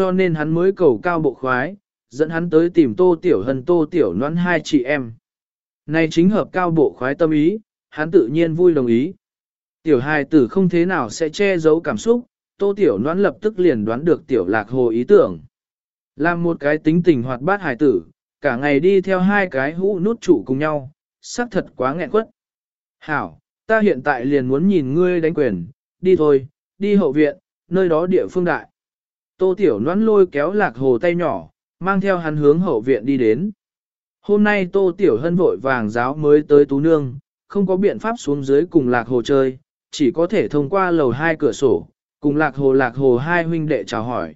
cho nên hắn mới cầu cao bộ khoái, dẫn hắn tới tìm tô tiểu hân tô tiểu noãn hai chị em. Này chính hợp cao bộ khoái tâm ý, hắn tự nhiên vui đồng ý. Tiểu hài tử không thế nào sẽ che giấu cảm xúc, tô tiểu noãn lập tức liền đoán được tiểu lạc hồ ý tưởng. Làm một cái tính tình hoạt bát hài tử, cả ngày đi theo hai cái hũ nút trụ cùng nhau, xác thật quá nghẹn quất. Hảo, ta hiện tại liền muốn nhìn ngươi đánh quyền, đi thôi, đi hậu viện, nơi đó địa phương đại. Tô Tiểu Loan lôi kéo lạc hồ tay nhỏ, mang theo hắn hướng hậu viện đi đến. Hôm nay Tô Tiểu Hân vội vàng giáo mới tới Tú Nương, không có biện pháp xuống dưới cùng lạc hồ chơi, chỉ có thể thông qua lầu hai cửa sổ, cùng lạc hồ lạc hồ hai huynh đệ chào hỏi.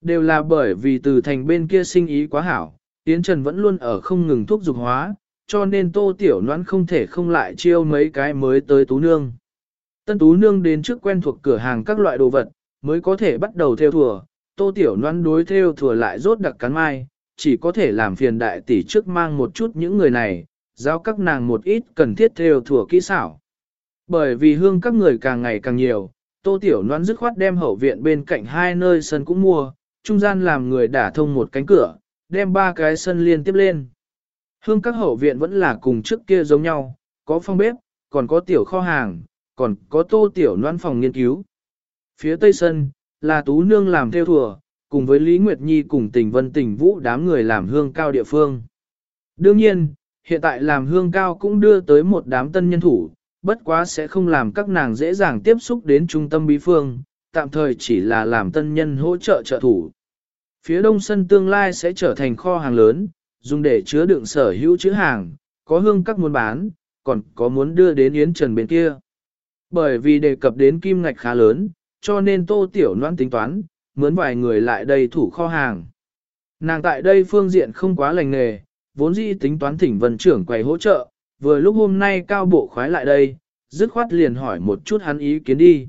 Đều là bởi vì từ thành bên kia sinh ý quá hảo, Yến Trần vẫn luôn ở không ngừng thúc dục hóa, cho nên Tô Tiểu Loan không thể không lại chiêu mấy cái mới tới Tú Nương. Tân Tú Nương đến trước quen thuộc cửa hàng các loại đồ vật, mới có thể bắt đầu theo thùa, Tô Tiểu Noãn đối theo thùa lại rốt đặc cắn mai, chỉ có thể làm phiền đại tỷ trước mang một chút những người này, giao các nàng một ít cần thiết theo thùa kỹ xảo. Bởi vì hương các người càng ngày càng nhiều, Tô Tiểu Noãn dứt khoát đem hậu viện bên cạnh hai nơi sân cũng mua, trung gian làm người đả thông một cánh cửa, đem ba cái sân liên tiếp lên. Hương các hậu viện vẫn là cùng trước kia giống nhau, có phòng bếp, còn có tiểu kho hàng, còn có tô tiểu noan phòng nghiên cứu. Phía tây sân, là tú nương làm theo thùa, cùng với Lý Nguyệt Nhi cùng tình vân tình vũ đám người làm hương cao địa phương. Đương nhiên, hiện tại làm hương cao cũng đưa tới một đám tân nhân thủ, bất quá sẽ không làm các nàng dễ dàng tiếp xúc đến trung tâm bí phương, tạm thời chỉ là làm tân nhân hỗ trợ trợ thủ. Phía đông sân tương lai sẽ trở thành kho hàng lớn, dùng để chứa đựng sở hữu chữ hàng, có hương các muốn bán, còn có muốn đưa đến Yến Trần bên kia. Bởi vì đề cập đến kim ngạch khá lớn, cho nên tô tiểu noan tính toán, mướn vài người lại đây thủ kho hàng. Nàng tại đây phương diện không quá lành nghề, vốn dĩ tính toán thỉnh vân trưởng quầy hỗ trợ, vừa lúc hôm nay cao bộ khoái lại đây, dứt khoát liền hỏi một chút hắn ý kiến đi.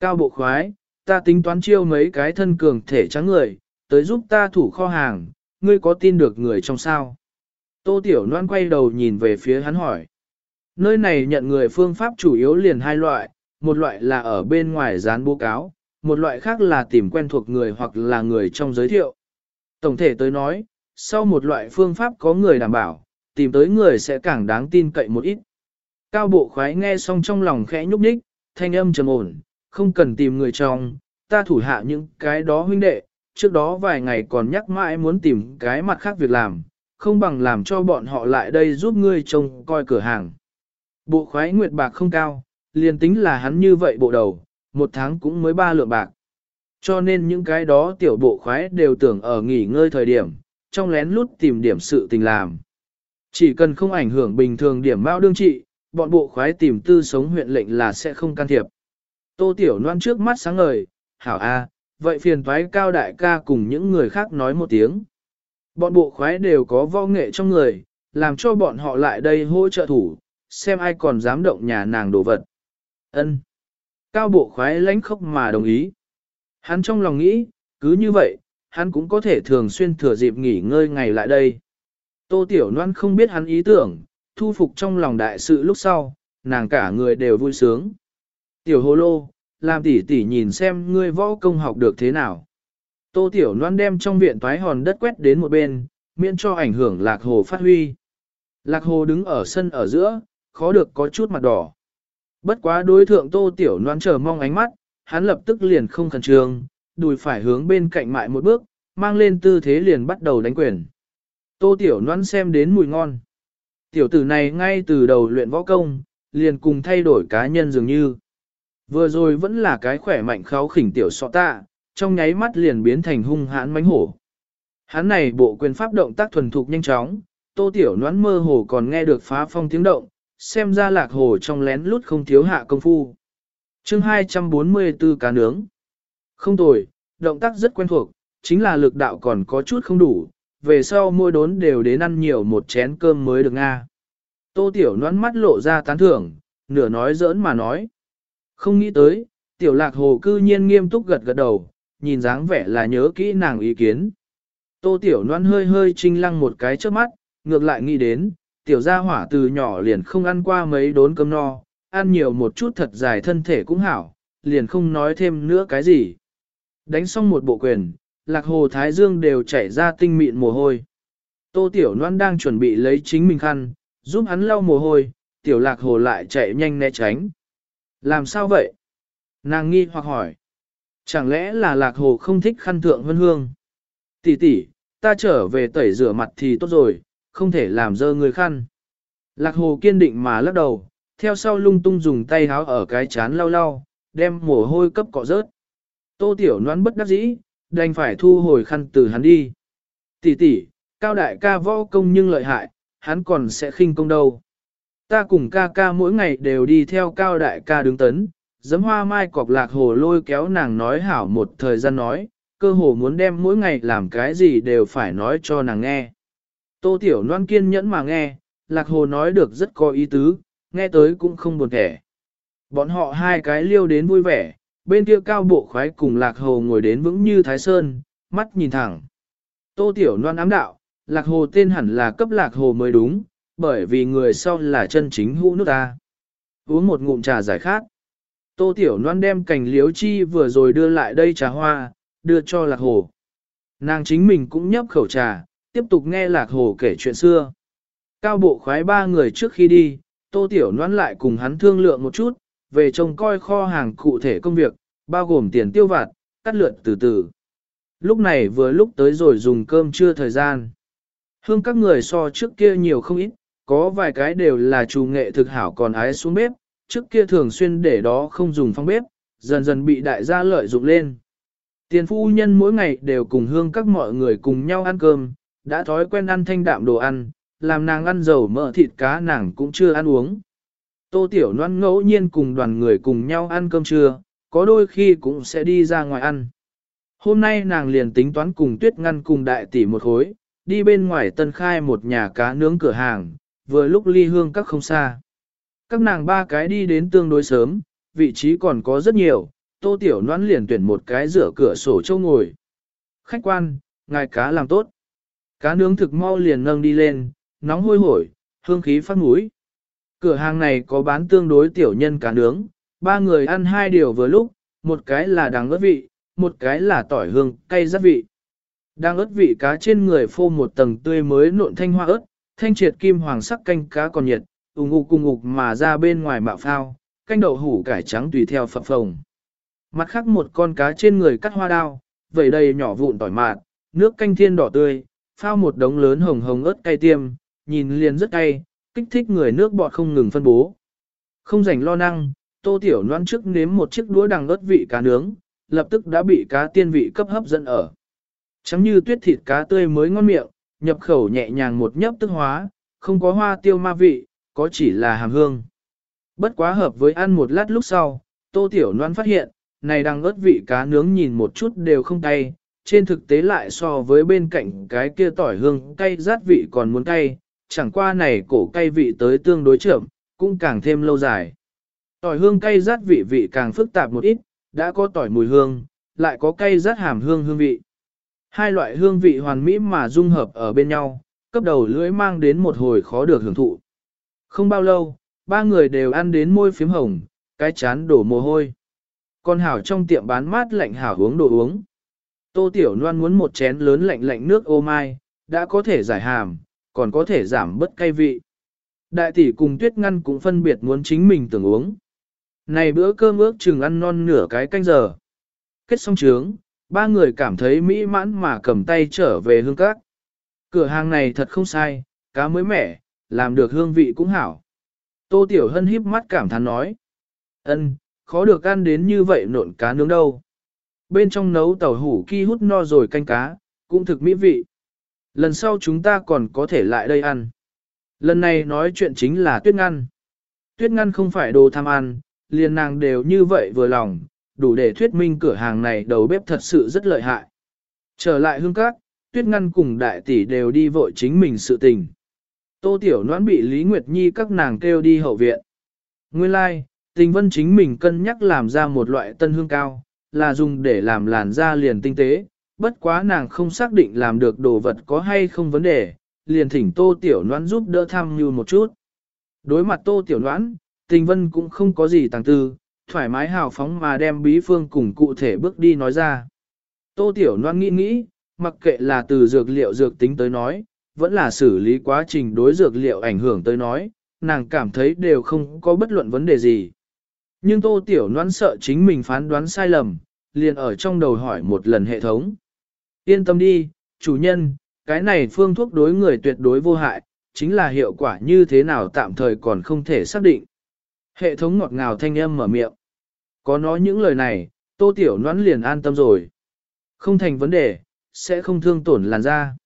Cao bộ khoái, ta tính toán chiêu mấy cái thân cường thể trắng người, tới giúp ta thủ kho hàng, ngươi có tin được người trong sao? Tô Tiểu Loan quay đầu nhìn về phía hắn hỏi. Nơi này nhận người phương pháp chủ yếu liền hai loại, một loại là ở bên ngoài dán bố cáo, một loại khác là tìm quen thuộc người hoặc là người trong giới thiệu. Tổng thể tới nói, sau một loại phương pháp có người đảm bảo, tìm tới người sẽ càng đáng tin cậy một ít. Cao bộ khoái nghe xong trong lòng khẽ nhúc nhích, thanh âm trầm ổn, không cần tìm người trong, ta thủ hạ những cái đó huynh đệ, trước đó vài ngày còn nhắc mãi muốn tìm cái mặt khác việc làm, không bằng làm cho bọn họ lại đây giúp ngươi trông coi cửa hàng. Bộ khoái nguyệt bạc không cao, liền tính là hắn như vậy bộ đầu, một tháng cũng mới ba lượng bạc. Cho nên những cái đó tiểu bộ khoái đều tưởng ở nghỉ ngơi thời điểm, trong lén lút tìm điểm sự tình làm. Chỉ cần không ảnh hưởng bình thường điểm mao đương trị, bọn bộ khoái tìm tư sống huyện lệnh là sẽ không can thiệp. Tô Tiểu Loan trước mắt sáng ngời, hảo a, vậy phiền thoái cao đại ca cùng những người khác nói một tiếng. Bọn bộ khoái đều có võ nghệ trong người, làm cho bọn họ lại đây hỗ trợ thủ, xem ai còn dám động nhà nàng đồ vật. Ân. Cao bộ khoái lãnh khóc mà đồng ý. Hắn trong lòng nghĩ, cứ như vậy, hắn cũng có thể thường xuyên thừa dịp nghỉ ngơi ngày lại đây. Tô Tiểu Loan không biết hắn ý tưởng, thu phục trong lòng đại sự lúc sau, nàng cả người đều vui sướng. Tiểu hồ lô, làm tỉ tỉ nhìn xem ngươi võ công học được thế nào. Tô Tiểu Loan đem trong viện toái hòn đất quét đến một bên, miễn cho ảnh hưởng lạc hồ phát huy. Lạc hồ đứng ở sân ở giữa, khó được có chút mặt đỏ. Bất quá đối thượng Tô Tiểu Loan chờ mong ánh mắt, hắn lập tức liền không khẩn trương, đùi phải hướng bên cạnh mại một bước, mang lên tư thế liền bắt đầu đánh quyền. Tô Tiểu Loan xem đến mùi ngon. Tiểu tử này ngay từ đầu luyện võ công, liền cùng thay đổi cá nhân dường như. Vừa rồi vẫn là cái khỏe mạnh kháo khỉnh tiểu sọ tạ, trong nháy mắt liền biến thành hung hãn mánh hổ. Hắn này bộ quyền pháp động tác thuần thục nhanh chóng, tô tiểu noãn mơ hồ còn nghe được phá phong tiếng động, xem ra lạc hồ trong lén lút không thiếu hạ công phu. chương 244 cá nướng. Không tồi, động tác rất quen thuộc, chính là lực đạo còn có chút không đủ, về sau mua đốn đều đến ăn nhiều một chén cơm mới được nga. Tô tiểu nón mắt lộ ra tán thưởng, nửa nói giỡn mà nói. Không nghĩ tới, tiểu lạc hồ cư nhiên nghiêm túc gật gật đầu, nhìn dáng vẻ là nhớ kỹ nàng ý kiến. Tô tiểu Loan hơi hơi trinh lăng một cái trước mắt, ngược lại nghĩ đến, tiểu gia hỏa từ nhỏ liền không ăn qua mấy đốn cơm no, ăn nhiều một chút thật dài thân thể cũng hảo, liền không nói thêm nữa cái gì. Đánh xong một bộ quyền, lạc hồ thái dương đều chảy ra tinh mịn mồ hôi. Tô tiểu noan đang chuẩn bị lấy chính mình khăn, giúp hắn lau mồ hôi, tiểu lạc hồ lại chạy nhanh né tránh. Làm sao vậy? Nàng nghi hoặc hỏi. Chẳng lẽ là lạc hồ không thích khăn thượng vân hương? Tỷ tỷ, ta trở về tẩy rửa mặt thì tốt rồi, không thể làm dơ người khăn. Lạc hồ kiên định mà lắc đầu, theo sau lung tung dùng tay háo ở cái chán lau lau, đem mồ hôi cấp cọ rớt. Tô tiểu noan bất đắc dĩ, đành phải thu hồi khăn từ hắn đi. Tỷ tỷ, cao đại ca võ công nhưng lợi hại, hắn còn sẽ khinh công đâu. Ta cùng ca ca mỗi ngày đều đi theo cao đại ca đứng tấn, giấm hoa mai cọc lạc hồ lôi kéo nàng nói hảo một thời gian nói, cơ hồ muốn đem mỗi ngày làm cái gì đều phải nói cho nàng nghe. Tô tiểu Loan kiên nhẫn mà nghe, lạc hồ nói được rất có ý tứ, nghe tới cũng không buồn kẻ. Bọn họ hai cái liêu đến vui vẻ, bên kia cao bộ khoái cùng lạc hồ ngồi đến vững như thái sơn, mắt nhìn thẳng. Tô tiểu Loan ám đạo, lạc hồ tên hẳn là cấp lạc hồ mới đúng, bởi vì người sau là chân chính hũ nước ta. Uống một ngụm trà giải khát. Tô tiểu Loan đem cành liếu chi vừa rồi đưa lại đây trà hoa, đưa cho lạc hồ. Nàng chính mình cũng nhấp khẩu trà, tiếp tục nghe lạc hồ kể chuyện xưa. Cao bộ khoái ba người trước khi đi, tô tiểu noan lại cùng hắn thương lượng một chút, về trông coi kho hàng cụ thể công việc, bao gồm tiền tiêu vặt, cắt lượt từ từ. Lúc này vừa lúc tới rồi dùng cơm trưa thời gian. Hương các người so trước kia nhiều không ít, có vài cái đều là chủ nghệ thực hảo còn ái xuống bếp, trước kia thường xuyên để đó không dùng phong bếp, dần dần bị đại gia lợi dụng lên. Tiền phu nhân mỗi ngày đều cùng hương các mọi người cùng nhau ăn cơm, đã thói quen ăn thanh đạm đồ ăn, làm nàng ăn dầu mỡ thịt cá nàng cũng chưa ăn uống. Tô Tiểu Loan ngẫu nhiên cùng đoàn người cùng nhau ăn cơm trưa, có đôi khi cũng sẽ đi ra ngoài ăn. Hôm nay nàng liền tính toán cùng tuyết ngăn cùng đại tỷ một khối, đi bên ngoài tân khai một nhà cá nướng cửa hàng, vừa lúc ly hương các không xa. Các nàng ba cái đi đến tương đối sớm, vị trí còn có rất nhiều, tô tiểu Loan liền tuyển một cái rửa cửa sổ châu ngồi. Khách quan, ngài cá làm tốt. Cá nướng thực mau liền nâng đi lên, nóng hôi hổi, hương khí phát mũi. Cửa hàng này có bán tương đối tiểu nhân cá nướng, ba người ăn hai điều vừa lúc, một cái là đằng ớt vị, một cái là tỏi hương cay rất vị. Đang ớt vị cá trên người phô một tầng tươi mới nộn thanh hoa ớt, thanh triệt kim hoàng sắc canh cá còn nhiệt, ủng ngục cùng ngục mà ra bên ngoài mạo phao, canh đậu hủ cải trắng tùy theo phập phồng. Mặt khác một con cá trên người cắt hoa đao, vẩy đầy nhỏ vụn tỏi mạt, nước canh thiên đỏ tươi, phao một đống lớn hồng hồng ớt cay tiêm, nhìn liền rất cay, kích thích người nước bọt không ngừng phân bố. Không rảnh lo năng, tô tiểu noan trước nếm một chiếc đũa đằng ớt vị cá nướng, lập tức đã bị cá tiên vị cấp hấp dẫn ở. Trắng như tuyết thịt cá tươi mới ngon miệng, nhập khẩu nhẹ nhàng một nhấp tức hóa, không có hoa tiêu ma vị, có chỉ là hàm hương. Bất quá hợp với ăn một lát lúc sau, tô tiểu noan phát hiện, này đang ớt vị cá nướng nhìn một chút đều không cay, trên thực tế lại so với bên cạnh cái kia tỏi hương cay rát vị còn muốn cay, chẳng qua này cổ cay vị tới tương đối chậm, cũng càng thêm lâu dài. Tỏi hương cay rát vị vị càng phức tạp một ít, đã có tỏi mùi hương, lại có cay rát hàm hương hương vị. Hai loại hương vị hoàn mỹ mà dung hợp ở bên nhau, cấp đầu lưỡi mang đến một hồi khó được hưởng thụ. Không bao lâu, ba người đều ăn đến môi phím hồng, cái chán đổ mồ hôi. Con hảo trong tiệm bán mát lạnh hảo uống đồ uống. Tô Tiểu Loan muốn một chén lớn lạnh lạnh nước ô mai, đã có thể giải hàm, còn có thể giảm bớt cay vị. Đại tỷ cùng Tuyết Ngăn cũng phân biệt muốn chính mình tưởng uống. Này bữa cơm ước chừng ăn non nửa cái canh giờ. Kết xong trướng, ba người cảm thấy mỹ mãn mà cầm tay trở về hương các. Cửa hàng này thật không sai, cá mới mẻ, làm được hương vị cũng hảo. Tô Tiểu Hân híp mắt cảm thán nói. ân, khó được ăn đến như vậy nộn cá nướng đâu. Bên trong nấu tàu hủ ki hút no rồi canh cá, cũng thực mỹ vị. Lần sau chúng ta còn có thể lại đây ăn. Lần này nói chuyện chính là tuyết ngăn. Tuyết ngăn không phải đồ tham ăn, liền nàng đều như vậy vừa lòng, đủ để thuyết minh cửa hàng này đầu bếp thật sự rất lợi hại. Trở lại hương các, tuyết ngăn cùng đại tỷ đều đi vội chính mình sự tình. Tô Tiểu Noãn bị Lý Nguyệt Nhi các nàng kêu đi hậu viện. Nguyên lai, like, tình vân chính mình cân nhắc làm ra một loại tân hương cao, là dùng để làm làn da liền tinh tế, bất quá nàng không xác định làm được đồ vật có hay không vấn đề, liền thỉnh Tô Tiểu Noãn giúp đỡ thăm như một chút. Đối mặt Tô Tiểu Noãn, tình vân cũng không có gì tàng tư, thoải mái hào phóng mà đem bí phương cùng cụ thể bước đi nói ra. Tô Tiểu noãn nghĩ nghĩ, mặc kệ là từ dược liệu dược tính tới nói, vẫn là xử lý quá trình đối dược liệu ảnh hưởng tới nói, nàng cảm thấy đều không có bất luận vấn đề gì. Nhưng Tô Tiểu Loan sợ chính mình phán đoán sai lầm, liền ở trong đầu hỏi một lần hệ thống. Yên tâm đi, chủ nhân, cái này phương thuốc đối người tuyệt đối vô hại, chính là hiệu quả như thế nào tạm thời còn không thể xác định. Hệ thống ngọt ngào thanh âm mở miệng. Có nói những lời này, Tô Tiểu Loan liền an tâm rồi. Không thành vấn đề, sẽ không thương tổn làn da.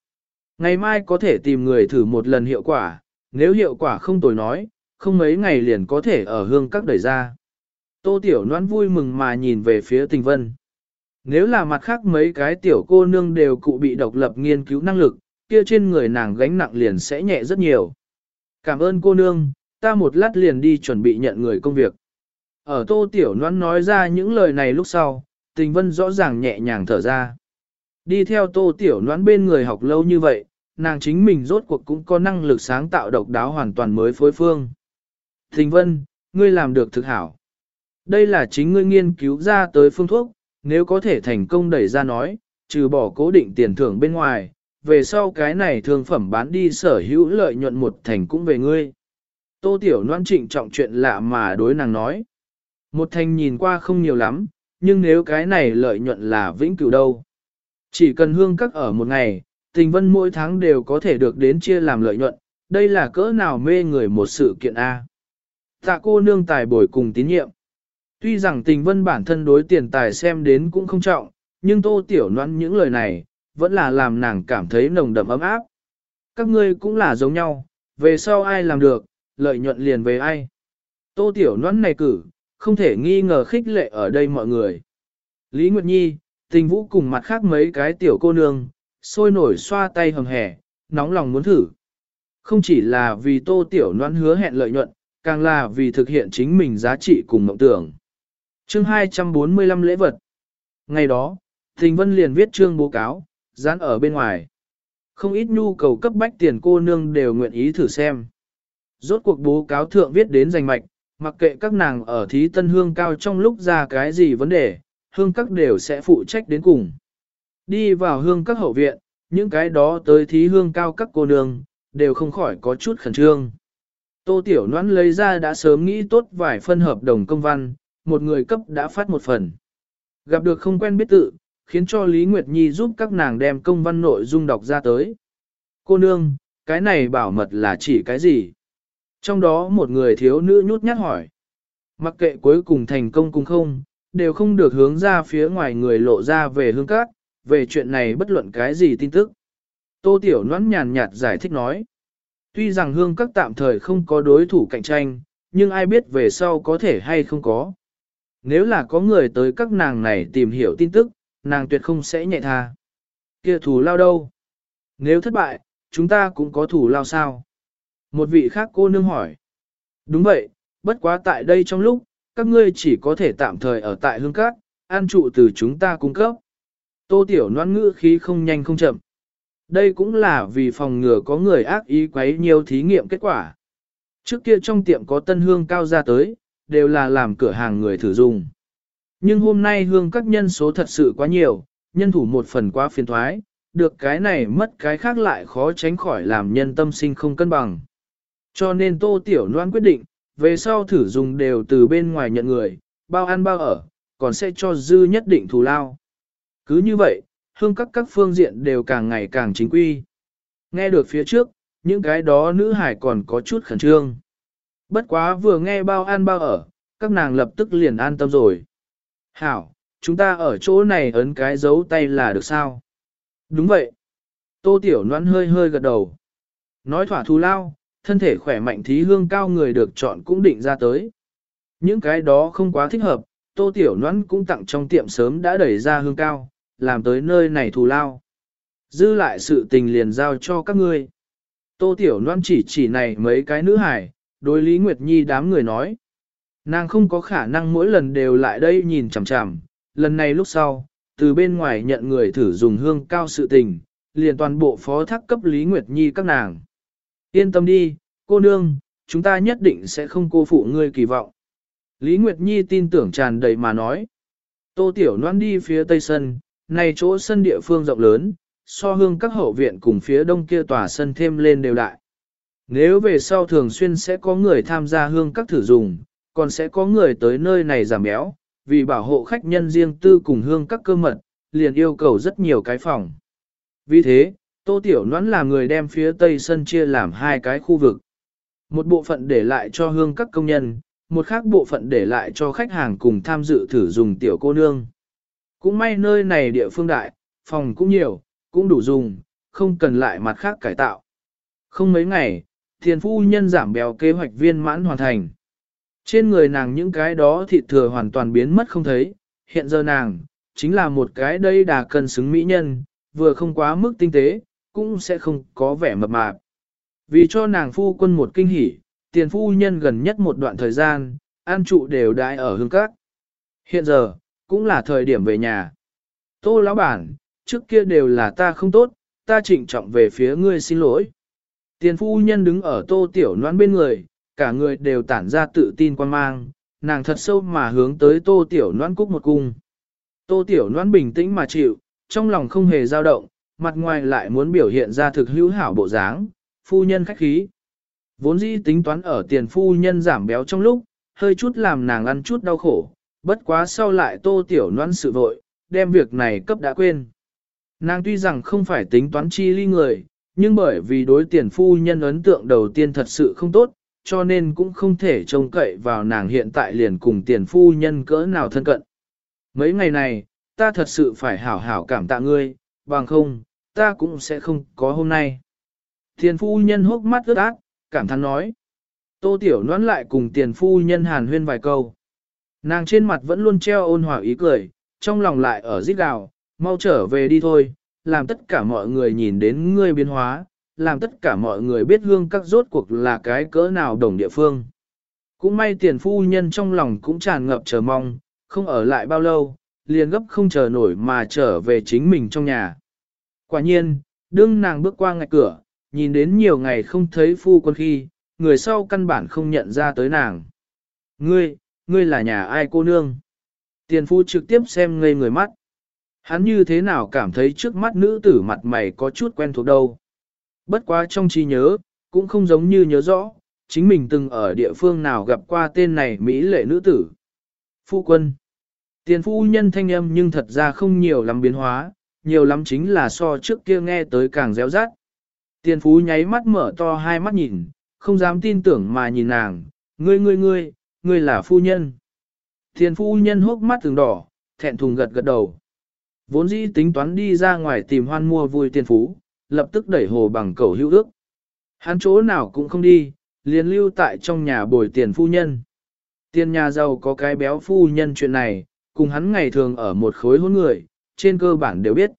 Ngày mai có thể tìm người thử một lần hiệu quả, nếu hiệu quả không tồi nói, không mấy ngày liền có thể ở hương các đẩy ra. Tô Tiểu Loan vui mừng mà nhìn về phía tình vân. Nếu là mặt khác mấy cái tiểu cô nương đều cụ bị độc lập nghiên cứu năng lực, kia trên người nàng gánh nặng liền sẽ nhẹ rất nhiều. Cảm ơn cô nương, ta một lát liền đi chuẩn bị nhận người công việc. Ở Tô Tiểu Loan nói ra những lời này lúc sau, tình vân rõ ràng nhẹ nhàng thở ra. Đi theo Tô Tiểu Loan bên người học lâu như vậy, nàng chính mình rốt cuộc cũng có năng lực sáng tạo độc đáo hoàn toàn mới phối phương. Tình vân, ngươi làm được thực hảo. Đây là chính ngươi nghiên cứu ra tới phương thuốc, nếu có thể thành công đẩy ra nói, trừ bỏ cố định tiền thưởng bên ngoài, về sau cái này thương phẩm bán đi sở hữu lợi nhuận một thành cũng về ngươi. Tô Tiểu Loan trịnh trọng chuyện lạ mà đối nàng nói. Một thành nhìn qua không nhiều lắm, nhưng nếu cái này lợi nhuận là vĩnh cửu đâu. Chỉ cần hương các ở một ngày, tình vân mỗi tháng đều có thể được đến chia làm lợi nhuận, đây là cỡ nào mê người một sự kiện A. Tạ cô nương tài bồi cùng tín nhiệm. Tuy rằng tình vân bản thân đối tiền tài xem đến cũng không trọng, nhưng tô tiểu noan những lời này, vẫn là làm nàng cảm thấy nồng đậm ấm áp. Các ngươi cũng là giống nhau, về sau ai làm được, lợi nhuận liền về ai. Tô tiểu noan này cử, không thể nghi ngờ khích lệ ở đây mọi người. Lý Nguyệt Nhi, tình vũ cùng mặt khác mấy cái tiểu cô nương, sôi nổi xoa tay hầm hẻ, nóng lòng muốn thử. Không chỉ là vì tô tiểu noan hứa hẹn lợi nhuận, càng là vì thực hiện chính mình giá trị cùng mộng tưởng. Chương 245 lễ vật. Ngày đó, Thình Vân liền viết chương bố cáo, dán ở bên ngoài. Không ít nhu cầu cấp bách tiền cô nương đều nguyện ý thử xem. Rốt cuộc bố cáo thượng viết đến giành mạch, mặc kệ các nàng ở thí tân hương cao trong lúc ra cái gì vấn đề, hương các đều sẽ phụ trách đến cùng. Đi vào hương các hậu viện, những cái đó tới thí hương cao các cô nương, đều không khỏi có chút khẩn trương. Tô Tiểu Noãn lấy ra đã sớm nghĩ tốt vài phân hợp đồng công văn, một người cấp đã phát một phần. Gặp được không quen biết tự, khiến cho Lý Nguyệt Nhi giúp các nàng đem công văn nội dung đọc ra tới. Cô nương, cái này bảo mật là chỉ cái gì? Trong đó một người thiếu nữ nhút nhát hỏi. Mặc kệ cuối cùng thành công cùng không, đều không được hướng ra phía ngoài người lộ ra về hương cát, về chuyện này bất luận cái gì tin tức. Tô Tiểu Noãn nhàn nhạt giải thích nói. Tuy rằng hương các tạm thời không có đối thủ cạnh tranh, nhưng ai biết về sau có thể hay không có. Nếu là có người tới các nàng này tìm hiểu tin tức, nàng tuyệt không sẽ nhẹ tha. Kia thủ lao đâu? Nếu thất bại, chúng ta cũng có thủ lao sao? Một vị khác cô nương hỏi. Đúng vậy, bất quá tại đây trong lúc, các ngươi chỉ có thể tạm thời ở tại hương cát, an trụ từ chúng ta cung cấp. Tô Tiểu noan ngữ khí không nhanh không chậm. Đây cũng là vì phòng ngừa có người ác ý quấy nhiều thí nghiệm kết quả. Trước kia trong tiệm có tân hương cao ra tới, đều là làm cửa hàng người thử dùng. Nhưng hôm nay hương các nhân số thật sự quá nhiều, nhân thủ một phần quá phiền thoái, được cái này mất cái khác lại khó tránh khỏi làm nhân tâm sinh không cân bằng. Cho nên Tô Tiểu Loan quyết định, về sau thử dùng đều từ bên ngoài nhận người, bao ăn bao ở, còn sẽ cho dư nhất định thù lao. Cứ như vậy, hương các các phương diện đều càng ngày càng chính quy. Nghe được phía trước, những cái đó nữ hải còn có chút khẩn trương. Bất quá vừa nghe bao ăn bao ở, các nàng lập tức liền an tâm rồi. Hảo, chúng ta ở chỗ này ấn cái dấu tay là được sao? Đúng vậy. Tô Tiểu Loan hơi hơi gật đầu. Nói thỏa thù lao, thân thể khỏe mạnh thí hương cao người được chọn cũng định ra tới. Những cái đó không quá thích hợp, Tô Tiểu Loan cũng tặng trong tiệm sớm đã đẩy ra hương cao, làm tới nơi này thù lao. Dư lại sự tình liền giao cho các ngươi. Tô Tiểu Loan chỉ chỉ này mấy cái nữ hải, đối Lý Nguyệt Nhi đám người nói. Nàng không có khả năng mỗi lần đều lại đây nhìn chằm chằm, lần này lúc sau, từ bên ngoài nhận người thử dùng hương cao sự tình, liền toàn bộ phó thác cấp Lý Nguyệt Nhi các nàng. Yên tâm đi, cô nương, chúng ta nhất định sẽ không cô phụ ngươi kỳ vọng. Lý Nguyệt Nhi tin tưởng tràn đầy mà nói. Tô Tiểu Loan đi phía tây sân, Này chỗ sân địa phương rộng lớn, so hương các hậu viện cùng phía đông kia tòa sân thêm lên đều đại. Nếu về sau thường xuyên sẽ có người tham gia hương các thử dùng, còn sẽ có người tới nơi này giảm béo, vì bảo hộ khách nhân riêng tư cùng hương các cơ mật, liền yêu cầu rất nhiều cái phòng. Vì thế, Tô Tiểu Noãn là người đem phía tây sân chia làm hai cái khu vực. Một bộ phận để lại cho hương các công nhân, một khác bộ phận để lại cho khách hàng cùng tham dự thử dùng tiểu cô nương. Cũng may nơi này địa phương đại, phòng cũng nhiều, cũng đủ dùng, không cần lại mặt khác cải tạo. Không mấy ngày, thiền phu nhân giảm béo kế hoạch viên mãn hoàn thành. Trên người nàng những cái đó thịt thừa hoàn toàn biến mất không thấy, hiện giờ nàng, chính là một cái đây đà cân xứng mỹ nhân, vừa không quá mức tinh tế, cũng sẽ không có vẻ mập mạp. Vì cho nàng phu quân một kinh hỉ, tiền phu nhân gần nhất một đoạn thời gian, an trụ đều đãi ở hương các. Hiện giờ, cũng là thời điểm về nhà. Tô lão bản, trước kia đều là ta không tốt, ta trịnh trọng về phía ngươi xin lỗi. Tiền phu nhân đứng ở tô tiểu noan bên người, cả người đều tản ra tự tin quan mang, nàng thật sâu mà hướng tới tô tiểu noan cúc một cung. Tô tiểu noan bình tĩnh mà chịu, trong lòng không hề dao động, mặt ngoài lại muốn biểu hiện ra thực hữu hảo bộ dáng, phu nhân khách khí. Vốn dĩ tính toán ở tiền phu nhân giảm béo trong lúc, hơi chút làm nàng ăn chút đau khổ, bất quá sau lại tô tiểu noan sự vội, đem việc này cấp đã quên. Nàng tuy rằng không phải tính toán chi ly người, nhưng bởi vì đối tiền phu nhân ấn tượng đầu tiên thật sự không tốt, cho nên cũng không thể trông cậy vào nàng hiện tại liền cùng tiền phu nhân cỡ nào thân cận. Mấy ngày này, ta thật sự phải hảo hảo cảm tạ ngươi, bằng không, ta cũng sẽ không có hôm nay. Tiền phu nhân hốc mắt ướt át, cảm thán nói. Tô Tiểu nón lại cùng tiền phu nhân hàn huyên vài câu. Nàng trên mặt vẫn luôn treo ôn hòa ý cười, trong lòng lại ở rít gào, mau trở về đi thôi, làm tất cả mọi người nhìn đến ngươi biến hóa, làm tất cả mọi người biết hương các rốt cuộc là cái cỡ nào đồng địa phương. Cũng may tiền phu nhân trong lòng cũng tràn ngập chờ mong, không ở lại bao lâu, liền gấp không chờ nổi mà trở về chính mình trong nhà. Quả nhiên, đương nàng bước qua ngạch cửa, nhìn đến nhiều ngày không thấy phu quân khi, người sau căn bản không nhận ra tới nàng. Ngươi, ngươi là nhà ai cô nương? Tiền phu trực tiếp xem ngây người mắt. Hắn như thế nào cảm thấy trước mắt nữ tử mặt mày có chút quen thuộc đâu. Bất quá trong trí nhớ, cũng không giống như nhớ rõ, chính mình từng ở địa phương nào gặp qua tên này Mỹ lệ nữ tử. Phu quân. Tiền phu nhân thanh âm nhưng thật ra không nhiều lắm biến hóa, nhiều lắm chính là so trước kia nghe tới càng réo rát. Tiền phú nháy mắt mở to hai mắt nhìn, không dám tin tưởng mà nhìn nàng, ngươi ngươi ngươi, ngươi là phu nhân. Tiền phu nhân hốc mắt từng đỏ, thẹn thùng gật gật đầu. Vốn dĩ tính toán đi ra ngoài tìm hoan mua vui tiền phú, lập tức đẩy hồ bằng cầu hữu ước. Hắn chỗ nào cũng không đi, liền lưu tại trong nhà bồi tiền phu nhân. Tiền nhà giàu có cái béo phu nhân chuyện này, cùng hắn ngày thường ở một khối hôn người, trên cơ bản đều biết.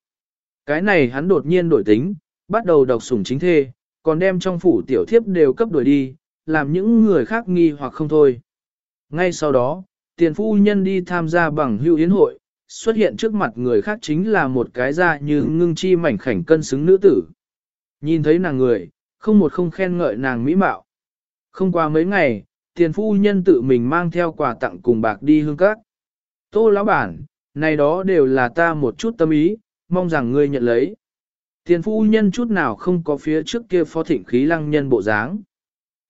Cái này hắn đột nhiên đổi tính, bắt đầu độc sủng chính thê, còn đem trong phủ tiểu thiếp đều cấp đuổi đi, làm những người khác nghi hoặc không thôi. Ngay sau đó, tiền phu nhân đi tham gia bằng hữu yến hội, xuất hiện trước mặt người khác chính là một cái da như ngưng chi mảnh khảnh cân xứng nữ tử. Nhìn thấy nàng người, không một không khen ngợi nàng mỹ mạo. Không qua mấy ngày, tiền phu nhân tự mình mang theo quà tặng cùng bạc đi hương các. Tô lão bản, này đó đều là ta một chút tâm ý, mong rằng ngươi nhận lấy. Tiền phu nhân chút nào không có phía trước kia phó thịnh khí lăng nhân bộ dáng.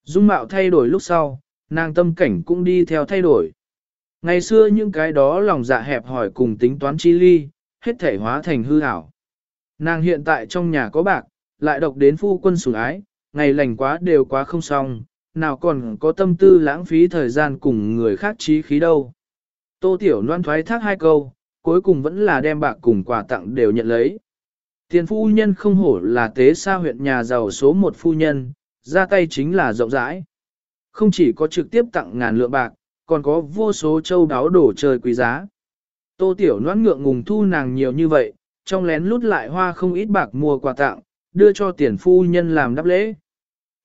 Dung mạo thay đổi lúc sau, nàng tâm cảnh cũng đi theo thay đổi. Ngày xưa những cái đó lòng dạ hẹp hỏi cùng tính toán chi ly, hết thể hóa thành hư ảo. Nàng hiện tại trong nhà có bạc, lại độc đến phu quân sủng ái, ngày lành quá đều quá không xong, nào còn có tâm tư lãng phí thời gian cùng người khác trí khí đâu. Tô Tiểu Loan thoái thác hai câu, cuối cùng vẫn là đem bạc cùng quà tặng đều nhận lấy. Tiền phu nhân không hổ là tế xa huyện nhà giàu số một phu nhân, ra tay chính là rộng rãi. Không chỉ có trực tiếp tặng ngàn lượng bạc, còn có vô số châu đáo đổ trời quý giá. Tô Tiểu Loan ngượng ngùng thu nàng nhiều như vậy, trong lén lút lại hoa không ít bạc mua quà tặng, đưa cho tiền phu nhân làm đáp lễ.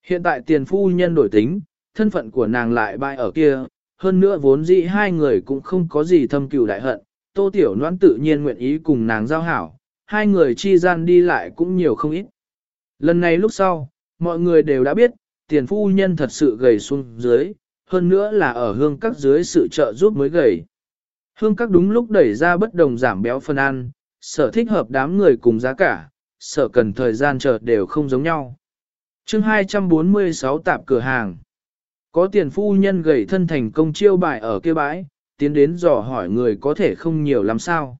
Hiện tại tiền phu nhân đổi tính, thân phận của nàng lại bại ở kia, hơn nữa vốn dĩ hai người cũng không có gì thâm cừu đại hận, tô tiểu noãn tự nhiên nguyện ý cùng nàng giao hảo, hai người chi gian đi lại cũng nhiều không ít. Lần này lúc sau, mọi người đều đã biết, tiền phu nhân thật sự gầy xuống dưới, hơn nữa là ở hương các dưới sự trợ giúp mới gầy. Hương các đúng lúc đẩy ra bất đồng giảm béo phân ăn, sở thích hợp đám người cùng giá cả, sở cần thời gian chờ đều không giống nhau. chương 246 tạp cửa hàng. Có tiền phu nhân gầy thân thành công chiêu bài ở kia bãi, tiến đến dò hỏi người có thể không nhiều làm sao.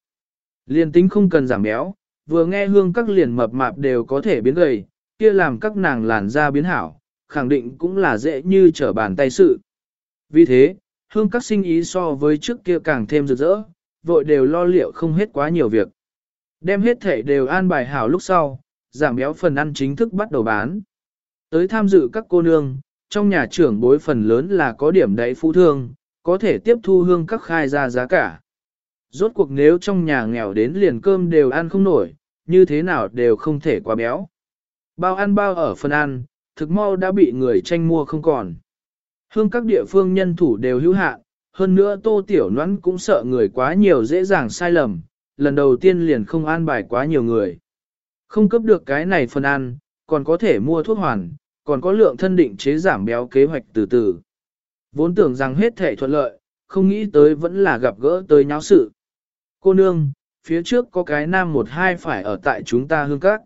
Liên tính không cần giảm béo, vừa nghe hương các liền mập mạp đều có thể biến gầy, kia làm các nàng làn da biến hảo, khẳng định cũng là dễ như trở bàn tay sự. Vì thế, hương các sinh ý so với trước kia càng thêm rực rỡ, vội đều lo liệu không hết quá nhiều việc. Đem hết thể đều an bài hảo lúc sau, giảm béo phần ăn chính thức bắt đầu bán. Tới tham dự các cô nương, trong nhà trưởng bối phần lớn là có điểm đáy phú thương, có thể tiếp thu hương các khai ra giá cả. Rốt cuộc nếu trong nhà nghèo đến liền cơm đều ăn không nổi, như thế nào đều không thể quá béo. Bao ăn bao ở phần ăn, thực mau đã bị người tranh mua không còn. Hương các địa phương nhân thủ đều hữu hạn, hơn nữa tô tiểu nhoắn cũng sợ người quá nhiều dễ dàng sai lầm, lần đầu tiên liền không an bài quá nhiều người. Không cấp được cái này phần ăn, còn có thể mua thuốc hoàn, còn có lượng thân định chế giảm béo kế hoạch từ từ. Vốn tưởng rằng hết thể thuận lợi, không nghĩ tới vẫn là gặp gỡ tới nháo sự. Cô nương, phía trước có cái nam một hai phải ở tại chúng ta hương các.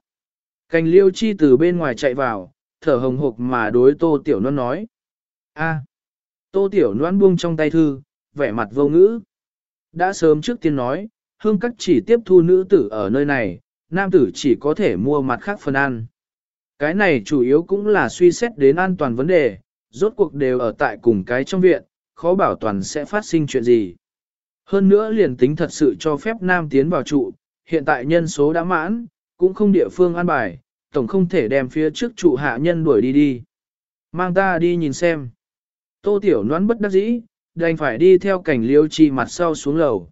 Cành liêu chi từ bên ngoài chạy vào, thở hồng hộc mà đối tô tiểu non nói a tô tiểu non buông trong tay thư, vẻ mặt vô ngữ. Đã sớm trước tiên nói, hương các chỉ tiếp thu nữ tử ở nơi này, nam tử chỉ có thể mua mặt khác phần ăn. Cái này chủ yếu cũng là suy xét đến an toàn vấn đề, rốt cuộc đều ở tại cùng cái trong viện, khó bảo toàn sẽ phát sinh chuyện gì. Hơn nữa liền tính thật sự cho phép nam tiến vào trụ, hiện tại nhân số đã mãn, cũng không địa phương an bài, tổng không thể đem phía trước trụ hạ nhân đuổi đi đi. Mang ta đi nhìn xem. Tô Tiểu Loan bất đắc dĩ, đành phải đi theo cảnh liêu chi mặt sau xuống lầu.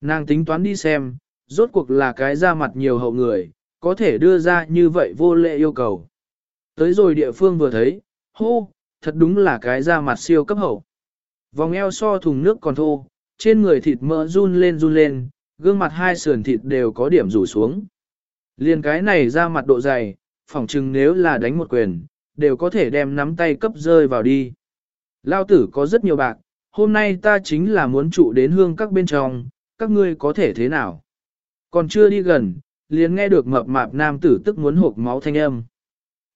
Nàng tính toán đi xem, rốt cuộc là cái ra mặt nhiều hậu người, có thể đưa ra như vậy vô lệ yêu cầu. Tới rồi địa phương vừa thấy, hô, thật đúng là cái da mặt siêu cấp hậu. Vòng eo so thùng nước còn thô, trên người thịt mỡ run lên run lên, gương mặt hai sườn thịt đều có điểm rủ xuống. Liên cái này ra mặt độ dày, phỏng chừng nếu là đánh một quyền, đều có thể đem nắm tay cấp rơi vào đi. Lao tử có rất nhiều bạc, hôm nay ta chính là muốn trụ đến hương các bên trong, các ngươi có thể thế nào? Còn chưa đi gần, liền nghe được mập mạp nam tử tức muốn hộp máu thanh âm.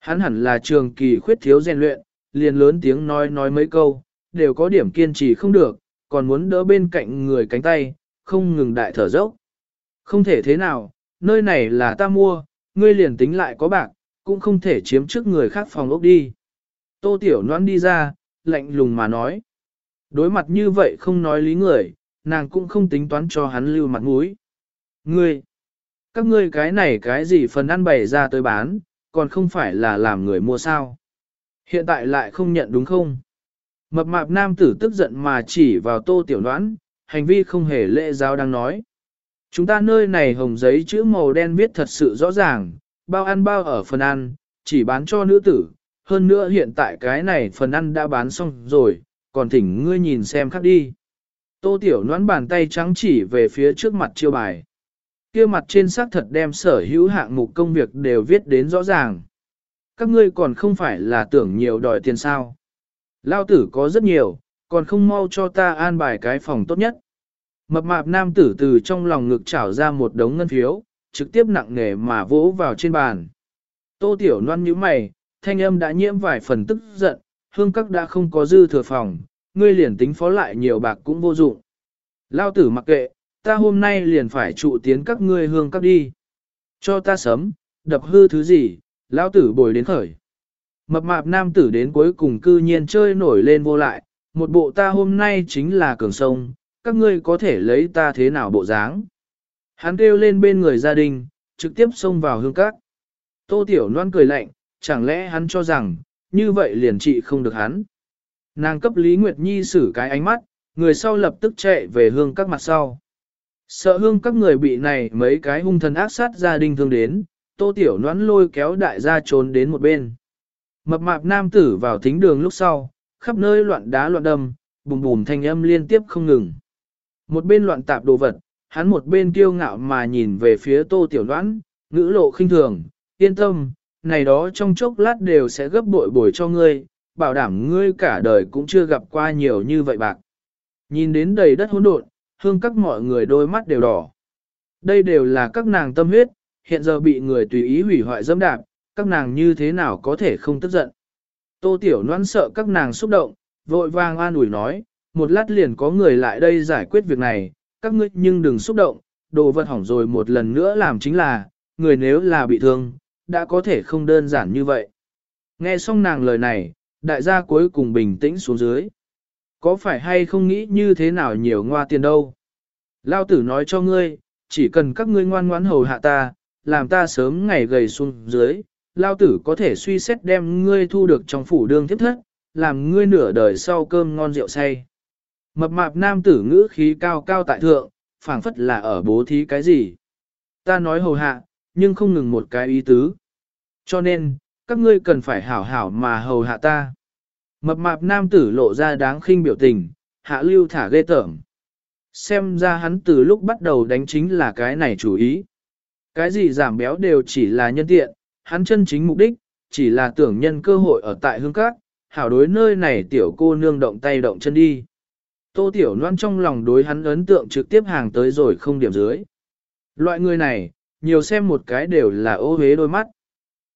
Hắn hẳn là trường kỳ khuyết thiếu rèn luyện, liền lớn tiếng nói nói mấy câu, đều có điểm kiên trì không được, còn muốn đỡ bên cạnh người cánh tay, không ngừng đại thở dốc. Không thể thế nào, nơi này là ta mua, ngươi liền tính lại có bạc, cũng không thể chiếm trước người khác phòng ốc đi. Tô Tiểu Loan đi ra, lạnh lùng mà nói. Đối mặt như vậy không nói lý người, nàng cũng không tính toán cho hắn lưu mặt mũi. Ngươi, các ngươi cái này cái gì phần ăn bày ra tới bán, còn không phải là làm người mua sao. Hiện tại lại không nhận đúng không? Mập mạp nam tử tức giận mà chỉ vào tô tiểu đoán, hành vi không hề lễ giáo đang nói. Chúng ta nơi này hồng giấy chữ màu đen viết thật sự rõ ràng, bao ăn bao ở phần ăn, chỉ bán cho nữ tử. Hơn nữa hiện tại cái này phần ăn đã bán xong rồi, còn thỉnh ngươi nhìn xem khác đi. Tô tiểu noán bàn tay trắng chỉ về phía trước mặt chiêu bài. kia mặt trên xác thật đem sở hữu hạng mục công việc đều viết đến rõ ràng. Các ngươi còn không phải là tưởng nhiều đòi tiền sao. Lao tử có rất nhiều, còn không mau cho ta an bài cái phòng tốt nhất. Mập mạp nam tử từ trong lòng ngực trảo ra một đống ngân phiếu, trực tiếp nặng nề mà vỗ vào trên bàn. Tô tiểu loan nhíu mày, thanh âm đã nhiễm vài phần tức giận, hương các đã không có dư thừa phòng, ngươi liền tính phó lại nhiều bạc cũng vô dụng. Lao tử mặc kệ, ta hôm nay liền phải trụ tiến các ngươi hương các đi. Cho ta sớm, đập hư thứ gì, lao tử bồi đến khởi. Mập mạp nam tử đến cuối cùng cư nhiên chơi nổi lên vô lại, một bộ ta hôm nay chính là cường sông, các ngươi có thể lấy ta thế nào bộ dáng. Hắn kêu lên bên người gia đình, trực tiếp xông vào hương các. Tô Tiểu Loan cười lạnh, chẳng lẽ hắn cho rằng, như vậy liền trị không được hắn. Nàng cấp Lý Nguyệt Nhi xử cái ánh mắt, người sau lập tức chạy về hương các mặt sau. Sợ hương các người bị này mấy cái hung thần ác sát gia đình thương đến, Tô Tiểu Loan lôi kéo đại gia trốn đến một bên. Mập mạp nam tử vào thính đường lúc sau, khắp nơi loạn đá loạn đâm, bùm bùm thanh âm liên tiếp không ngừng. Một bên loạn tạp đồ vật, hắn một bên kiêu ngạo mà nhìn về phía tô tiểu đoán, ngữ lộ khinh thường, yên tâm, này đó trong chốc lát đều sẽ gấp bội bồi cho ngươi, bảo đảm ngươi cả đời cũng chưa gặp qua nhiều như vậy bạc. Nhìn đến đầy đất hỗn độn, hương các mọi người đôi mắt đều đỏ. Đây đều là các nàng tâm huyết, hiện giờ bị người tùy ý hủy hoại dâm đạp, các nàng như thế nào có thể không tức giận. Tô Tiểu Loan sợ các nàng xúc động, vội vàng an ủi nói, một lát liền có người lại đây giải quyết việc này, các ngươi nhưng đừng xúc động, đồ vật hỏng rồi một lần nữa làm chính là, người nếu là bị thương, đã có thể không đơn giản như vậy. Nghe xong nàng lời này, đại gia cuối cùng bình tĩnh xuống dưới. Có phải hay không nghĩ như thế nào nhiều ngoa tiền đâu? Lao tử nói cho ngươi, chỉ cần các ngươi ngoan ngoãn hầu hạ ta, làm ta sớm ngày gầy xuống dưới, Lao tử có thể suy xét đem ngươi thu được trong phủ đương tiếp thất, làm ngươi nửa đời sau cơm ngon rượu say. Mập mạp nam tử ngữ khí cao cao tại thượng, phảng phất là ở bố thí cái gì. Ta nói hầu hạ, nhưng không ngừng một cái ý tứ. Cho nên, các ngươi cần phải hảo hảo mà hầu hạ ta. Mập mạp nam tử lộ ra đáng khinh biểu tình, hạ lưu thả ghê tởm. Xem ra hắn từ lúc bắt đầu đánh chính là cái này chủ ý. Cái gì giảm béo đều chỉ là nhân tiện, hắn chân chính mục đích, chỉ là tưởng nhân cơ hội ở tại hương cát, hảo đối nơi này tiểu cô nương động tay động chân đi. Tô Tiểu Loan trong lòng đối hắn ấn tượng trực tiếp hàng tới rồi không điểm dưới. Loại người này, nhiều xem một cái đều là ô hế đôi mắt.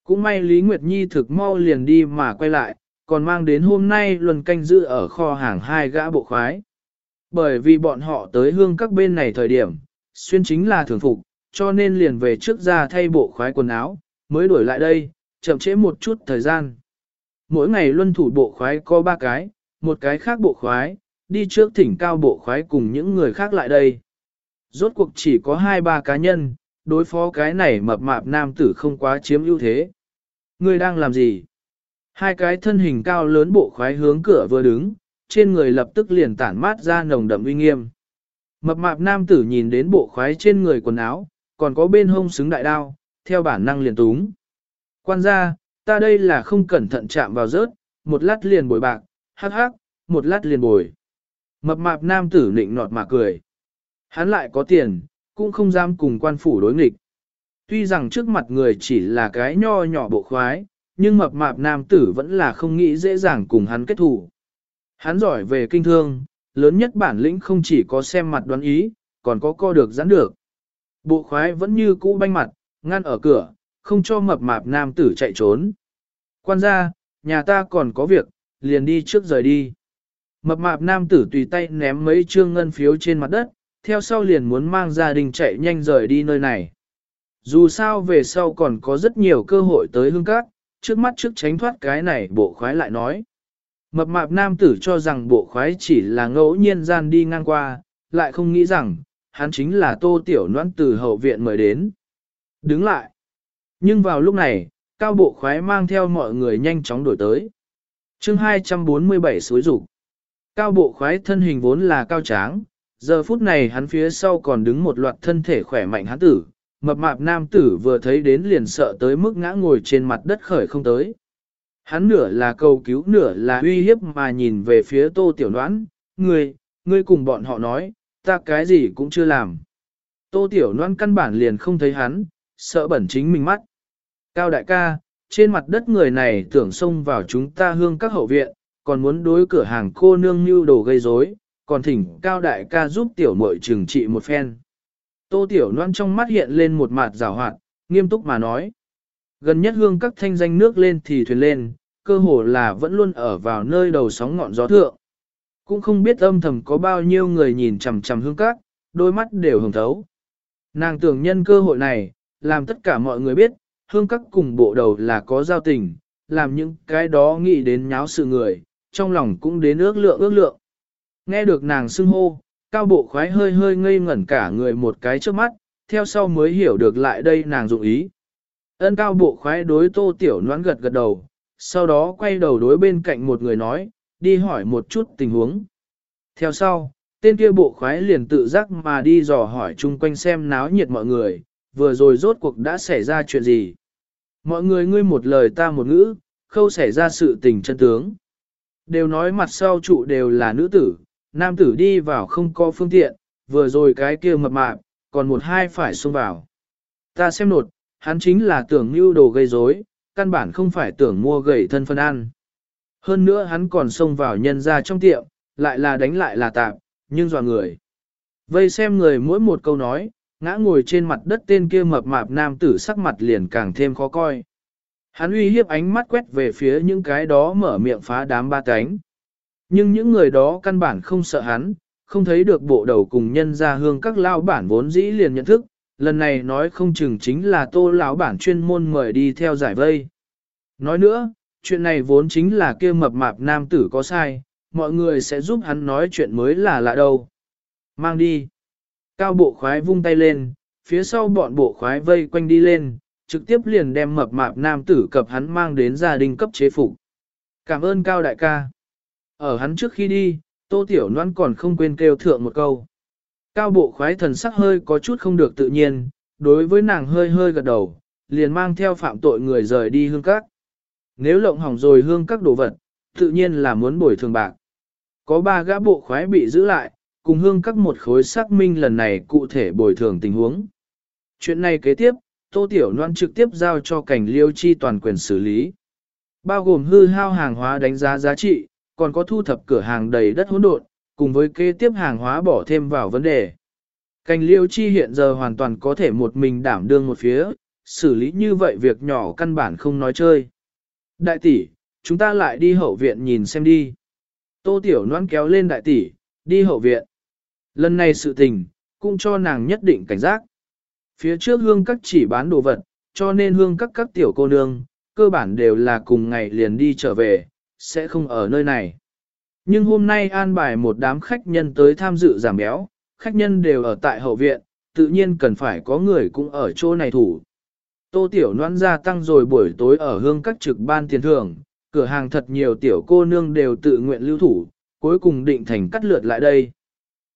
Cũng may Lý Nguyệt Nhi thực mau liền đi mà quay lại, còn mang đến hôm nay luân canh giữ ở kho hàng hai gã bộ khoái. Bởi vì bọn họ tới hương các bên này thời điểm, xuyên chính là thường phục, cho nên liền về trước ra thay bộ khoái quần áo, mới đuổi lại đây, chậm trễ một chút thời gian. Mỗi ngày luân thủ bộ khoái có ba cái, một cái khác bộ khoái, đi trước thỉnh cao bộ khoái cùng những người khác lại đây. Rốt cuộc chỉ có hai ba cá nhân, đối phó cái này mập mạp nam tử không quá chiếm ưu thế. ngươi đang làm gì? Hai cái thân hình cao lớn bộ khoái hướng cửa vừa đứng, trên người lập tức liền tản mát ra nồng đậm uy nghiêm. Mập mạp nam tử nhìn đến bộ khoái trên người quần áo, còn có bên hông xứng đại đao, theo bản năng liền túng. Quan gia, ta đây là không cẩn thận chạm vào rớt, một lát liền bồi bạc, hắc hắc, một lát liền bồi. Mập mạp nam tử nịnh nọt mà cười. Hắn lại có tiền, cũng không dám cùng quan phủ đối nghịch. Tuy rằng trước mặt người chỉ là cái nho nhỏ bộ khoái, nhưng mập mạp nam tử vẫn là không nghĩ dễ dàng cùng hắn kết thủ. Hắn giỏi về kinh thương, lớn nhất bản lĩnh không chỉ có xem mặt đoán ý, còn có co được giãn được. Bộ khoái vẫn như cũ banh mặt, ngăn ở cửa, không cho mập mạp nam tử chạy trốn. Quan gia, nhà ta còn có việc, liền đi trước rời đi. Mập mạp nam tử tùy tay ném mấy trương ngân phiếu trên mặt đất, theo sau liền muốn mang gia đình chạy nhanh rời đi nơi này. Dù sao về sau còn có rất nhiều cơ hội tới hương cát, trước mắt trước tránh thoát cái này bộ khoái lại nói. Mập mạp nam tử cho rằng bộ khoái chỉ là ngẫu nhiên gian đi ngang qua, lại không nghĩ rằng, hắn chính là tô tiểu noãn từ hậu viện mời đến. Đứng lại. Nhưng vào lúc này, cao bộ khoái mang theo mọi người nhanh chóng đổi tới. chương 247 suối rủ. Cao bộ khoái thân hình vốn là cao tráng, giờ phút này hắn phía sau còn đứng một loạt thân thể khỏe mạnh hắn tử, mập mạp nam tử vừa thấy đến liền sợ tới mức ngã ngồi trên mặt đất khởi không tới. Hắn nửa là cầu cứu nửa là uy hiếp mà nhìn về phía tô tiểu noãn, ngươi, ngươi cùng bọn họ nói, ta cái gì cũng chưa làm. Tô tiểu noãn căn bản liền không thấy hắn, sợ bẩn chính mình mắt. Cao đại ca, trên mặt đất người này tưởng xông vào chúng ta hương các hậu viện, còn muốn đối cửa hàng cô nương như đồ gây rối, còn thỉnh cao đại ca giúp tiểu muội trừng trị một phen. Tô tiểu Loan trong mắt hiện lên một mặt rào hoạt, nghiêm túc mà nói. Gần nhất hương các thanh danh nước lên thì thuyền lên, cơ hồ là vẫn luôn ở vào nơi đầu sóng ngọn gió thượng. Cũng không biết âm thầm có bao nhiêu người nhìn chằm chằm hương các, đôi mắt đều hồng thấu. Nàng tưởng nhân cơ hội này, làm tất cả mọi người biết, hương các cùng bộ đầu là có giao tình, làm những cái đó nghĩ đến nháo sự người, trong lòng cũng đến ước lượng ước lượng. Nghe được nàng xưng hô, cao bộ khoái hơi hơi ngây ngẩn cả người một cái trước mắt, theo sau mới hiểu được lại đây nàng dụng ý. Ân cao bộ khoái đối tô tiểu noãn gật gật đầu, sau đó quay đầu đối bên cạnh một người nói, đi hỏi một chút tình huống. Theo sau, tên kia bộ khoái liền tự giác mà đi dò hỏi chung quanh xem náo nhiệt mọi người, vừa rồi rốt cuộc đã xảy ra chuyện gì. Mọi người ngươi một lời ta một ngữ, khâu xảy ra sự tình chân tướng. Đều nói mặt sau trụ đều là nữ tử, nam tử đi vào không có phương tiện, vừa rồi cái kia mập mạp, còn một hai phải xông vào. Ta xem nột, hắn chính là tưởng mưu đồ gây rối, căn bản không phải tưởng mua gầy thân phân ăn. Hơn nữa hắn còn xông vào nhân ra trong tiệm, lại là đánh lại là tạm, nhưng dò người. Vây xem người mỗi một câu nói, Ngã ngồi trên mặt đất tên kia mập mạp nam tử sắc mặt liền càng thêm khó coi. Hắn uy hiếp ánh mắt quét về phía những cái đó mở miệng phá đám ba cánh. Nhưng những người đó căn bản không sợ hắn, không thấy được bộ đầu cùng nhân ra hương các lao bản vốn dĩ liền nhận thức, lần này nói không chừng chính là tô lão bản chuyên môn mời đi theo giải vây. Nói nữa, chuyện này vốn chính là kia mập mạp nam tử có sai, mọi người sẽ giúp hắn nói chuyện mới là lạ đâu. Mang đi. Cao bộ khoái vung tay lên, phía sau bọn bộ khoái vây quanh đi lên, trực tiếp liền đem mập mạp nam tử cập hắn mang đến gia đình cấp chế phục. Cảm ơn Cao đại ca. Ở hắn trước khi đi, Tô Tiểu Loan còn không quên kêu thượng một câu. Cao bộ khoái thần sắc hơi có chút không được tự nhiên, đối với nàng hơi hơi gật đầu, liền mang theo phạm tội người rời đi hương các. Nếu lộng hỏng rồi hương các đồ vật, tự nhiên là muốn bồi thường bạc. Có ba gã bộ khoái bị giữ lại, cùng hương các một khối xác minh lần này cụ thể bồi thường tình huống. Chuyện này kế tiếp, Tô Tiểu Loan trực tiếp giao cho cảnh liêu chi toàn quyền xử lý. Bao gồm hư hao hàng hóa đánh giá giá trị, còn có thu thập cửa hàng đầy đất hỗn độn, cùng với kế tiếp hàng hóa bỏ thêm vào vấn đề. Cành liêu chi hiện giờ hoàn toàn có thể một mình đảm đương một phía, xử lý như vậy việc nhỏ căn bản không nói chơi. Đại tỷ, chúng ta lại đi hậu viện nhìn xem đi. Tô Tiểu Loan kéo lên đại tỷ, đi hậu viện. Lần này sự tình, cũng cho nàng nhất định cảnh giác. Phía trước hương các chỉ bán đồ vật, cho nên hương các các tiểu cô nương, cơ bản đều là cùng ngày liền đi trở về, sẽ không ở nơi này. Nhưng hôm nay an bài một đám khách nhân tới tham dự giảm béo, khách nhân đều ở tại hậu viện, tự nhiên cần phải có người cũng ở chỗ này thủ. Tô Tiểu Loan gia tăng rồi buổi tối ở hương các trực ban tiền thưởng, cửa hàng thật nhiều tiểu cô nương đều tự nguyện lưu thủ, cuối cùng định thành cắt lượt lại đây.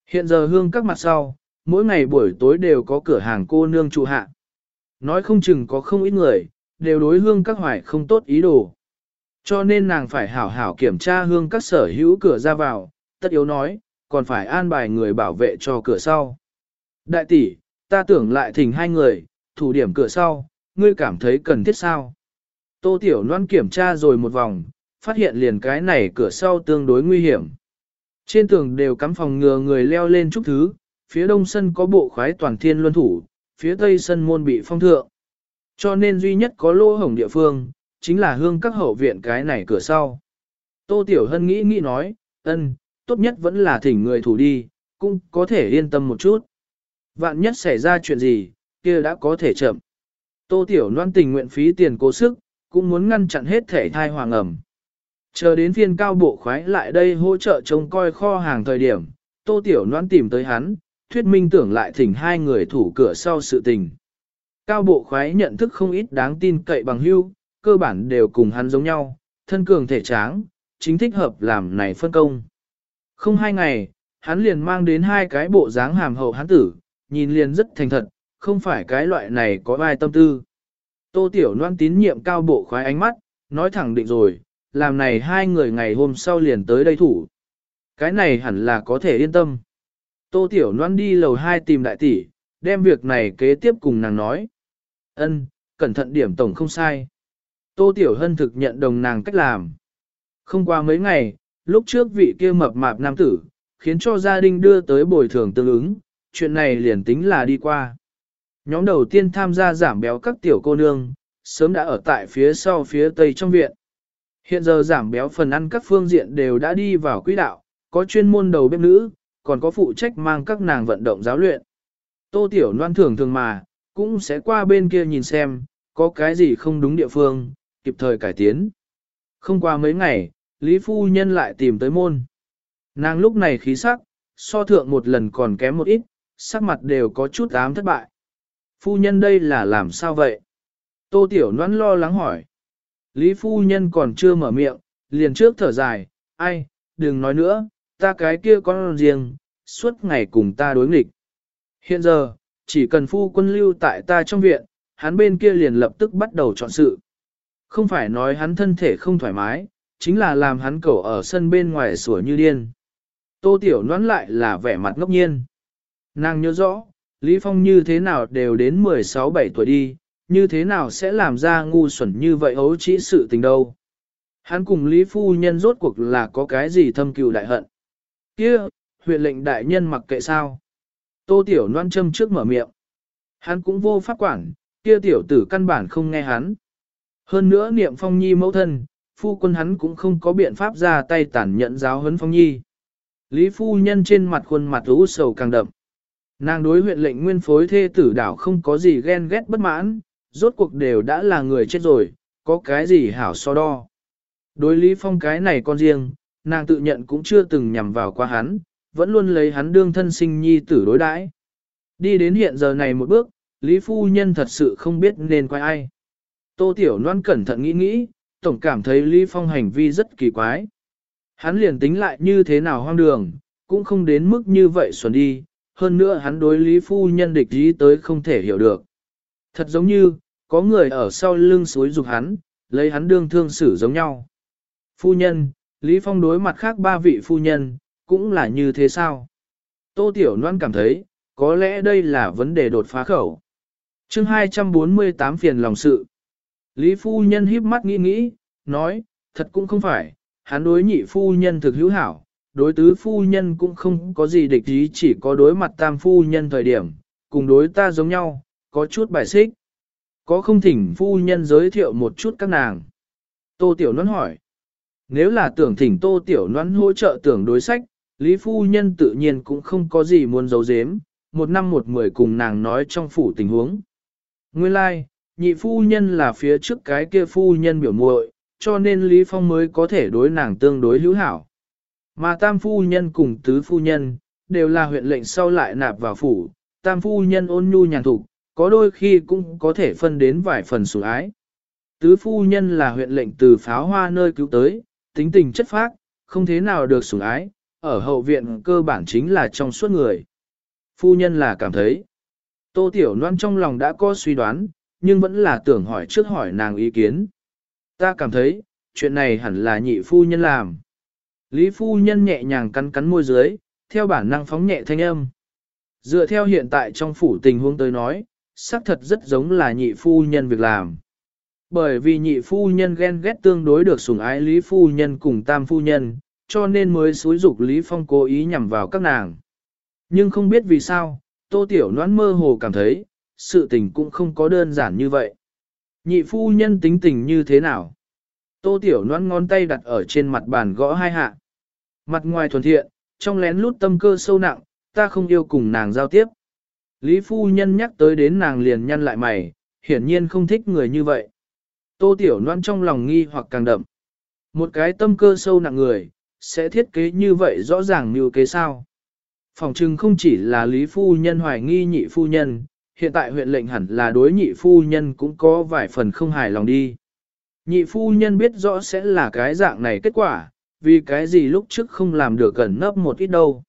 Hiện giờ hương các mặt sau, mỗi ngày buổi tối đều có cửa hàng cô nương trụ hạ. Nói không chừng có không ít người, đều đối hương các hoài không tốt ý đồ. Cho nên nàng phải hảo hảo kiểm tra hương các sở hữu cửa ra vào, tất yếu nói, còn phải an bài người bảo vệ cho cửa sau. Đại tỷ, ta tưởng lại thỉnh hai người, thủ điểm cửa sau, ngươi cảm thấy cần thiết sao? Tô Tiểu Loan kiểm tra rồi một vòng, phát hiện liền cái này cửa sau tương đối nguy hiểm. Trên tường đều cắm phòng ngừa người leo lên chút thứ, phía đông sân có bộ khoái toàn thiên luân thủ, phía tây sân môn bị phong thượng. Cho nên duy nhất có lỗ hổng địa phương, chính là hương các hậu viện cái này cửa sau. Tô Tiểu Hân nghĩ nghĩ nói, ân, tốt nhất vẫn là thỉnh người thủ đi, cũng có thể yên tâm một chút. Vạn nhất xảy ra chuyện gì, kia đã có thể chậm. Tô Tiểu Loan tình nguyện phí tiền cố sức, cũng muốn ngăn chặn hết thể thai hoàng ẩm. Chờ đến phiên cao bộ khoái lại đây hỗ trợ trông coi kho hàng thời điểm, Tô Tiểu Loan tìm tới hắn, thuyết minh tưởng lại thỉnh hai người thủ cửa sau sự tình. Cao bộ khoái nhận thức không ít đáng tin cậy bằng hưu, cơ bản đều cùng hắn giống nhau, thân cường thể tráng, chính thích hợp làm này phân công. Không hai ngày, hắn liền mang đến hai cái bộ dáng hàm hậu hắn tử, nhìn liền rất thành thật, không phải cái loại này có ai tâm tư. Tô Tiểu Loan tín nhiệm cao bộ khoái ánh mắt, nói thẳng định rồi, làm này hai người ngày hôm sau liền tới đây thủ. Cái này hẳn là có thể yên tâm. Tô Tiểu Loan đi lầu hai tìm đại tỷ, đem việc này kế tiếp cùng nàng nói. Ân, cẩn thận điểm tổng không sai. Tô Tiểu Hân thực nhận đồng nàng cách làm. Không qua mấy ngày, lúc trước vị kia mập mạp nam tử, khiến cho gia đình đưa tới bồi thường tương ứng, chuyện này liền tính là đi qua. Nhóm đầu tiên tham gia giảm béo các tiểu cô nương, sớm đã ở tại phía sau phía tây trong viện. Hiện giờ giảm béo phần ăn các phương diện đều đã đi vào quỹ đạo, có chuyên môn đầu bếp nữ, còn có phụ trách mang các nàng vận động giáo luyện. Tô Tiểu Loan thường thường mà, cũng sẽ qua bên kia nhìn xem, có cái gì không đúng địa phương, kịp thời cải tiến. Không qua mấy ngày, Lý Phu Nhân lại tìm tới môn. Nàng lúc này khí sắc, so thượng một lần còn kém một ít, sắc mặt đều có chút ám thất bại. Phu Nhân đây là làm sao vậy? Tô Tiểu Loan lo lắng hỏi. Lý Phu Nhân còn chưa mở miệng, liền trước thở dài, ai, đừng nói nữa, ta cái kia con riêng, suốt ngày cùng ta đối nghịch. Hiện giờ, chỉ cần phu quân lưu tại ta trong viện, hắn bên kia liền lập tức bắt đầu chọn sự. Không phải nói hắn thân thể không thoải mái, chính là làm hắn cầu ở sân bên ngoài sủa như điên. Tô Tiểu nón lại là vẻ mặt ngốc nhiên. Nàng nhớ rõ, Lý Phong như thế nào đều đến 16-17 tuổi đi, như thế nào sẽ làm ra ngu xuẩn như vậy ấu trĩ sự tình đâu. Hắn cùng Lý Phu Nhân rốt cuộc là có cái gì thâm cừu đại hận. Kia, huyện lệnh đại nhân mặc kệ sao. Tô Tiểu Loan châm trước mở miệng. Hắn cũng vô pháp quản, kia tiểu tử căn bản không nghe hắn. Hơn nữa niệm phong nhi mẫu thân, phu quân hắn cũng không có biện pháp ra tay tàn nhẫn giáo huấn phong nhi. Lý phu nhân trên mặt khuôn mặt u sầu càng đậm. Nàng đối huyện lệnh nguyên phối thê tử đảo không có gì ghen ghét bất mãn, rốt cuộc đều đã là người chết rồi, có cái gì hảo so đo. Đối Lý Phong cái này con riêng, nàng tự nhận cũng chưa từng nhằm vào qua hắn, vẫn luôn lấy hắn đương thân sinh nhi tử đối đãi. Đi đến hiện giờ này một bước, Lý Phu Nhân thật sự không biết nên quay ai. Tô Tiểu Loan cẩn thận nghĩ nghĩ, tổng cảm thấy Lý Phong hành vi rất kỳ quái. Hắn liền tính lại như thế nào hoang đường, cũng không đến mức như vậy xuẩn đi, hơn nữa hắn đối Lý Phu Nhân địch ý tới không thể hiểu được. Thật giống như, có người ở sau lưng suối dục hắn, lấy hắn đương thương xử giống nhau. Phu nhân, Lý Phong đối mặt khác ba vị phu nhân, cũng là như thế sao? Tô Tiểu Loan cảm thấy, có lẽ đây là vấn đề đột phá khẩu. chương 248 phiền lòng sự. Lý phu nhân híp mắt nghĩ nghĩ, nói, thật cũng không phải, hắn đối nhị phu nhân thực hữu hảo, đối tứ phu nhân cũng không có gì địch ý chỉ có đối mặt tam phu nhân thời điểm, cùng đối ta giống nhau, có chút bài xích. Có không thỉnh phu nhân giới thiệu một chút các nàng? Tô Tiểu Loan hỏi. Nếu là tưởng thỉnh Tô Tiểu Loan hỗ trợ tưởng đối sách, Lý phu nhân tự nhiên cũng không có gì muốn giấu giếm, một năm một mười cùng nàng nói trong phủ tình huống. Nguyên lai, like, nhị phu nhân là phía trước cái kia phu nhân biểu muội, cho nên Lý Phong mới có thể đối nàng tương đối hữu hảo. Mà tam phu nhân cùng tứ phu nhân, đều là huyện lệnh sau lại nạp vào phủ, tam phu nhân ôn nhu nhàn thục, có đôi khi cũng có thể phân đến vài phần sủng ái. Tứ phu nhân là huyện lệnh từ pháo hoa nơi cứu tới, tính tình chất phác, không thế nào được sủng ái, ở hậu viện cơ bản chính là trong suốt người. Phu nhân là cảm thấy, tô tiểu loan trong lòng đã có suy đoán, nhưng vẫn là tưởng hỏi trước hỏi nàng ý kiến. Ta cảm thấy, chuyện này hẳn là nhị phu nhân làm. Lý phu nhân nhẹ nhàng cắn cắn môi dưới, theo bản năng phóng nhẹ thanh âm. Dựa theo hiện tại trong phủ tình huống tới nói, xác thật rất giống là nhị phu nhân việc làm. Bởi vì nhị phu nhân ghen ghét tương đối được sủng ái Lý phu nhân cùng tam phu nhân, cho nên mới xúi dục Lý Phong cố ý nhằm vào các nàng. Nhưng không biết vì sao, Tô Tiểu Noãn mơ hồ cảm thấy, sự tình cũng không có đơn giản như vậy. Nhị phu nhân tính tình như thế nào? Tô Tiểu Noãn ngón tay đặt ở trên mặt bàn gõ hai hạ. Mặt ngoài thuần thiện, trong lén lút tâm cơ sâu nặng, ta không yêu cùng nàng giao tiếp. Lý phu nhân nhắc tới đến nàng liền nhăn lại mày, hiển nhiên không thích người như vậy. Tô Tiểu Loan trong lòng nghi hoặc càng đậm. Một cái tâm cơ sâu nặng người, sẽ thiết kế như vậy rõ ràng như kế sao. Phòng trưng không chỉ là Lý Phu Nhân hoài nghi nhị phu nhân, hiện tại huyện lệnh hẳn là đối nhị phu nhân cũng có vài phần không hài lòng đi. Nhị phu nhân biết rõ sẽ là cái dạng này kết quả, vì cái gì lúc trước không làm được gần nấp một ít đâu.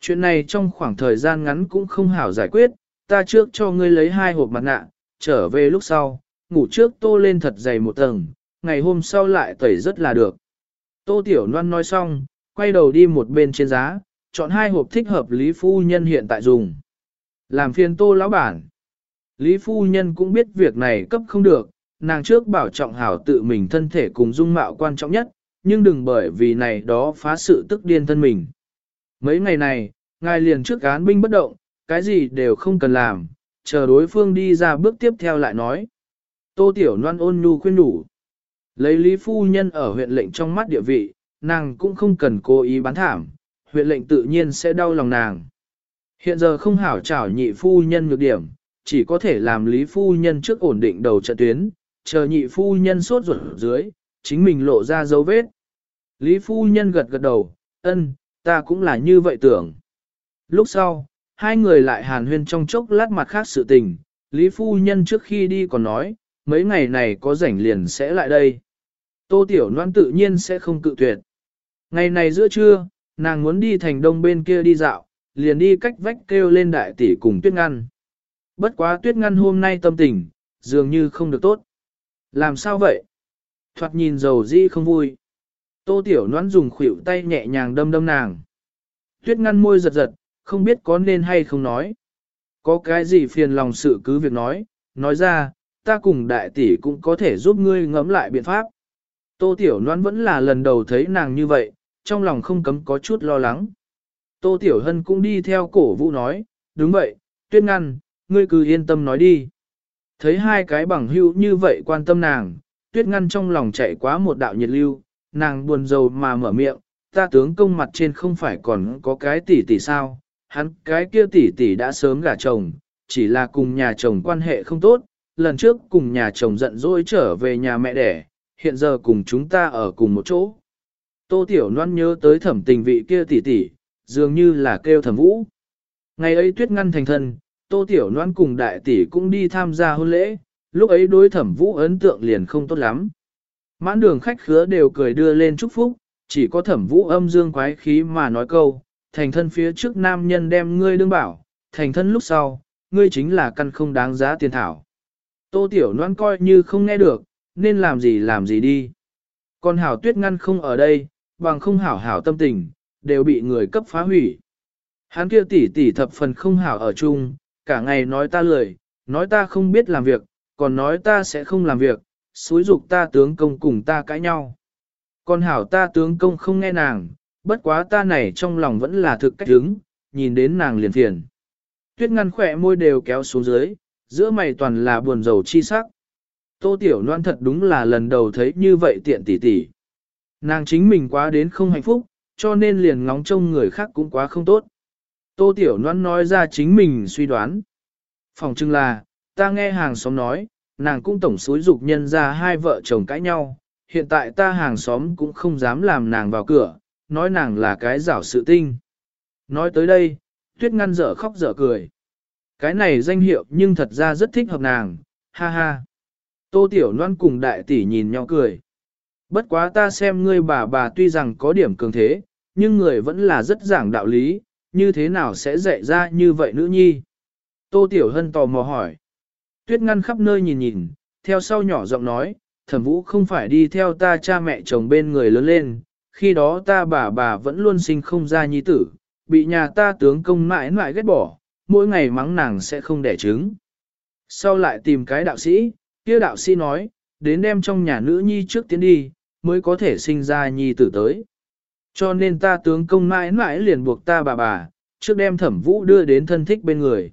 Chuyện này trong khoảng thời gian ngắn cũng không hảo giải quyết, ta trước cho ngươi lấy hai hộp mặt nạ, trở về lúc sau, ngủ trước tô lên thật dày một tầng, ngày hôm sau lại tẩy rất là được. Tô Tiểu Loan nói xong, quay đầu đi một bên trên giá, chọn hai hộp thích hợp Lý Phu Nhân hiện tại dùng. Làm phiền Tô lão bản. Lý Phu Nhân cũng biết việc này cấp không được, nàng trước bảo trọng hảo tự mình thân thể cùng dung mạo quan trọng nhất, nhưng đừng bởi vì này đó phá sự tức điên thân mình. Mấy ngày này, ngài liền trước án binh bất động, cái gì đều không cần làm, chờ đối phương đi ra bước tiếp theo lại nói. Tô Tiểu Loan ôn nhu khuyên đủ. Lấy Lý Phu Nhân ở huyện lệnh trong mắt địa vị, nàng cũng không cần cố ý bán thảm, huyện lệnh tự nhiên sẽ đau lòng nàng. Hiện giờ không hảo trảo nhị Phu Nhân nhược điểm, chỉ có thể làm Lý Phu Nhân trước ổn định đầu trận tuyến, chờ nhị Phu Nhân sốt ruột dưới, chính mình lộ ra dấu vết. Lý Phu Nhân gật gật đầu, ân, ta cũng là như vậy tưởng. Lúc sau, hai người lại hàn huyên trong chốc lát mặt khác sự tình, Lý Phu Nhân trước khi đi còn nói, mấy ngày này có rảnh liền sẽ lại đây. Tô Tiểu Loan tự nhiên sẽ không cự tuyệt. Ngày này giữa trưa, nàng muốn đi thành đông bên kia đi dạo, liền đi cách vách kêu lên đại tỷ cùng tuyết ngăn. Bất quá tuyết ngăn hôm nay tâm tình, dường như không được tốt. Làm sao vậy? Thoạt nhìn dầu di không vui. Tô Tiểu Loan dùng khuỷu tay nhẹ nhàng đâm đâm nàng. Tuyết ngăn môi giật giật, không biết có nên hay không nói. Có cái gì phiền lòng sự cứ việc nói, nói ra, ta cùng đại tỷ cũng có thể giúp ngươi ngẫm lại biện pháp. Tô Tiểu Loan vẫn là lần đầu thấy nàng như vậy, trong lòng không cấm có chút lo lắng. Tô Tiểu Hân cũng đi theo cổ vũ nói, đúng vậy, tuyết ngăn, ngươi cứ yên tâm nói đi. Thấy hai cái bằng hữu như vậy quan tâm nàng, tuyết ngăn trong lòng chạy quá một đạo nhiệt lưu, nàng buồn rầu mà mở miệng, ta tướng công mặt trên không phải còn có cái tỷ tỷ sao, hắn cái kia tỷ tỷ đã sớm gả chồng, chỉ là cùng nhà chồng quan hệ không tốt, lần trước cùng nhà chồng giận dỗi trở về nhà mẹ đẻ, hiện giờ cùng chúng ta ở cùng một chỗ. Tô Tiểu Loan nhớ tới thẩm tình vị kia tỷ tỷ, dường như là kêu thẩm vũ. Ngày ấy tuyết ngăn thành thân, Tô Tiểu Loan cùng đại tỷ cũng đi tham gia hôn lễ, lúc ấy đối thẩm vũ ấn tượng liền không tốt lắm. Mãn đường khách khứa đều cười đưa lên chúc phúc, chỉ có thẩm vũ âm dương quái khí mà nói câu, thành thân phía trước nam nhân đem ngươi đương bảo, thành thân lúc sau, ngươi chính là căn không đáng giá tiền thảo. Tô Tiểu Loan coi như không nghe được, nên làm gì làm gì đi. Còn hảo tuyết ngăn không ở đây, bằng không hảo hảo tâm tình, đều bị người cấp phá hủy. Hắn kia tỷ tỷ thập phần không hảo ở chung, cả ngày nói ta lười, nói ta không biết làm việc, còn nói ta sẽ không làm việc, xúi dục ta tướng công cùng ta cãi nhau. Còn hảo ta tướng công không nghe nàng, bất quá ta này trong lòng vẫn là thực cách hứng, nhìn đến nàng liền phiền. Tuyết ngăn khỏe môi đều kéo xuống dưới, giữa mày toàn là buồn rầu chi sắc. Tô Tiểu Loan thật đúng là lần đầu thấy như vậy tiện tỷ tỷ. Nàng chính mình quá đến không hạnh phúc, cho nên liền ngóng trông người khác cũng quá không tốt. Tô Tiểu Loan nói ra chính mình suy đoán. Phòng chừng là, ta nghe hàng xóm nói, nàng cũng tổng xúi dục nhân ra hai vợ chồng cãi nhau, hiện tại ta hàng xóm cũng không dám làm nàng vào cửa, nói nàng là cái rảo sự tinh. Nói tới đây, tuyết ngăn dở khóc dở cười. Cái này danh hiệu nhưng thật ra rất thích hợp nàng, ha ha. Tô Tiểu Loan cùng đại tỷ nhìn nhau cười. Bất quá ta xem ngươi bà bà tuy rằng có điểm cường thế, nhưng người vẫn là rất giảng đạo lý, như thế nào sẽ dạy ra như vậy nữ nhi? Tô Tiểu Hân tò mò hỏi. Tuyết ngăn khắp nơi nhìn nhìn, theo sau nhỏ giọng nói, thẩm vũ không phải đi theo ta cha mẹ chồng bên người lớn lên, khi đó ta bà bà vẫn luôn sinh không ra nhi tử, bị nhà ta tướng công mãi mãi ghét bỏ, mỗi ngày mắng nàng sẽ không đẻ trứng. Sau lại tìm cái đạo sĩ, kia đạo sĩ nói, đến đem trong nhà nữ nhi trước tiến đi, mới có thể sinh ra nhi tử tới. Cho nên ta tướng công mãi mãi liền buộc ta bà bà, trước đem thẩm vũ đưa đến thân thích bên người.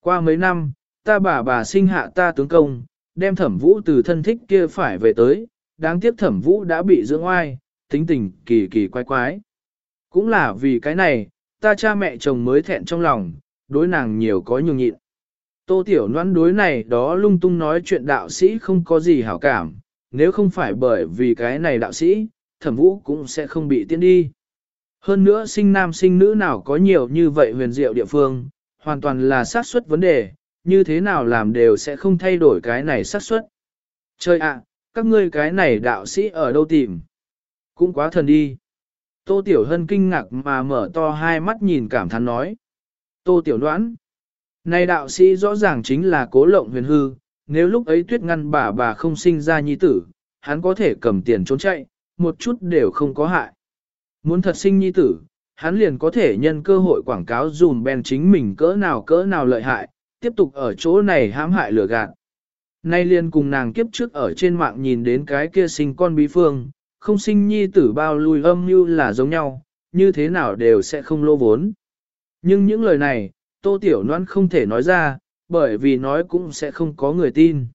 Qua mấy năm, ta bà bà sinh hạ ta tướng công, đem thẩm vũ từ thân thích kia phải về tới, đáng tiếc thẩm vũ đã bị dưỡng oai, tính tình kỳ kỳ quái quái. Cũng là vì cái này, ta cha mẹ chồng mới thẹn trong lòng, đối nàng nhiều có nhường nhịn. Tô Tiểu Loan đối này đó lung tung nói chuyện đạo sĩ không có gì hảo cảm, nếu không phải bởi vì cái này đạo sĩ, thẩm vũ cũng sẽ không bị tiến đi. Hơn nữa sinh nam sinh nữ nào có nhiều như vậy huyền diệu địa phương, hoàn toàn là xác suất vấn đề, như thế nào làm đều sẽ không thay đổi cái này xác suất. Trời ạ, các ngươi cái này đạo sĩ ở đâu tìm? Cũng quá thần đi. Tô Tiểu Hân kinh ngạc mà mở to hai mắt nhìn cảm thán nói. Tô Tiểu Đoán. Này đạo sĩ rõ ràng chính là cố lộng huyền hư, nếu lúc ấy tuyết ngăn bà bà không sinh ra nhi tử, hắn có thể cầm tiền trốn chạy, một chút đều không có hại. Muốn thật sinh nhi tử, hắn liền có thể nhân cơ hội quảng cáo dùm ben chính mình cỡ nào cỡ nào lợi hại, tiếp tục ở chỗ này hãm hại lừa gạt. Nay liền cùng nàng kiếp trước ở trên mạng nhìn đến cái kia sinh con bí phương, không sinh nhi tử bao lùi âm như là giống nhau, như thế nào đều sẽ không lô vốn. Nhưng những lời này, Tô Tiểu Loan không thể nói ra, bởi vì nói cũng sẽ không có người tin.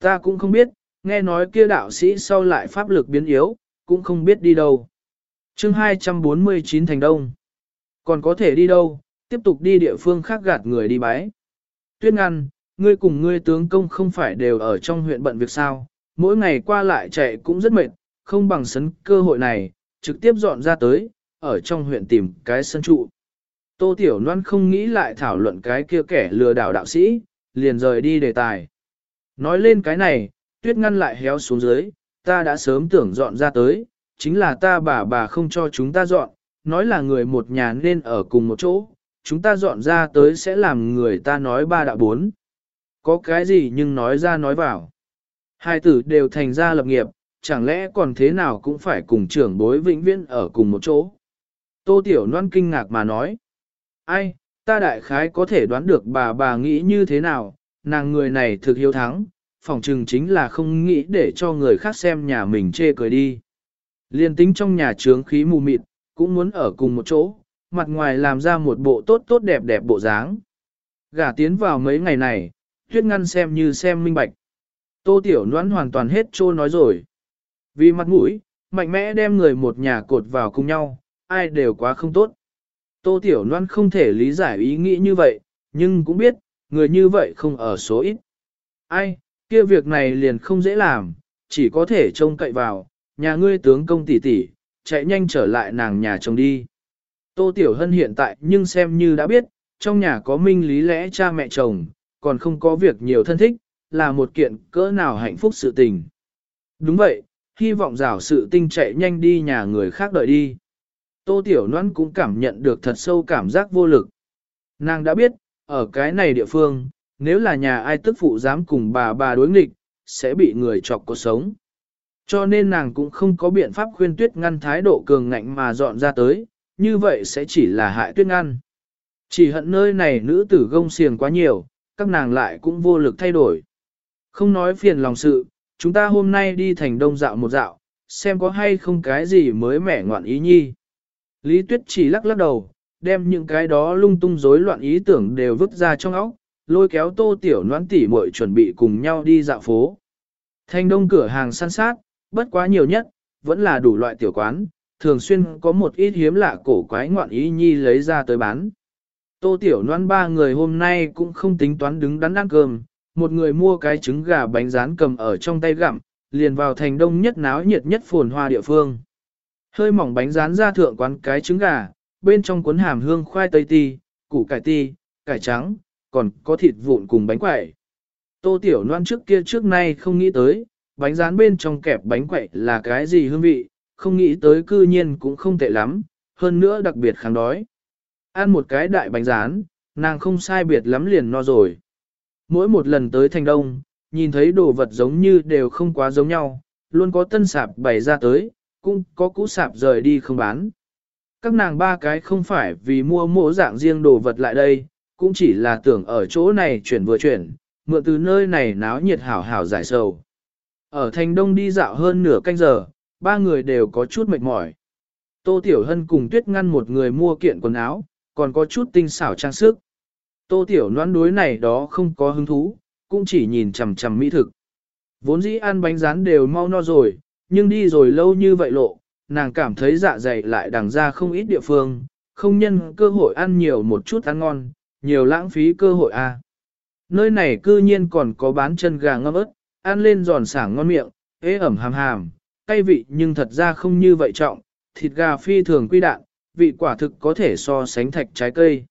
Ta cũng không biết, nghe nói kia đạo sĩ sau lại pháp lực biến yếu, cũng không biết đi đâu. chương 249 thành đông. Còn có thể đi đâu, tiếp tục đi địa phương khác gạt người đi bái. Tuyết ngăn, ngươi cùng ngươi tướng công không phải đều ở trong huyện bận việc sao, mỗi ngày qua lại chạy cũng rất mệt, không bằng sấn cơ hội này, trực tiếp dọn ra tới, ở trong huyện tìm cái sân trụ. Tô Tiểu Loan không nghĩ lại thảo luận cái kia kẻ lừa đảo đạo sĩ, liền rời đi đề tài. Nói lên cái này, tuyết ngăn lại héo xuống dưới, ta đã sớm tưởng dọn ra tới, chính là ta bà bà không cho chúng ta dọn, nói là người một nhà nên ở cùng một chỗ, chúng ta dọn ra tới sẽ làm người ta nói ba đạo bốn. Có cái gì nhưng nói ra nói vào. Hai tử đều thành ra lập nghiệp, chẳng lẽ còn thế nào cũng phải cùng trưởng bối vĩnh viễn ở cùng một chỗ. Tô Tiểu Loan kinh ngạc mà nói. Ai, ta đại khái có thể đoán được bà bà nghĩ như thế nào, nàng người này thực hiếu thắng, phỏng chừng chính là không nghĩ để cho người khác xem nhà mình chê cười đi. Liên tính trong nhà trướng khí mù mịt, cũng muốn ở cùng một chỗ, mặt ngoài làm ra một bộ tốt tốt đẹp đẹp bộ dáng. Gả tiến vào mấy ngày này, tuyết ngăn xem như xem minh bạch. Tô tiểu noãn hoàn toàn hết trô nói rồi. Vì mặt mũi, mạnh mẽ đem người một nhà cột vào cùng nhau, ai đều quá không tốt. Tô tiểu Loan không thể lý giải ý nghĩ như vậy, nhưng cũng biết, người như vậy không ở số ít. Ai, kia việc này liền không dễ làm, chỉ có thể trông cậy vào, nhà ngươi tướng công tỷ tỷ, chạy nhanh trở lại nàng nhà chồng đi. Tô Tiểu Hân hiện tại nhưng xem như đã biết, trong nhà có minh lý lẽ cha mẹ chồng, còn không có việc nhiều thân thích, là một kiện cỡ nào hạnh phúc sự tình. Đúng vậy, hy vọng rảo sự tinh chạy nhanh đi nhà người khác đợi đi. Tô Tiểu Loan cũng cảm nhận được thật sâu cảm giác vô lực. Nàng đã biết, ở cái này địa phương, nếu là nhà ai tức phụ dám cùng bà bà đối nghịch, sẽ bị người chọc cuộc sống. Cho nên nàng cũng không có biện pháp khuyên tuyết ngăn thái độ cường ngạnh mà dọn ra tới, như vậy sẽ chỉ là hại tuyết ngăn. Chỉ hận nơi này nữ tử gông xiềng quá nhiều, các nàng lại cũng vô lực thay đổi. Không nói phiền lòng sự, chúng ta hôm nay đi thành đông dạo một dạo, xem có hay không cái gì mới mẻ ngoạn ý nhi. Lý Tuyết chỉ lắc lắc đầu, đem những cái đó lung tung rối loạn ý tưởng đều vứt ra trong óc, lôi kéo tô tiểu noãn tỉ muội chuẩn bị cùng nhau đi dạo phố. Thành đông cửa hàng săn sát, bất quá nhiều nhất, vẫn là đủ loại tiểu quán, thường xuyên có một ít hiếm lạ cổ quái ngoạn ý nhi lấy ra tới bán. Tô tiểu noãn ba người hôm nay cũng không tính toán đứng đắn ăn cơm, một người mua cái trứng gà bánh rán cầm ở trong tay gặm, liền vào thành đông nhất náo nhiệt nhất phồn hoa địa phương. Hơi mỏng bánh rán ra thượng quán cái trứng gà, bên trong cuốn hàm hương khoai tây ti, củ cải ti, cải trắng, còn có thịt vụn cùng bánh quẩy. Tô Tiểu Loan trước kia trước nay không nghĩ tới, bánh rán bên trong kẹp bánh quẩy là cái gì hương vị, không nghĩ tới cư nhiên cũng không tệ lắm, hơn nữa đặc biệt kháng đói. Ăn một cái đại bánh rán, nàng không sai biệt lắm liền no rồi. Mỗi một lần tới thành đông, nhìn thấy đồ vật giống như đều không quá giống nhau, luôn có tân sạp bày ra tới, cũng có cũ sạp rời đi không bán. Các nàng ba cái không phải vì mua mỗ dạng riêng đồ vật lại đây, cũng chỉ là tưởng ở chỗ này chuyển vừa chuyển, mượn từ nơi này náo nhiệt hảo hảo giải sầu. Ở thành đông đi dạo hơn nửa canh giờ, ba người đều có chút mệt mỏi. Tô Tiểu Hân cùng Tuyết Ngăn một người mua kiện quần áo, còn có chút tinh xảo trang sức. Tô Tiểu Loan đối này đó không có hứng thú, cũng chỉ nhìn chằm chằm mỹ thực. Vốn dĩ ăn bánh rán đều mau no rồi, nhưng đi rồi lâu như vậy lộ, nàng cảm thấy dạ dày lại đằng ra không ít địa phương, không nhân cơ hội ăn nhiều một chút ăn ngon, nhiều lãng phí cơ hội a. À. Nơi này cư nhiên còn có bán chân gà ngâm ớt, ăn lên giòn sảng ngon miệng, ế ẩm hàm hàm, cay vị nhưng thật ra không như vậy trọng, thịt gà phi thường quy đạn, vị quả thực có thể so sánh thạch trái cây.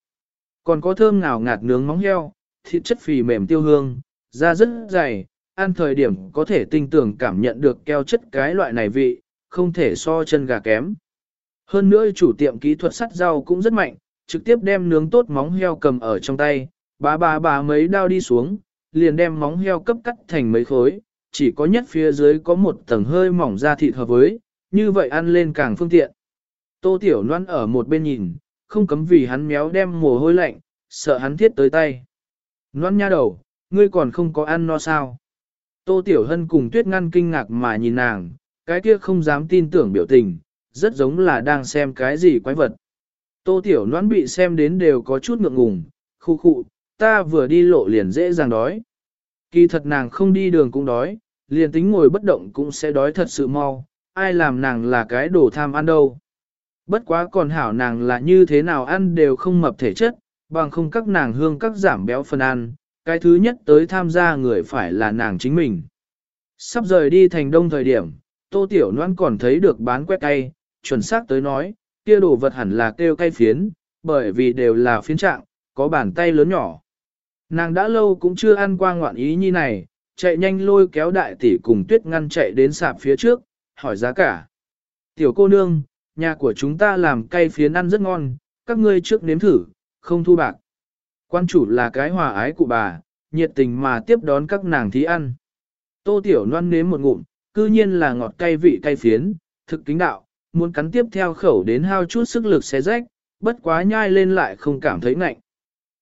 Còn có thơm ngào ngạt nướng móng heo, thịt chất phì mềm tiêu hương, da rất dày, ăn thời điểm có thể tinh tưởng cảm nhận được keo chất cái loại này vị, không thể so chân gà kém. Hơn nữa chủ tiệm kỹ thuật sắt rau cũng rất mạnh, trực tiếp đem nướng tốt móng heo cầm ở trong tay, bà bà bà mấy đao đi xuống, liền đem móng heo cấp cắt thành mấy khối, chỉ có nhất phía dưới có một tầng hơi mỏng da thịt hợp với, như vậy ăn lên càng phương tiện. Tô Tiểu Loan ở một bên nhìn, không cấm vì hắn méo đem mồ hôi lạnh, sợ hắn thiết tới tay. Loan nha đầu, ngươi còn không có ăn no sao. Tô Tiểu Hân cùng Tuyết Ngăn kinh ngạc mà nhìn nàng, cái kia không dám tin tưởng biểu tình, rất giống là đang xem cái gì quái vật. Tô Tiểu Noãn bị xem đến đều có chút ngượng ngùng, khu khu, ta vừa đi lộ liền dễ dàng đói. Kỳ thật nàng không đi đường cũng đói, liền tính ngồi bất động cũng sẽ đói thật sự mau, ai làm nàng là cái đồ tham ăn đâu. Bất quá còn hảo nàng là như thế nào ăn đều không mập thể chất, bằng không các nàng hương các giảm béo phần ăn, cái thứ nhất tới tham gia người phải là nàng chính mình. Sắp rời đi thành đông thời điểm, tô tiểu noan còn thấy được bán quét cay, chuẩn xác tới nói, kia đồ vật hẳn là kêu cay phiến, bởi vì đều là phiến trạng, có bàn tay lớn nhỏ. Nàng đã lâu cũng chưa ăn qua ngoạn ý như này, chạy nhanh lôi kéo đại tỷ cùng tuyết ngăn chạy đến sạp phía trước, hỏi giá cả. Tiểu cô nương, nhà của chúng ta làm cay phiến ăn rất ngon, các ngươi trước nếm thử, không thu bạc. Quan chủ là cái hòa ái cụ bà, nhiệt tình mà tiếp đón các nàng thí ăn. Tô Tiểu Loan nếm một ngụm, cư nhiên là ngọt cay vị cay phiến, thực kính đạo, muốn cắn tiếp theo khẩu đến hao chút sức lực xé rách, bất quá nhai lên lại không cảm thấy ngạnh.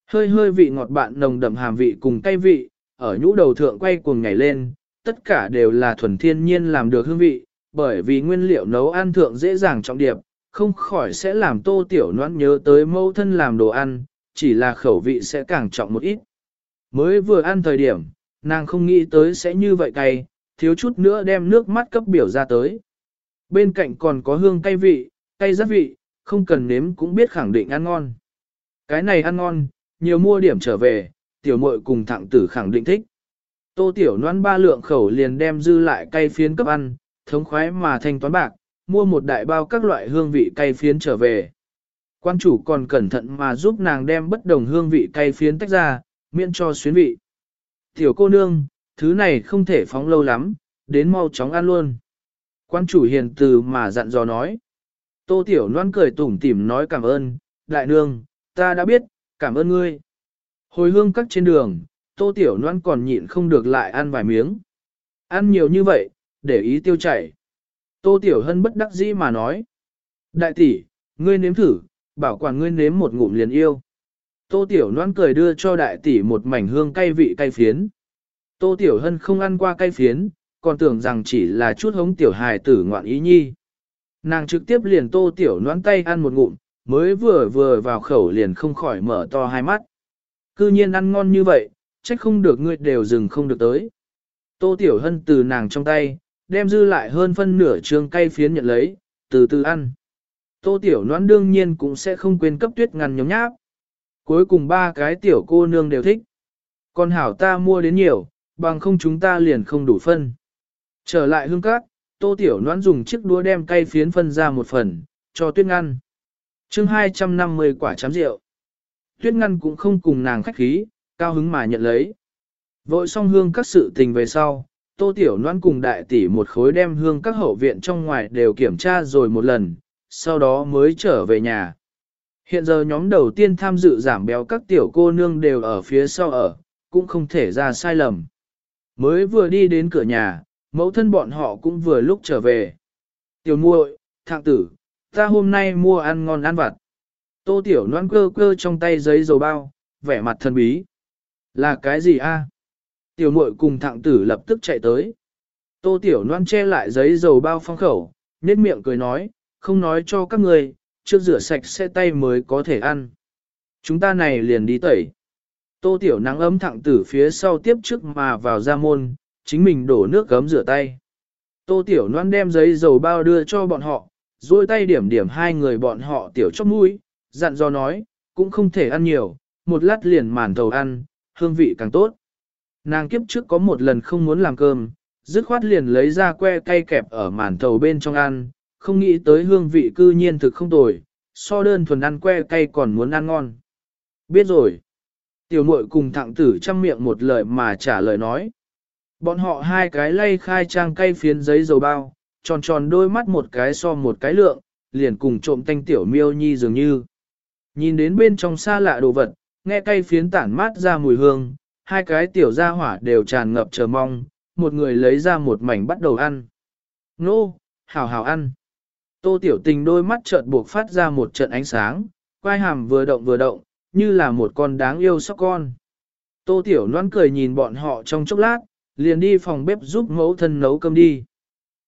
Hơi hơi vị ngọt bạn nồng đậm hàm vị cùng cay vị, ở nhũ đầu thượng quay cuồng nhảy lên, tất cả đều là thuần thiên nhiên làm được hương vị, bởi vì nguyên liệu nấu ăn thượng dễ dàng trọng điệp, không khỏi sẽ làm tô tiểu noãn nhớ tới mâu thân làm đồ ăn, chỉ là khẩu vị sẽ càng trọng một ít. Mới vừa ăn thời điểm, nàng không nghĩ tới sẽ như vậy cay, thiếu chút nữa đem nước mắt cấp biểu ra tới. Bên cạnh còn có hương cay vị, cay rất vị, không cần nếm cũng biết khẳng định ăn ngon. Cái này ăn ngon, nhiều mua điểm trở về, tiểu muội cùng thẳng tử khẳng định thích. Tô tiểu noan ba lượng khẩu liền đem dư lại cay phiến cấp ăn, thống khoái mà thanh toán bạc, mua một đại bao các loại hương vị cay phiến trở về. Quan chủ còn cẩn thận mà giúp nàng đem bất đồng hương vị cay phiến tách ra, miễn cho xuyến vị. Tiểu cô nương, thứ này không thể phóng lâu lắm, đến mau chóng ăn luôn. Quan chủ hiền từ mà dặn dò nói. Tô tiểu loan cười tủm tỉm nói cảm ơn, đại nương, ta đã biết, cảm ơn ngươi. Hồi hương các trên đường, tô tiểu loan còn nhịn không được lại ăn vài miếng. Ăn nhiều như vậy, để ý tiêu chảy. Tô tiểu hân bất đắc dĩ mà nói. Đại tỷ, ngươi nếm thử, bảo quản ngươi nếm một ngụm liền yêu. Tô tiểu Loan cười đưa cho đại tỷ một mảnh hương cay vị cay phiến. Tô tiểu hân không ăn qua cay phiến, còn tưởng rằng chỉ là chút hống tiểu hài tử ngoạn ý nhi. Nàng trực tiếp liền tô tiểu Loan tay ăn một ngụm, mới vừa vừa vào khẩu liền không khỏi mở to hai mắt. Cư nhiên ăn ngon như vậy, trách không được ngươi đều dừng không được tới. Tô Tiểu Hân từ nàng trong tay, đem dư lại hơn phân nửa trương cay phiến nhận lấy, từ từ ăn. Tô Tiểu Noãn đương nhiên cũng sẽ không quên cấp tuyết ngăn nhóm nháp. Cuối cùng ba cái tiểu cô nương đều thích. Còn hảo ta mua đến nhiều, bằng không chúng ta liền không đủ phân. Trở lại hương cát, Tô Tiểu Noãn dùng chiếc đũa đem cay phiến phân ra một phần, cho tuyết ngăn. chương 250 quả chám rượu. Tuyết ngăn cũng không cùng nàng khách khí, cao hứng mà nhận lấy. Vội xong hương các sự tình về sau, Tô Tiểu Loan cùng đại tỷ một khối đem hương các hậu viện trong ngoài đều kiểm tra rồi một lần, sau đó mới trở về nhà. Hiện giờ nhóm đầu tiên tham dự giảm béo các tiểu cô nương đều ở phía sau ở, cũng không thể ra sai lầm. Mới vừa đi đến cửa nhà, mẫu thân bọn họ cũng vừa lúc trở về. Tiểu muội, thạng tử, ta hôm nay mua ăn ngon ăn vặt. Tô tiểu noan cơ cơ trong tay giấy dầu bao, vẻ mặt thần bí. Là cái gì a? Tiểu muội cùng thạng tử lập tức chạy tới. Tô tiểu noan che lại giấy dầu bao phong khẩu, nét miệng cười nói, không nói cho các người, trước rửa sạch sẽ tay mới có thể ăn. Chúng ta này liền đi tẩy. Tô tiểu nắng ấm thẳng tử phía sau tiếp trước mà vào ra môn, chính mình đổ nước gấm rửa tay. Tô tiểu noan đem giấy dầu bao đưa cho bọn họ, duỗi tay điểm điểm hai người bọn họ tiểu chóp mũi, dặn dò nói, cũng không thể ăn nhiều, một lát liền màn thầu ăn, hương vị càng tốt. Nàng kiếp trước có một lần không muốn làm cơm, dứt khoát liền lấy ra que cay kẹp ở màn thầu bên trong ăn, không nghĩ tới hương vị cư nhiên thực không tồi, so đơn thuần ăn que cay còn muốn ăn ngon. Biết rồi. Tiểu muội cùng thẳng tử chăm miệng một lời mà trả lời nói. Bọn họ hai cái lay khai trang cay phiến giấy dầu bao, tròn tròn đôi mắt một cái so một cái lượng, liền cùng trộm tanh tiểu miêu nhi dường như. Nhìn đến bên trong xa lạ đồ vật, nghe cay phiến tản mát ra mùi hương, hai cái tiểu gia hỏa đều tràn ngập chờ mong, một người lấy ra một mảnh bắt đầu ăn. Nô, hảo hảo ăn. Tô tiểu tình đôi mắt chợt buộc phát ra một trận ánh sáng, quai hàm vừa động vừa động, như là một con đáng yêu sóc con. Tô tiểu Loan cười nhìn bọn họ trong chốc lát, liền đi phòng bếp giúp mẫu thân nấu cơm đi.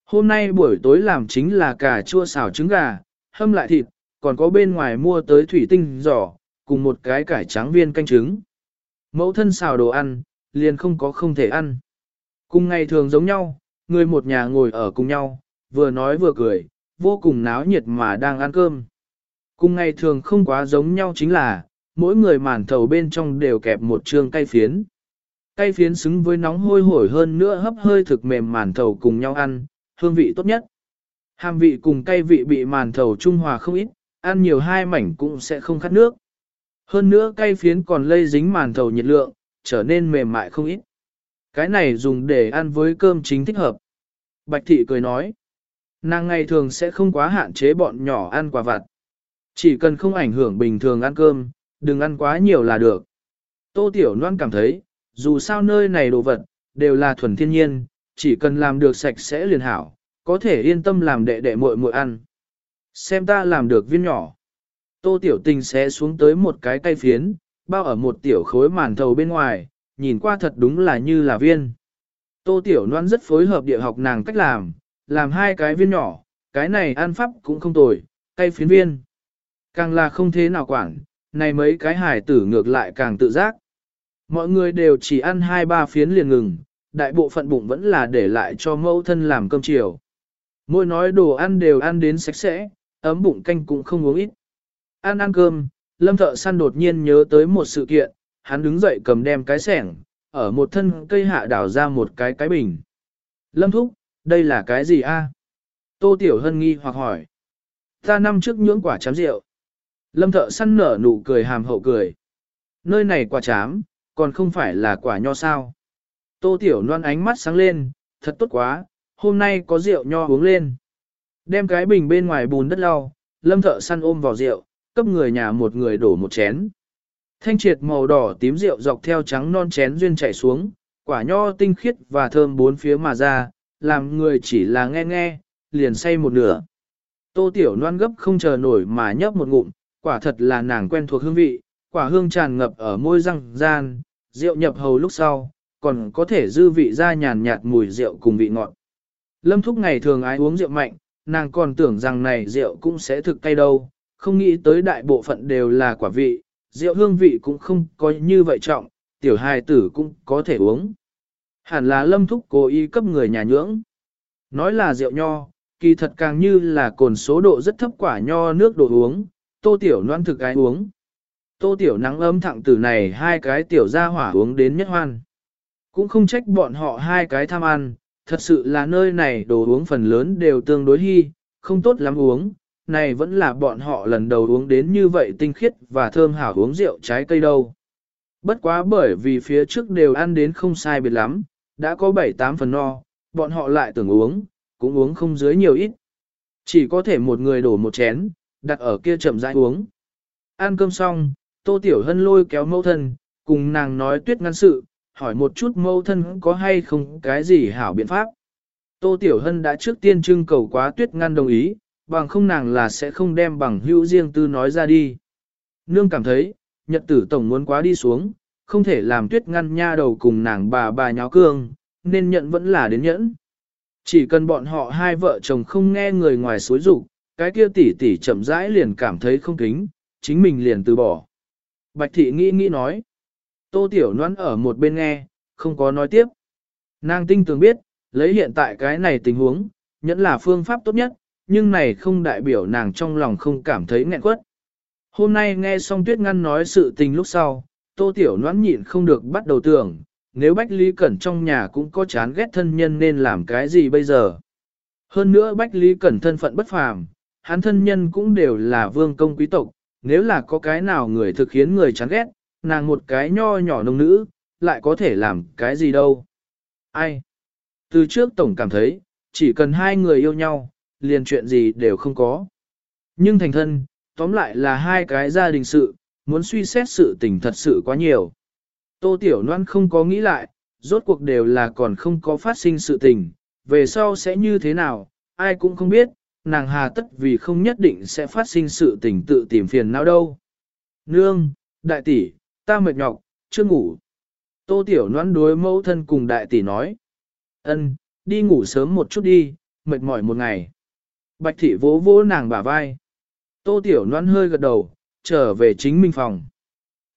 Hôm nay buổi tối làm chính là cà chua xào trứng gà, hâm lại thịt, còn có bên ngoài mua tới thủy tinh giỏ, cùng một cái cải trắng viên canh trứng. Mẫu thân xào đồ ăn, liền không có không thể ăn. Cùng ngày thường giống nhau, người một nhà ngồi ở cùng nhau, vừa nói vừa cười, vô cùng náo nhiệt mà đang ăn cơm. Cùng ngày thường không quá giống nhau chính là, mỗi người màn thầu bên trong đều kẹp một trương cay phiến. Cay phiến xứng với nóng hôi hổi hơn nữa hấp hơi thực mềm màn thầu cùng nhau ăn, hương vị tốt nhất. Hàm vị cùng cay vị bị màn thầu trung hòa không ít, ăn nhiều hai mảnh cũng sẽ không khát nước. Hơn nữa cay phiến còn lây dính màn thầu nhiệt lượng, trở nên mềm mại không ít. Cái này dùng để ăn với cơm chính thích hợp. Bạch thị cười nói, nàng ngày thường sẽ không quá hạn chế bọn nhỏ ăn quả vặt. Chỉ cần không ảnh hưởng bình thường ăn cơm, đừng ăn quá nhiều là được. Tô Tiểu Loan cảm thấy, dù sao nơi này đồ vật, đều là thuần thiên nhiên, chỉ cần làm được sạch sẽ liền hảo, có thể yên tâm làm đệ đệ muội muội ăn. Xem ta làm được viên nhỏ. Tô Tiểu Tình sẽ xuống tới một cái cây phiến, bao ở một tiểu khối màn thầu bên ngoài, nhìn qua thật đúng là như là viên. Tô Tiểu Loan rất phối hợp địa học nàng cách làm, làm hai cái viên nhỏ, cái này ăn pháp cũng không tồi, cây phiến viên. Càng là không thế nào quản, này mấy cái hải tử ngược lại càng tự giác. Mọi người đều chỉ ăn hai ba phiến liền ngừng, đại bộ phận bụng vẫn là để lại cho mẫu thân làm cơm chiều. Mỗi nói đồ ăn đều ăn đến sạch sẽ, ấm bụng canh cũng không uống ít. Ăn ăn cơm, lâm thợ săn đột nhiên nhớ tới một sự kiện, hắn đứng dậy cầm đem cái sẻng, ở một thân cây hạ đào ra một cái cái bình. Lâm thúc, đây là cái gì a? Tô Tiểu Hân nghi hoặc hỏi. Ta năm trước nhưỡng quả chám rượu. Lâm thợ săn nở nụ cười hàm hậu cười. Nơi này quả chám, còn không phải là quả nho sao. Tô Tiểu Loan ánh mắt sáng lên, thật tốt quá, hôm nay có rượu nho uống lên. Đem cái bình bên ngoài bùn đất lau, lâm thợ săn ôm vào rượu, cấp người nhà một người đổ một chén. Thanh triệt màu đỏ tím rượu dọc theo trắng non chén duyên chảy xuống, quả nho tinh khiết và thơm bốn phía mà ra, làm người chỉ là nghe nghe, liền say một nửa. Tô Tiểu Loan gấp không chờ nổi mà nhấp một ngụm, quả thật là nàng quen thuộc hương vị, quả hương tràn ngập ở môi răng gian, rượu nhập hầu lúc sau, còn có thể dư vị ra nhàn nhạt mùi rượu cùng vị ngọt. Lâm Thúc ngày thường ái uống rượu mạnh, nàng còn tưởng rằng này rượu cũng sẽ thực cay đâu, không nghĩ tới đại bộ phận đều là quả vị, rượu hương vị cũng không có như vậy trọng, tiểu hài tử cũng có thể uống. Hẳn là Lâm Thúc cố ý cấp người nhà nhưỡng. Nói là rượu nho, kỳ thật càng như là cồn số độ rất thấp quả nho nước đồ uống, tô tiểu noan thực ái uống. Tô tiểu nắng ấm thẳng từ này hai cái tiểu ra hỏa uống đến nhất hoan. Cũng không trách bọn họ hai cái tham ăn, thật sự là nơi này đồ uống phần lớn đều tương đối hy, không tốt lắm uống, này vẫn là bọn họ lần đầu uống đến như vậy tinh khiết và thơm hảo uống rượu trái cây đâu. Bất quá bởi vì phía trước đều ăn đến không sai biệt lắm, đã có 7-8 phần no, bọn họ lại tưởng uống, cũng uống không dưới nhiều ít. Chỉ có thể một người đổ một chén, đặt ở kia chậm rãi uống. Ăn cơm xong, Tô Tiểu Hân lôi kéo mẫu thân, cùng nàng nói tuyết ngăn sự, hỏi một chút mẫu thân có hay không cái gì hảo biện pháp. Tô Tiểu Hân đã trước tiên trưng cầu quá tuyết ngăn đồng ý, bằng không nàng là sẽ không đem bằng hữu riêng tư nói ra đi. Nương cảm thấy, nhật tử tổng muốn quá đi xuống, không thể làm tuyết ngăn nha đầu cùng nàng bà bà nháo cương, nên nhận vẫn là đến nhẫn. Chỉ cần bọn họ hai vợ chồng không nghe người ngoài xối rụng, cái kia tỷ tỷ chậm rãi liền cảm thấy không kính, chính mình liền từ bỏ. Bạch thị nghĩ nghĩ nói. Tô Tiểu Loan ở một bên nghe, không có nói tiếp. Nàng tinh tường biết, lấy hiện tại cái này tình huống, nhẫn là phương pháp tốt nhất, nhưng này không đại biểu nàng trong lòng không cảm thấy nghẹn quất. Hôm nay nghe xong Tuyết Ngăn nói sự tình lúc sau, Tô Tiểu noãn nhịn không được bắt đầu tưởng, nếu Bách Lý Cẩn trong nhà cũng có chán ghét thân nhân nên làm cái gì bây giờ. Hơn nữa Bách Lý Cẩn thân phận bất phàm, hắn thân nhân cũng đều là vương công quý tộc, nếu là có cái nào người thực khiến người chán ghét, nàng một cái nho nhỏ nông nữ, lại có thể làm cái gì đâu. Ai? Từ trước Tổng cảm thấy, chỉ cần hai người yêu nhau, liền chuyện gì đều không có. Nhưng thành thân, tóm lại là hai cái gia đình sự, muốn suy xét sự tình thật sự quá nhiều. Tô Tiểu Loan không có nghĩ lại, rốt cuộc đều là còn không có phát sinh sự tình, về sau sẽ như thế nào, ai cũng không biết, nàng hà tất vì không nhất định sẽ phát sinh sự tình tự tìm phiền não đâu. Nương, đại tỷ, ta mệt nhọc, chưa ngủ. Tô Tiểu Loan đối mẫu thân cùng đại tỷ nói. ân, đi ngủ sớm một chút đi, mệt mỏi một ngày. Bạch thị vỗ vỗ nàng bả vai. Tô Tiểu Loan hơi gật đầu, trở về chính mình phòng.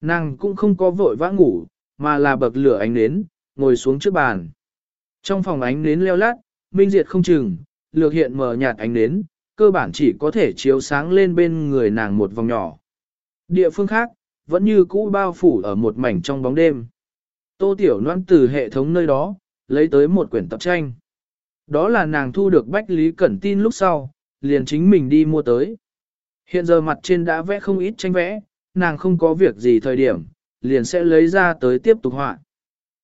Nàng cũng không có vội vã ngủ, mà là bậc lửa ánh nến, ngồi xuống trước bàn. Trong phòng ánh nến leo lát, minh diệt không chừng, lược hiện mờ nhạt ánh nến, cơ bản chỉ có thể chiếu sáng lên bên người nàng một vòng nhỏ. Địa phương khác, vẫn như cũ bao phủ ở một mảnh trong bóng đêm. Tô Tiểu Loan từ hệ thống nơi đó, lấy tới một quyển tập tranh. Đó là nàng thu được Bách Lý Cẩn tin lúc sau, liền chính mình đi mua tới. Hiện giờ mặt trên đã vẽ không ít tranh vẽ, nàng không có việc gì thời điểm, liền sẽ lấy ra tới tiếp tục họa.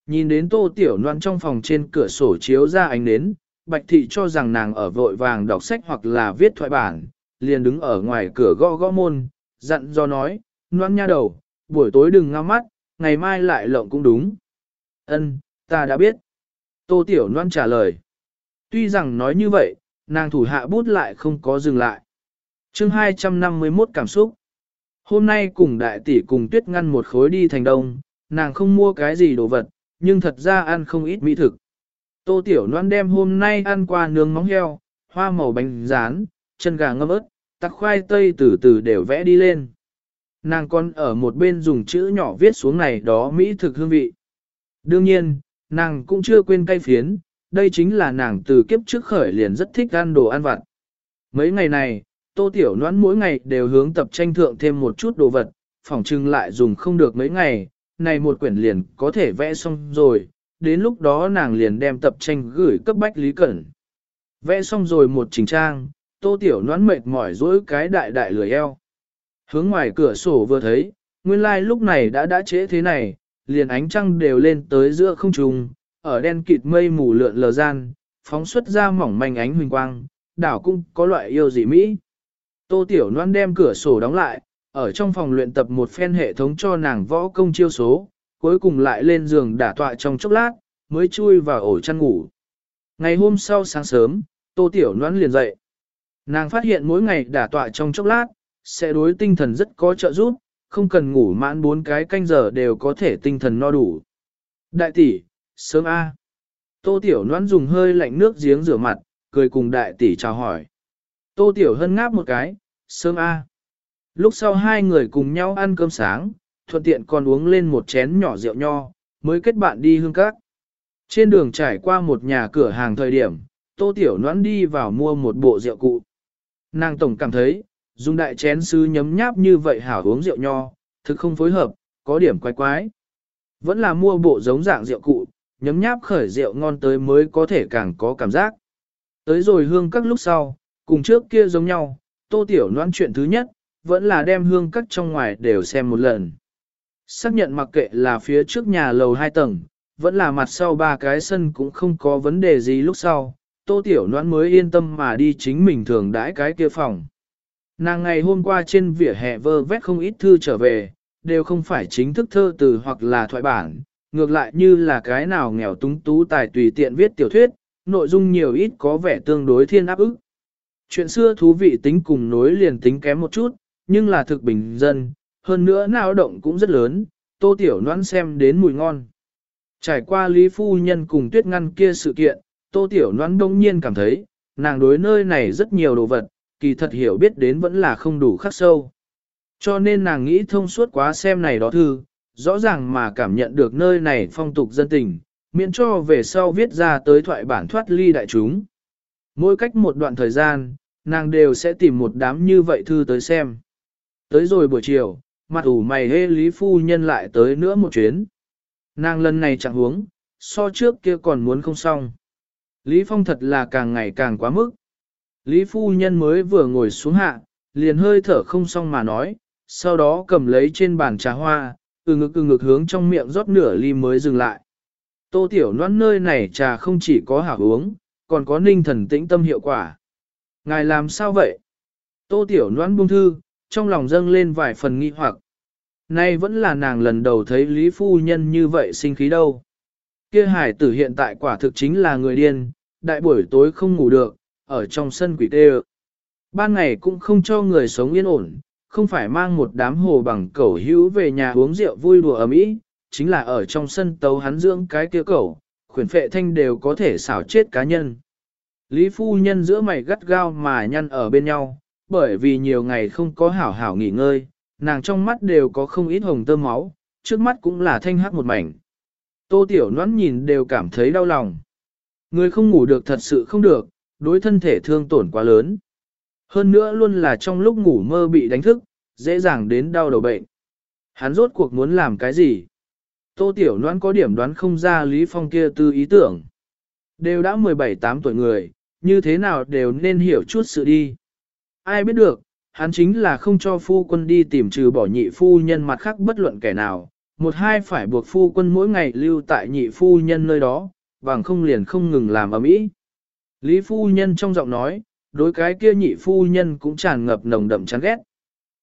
Nhìn đến tô tiểu loan trong phòng trên cửa sổ chiếu ra ánh nến, bạch thị cho rằng nàng ở vội vàng đọc sách hoặc là viết thoại bản, liền đứng ở ngoài cửa gõ gõ môn, dặn do nói, loan nha đầu, buổi tối đừng ngao mắt, ngày mai lại lộng cũng đúng. Ân, ta đã biết. Tô tiểu loan trả lời. Tuy rằng nói như vậy, nàng thủ hạ bút lại không có dừng lại chương 251 cảm xúc. Hôm nay cùng đại tỷ cùng tuyết ngăn một khối đi thành đông, nàng không mua cái gì đồ vật, nhưng thật ra ăn không ít mỹ thực. Tô Tiểu Loan đem hôm nay ăn qua nướng móng heo, hoa màu bánh rán, chân gà ngâm ớt, tắc khoai tây từ từ đều vẽ đi lên. nàng còn ở một bên dùng chữ nhỏ viết xuống này đó Mỹ thực hương vị. Đương nhiên, nàng cũng chưa quên cay phiến, đây chính là nàng từ kiếp trước khởi liền rất thích ăn đồ ăn vặt. Mấy ngày này, tô tiểu noãn mỗi ngày đều hướng tập tranh thượng thêm một chút đồ vật, phỏng chừng lại dùng không được mấy ngày, này một quyển liền có thể vẽ xong rồi, đến lúc đó nàng liền đem tập tranh gửi cấp bách Lý Cẩn. Vẽ xong rồi một trình trang, tô tiểu noãn mệt mỏi dỗi cái đại đại lười eo. Hướng ngoài cửa sổ vừa thấy, nguyên lai like lúc này đã đã trễ thế này, liền ánh trăng đều lên tới giữa không trung, ở đen kịt mây mù lượn lờ gian, phóng xuất ra mỏng manh ánh huỳnh quang, đảo cũng có loại yêu dị mỹ. Tô Tiểu Loan đem cửa sổ đóng lại, ở trong phòng luyện tập một phen hệ thống cho nàng võ công chiêu số, cuối cùng lại lên giường đả tọa trong chốc lát, mới chui vào ổ chăn ngủ. Ngày hôm sau sáng sớm, Tô Tiểu Loan liền dậy. Nàng phát hiện mỗi ngày đả tọa trong chốc lát, sẽ đối tinh thần rất có trợ giúp, không cần ngủ mãn bốn cái canh giờ đều có thể tinh thần no đủ. Đại tỷ, sớm A. Tô Tiểu Loan dùng hơi lạnh nước giếng rửa mặt, cười cùng đại tỷ chào hỏi. Tô Tiểu Hân ngáp một cái, sớm A. Lúc sau hai người cùng nhau ăn cơm sáng, thuận tiện còn uống lên một chén nhỏ rượu nho, mới kết bạn đi hương các. Trên đường trải qua một nhà cửa hàng thời điểm, Tô Tiểu Noãn đi vào mua một bộ rượu cụ. Nàng tổng cảm thấy, dùng đại chén sứ nhấm nháp như vậy hảo uống rượu nho, thực không phối hợp, có điểm quái quái. Vẫn là mua bộ giống dạng rượu cụ, nhấm nháp khởi rượu ngon tới mới có thể càng có cảm giác. Tới rồi hương các lúc sau, cùng trước kia giống nhau, tô tiểu Loan chuyện thứ nhất, vẫn là đem hương các trong ngoài đều xem một lần. Xác nhận mặc kệ là phía trước nhà lầu hai tầng, vẫn là mặt sau ba cái sân cũng không có vấn đề gì lúc sau, tô tiểu Loan mới yên tâm mà đi chính mình thường đãi cái kia phòng. Nàng ngày hôm qua trên vỉa hè vơ vét không ít thư trở về, đều không phải chính thức thơ từ hoặc là thoại bản, ngược lại như là cái nào nghèo túng tú tài tùy tiện viết tiểu thuyết, nội dung nhiều ít có vẻ tương đối thiên áp ức. Chuyện xưa thú vị tính cùng nối liền tính kém một chút, nhưng là thực bình dân, hơn nữa náo động cũng rất lớn, tô tiểu noãn xem đến mùi ngon. Trải qua Lý Phu Nhân cùng tuyết ngăn kia sự kiện, tô tiểu noãn đông nhiên cảm thấy, nàng đối nơi này rất nhiều đồ vật, kỳ thật hiểu biết đến vẫn là không đủ khắc sâu. Cho nên nàng nghĩ thông suốt quá xem này đó thư, rõ ràng mà cảm nhận được nơi này phong tục dân tình, miễn cho về sau viết ra tới thoại bản thoát ly đại chúng. Mỗi cách một đoạn thời gian, nàng đều sẽ tìm một đám như vậy thư tới xem. Tới rồi buổi chiều, mặt ủ mày hê Lý Phu Nhân lại tới nữa một chuyến. Nàng lần này chẳng huống, so trước kia còn muốn không xong. Lý Phong thật là càng ngày càng quá mức. Lý Phu Nhân mới vừa ngồi xuống hạ, liền hơi thở không xong mà nói, sau đó cầm lấy trên bàn trà hoa, từ ngực từ ngực hướng trong miệng rót nửa ly mới dừng lại. Tô Tiểu Loan nơi này trà không chỉ có hảo uống, còn có ninh thần tĩnh tâm hiệu quả. Ngài làm sao vậy? Tô Tiểu Loan buông thư, trong lòng dâng lên vài phần nghi hoặc. Nay vẫn là nàng lần đầu thấy Lý Phu Nhân như vậy sinh khí đâu. Kia hải tử hiện tại quả thực chính là người điên, đại buổi tối không ngủ được, ở trong sân quỷ tê Ban ngày cũng không cho người sống yên ổn, không phải mang một đám hồ bằng cẩu hữu về nhà uống rượu vui đùa ở mỹ, chính là ở trong sân tấu hắn dưỡng cái kia cẩu, khuyển phệ thanh đều có thể xảo chết cá nhân. Lý phu nhân giữa mày gắt gao mà nhăn ở bên nhau, bởi vì nhiều ngày không có hảo hảo nghỉ ngơi, nàng trong mắt đều có không ít hồng tơ máu, trước mắt cũng là thanh hắc một mảnh. Tô tiểu noãn nhìn đều cảm thấy đau lòng. Người không ngủ được thật sự không được, đối thân thể thương tổn quá lớn. Hơn nữa luôn là trong lúc ngủ mơ bị đánh thức, dễ dàng đến đau đầu bệnh. Hắn rốt cuộc muốn làm cái gì? Tô Tiểu Loan có điểm đoán không ra Lý Phong kia tư ý tưởng. Đều đã 17-8 tuổi người, như thế nào đều nên hiểu chút sự đi. Ai biết được, hắn chính là không cho phu quân đi tìm trừ bỏ nhị phu nhân mặt khác bất luận kẻ nào, một hai phải buộc phu quân mỗi ngày lưu tại nhị phu nhân nơi đó, bằng không liền không ngừng làm ở mỹ. Lý phu nhân trong giọng nói, đối cái kia nhị phu nhân cũng tràn ngập nồng đậm chán ghét.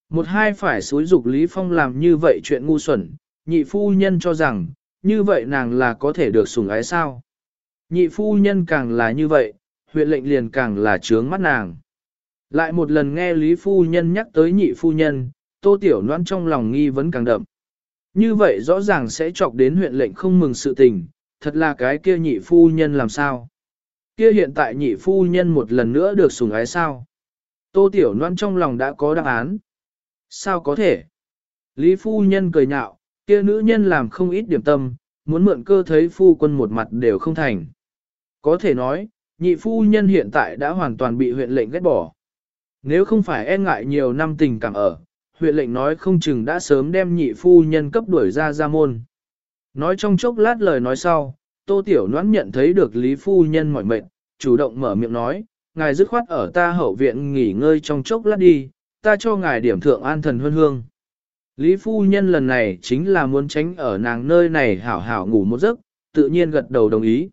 Một hai phải xúi dục Lý Phong làm như vậy chuyện ngu xuẩn, nhị phu nhân cho rằng, như vậy nàng là có thể được sủng ái sao. Nhị phu nhân càng là như vậy, huyện lệnh liền càng là trướng mắt nàng. Lại một lần nghe Lý phu nhân nhắc tới nhị phu nhân, tô tiểu Loan trong lòng nghi vấn càng đậm. Như vậy rõ ràng sẽ chọc đến huyện lệnh không mừng sự tình, thật là cái kia nhị phu nhân làm sao. Kia hiện tại nhị phu nhân một lần nữa được sủng ái sao? Tô Tiểu Loan trong lòng đã có đáp án. Sao có thể? Lý phu nhân cười nhạo, kia nữ nhân làm không ít điểm tâm, muốn mượn cơ thấy phu quân một mặt đều không thành. Có thể nói, nhị phu nhân hiện tại đã hoàn toàn bị huyện lệnh ghét bỏ. Nếu không phải e ngại nhiều năm tình cảm ở, huyện lệnh nói không chừng đã sớm đem nhị phu nhân cấp đuổi ra ra môn. Nói trong chốc lát lời nói sau, tô tiểu noãn nhận thấy được lý phu nhân mỏi mệt, chủ động mở miệng nói, ngài dứt khoát ở ta hậu viện nghỉ ngơi trong chốc lát đi, ta cho ngài điểm thượng an thần huân hương. Lý phu nhân lần này chính là muốn tránh ở nàng nơi này hảo hảo ngủ một giấc, tự nhiên gật đầu đồng ý.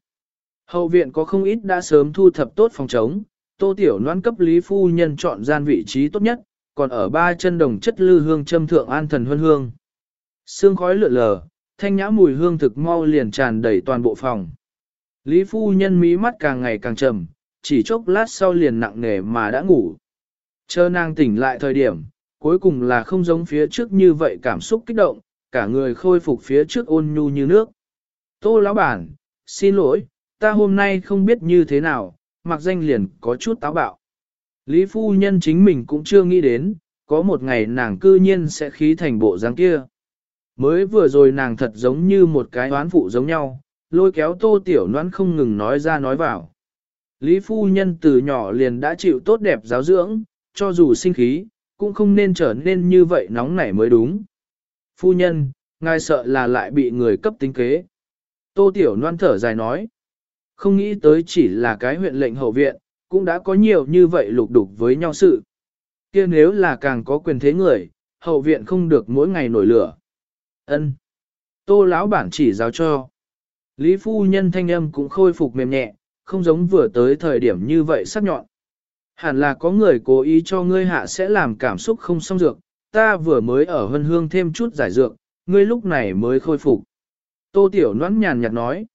Hậu viện có không ít đã sớm thu thập tốt phòng chống, tô tiểu noan cấp Lý phu nhân chọn gian vị trí tốt nhất, còn ở ba chân đồng chất lư hương châm thượng an thần huân hương. Sương khói lượn lờ, thanh nhã mùi hương thực mau liền tràn đầy toàn bộ phòng. Lý phu nhân mí mắt càng ngày càng trầm, chỉ chốc lát sau liền nặng nề mà đã ngủ. Chờ nàng tỉnh lại thời điểm, cuối cùng là không giống phía trước như vậy cảm xúc kích động, cả người khôi phục phía trước ôn nhu như nước. Tô lão bản, xin lỗi, ta hôm nay không biết như thế nào, mặc danh liền có chút táo bạo. Lý phu nhân chính mình cũng chưa nghĩ đến, có một ngày nàng cư nhiên sẽ khí thành bộ dáng kia. Mới vừa rồi nàng thật giống như một cái oán phụ giống nhau, lôi kéo tô tiểu noãn không ngừng nói ra nói vào. Lý phu nhân từ nhỏ liền đã chịu tốt đẹp giáo dưỡng, cho dù sinh khí, cũng không nên trở nên như vậy nóng nảy mới đúng. Phu nhân, ngài sợ là lại bị người cấp tính kế. Tô tiểu noan thở dài nói. Không nghĩ tới chỉ là cái huyện lệnh hậu viện, cũng đã có nhiều như vậy lục đục với nhau sự. kia nếu là càng có quyền thế người, hậu viện không được mỗi ngày nổi lửa. ân Tô lão bản chỉ giáo cho. Lý phu nhân thanh âm cũng khôi phục mềm nhẹ, không giống vừa tới thời điểm như vậy sắc nhọn. Hẳn là có người cố ý cho ngươi hạ sẽ làm cảm xúc không xong dược, ta vừa mới ở hân hương thêm chút giải dược, ngươi lúc này mới khôi phục. Tô Tiểu Noãn nhàn nhạt nói,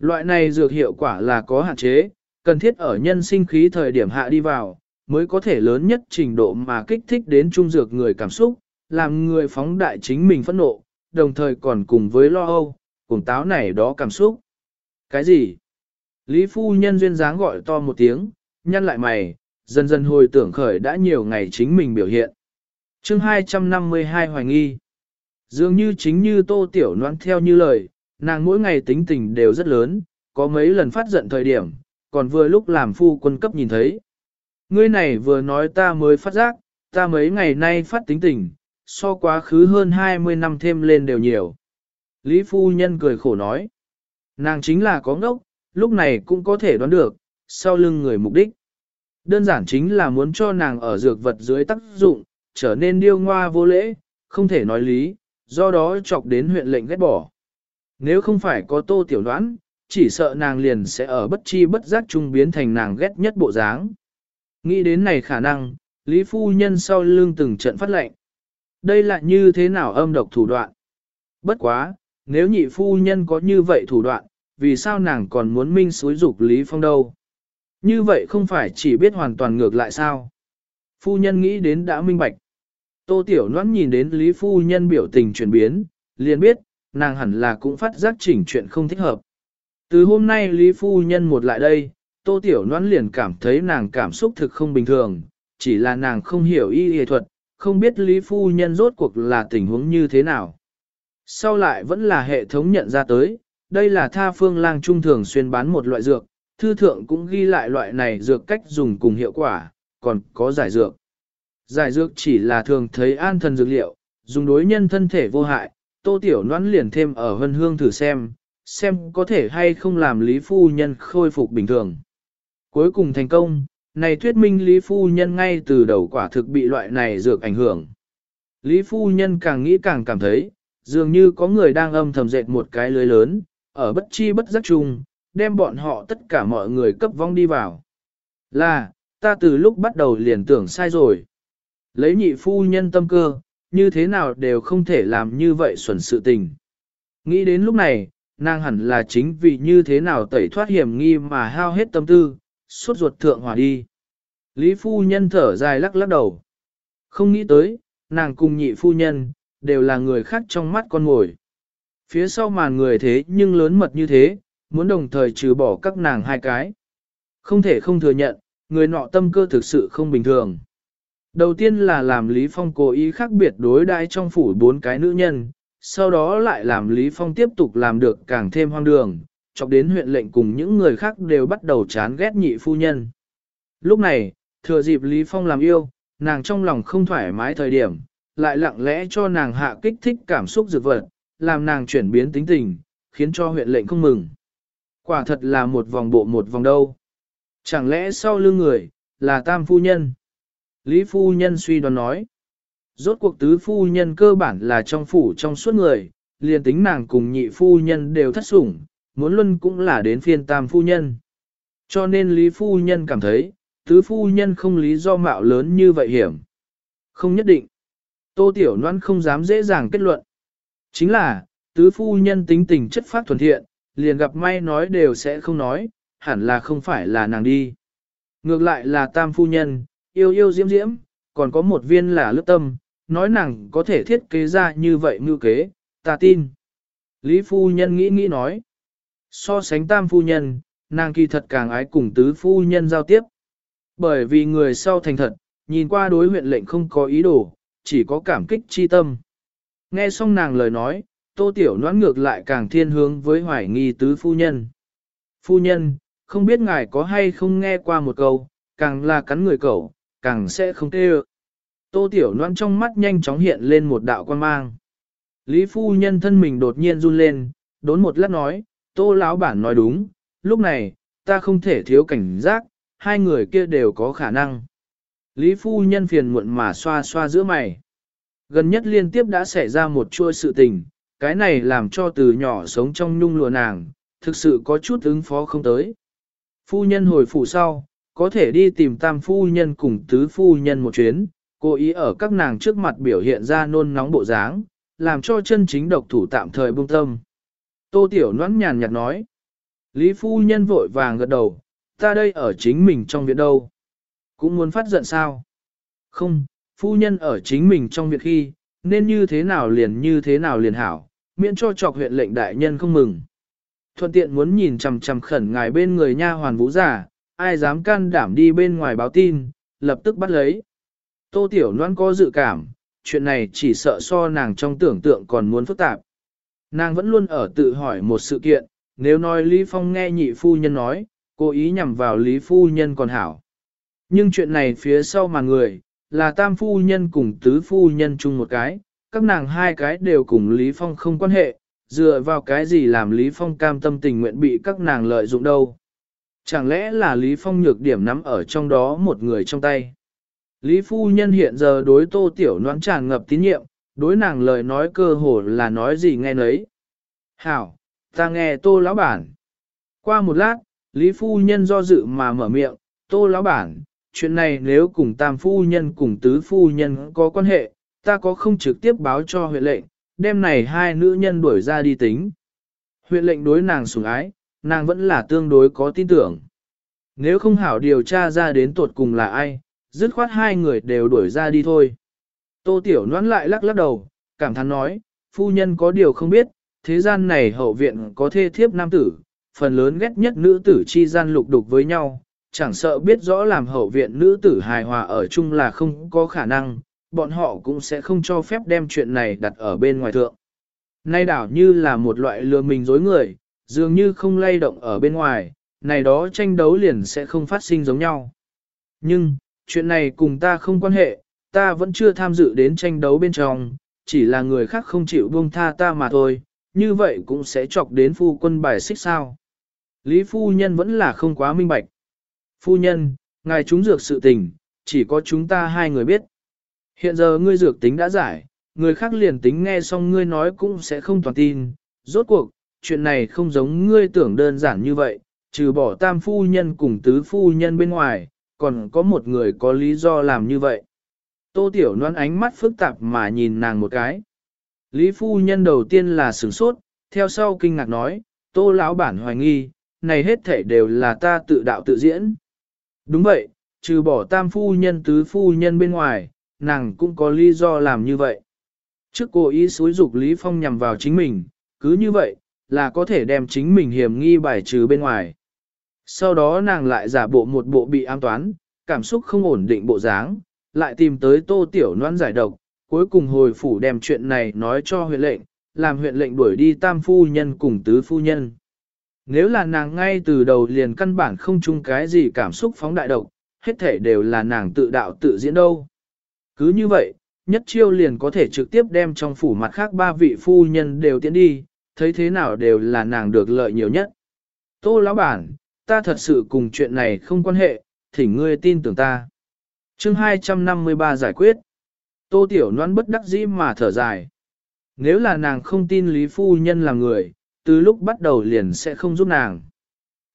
loại này dược hiệu quả là có hạn chế, cần thiết ở nhân sinh khí thời điểm hạ đi vào, mới có thể lớn nhất trình độ mà kích thích đến trung dược người cảm xúc, làm người phóng đại chính mình phẫn nộ, đồng thời còn cùng với lo âu, cùng táo này đó cảm xúc. Cái gì? Lý phu nhân duyên dáng gọi to một tiếng, nhăn lại mày, dần dần hồi tưởng khởi đã nhiều ngày chính mình biểu hiện. chương 252 hoài nghi. Dường như chính như tô tiểu noãn theo như lời, nàng mỗi ngày tính tình đều rất lớn, có mấy lần phát giận thời điểm, còn vừa lúc làm phu quân cấp nhìn thấy. Ngươi này vừa nói ta mới phát giác, ta mấy ngày nay phát tính tình, so quá khứ hơn 20 năm thêm lên đều nhiều. Lý phu nhân cười khổ nói, nàng chính là có ngốc, lúc này cũng có thể đoán được, sau lưng người mục đích. Đơn giản chính là muốn cho nàng ở dược vật dưới tác dụng, trở nên điêu ngoa vô lễ, không thể nói lý, do đó chọc đến huyện lệnh ghét bỏ. Nếu không phải có tô tiểu đoán, chỉ sợ nàng liền sẽ ở bất chi bất giác trung biến thành nàng ghét nhất bộ dáng. Nghĩ đến này khả năng, Lý Phu Nhân sau lưng từng trận phát lệnh. Đây là như thế nào âm độc thủ đoạn? Bất quá, nếu nhị Phu Nhân có như vậy thủ đoạn, vì sao nàng còn muốn minh xúi dục Lý Phong đâu? Như vậy không phải chỉ biết hoàn toàn ngược lại sao? Phu nhân nghĩ đến đã minh bạch. Tô Tiểu Loan nhìn đến Lý Phu nhân biểu tình chuyển biến, liền biết, nàng hẳn là cũng phát giác chỉnh chuyện không thích hợp. Từ hôm nay Lý Phu nhân một lại đây, Tô Tiểu Loan liền cảm thấy nàng cảm xúc thực không bình thường, chỉ là nàng không hiểu y y thuật, không biết Lý Phu nhân rốt cuộc là tình huống như thế nào. Sau lại vẫn là hệ thống nhận ra tới, đây là tha phương lang trung thường xuyên bán một loại dược, thư thượng cũng ghi lại loại này dược cách dùng cùng hiệu quả, còn có giải dược. Giải dược chỉ là thường thấy an thần dược liệu, dùng đối nhân thân thể vô hại, tô tiểu noãn liền thêm ở hân hương thử xem, xem có thể hay không làm Lý Phu Nhân khôi phục bình thường. Cuối cùng thành công, này thuyết minh Lý Phu Nhân ngay từ đầu quả thực bị loại này dược ảnh hưởng. Lý Phu Nhân càng nghĩ càng cảm thấy, dường như có người đang âm thầm dệt một cái lưới lớn, ở bất chi bất giác chung, đem bọn họ tất cả mọi người cấp vong đi vào. Là, ta từ lúc bắt đầu liền tưởng sai rồi. Lấy nhị phu nhân tâm cơ, như thế nào đều không thể làm như vậy xuẩn sự tình. Nghĩ đến lúc này, nàng hẳn là chính vì như thế nào tẩy thoát hiểm nghi mà hao hết tâm tư, suốt ruột thượng hỏa đi. Lý phu nhân thở dài lắc lắc đầu. Không nghĩ tới, nàng cùng nhị phu nhân, đều là người khác trong mắt con ngồi. Phía sau màn người thế nhưng lớn mật như thế, muốn đồng thời trừ bỏ các nàng hai cái. Không thể không thừa nhận, người nọ tâm cơ thực sự không bình thường. Đầu tiên là làm Lý Phong cố ý khác biệt đối đãi trong phủ bốn cái nữ nhân, sau đó lại làm Lý Phong tiếp tục làm được càng thêm hoang đường, chọc đến huyện lệnh cùng những người khác đều bắt đầu chán ghét nhị phu nhân. Lúc này, thừa dịp Lý Phong làm yêu, nàng trong lòng không thoải mái thời điểm, lại lặng lẽ cho nàng hạ kích thích cảm xúc dược vật, làm nàng chuyển biến tính tình, khiến cho huyện lệnh không mừng. Quả thật là một vòng bộ một vòng đâu. Chẳng lẽ sau lưng người, là tam phu nhân? Lý phu nhân suy đoán nói. Rốt cuộc tứ phu nhân cơ bản là trong phủ trong suốt người, liền tính nàng cùng nhị phu nhân đều thất sủng, muốn luân cũng là đến phiên tam phu nhân. Cho nên Lý phu nhân cảm thấy, tứ phu nhân không lý do mạo lớn như vậy hiểm. Không nhất định. Tô Tiểu Loan không dám dễ dàng kết luận. Chính là, tứ phu nhân tính tình chất phát thuần thiện, liền gặp may nói đều sẽ không nói, hẳn là không phải là nàng đi. Ngược lại là tam phu nhân, yêu yêu diễm diễm, còn có một viên là lướt tâm, nói nàng có thể thiết kế ra như vậy như kế, ta tin. Lý phu nhân nghĩ nghĩ nói, so sánh tam phu nhân, nàng kỳ thật càng ái cùng tứ phu nhân giao tiếp. Bởi vì người sau thành thật, nhìn qua đối huyện lệnh không có ý đồ, chỉ có cảm kích chi tâm. Nghe xong nàng lời nói, tô tiểu noãn ngược lại càng thiên hướng với hoài nghi tứ phu nhân. Phu nhân, không biết ngài có hay không nghe qua một câu, càng là cắn người cậu, càng sẽ không tê ơ. Tô tiểu Loan trong mắt nhanh chóng hiện lên một đạo quan mang. Lý phu nhân thân mình đột nhiên run lên, đốn một lát nói, tô lão bản nói đúng, lúc này, ta không thể thiếu cảnh giác, hai người kia đều có khả năng. Lý phu nhân phiền muộn mà xoa xoa giữa mày. Gần nhất liên tiếp đã xảy ra một chua sự tình, cái này làm cho từ nhỏ sống trong nhung lùa nàng, thực sự có chút ứng phó không tới. Phu nhân hồi phủ sau, có thể đi tìm tam phu nhân cùng tứ phu nhân một chuyến, cố ý ở các nàng trước mặt biểu hiện ra nôn nóng bộ dáng, làm cho chân chính độc thủ tạm thời buông tâm. Tô Tiểu Noãn nhàn nhạt nói. Lý phu nhân vội vàng gật đầu, ta đây ở chính mình trong viện đâu. Cũng muốn phát giận sao? Không, phu nhân ở chính mình trong việc khi, nên như thế nào liền như thế nào liền hảo, miễn cho chọc huyện lệnh đại nhân không mừng. Thuận tiện muốn nhìn chằm chằm khẩn ngài bên người nha hoàn vũ giả, ai dám can đảm đi bên ngoài báo tin, lập tức bắt lấy. Tô Tiểu Loan có dự cảm, chuyện này chỉ sợ so nàng trong tưởng tượng còn muốn phức tạp. Nàng vẫn luôn ở tự hỏi một sự kiện, nếu nói Lý Phong nghe nhị phu nhân nói, cố ý nhằm vào Lý phu nhân còn hảo. Nhưng chuyện này phía sau mà người, là tam phu nhân cùng tứ phu nhân chung một cái, các nàng hai cái đều cùng Lý Phong không quan hệ, dựa vào cái gì làm Lý Phong cam tâm tình nguyện bị các nàng lợi dụng đâu. Chẳng lẽ là Lý Phong nhược điểm nắm ở trong đó một người trong tay. Lý phu nhân hiện giờ đối tô tiểu noãn tràn ngập tín nhiệm, đối nàng lời nói cơ hồ là nói gì nghe nấy. Hảo, ta nghe tô lão bản. Qua một lát, Lý phu nhân do dự mà mở miệng, tô lão bản, chuyện này nếu cùng tam phu nhân cùng tứ phu nhân có quan hệ, ta có không trực tiếp báo cho huyện lệnh, đêm này hai nữ nhân đuổi ra đi tính. Huyện lệnh đối nàng sủng ái, nàng vẫn là tương đối có tin tưởng. Nếu không hảo điều tra ra đến tuột cùng là ai, dứt khoát hai người đều đuổi ra đi thôi. Tô Tiểu Noãn lại lắc lắc đầu, cảm thán nói, phu nhân có điều không biết, thế gian này hậu viện có thê thiếp nam tử, phần lớn ghét nhất nữ tử chi gian lục đục với nhau, chẳng sợ biết rõ làm hậu viện nữ tử hài hòa ở chung là không có khả năng, bọn họ cũng sẽ không cho phép đem chuyện này đặt ở bên ngoài thượng. Nay đảo như là một loại lừa mình dối người, dường như không lay động ở bên ngoài, này đó tranh đấu liền sẽ không phát sinh giống nhau. Nhưng, chuyện này cùng ta không quan hệ, ta vẫn chưa tham dự đến tranh đấu bên trong, chỉ là người khác không chịu buông tha ta mà thôi, như vậy cũng sẽ chọc đến phu quân bài xích sao. Lý phu nhân vẫn là không quá minh bạch. Phu nhân, ngài chúng dược sự tình, chỉ có chúng ta hai người biết. Hiện giờ ngươi dược tính đã giải, người khác liền tính nghe xong ngươi nói cũng sẽ không toàn tin. Rốt cuộc, chuyện này không giống ngươi tưởng đơn giản như vậy, trừ bỏ tam phu nhân cùng tứ phu nhân bên ngoài, còn có một người có lý do làm như vậy. Tô Tiểu Loan ánh mắt phức tạp mà nhìn nàng một cái. Lý phu nhân đầu tiên là sửng sốt, theo sau kinh ngạc nói, Tô lão bản hoài nghi, này hết thể đều là ta tự đạo tự diễn. Đúng vậy, trừ bỏ tam phu nhân tứ phu nhân bên ngoài, nàng cũng có lý do làm như vậy. Trước cô ý xúi dục Lý Phong nhằm vào chính mình, cứ như vậy, là có thể đem chính mình hiểm nghi bài trừ bên ngoài. Sau đó nàng lại giả bộ một bộ bị an toán, cảm xúc không ổn định bộ dáng, lại tìm tới tô tiểu noan giải độc, cuối cùng hồi phủ đem chuyện này nói cho huyện lệnh, làm huyện lệnh đuổi đi tam phu nhân cùng tứ phu nhân. Nếu là nàng ngay từ đầu liền căn bản không chung cái gì cảm xúc phóng đại độc, hết thể đều là nàng tự đạo tự diễn đâu. Cứ như vậy, nhất chiêu liền có thể trực tiếp đem trong phủ mặt khác ba vị phu nhân đều tiến đi, thấy thế nào đều là nàng được lợi nhiều nhất. Tô lão bản, ta thật sự cùng chuyện này không quan hệ, thỉnh ngươi tin tưởng ta. chương 253 giải quyết. Tô tiểu noan bất đắc dĩ mà thở dài. Nếu là nàng không tin Lý Phu Nhân là người, từ lúc bắt đầu liền sẽ không giúp nàng.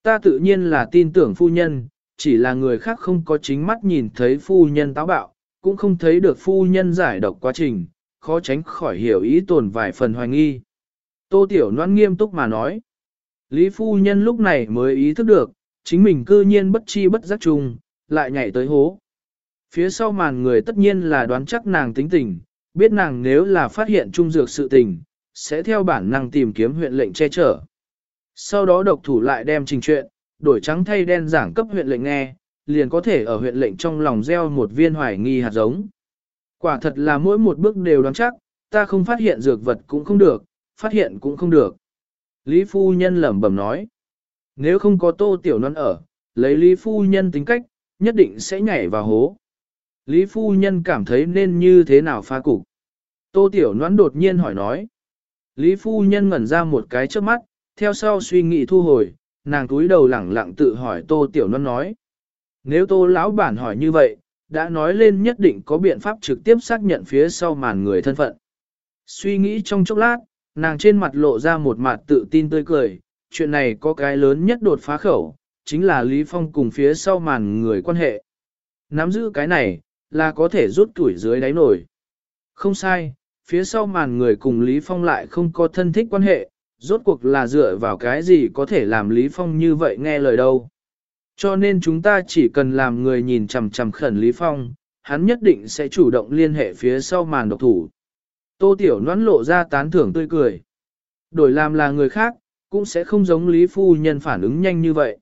Ta tự nhiên là tin tưởng Phu Nhân, chỉ là người khác không có chính mắt nhìn thấy Phu Nhân táo bạo, cũng không thấy được Phu Nhân giải độc quá trình, khó tránh khỏi hiểu ý tồn vài phần hoài nghi. Tô Tiểu Loan nghiêm túc mà nói. Lý Phu Nhân lúc này mới ý thức được, chính mình cư nhiên bất chi bất giác chung, lại nhảy tới hố. Phía sau màn người tất nhiên là đoán chắc nàng tính tình, biết nàng nếu là phát hiện trung dược sự tình, sẽ theo bản năng tìm kiếm huyện lệnh che chở. Sau đó độc thủ lại đem trình chuyện, đổi trắng thay đen giảng cấp huyện lệnh nghe, liền có thể ở huyện lệnh trong lòng gieo một viên hoài nghi hạt giống. Quả thật là mỗi một bước đều đoán chắc, ta không phát hiện dược vật cũng không được, phát hiện cũng không được. Lý phu nhân lẩm bẩm nói, nếu không có tô tiểu non ở, lấy Lý phu nhân tính cách, nhất định sẽ nhảy vào hố. Lý phu nhân cảm thấy nên như thế nào phá cục. Tô tiểu noãn đột nhiên hỏi nói. Lý phu nhân ngẩn ra một cái trước mắt, theo sau suy nghĩ thu hồi, nàng túi đầu lẳng lặng tự hỏi tô tiểu noãn nói. Nếu tô lão bản hỏi như vậy, đã nói lên nhất định có biện pháp trực tiếp xác nhận phía sau màn người thân phận. Suy nghĩ trong chốc lát, nàng trên mặt lộ ra một mặt tự tin tươi cười, chuyện này có cái lớn nhất đột phá khẩu, chính là Lý Phong cùng phía sau màn người quan hệ. Nắm giữ cái này, là có thể rút tuổi dưới đáy nổi. Không sai, phía sau màn người cùng Lý Phong lại không có thân thích quan hệ, rốt cuộc là dựa vào cái gì có thể làm Lý Phong như vậy nghe lời đâu. Cho nên chúng ta chỉ cần làm người nhìn chằm chằm khẩn Lý Phong, hắn nhất định sẽ chủ động liên hệ phía sau màn độc thủ. Tô Tiểu Loan lộ ra tán thưởng tươi cười. Đổi làm là người khác, cũng sẽ không giống Lý Phu Nhân phản ứng nhanh như vậy.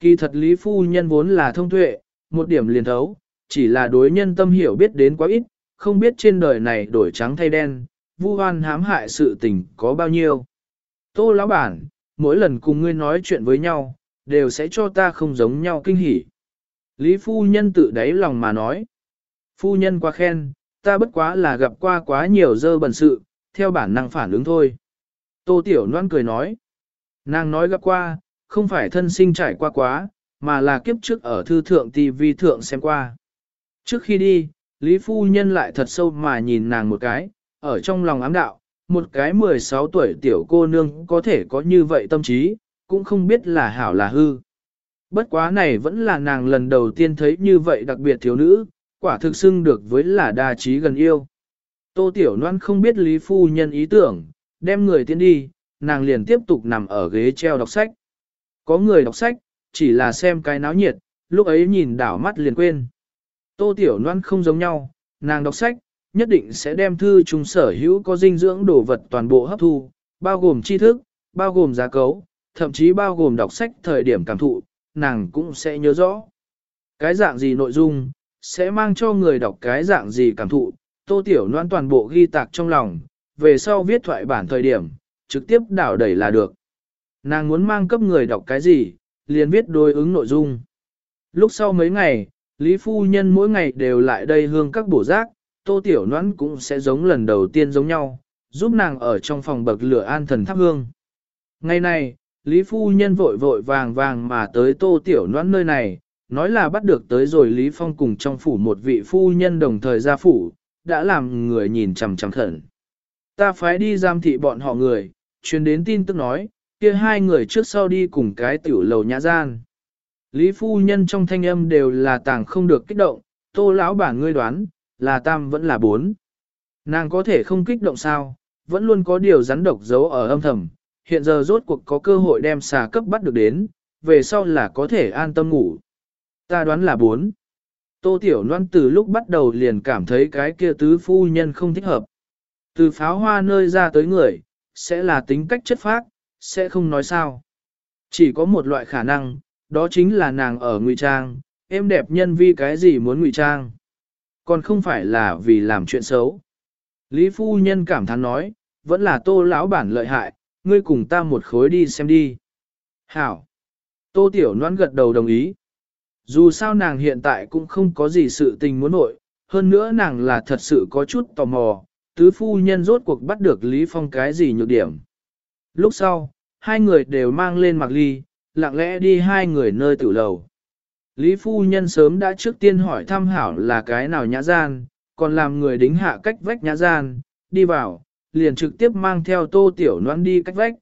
Kỳ thật Lý Phu Nhân vốn là thông tuệ, một điểm liền thấu, chỉ là đối nhân tâm hiểu biết đến quá ít, không biết trên đời này đổi trắng thay đen, vu hoan hãm hại sự tình có bao nhiêu. Tô lão bản, mỗi lần cùng ngươi nói chuyện với nhau, đều sẽ cho ta không giống nhau kinh hỉ. Lý phu nhân tự đáy lòng mà nói. Phu nhân quá khen, ta bất quá là gặp qua quá nhiều dơ bẩn sự, theo bản năng phản ứng thôi. Tô Tiểu Loan cười nói. Nàng nói gặp qua, không phải thân sinh trải qua quá, mà là kiếp trước ở thư thượng TV thượng xem qua. Trước khi đi, Lý Phu Nhân lại thật sâu mà nhìn nàng một cái, ở trong lòng ám đạo, một cái 16 tuổi tiểu cô nương có thể có như vậy tâm trí, cũng không biết là hảo là hư. Bất quá này vẫn là nàng lần đầu tiên thấy như vậy đặc biệt thiếu nữ, quả thực xưng được với là đa trí gần yêu. Tô Tiểu Loan không biết Lý Phu Nhân ý tưởng, đem người tiến đi, nàng liền tiếp tục nằm ở ghế treo đọc sách. Có người đọc sách, chỉ là xem cái náo nhiệt, lúc ấy nhìn đảo mắt liền quên. Tô Tiểu Loan không giống nhau, nàng đọc sách, nhất định sẽ đem thư chúng sở hữu có dinh dưỡng đồ vật toàn bộ hấp thu, bao gồm tri thức, bao gồm giá cấu, thậm chí bao gồm đọc sách thời điểm cảm thụ, nàng cũng sẽ nhớ rõ. Cái dạng gì nội dung, sẽ mang cho người đọc cái dạng gì cảm thụ, Tô Tiểu noan toàn bộ ghi tạc trong lòng, về sau viết thoại bản thời điểm, trực tiếp đảo đẩy là được. Nàng muốn mang cấp người đọc cái gì, liền viết đối ứng nội dung. Lúc sau mấy ngày, Lý Phu Nhân mỗi ngày đều lại đây hương các bổ giác, Tô Tiểu noan cũng sẽ giống lần đầu tiên giống nhau, giúp nàng ở trong phòng bậc lửa an thần thắp hương. Ngày này, Lý Phu Nhân vội vội vàng vàng mà tới Tô Tiểu noan nơi này, nói là bắt được tới rồi Lý Phong cùng trong phủ một vị phu nhân đồng thời ra phủ, đã làm người nhìn chằm chằm khẩn. Ta phái đi giam thị bọn họ người, truyền đến tin tức nói, kia hai người trước sau đi cùng cái tiểu lầu nhã gian. Lý phu nhân trong thanh âm đều là tàng không được kích động, tô lão bản ngươi đoán, là tam vẫn là bốn. Nàng có thể không kích động sao, vẫn luôn có điều rắn độc giấu ở âm thầm, hiện giờ rốt cuộc có cơ hội đem xà cấp bắt được đến, về sau là có thể an tâm ngủ. Ta đoán là bốn. Tô Tiểu Loan từ lúc bắt đầu liền cảm thấy cái kia tứ phu nhân không thích hợp. Từ pháo hoa nơi ra tới người, sẽ là tính cách chất phác, sẽ không nói sao. Chỉ có một loại khả năng, đó chính là nàng ở ngụy trang, em đẹp nhân vi cái gì muốn ngụy trang. Còn không phải là vì làm chuyện xấu. Lý phu nhân cảm thán nói, vẫn là tô lão bản lợi hại, ngươi cùng ta một khối đi xem đi. Hảo. Tô tiểu noan gật đầu đồng ý. Dù sao nàng hiện tại cũng không có gì sự tình muốn nội, hơn nữa nàng là thật sự có chút tò mò, tứ phu nhân rốt cuộc bắt được Lý Phong cái gì nhược điểm. Lúc sau, hai người đều mang lên mặc ly, lặng lẽ đi hai người nơi tử lầu. Lý phu nhân sớm đã trước tiên hỏi thăm hảo là cái nào nhã gian, còn làm người đính hạ cách vách nhã gian, đi vào, liền trực tiếp mang theo tô tiểu noãn đi cách vách.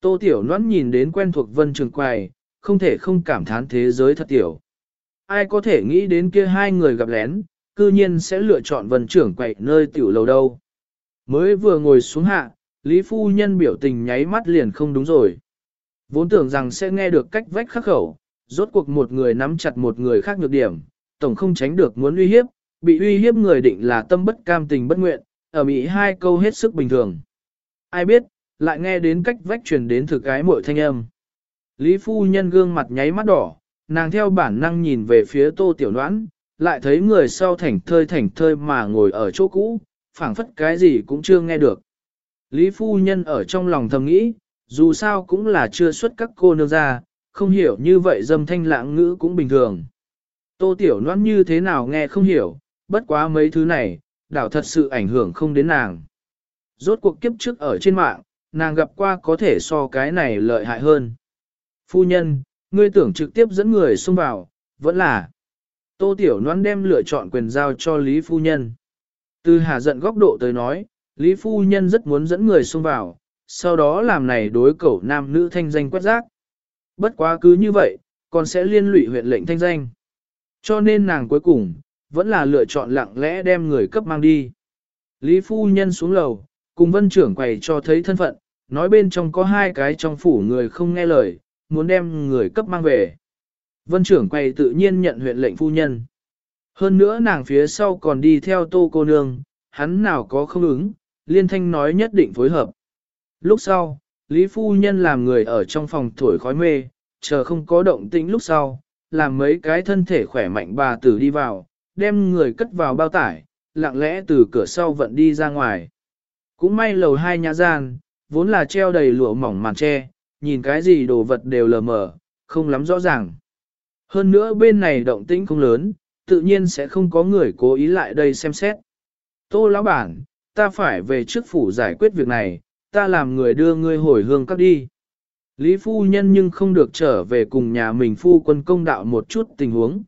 Tô tiểu noãn nhìn đến quen thuộc vân trường quầy, không thể không cảm thán thế giới thật tiểu. Ai có thể nghĩ đến kia hai người gặp lén, cư nhiên sẽ lựa chọn vân trưởng quậy nơi tiểu lầu đâu. Mới vừa ngồi xuống hạ, Lý Phu Nhân biểu tình nháy mắt liền không đúng rồi. Vốn tưởng rằng sẽ nghe được cách vách khắc khẩu, rốt cuộc một người nắm chặt một người khác nhược điểm, tổng không tránh được muốn uy hiếp, bị uy hiếp người định là tâm bất cam tình bất nguyện, ở Mỹ hai câu hết sức bình thường. Ai biết, lại nghe đến cách vách truyền đến thực cái mội thanh âm. Lý Phu Nhân gương mặt nháy mắt đỏ, nàng theo bản năng nhìn về phía tô tiểu đoán, lại thấy người sau thảnh thơi thảnh thơi mà ngồi ở chỗ cũ, phảng phất cái gì cũng chưa nghe được. Lý phu nhân ở trong lòng thầm nghĩ, dù sao cũng là chưa xuất các cô nương ra, không hiểu như vậy dâm thanh lãng ngữ cũng bình thường. Tô tiểu đoán như thế nào nghe không hiểu, bất quá mấy thứ này, đảo thật sự ảnh hưởng không đến nàng. Rốt cuộc kiếp trước ở trên mạng, nàng gặp qua có thể so cái này lợi hại hơn. Phu nhân, ngươi tưởng trực tiếp dẫn người xông vào, vẫn là. Tô Tiểu Loan đem lựa chọn quyền giao cho Lý Phu Nhân. Từ hà giận góc độ tới nói, Lý Phu Nhân rất muốn dẫn người xông vào, sau đó làm này đối cẩu nam nữ thanh danh quét rác. Bất quá cứ như vậy, còn sẽ liên lụy huyện lệnh thanh danh. Cho nên nàng cuối cùng, vẫn là lựa chọn lặng lẽ đem người cấp mang đi. Lý Phu Nhân xuống lầu, cùng vân trưởng quầy cho thấy thân phận, nói bên trong có hai cái trong phủ người không nghe lời, muốn đem người cấp mang về. Vân trưởng quay tự nhiên nhận huyện lệnh phu nhân. Hơn nữa nàng phía sau còn đi theo tô cô nương, hắn nào có không ứng, liên thanh nói nhất định phối hợp. Lúc sau, Lý phu nhân làm người ở trong phòng thổi khói mê, chờ không có động tĩnh lúc sau, làm mấy cái thân thể khỏe mạnh bà tử đi vào, đem người cất vào bao tải, lặng lẽ từ cửa sau vận đi ra ngoài. Cũng may lầu hai nhà gian, vốn là treo đầy lụa mỏng màn tre, nhìn cái gì đồ vật đều lờ mờ, không lắm rõ ràng. Hơn nữa bên này động tĩnh không lớn, tự nhiên sẽ không có người cố ý lại đây xem xét. Tô lão bản, ta phải về trước phủ giải quyết việc này, ta làm người đưa ngươi hồi hương các đi. Lý phu nhân nhưng không được trở về cùng nhà mình phu quân công đạo một chút tình huống.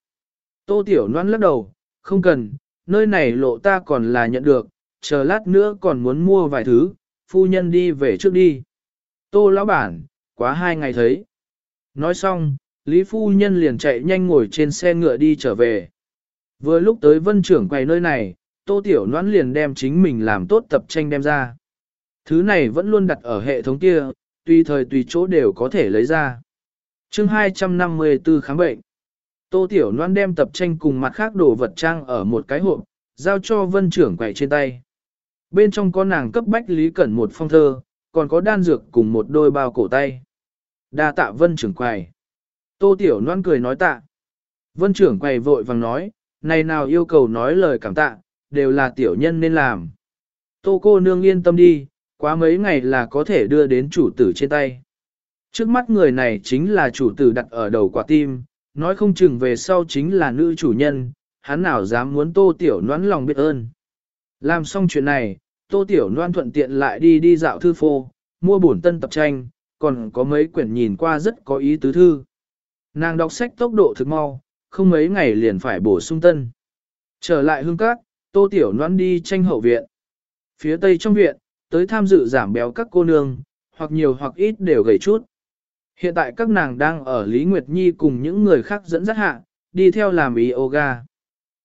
Tô tiểu noan lắc đầu, không cần, nơi này lộ ta còn là nhận được, chờ lát nữa còn muốn mua vài thứ, phu nhân đi về trước đi. Tô lão bản, quá hai ngày thấy. Nói xong, Lý Phu Nhân liền chạy nhanh ngồi trên xe ngựa đi trở về. Vừa lúc tới vân trưởng quầy nơi này, Tô Tiểu Noãn liền đem chính mình làm tốt tập tranh đem ra. Thứ này vẫn luôn đặt ở hệ thống kia, tùy thời tùy chỗ đều có thể lấy ra. chương 254 khám bệnh. Tô Tiểu Loan đem tập tranh cùng mặt khác đồ vật trang ở một cái hộp, giao cho vân trưởng quầy trên tay. Bên trong có nàng cấp bách Lý Cẩn một phong thơ, còn có đan dược cùng một đôi bao cổ tay. Đa tạ vân trưởng quầy. Tô Tiểu Loan cười nói tạ. Vân trưởng quầy vội vàng nói, này nào yêu cầu nói lời cảm tạ, đều là tiểu nhân nên làm. Tô cô nương yên tâm đi, quá mấy ngày là có thể đưa đến chủ tử trên tay. Trước mắt người này chính là chủ tử đặt ở đầu quả tim, nói không chừng về sau chính là nữ chủ nhân, hắn nào dám muốn tô tiểu noan lòng biết ơn. Làm xong chuyện này, tô tiểu noan thuận tiện lại đi đi dạo thư phô, mua bổn tân tập tranh, còn có mấy quyển nhìn qua rất có ý tứ thư. Nàng đọc sách tốc độ thực mau, không mấy ngày liền phải bổ sung tân. Trở lại hương các, tô tiểu noan đi tranh hậu viện. Phía tây trong viện, tới tham dự giảm béo các cô nương, hoặc nhiều hoặc ít đều gầy chút. Hiện tại các nàng đang ở Lý Nguyệt Nhi cùng những người khác dẫn dắt hạ, đi theo làm yoga.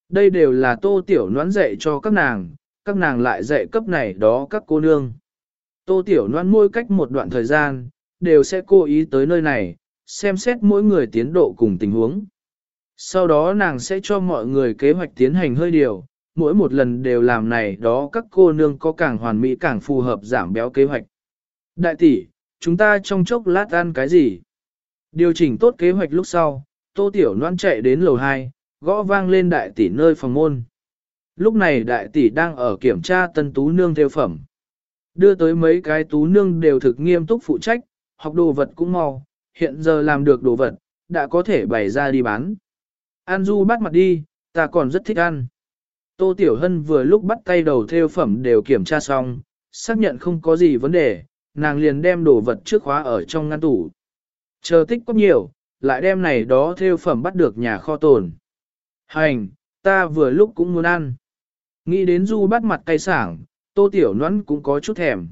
Đây đều là tô tiểu noan dạy cho các nàng, các nàng lại dạy cấp này đó các cô nương. Tô tiểu noan môi cách một đoạn thời gian, đều sẽ cố ý tới nơi này, xem xét mỗi người tiến độ cùng tình huống. Sau đó nàng sẽ cho mọi người kế hoạch tiến hành hơi điều, mỗi một lần đều làm này đó các cô nương có càng hoàn mỹ càng phù hợp giảm béo kế hoạch. Đại tỷ, chúng ta trong chốc lát ăn cái gì? Điều chỉnh tốt kế hoạch lúc sau, tô tiểu noan chạy đến lầu 2, gõ vang lên đại tỷ nơi phòng môn. Lúc này đại tỷ đang ở kiểm tra tân tú nương theo phẩm. Đưa tới mấy cái tú nương đều thực nghiêm túc phụ trách, học đồ vật cũng mau, hiện giờ làm được đồ vật, đã có thể bày ra đi bán. An Du bắt mặt đi, ta còn rất thích ăn. Tô Tiểu Hân vừa lúc bắt tay đầu theo phẩm đều kiểm tra xong, xác nhận không có gì vấn đề, nàng liền đem đồ vật trước khóa ở trong ngăn tủ. Chờ tích có nhiều, lại đem này đó theo phẩm bắt được nhà kho tồn. Hành, ta vừa lúc cũng muốn ăn. Nghĩ đến Du bắt mặt cay sảng, Tô Tiểu Noãn cũng có chút thèm.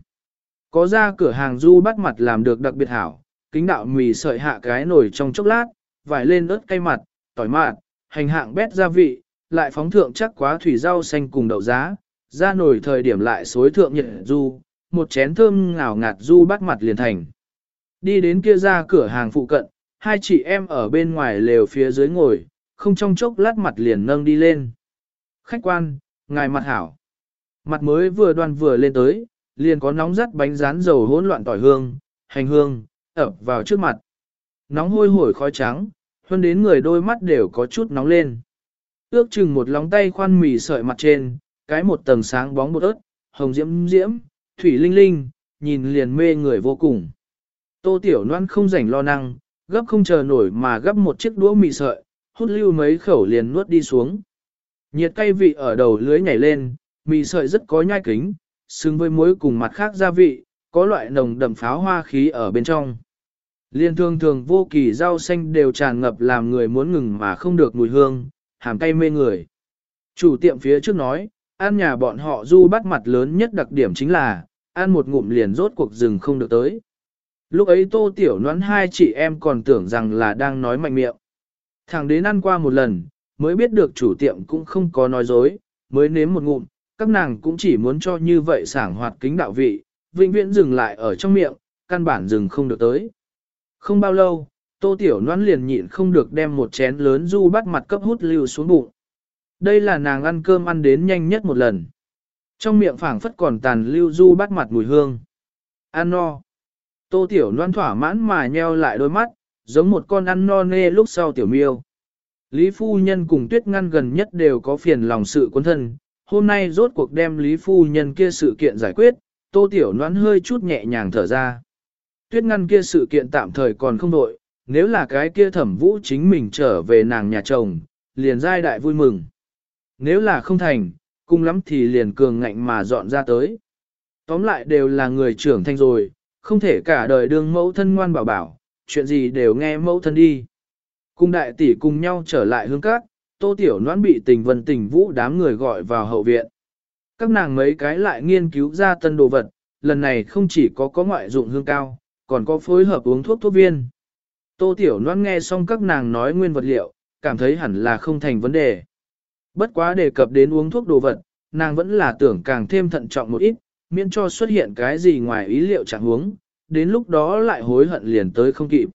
Có ra cửa hàng Du bắt mặt làm được đặc biệt hảo, kính đạo mì sợi hạ cái nồi trong chốc lát, vải lên ớt cay mặt, tỏi mạt, hành hạng bét gia vị, lại phóng thượng chắc quá thủy rau xanh cùng đậu giá, ra nồi thời điểm lại xối thượng nhiệt du, một chén thơm ngào ngạt du bắt mặt liền thành. Đi đến kia ra cửa hàng phụ cận, hai chị em ở bên ngoài lều phía dưới ngồi, không trong chốc lát mặt liền nâng đi lên. Khách quan, ngài mặt hảo. Mặt mới vừa đoan vừa lên tới, liền có nóng rắt bánh rán dầu hỗn loạn tỏi hương, hành hương, ập vào trước mặt. Nóng hôi hổi khói trắng, hơn đến người đôi mắt đều có chút nóng lên. Ước chừng một lóng tay khoan mì sợi mặt trên, cái một tầng sáng bóng bột ớt, hồng diễm diễm, thủy linh linh, nhìn liền mê người vô cùng. Tô Tiểu Loan không rảnh lo năng, gấp không chờ nổi mà gấp một chiếc đũa mì sợi, hút lưu mấy khẩu liền nuốt đi xuống. Nhiệt cay vị ở đầu lưới nhảy lên, mì sợi rất có nhai kính, xứng với muối cùng mặt khác gia vị, có loại nồng đậm pháo hoa khí ở bên trong. Liên thường thường vô kỳ rau xanh đều tràn ngập làm người muốn ngừng mà không được mùi hương, hàm cay mê người. Chủ tiệm phía trước nói, ăn nhà bọn họ du bắt mặt lớn nhất đặc điểm chính là, ăn một ngụm liền rốt cuộc rừng không được tới. Lúc ấy tô tiểu nón hai chị em còn tưởng rằng là đang nói mạnh miệng. Thằng đến ăn qua một lần, mới biết được chủ tiệm cũng không có nói dối, mới nếm một ngụm, các nàng cũng chỉ muốn cho như vậy sảng hoạt kính đạo vị, vĩnh viễn dừng lại ở trong miệng, căn bản dừng không được tới. Không bao lâu, tô tiểu noan liền nhịn không được đem một chén lớn du bắt mặt cấp hút lưu xuống bụng. Đây là nàng ăn cơm ăn đến nhanh nhất một lần. Trong miệng phảng phất còn tàn lưu du bắt mặt mùi hương. Ăn no. Tô tiểu noan thỏa mãn mà nheo lại đôi mắt, giống một con ăn no nê lúc sau tiểu miêu. Lý phu nhân cùng tuyết ngăn gần nhất đều có phiền lòng sự quân thân. Hôm nay rốt cuộc đem Lý phu nhân kia sự kiện giải quyết, tô tiểu Noãn hơi chút nhẹ nhàng thở ra. Tuyết ngăn kia sự kiện tạm thời còn không đội, nếu là cái kia thẩm vũ chính mình trở về nàng nhà chồng, liền giai đại vui mừng. Nếu là không thành, cung lắm thì liền cường ngạnh mà dọn ra tới. Tóm lại đều là người trưởng thành rồi, không thể cả đời đương mẫu thân ngoan bảo bảo, chuyện gì đều nghe mẫu thân đi. Cung đại tỷ cùng nhau trở lại hương các, tô tiểu noãn bị tình vân tình vũ đám người gọi vào hậu viện. Các nàng mấy cái lại nghiên cứu ra tân đồ vật, lần này không chỉ có có ngoại dụng hương cao, còn có phối hợp uống thuốc thuốc viên. Tô tiểu noãn nghe xong các nàng nói nguyên vật liệu, cảm thấy hẳn là không thành vấn đề. Bất quá đề cập đến uống thuốc đồ vật, nàng vẫn là tưởng càng thêm thận trọng một ít, miễn cho xuất hiện cái gì ngoài ý liệu chẳng uống, đến lúc đó lại hối hận liền tới không kịp.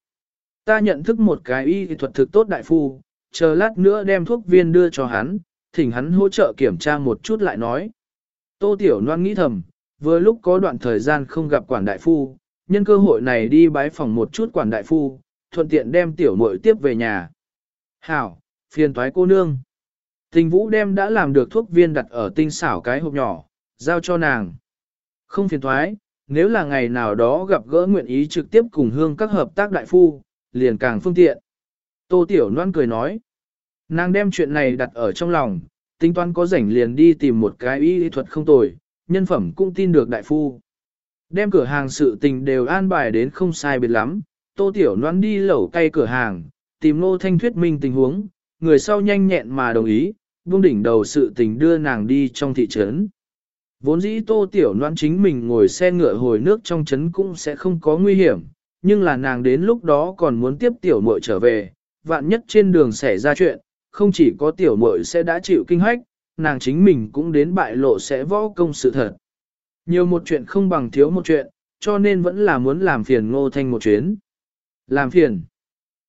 Ta nhận thức một cái y thuật thực tốt đại phu, chờ lát nữa đem thuốc viên đưa cho hắn, thỉnh hắn hỗ trợ kiểm tra một chút lại nói. Tô Tiểu Loan nghĩ thầm, vừa lúc có đoạn thời gian không gặp quản đại phu, nhân cơ hội này đi bái phòng một chút quản đại phu, thuận tiện đem tiểu muội tiếp về nhà. Hảo, phiền toái cô nương. Tình vũ đem đã làm được thuốc viên đặt ở tinh xảo cái hộp nhỏ, giao cho nàng. Không phiền thoái, nếu là ngày nào đó gặp gỡ nguyện ý trực tiếp cùng hương các hợp tác đại phu, liền càng phương tiện. Tô Tiểu Loan cười nói. Nàng đem chuyện này đặt ở trong lòng, tính toán có rảnh liền đi tìm một cái y thuật không tồi, nhân phẩm cũng tin được đại phu. Đem cửa hàng sự tình đều an bài đến không sai biệt lắm, Tô Tiểu Loan đi lẩu cay cửa hàng, tìm Nô Thanh thuyết minh tình huống, người sau nhanh nhẹn mà đồng ý, buông đỉnh đầu sự tình đưa nàng đi trong thị trấn. Vốn dĩ tô tiểu Loan chính mình ngồi xe ngựa hồi nước trong trấn cũng sẽ không có nguy hiểm, nhưng là nàng đến lúc đó còn muốn tiếp tiểu muội trở về, vạn nhất trên đường xảy ra chuyện, không chỉ có tiểu muội sẽ đã chịu kinh hách, nàng chính mình cũng đến bại lộ sẽ võ công sự thật. Nhiều một chuyện không bằng thiếu một chuyện, cho nên vẫn là muốn làm phiền ngô thanh một chuyến. Làm phiền.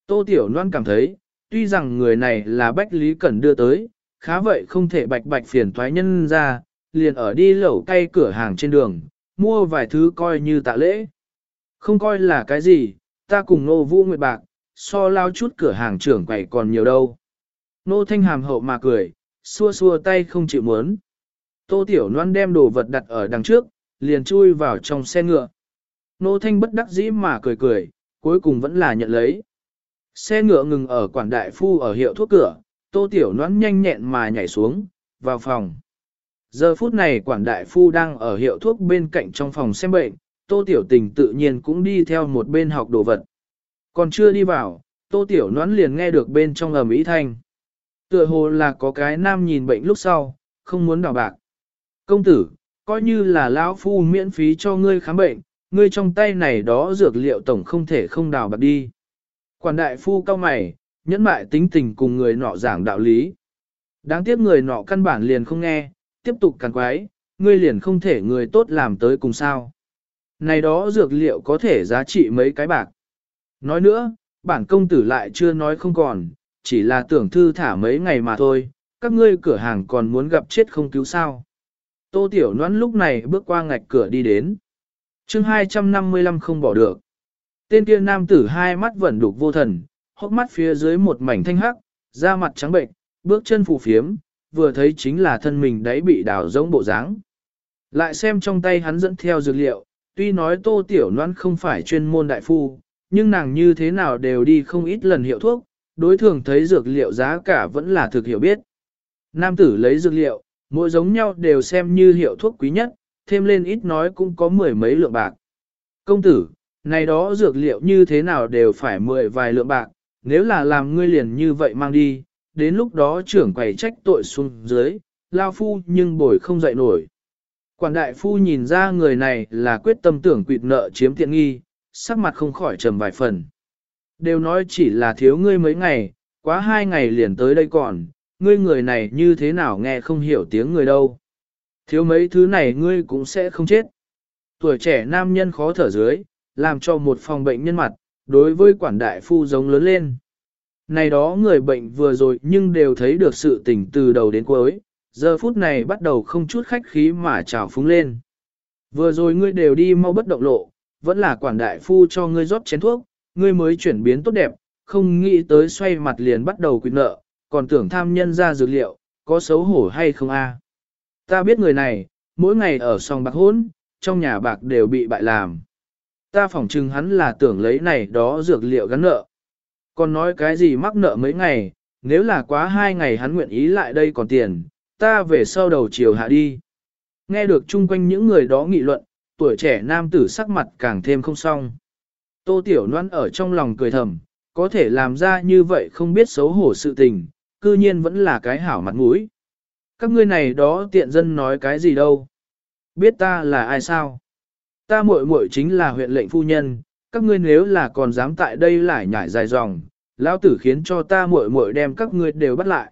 Tô Tiểu Loan cảm thấy, tuy rằng người này là Bách Lý Cẩn đưa tới, khá vậy không thể bạch bạch phiền thoái nhân ra, liền ở đi lẩu cay cửa hàng trên đường, mua vài thứ coi như tạ lễ. Không coi là cái gì, ta cùng nô vũ nguyệt bạc, so lao chút cửa hàng trưởng quầy còn nhiều đâu. Nô thanh hàm hậu mà cười, xua xua tay không chịu muốn. Tô Tiểu Loan đem đồ vật đặt ở đằng trước, liền chui vào trong xe ngựa. Nô Thanh bất đắc dĩ mà cười cười, cuối cùng vẫn là nhận lấy. Xe ngựa ngừng ở quản đại phu ở hiệu thuốc cửa, Tô Tiểu Loan nhanh nhẹn mà nhảy xuống, vào phòng. Giờ phút này quản đại phu đang ở hiệu thuốc bên cạnh trong phòng xem bệnh, Tô Tiểu Tình tự nhiên cũng đi theo một bên học đồ vật. Còn chưa đi vào, Tô Tiểu Noãn liền nghe được bên trong ầm ý thanh. Tựa hồ là có cái nam nhìn bệnh lúc sau, không muốn đào bạc. Công tử, coi như là lão phu miễn phí cho ngươi khám bệnh, ngươi trong tay này đó dược liệu tổng không thể không đào bạc đi. Quản đại phu cao mày, nhẫn mại tính tình cùng người nọ giảng đạo lý. Đáng tiếc người nọ căn bản liền không nghe, tiếp tục càn quái, ngươi liền không thể người tốt làm tới cùng sao. Này đó dược liệu có thể giá trị mấy cái bạc. Nói nữa, bản công tử lại chưa nói không còn, chỉ là tưởng thư thả mấy ngày mà thôi, các ngươi cửa hàng còn muốn gặp chết không cứu sao. Tô Tiểu Noãn lúc này bước qua ngạch cửa đi đến. chương 255 không bỏ được. Tên kia nam tử hai mắt vẫn đục vô thần, hốc mắt phía dưới một mảnh thanh hắc, da mặt trắng bệnh, bước chân phù phiếm, vừa thấy chính là thân mình đấy bị đào giống bộ dáng. Lại xem trong tay hắn dẫn theo dược liệu, tuy nói tô tiểu Noãn không phải chuyên môn đại phu, nhưng nàng như thế nào đều đi không ít lần hiệu thuốc, đối thường thấy dược liệu giá cả vẫn là thực hiểu biết. Nam tử lấy dược liệu, mỗi giống nhau đều xem như hiệu thuốc quý nhất, thêm lên ít nói cũng có mười mấy lượng bạc. Công tử, này đó dược liệu như thế nào đều phải mười vài lượng bạc, nếu là làm ngươi liền như vậy mang đi, đến lúc đó trưởng quầy trách tội xuống dưới, lao phu nhưng bồi không dậy nổi. Quản đại phu nhìn ra người này là quyết tâm tưởng quỵt nợ chiếm tiện nghi, sắc mặt không khỏi trầm vài phần. Đều nói chỉ là thiếu ngươi mấy ngày, quá hai ngày liền tới đây còn, ngươi người này như thế nào nghe không hiểu tiếng người đâu. Thiếu mấy thứ này ngươi cũng sẽ không chết. Tuổi trẻ nam nhân khó thở dưới, làm cho một phòng bệnh nhân mặt, đối với quản đại phu giống lớn lên. Này đó người bệnh vừa rồi nhưng đều thấy được sự tỉnh từ đầu đến cuối, giờ phút này bắt đầu không chút khách khí mà trào phúng lên. Vừa rồi ngươi đều đi mau bất động lộ, vẫn là quản đại phu cho ngươi rót chén thuốc, ngươi mới chuyển biến tốt đẹp, không nghĩ tới xoay mặt liền bắt đầu quyệt nợ, còn tưởng tham nhân ra dược liệu, có xấu hổ hay không a? Ta biết người này, mỗi ngày ở sòng bạc hôn, trong nhà bạc đều bị bại làm. Ta phỏng chừng hắn là tưởng lấy này đó dược liệu gắn nợ. Còn nói cái gì mắc nợ mấy ngày, nếu là quá hai ngày hắn nguyện ý lại đây còn tiền, ta về sau đầu chiều hạ đi. Nghe được chung quanh những người đó nghị luận, tuổi trẻ nam tử sắc mặt càng thêm không xong. Tô Tiểu Loan ở trong lòng cười thầm, có thể làm ra như vậy không biết xấu hổ sự tình, cư nhiên vẫn là cái hảo mặt mũi. Các ngươi này đó tiện dân nói cái gì đâu? Biết ta là ai sao? Ta muội muội chính là huyện lệnh phu nhân, các ngươi nếu là còn dám tại đây lại nhảy dài dòng, lão tử khiến cho ta muội muội đem các ngươi đều bắt lại.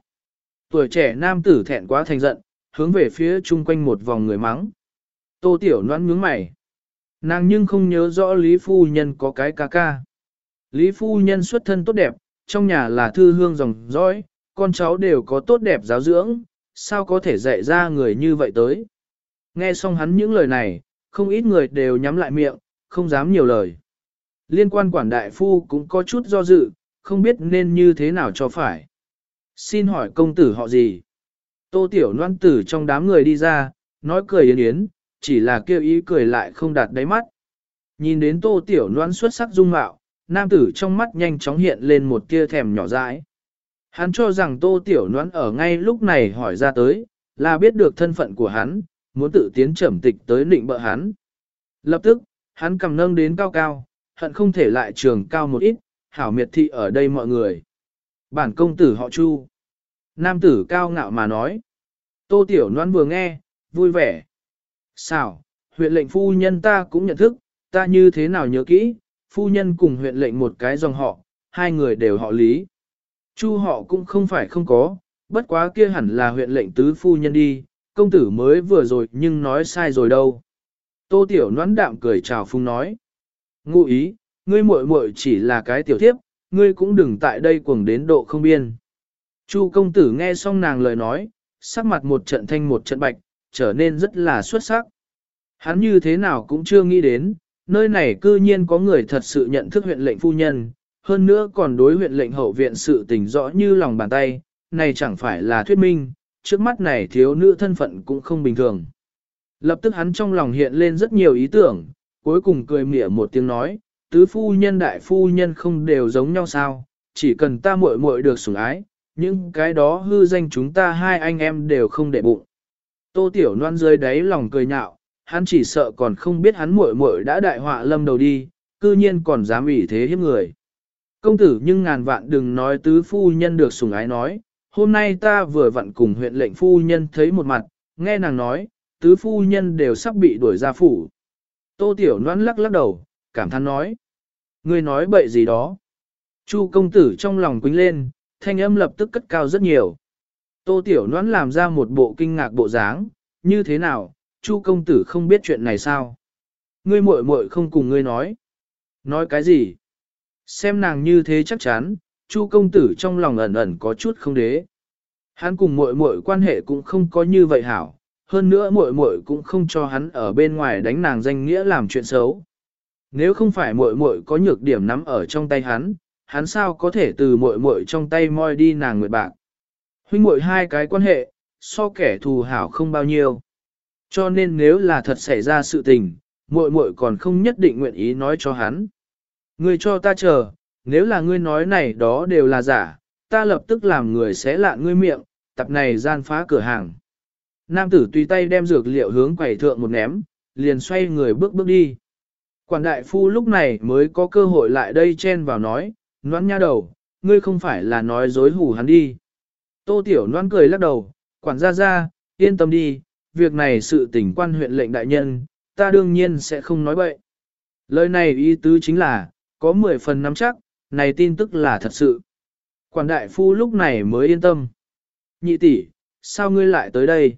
Tuổi trẻ nam tử thẹn quá thành giận, hướng về phía chung quanh một vòng người mắng. Tô Tiểu Loan nhướng mày. Nàng nhưng không nhớ rõ Lý Phu Nhân có cái ca ca. Lý Phu Nhân xuất thân tốt đẹp, trong nhà là thư hương dòng dõi, con cháu đều có tốt đẹp giáo dưỡng, sao có thể dạy ra người như vậy tới. Nghe xong hắn những lời này, không ít người đều nhắm lại miệng, không dám nhiều lời. Liên quan quản đại phu cũng có chút do dự, không biết nên như thế nào cho phải. Xin hỏi công tử họ gì? Tô Tiểu Loan tử trong đám người đi ra, nói cười yến yến, chỉ là kêu ý cười lại không đạt đáy mắt. Nhìn đến Tô Tiểu Loan xuất sắc dung mạo, nam tử trong mắt nhanh chóng hiện lên một tia thèm nhỏ dãi. Hắn cho rằng Tô Tiểu Loan ở ngay lúc này hỏi ra tới, là biết được thân phận của hắn, muốn tự tiến trầm tịch tới định bợ hắn. Lập tức, hắn cầm nâng đến cao cao, hận không thể lại trường cao một ít, hảo miệt thị ở đây mọi người. Bản công tử họ Chu. Nam tử cao ngạo mà nói. Tô Tiểu Loan vừa nghe, vui vẻ. Sao, huyện lệnh phu nhân ta cũng nhận thức, ta như thế nào nhớ kỹ, phu nhân cùng huyện lệnh một cái dòng họ, hai người đều họ lý. Chu họ cũng không phải không có, bất quá kia hẳn là huyện lệnh tứ phu nhân đi, công tử mới vừa rồi nhưng nói sai rồi đâu. Tô Tiểu noãn đạm cười chào phung nói. Ngụ ý, ngươi muội muội chỉ là cái tiểu thiếp, ngươi cũng đừng tại đây cuồng đến độ không biên. Chu công tử nghe xong nàng lời nói, sắc mặt một trận thanh một trận bạch, trở nên rất là xuất sắc. Hắn như thế nào cũng chưa nghĩ đến, nơi này cư nhiên có người thật sự nhận thức huyện lệnh phu nhân, hơn nữa còn đối huyện lệnh hậu viện sự tình rõ như lòng bàn tay, này chẳng phải là thuyết minh, trước mắt này thiếu nữ thân phận cũng không bình thường. Lập tức hắn trong lòng hiện lên rất nhiều ý tưởng, cuối cùng cười mỉa một tiếng nói, tứ phu nhân đại phu nhân không đều giống nhau sao, chỉ cần ta muội muội được sủng ái, những cái đó hư danh chúng ta hai anh em đều không để bụng. Tô Tiểu Loan rơi đáy lòng cười nhạo, hắn chỉ sợ còn không biết hắn muội muội đã đại họa lâm đầu đi, cư nhiên còn dám ủy thế hiếp người. Công tử nhưng ngàn vạn đừng nói tứ phu nhân được sủng ái nói, hôm nay ta vừa vặn cùng huyện lệnh phu nhân thấy một mặt, nghe nàng nói, tứ phu nhân đều sắp bị đuổi ra phủ. Tô Tiểu Loan lắc lắc đầu, cảm thán nói. Ngươi nói bậy gì đó. Chu công tử trong lòng quính lên, thanh âm lập tức cất cao rất nhiều. Tô Tiểu Noãn làm ra một bộ kinh ngạc bộ dáng, như thế nào, Chu công tử không biết chuyện này sao? Ngươi muội muội không cùng ngươi nói. Nói cái gì? Xem nàng như thế chắc chắn, Chu công tử trong lòng ẩn ẩn có chút không đế. Hắn cùng muội muội quan hệ cũng không có như vậy hảo, hơn nữa muội muội cũng không cho hắn ở bên ngoài đánh nàng danh nghĩa làm chuyện xấu. Nếu không phải muội muội có nhược điểm nắm ở trong tay hắn, hắn sao có thể từ muội muội trong tay moi đi nàng nguyệt bạc. Huynh muội hai cái quan hệ, so kẻ thù hảo không bao nhiêu. Cho nên nếu là thật xảy ra sự tình, muội muội còn không nhất định nguyện ý nói cho hắn. Ngươi cho ta chờ, nếu là ngươi nói này đó đều là giả, ta lập tức làm người xé lạ ngươi miệng, tập này gian phá cửa hàng. Nam tử tùy tay đem dược liệu hướng quầy thượng một ném, liền xoay người bước bước đi. Quản đại phu lúc này mới có cơ hội lại đây chen vào nói, noãn nha đầu, ngươi không phải là nói dối hù hắn đi. Tô tiểu Loan cười lắc đầu, quản gia ra, yên tâm đi, việc này sự tình quan huyện lệnh đại nhân, ta đương nhiên sẽ không nói bậy. Lời này ý tứ chính là, có 10 phần nắm chắc, này tin tức là thật sự. Quản đại phu lúc này mới yên tâm. Nhị tỷ, sao ngươi lại tới đây?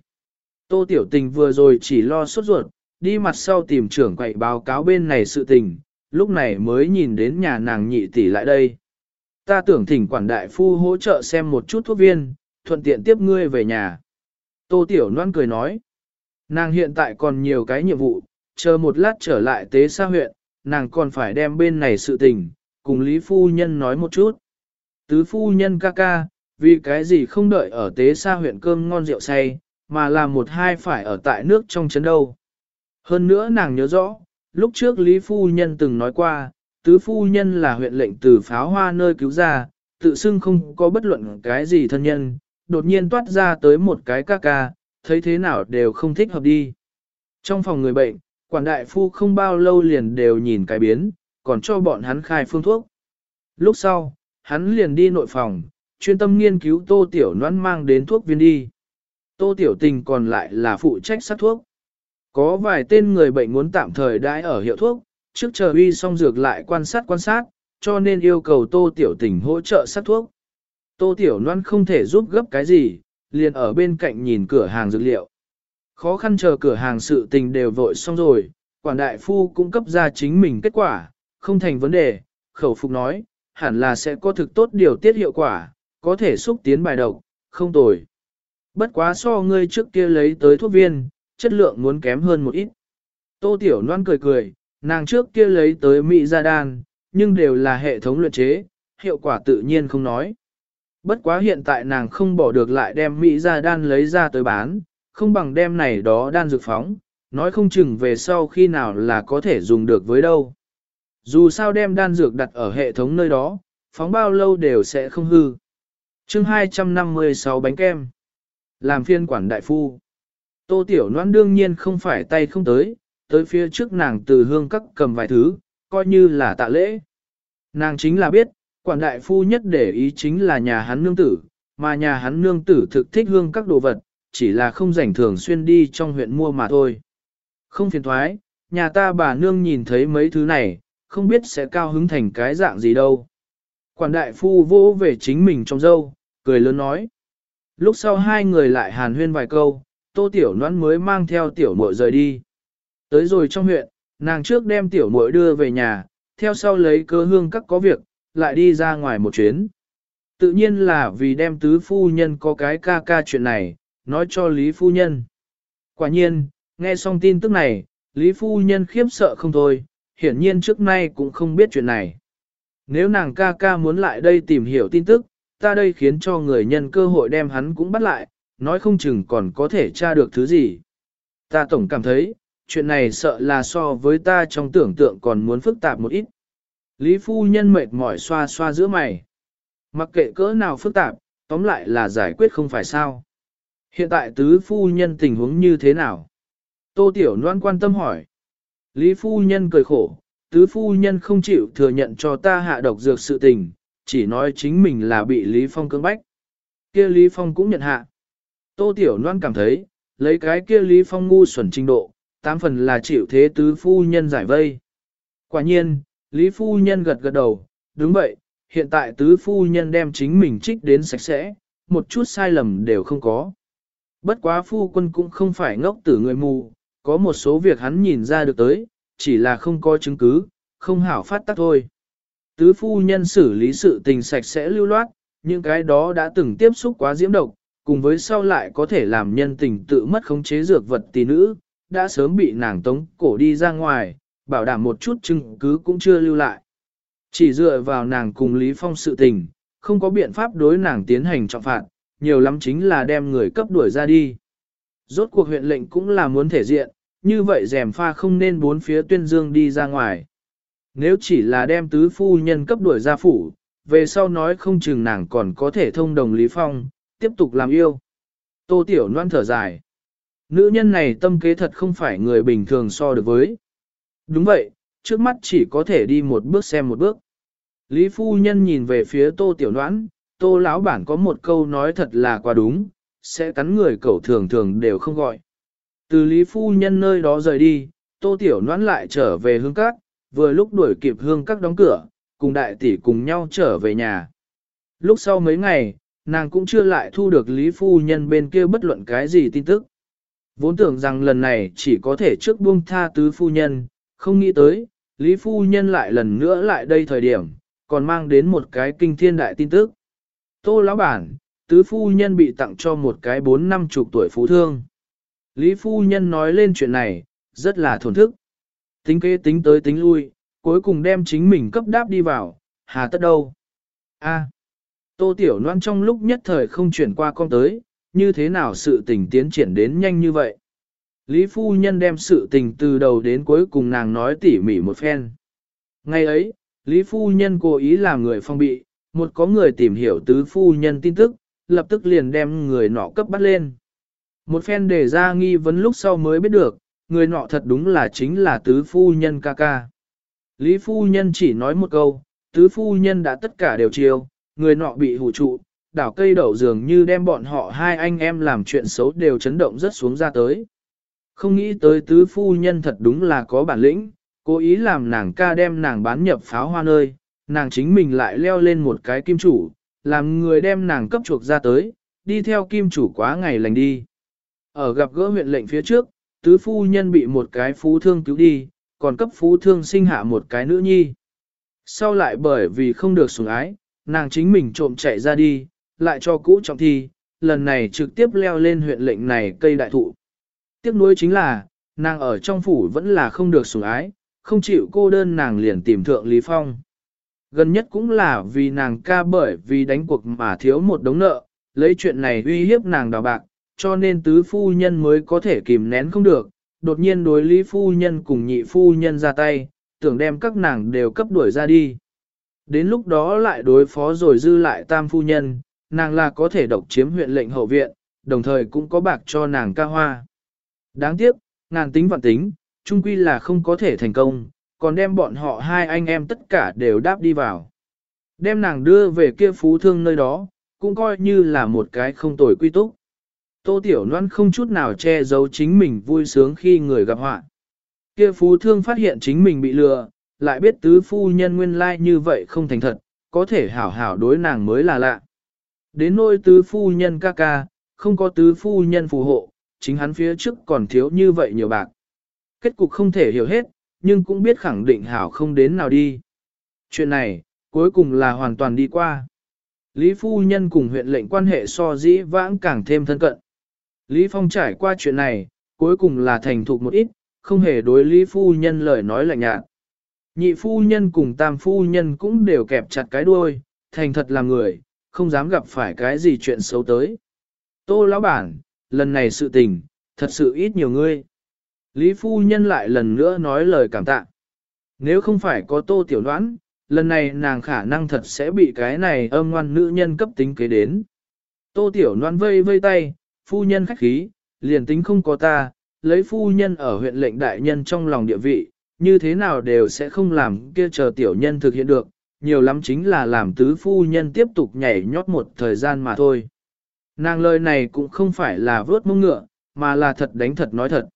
Tô Tiểu Tình vừa rồi chỉ lo sốt ruột, đi mặt sau tìm trưởng quậy báo cáo bên này sự tình, lúc này mới nhìn đến nhà nàng nhị tỷ lại đây. Ta tưởng thỉnh quản đại phu hỗ trợ xem một chút thuốc viên, thuận tiện tiếp ngươi về nhà. Tô Tiểu Loan cười nói, nàng hiện tại còn nhiều cái nhiệm vụ, chờ một lát trở lại tế xa huyện, nàng còn phải đem bên này sự tình, cùng Lý Phu Nhân nói một chút. Tứ Phu Nhân ca ca, vì cái gì không đợi ở tế xa huyện cơm ngon rượu say, mà là một hai phải ở tại nước trong chấn đâu. Hơn nữa nàng nhớ rõ, lúc trước Lý Phu Nhân từng nói qua, tứ phu nhân là huyện lệnh từ pháo hoa nơi cứu ra, tự xưng không có bất luận cái gì thân nhân, đột nhiên toát ra tới một cái ca ca, thấy thế nào đều không thích hợp đi. Trong phòng người bệnh, quản đại phu không bao lâu liền đều nhìn cái biến, còn cho bọn hắn khai phương thuốc. Lúc sau, hắn liền đi nội phòng, chuyên tâm nghiên cứu tô tiểu noan mang đến thuốc viên đi. Tô tiểu tình còn lại là phụ trách sát thuốc. Có vài tên người bệnh muốn tạm thời đãi ở hiệu thuốc, trước chờ uy xong dược lại quan sát quan sát, cho nên yêu cầu tô tiểu tình hỗ trợ sát thuốc. Tô tiểu noan không thể giúp gấp cái gì, liền ở bên cạnh nhìn cửa hàng dược liệu. Khó khăn chờ cửa hàng sự tình đều vội xong rồi, quản đại phu cũng cấp ra chính mình kết quả, không thành vấn đề, khẩu phục nói, hẳn là sẽ có thực tốt điều tiết hiệu quả, có thể xúc tiến bài độc, không tồi. Bất quá so ngươi trước kia lấy tới thuốc viên, chất lượng muốn kém hơn một ít. Tô Tiểu Loan cười cười, nàng trước kia lấy tới Mỹ gia đan, nhưng đều là hệ thống luyện chế, hiệu quả tự nhiên không nói. Bất quá hiện tại nàng không bỏ được lại đem Mỹ gia đan lấy ra tới bán, không bằng đem này đó đan dược phóng, nói không chừng về sau khi nào là có thể dùng được với đâu. Dù sao đem đan dược đặt ở hệ thống nơi đó, phóng bao lâu đều sẽ không hư. chương 256 bánh kem. Làm phiên quản đại phu. Tô Tiểu Loan đương nhiên không phải tay không tới, tới phía trước nàng từ hương các cầm vài thứ, coi như là tạ lễ. Nàng chính là biết, quản đại phu nhất để ý chính là nhà hắn nương tử, mà nhà hắn nương tử thực thích hương các đồ vật, chỉ là không rảnh thường xuyên đi trong huyện mua mà thôi. Không phiền thoái, nhà ta bà nương nhìn thấy mấy thứ này, không biết sẽ cao hứng thành cái dạng gì đâu. Quản đại phu vỗ về chính mình trong dâu, cười lớn nói. Lúc sau hai người lại hàn huyên vài câu, tô tiểu noãn mới mang theo tiểu muội rời đi. Tới rồi trong huyện, nàng trước đem tiểu muội đưa về nhà, theo sau lấy cơ hương các có việc, lại đi ra ngoài một chuyến. Tự nhiên là vì đem tứ phu nhân có cái ca ca chuyện này, nói cho Lý phu nhân. Quả nhiên, nghe xong tin tức này, Lý phu nhân khiếp sợ không thôi, hiển nhiên trước nay cũng không biết chuyện này. Nếu nàng ca ca muốn lại đây tìm hiểu tin tức, ta đây khiến cho người nhân cơ hội đem hắn cũng bắt lại, nói không chừng còn có thể tra được thứ gì. Ta tổng cảm thấy, chuyện này sợ là so với ta trong tưởng tượng còn muốn phức tạp một ít. Lý phu nhân mệt mỏi xoa xoa giữa mày. Mặc kệ cỡ nào phức tạp, tóm lại là giải quyết không phải sao. Hiện tại tứ phu nhân tình huống như thế nào? Tô Tiểu Loan quan tâm hỏi. Lý phu nhân cười khổ, tứ phu nhân không chịu thừa nhận cho ta hạ độc dược sự tình, chỉ nói chính mình là bị Lý Phong cưỡng bách. Kia Lý Phong cũng nhận hạ. Tô Tiểu Loan cảm thấy, lấy cái kia Lý Phong ngu xuẩn trình độ, tám phần là chịu thế tứ phu nhân giải vây. Quả nhiên, Lý phu nhân gật gật đầu, đúng vậy, hiện tại tứ phu nhân đem chính mình trích đến sạch sẽ, một chút sai lầm đều không có. Bất quá phu quân cũng không phải ngốc tử người mù, có một số việc hắn nhìn ra được tới, chỉ là không có chứng cứ, không hảo phát tác thôi. Tứ phu nhân xử lý sự tình sạch sẽ lưu loát, những cái đó đã từng tiếp xúc quá diễm độc, cùng với sau lại có thể làm nhân tình tự mất khống chế dược vật tỷ nữ, đã sớm bị nàng tống cổ đi ra ngoài, bảo đảm một chút chứng cứ cũng chưa lưu lại. Chỉ dựa vào nàng cùng Lý Phong sự tình, không có biện pháp đối nàng tiến hành trọng phạt, nhiều lắm chính là đem người cấp đuổi ra đi. Rốt cuộc huyện lệnh cũng là muốn thể diện, như vậy rèm pha không nên bốn phía tuyên dương đi ra ngoài. Nếu chỉ là đem tứ phu nhân cấp đuổi ra phủ, về sau nói không chừng nàng còn có thể thông đồng Lý Phong, tiếp tục làm yêu. Tô Tiểu Loan thở dài. Nữ nhân này tâm kế thật không phải người bình thường so được với. Đúng vậy, trước mắt chỉ có thể đi một bước xem một bước. Lý phu nhân nhìn về phía tô tiểu noãn, tô lão bản có một câu nói thật là quá đúng, sẽ cắn người cậu thường thường đều không gọi. Từ Lý phu nhân nơi đó rời đi, tô tiểu noãn lại trở về hương các, vừa lúc đuổi kịp hương các đóng cửa, cùng đại tỷ cùng nhau trở về nhà. Lúc sau mấy ngày, nàng cũng chưa lại thu được Lý phu nhân bên kia bất luận cái gì tin tức. Vốn tưởng rằng lần này chỉ có thể trước buông tha tứ phu nhân, không nghĩ tới, Lý Phu Nhân lại lần nữa lại đây thời điểm, còn mang đến một cái kinh thiên đại tin tức. Tô lão bản, tứ phu nhân bị tặng cho một cái bốn năm chục tuổi phú thương. Lý phu nhân nói lên chuyện này, rất là thổn thức. Tính kế tính tới tính lui, cuối cùng đem chính mình cấp đáp đi vào, hà tất đâu. A. tô tiểu loan trong lúc nhất thời không chuyển qua con tới, như thế nào sự tình tiến triển đến nhanh như vậy. Lý phu nhân đem sự tình từ đầu đến cuối cùng nàng nói tỉ mỉ một phen. Ngày ấy, Lý phu nhân cố ý làm người phong bị, một có người tìm hiểu tứ phu nhân tin tức, lập tức liền đem người nọ cấp bắt lên. Một phen để ra nghi vấn lúc sau mới biết được, người nọ thật đúng là chính là tứ phu nhân ca ca. Lý phu nhân chỉ nói một câu, tứ phu nhân đã tất cả đều chiều, người nọ bị hủ trụ, đảo cây đậu dường như đem bọn họ hai anh em làm chuyện xấu đều chấn động rất xuống ra tới. Không nghĩ tới tứ phu nhân thật đúng là có bản lĩnh, cố ý làm nàng ca đem nàng bán nhập pháo hoa nơi, nàng chính mình lại leo lên một cái kim chủ, làm người đem nàng cấp chuộc ra tới, đi theo kim chủ quá ngày lành đi. Ở gặp gỡ huyện lệnh phía trước, tứ phu nhân bị một cái phú thương cứu đi, còn cấp phú thương sinh hạ một cái nữ nhi. Sau lại bởi vì không được sủng ái, nàng chính mình trộm chạy ra đi, lại cho cũ trọng thi, lần này trực tiếp leo lên huyện lệnh này cây đại thụ. Tiếc nuối chính là, nàng ở trong phủ vẫn là không được sủng ái, không chịu cô đơn nàng liền tìm thượng Lý Phong. Gần nhất cũng là vì nàng ca bởi vì đánh cuộc mà thiếu một đống nợ, lấy chuyện này uy hiếp nàng đào bạc, cho nên tứ phu nhân mới có thể kìm nén không được, đột nhiên đối lý phu nhân cùng nhị phu nhân ra tay, tưởng đem các nàng đều cấp đuổi ra đi. Đến lúc đó lại đối phó rồi dư lại tam phu nhân, nàng là có thể độc chiếm huyện lệnh hậu viện, đồng thời cũng có bạc cho nàng ca hoa. Đáng tiếc, ngàn tính vạn tính, chung quy là không có thể thành công, còn đem bọn họ hai anh em tất cả đều đáp đi vào. Đem nàng đưa về kia phú thương nơi đó, cũng coi như là một cái không tồi quy túc. Tô Tiểu Loan không chút nào che giấu chính mình vui sướng khi người gặp họa. Kia phú thương phát hiện chính mình bị lừa, lại biết tứ phu nhân nguyên lai like như vậy không thành thật, có thể hảo hảo đối nàng mới là lạ. Đến nôi tứ phu nhân ca ca, không có tứ phu nhân phù hộ, chính hắn phía trước còn thiếu như vậy nhiều bạc. Kết cục không thể hiểu hết, nhưng cũng biết khẳng định hảo không đến nào đi. Chuyện này, cuối cùng là hoàn toàn đi qua. Lý Phu Nhân cùng huyện lệnh quan hệ so dĩ vãng càng thêm thân cận. Lý Phong trải qua chuyện này, cuối cùng là thành thục một ít, không hề đối Lý Phu Nhân lời nói lạnh nhạt. Nhị Phu Nhân cùng Tam Phu Nhân cũng đều kẹp chặt cái đuôi, thành thật là người, không dám gặp phải cái gì chuyện xấu tới. Tô lão bản, lần này sự tình, thật sự ít nhiều ngươi. Lý phu nhân lại lần nữa nói lời cảm tạ. Nếu không phải có tô tiểu đoán, lần này nàng khả năng thật sẽ bị cái này âm ngoan nữ nhân cấp tính kế đến. Tô tiểu đoán vây vây tay, phu nhân khách khí, liền tính không có ta, lấy phu nhân ở huyện lệnh đại nhân trong lòng địa vị, như thế nào đều sẽ không làm kia chờ tiểu nhân thực hiện được, nhiều lắm chính là làm tứ phu nhân tiếp tục nhảy nhót một thời gian mà thôi. Nàng lời này cũng không phải là vớt mông ngựa, mà là thật đánh thật nói thật.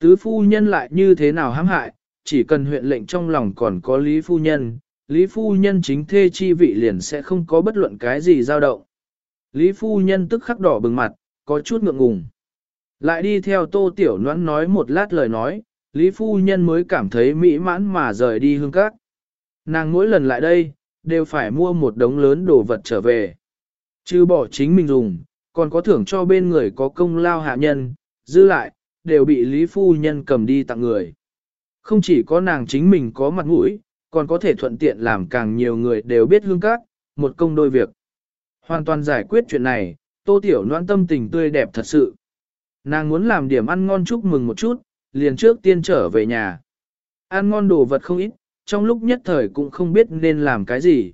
Tứ phu nhân lại như thế nào hãm hại, chỉ cần huyện lệnh trong lòng còn có Lý phu nhân, Lý phu nhân chính thê chi vị liền sẽ không có bất luận cái gì dao động. Lý phu nhân tức khắc đỏ bừng mặt, có chút ngượng ngùng. Lại đi theo tô tiểu noãn nói một lát lời nói, Lý phu nhân mới cảm thấy mỹ mãn mà rời đi hương cát. Nàng mỗi lần lại đây, đều phải mua một đống lớn đồ vật trở về. Chứ bỏ chính mình dùng, còn có thưởng cho bên người có công lao hạ nhân, dư lại, đều bị Lý Phu Nhân cầm đi tặng người. Không chỉ có nàng chính mình có mặt mũi, còn có thể thuận tiện làm càng nhiều người đều biết hương các, một công đôi việc. Hoàn toàn giải quyết chuyện này, tô tiểu noan tâm tình tươi đẹp thật sự. Nàng muốn làm điểm ăn ngon chúc mừng một chút, liền trước tiên trở về nhà. Ăn ngon đồ vật không ít, trong lúc nhất thời cũng không biết nên làm cái gì.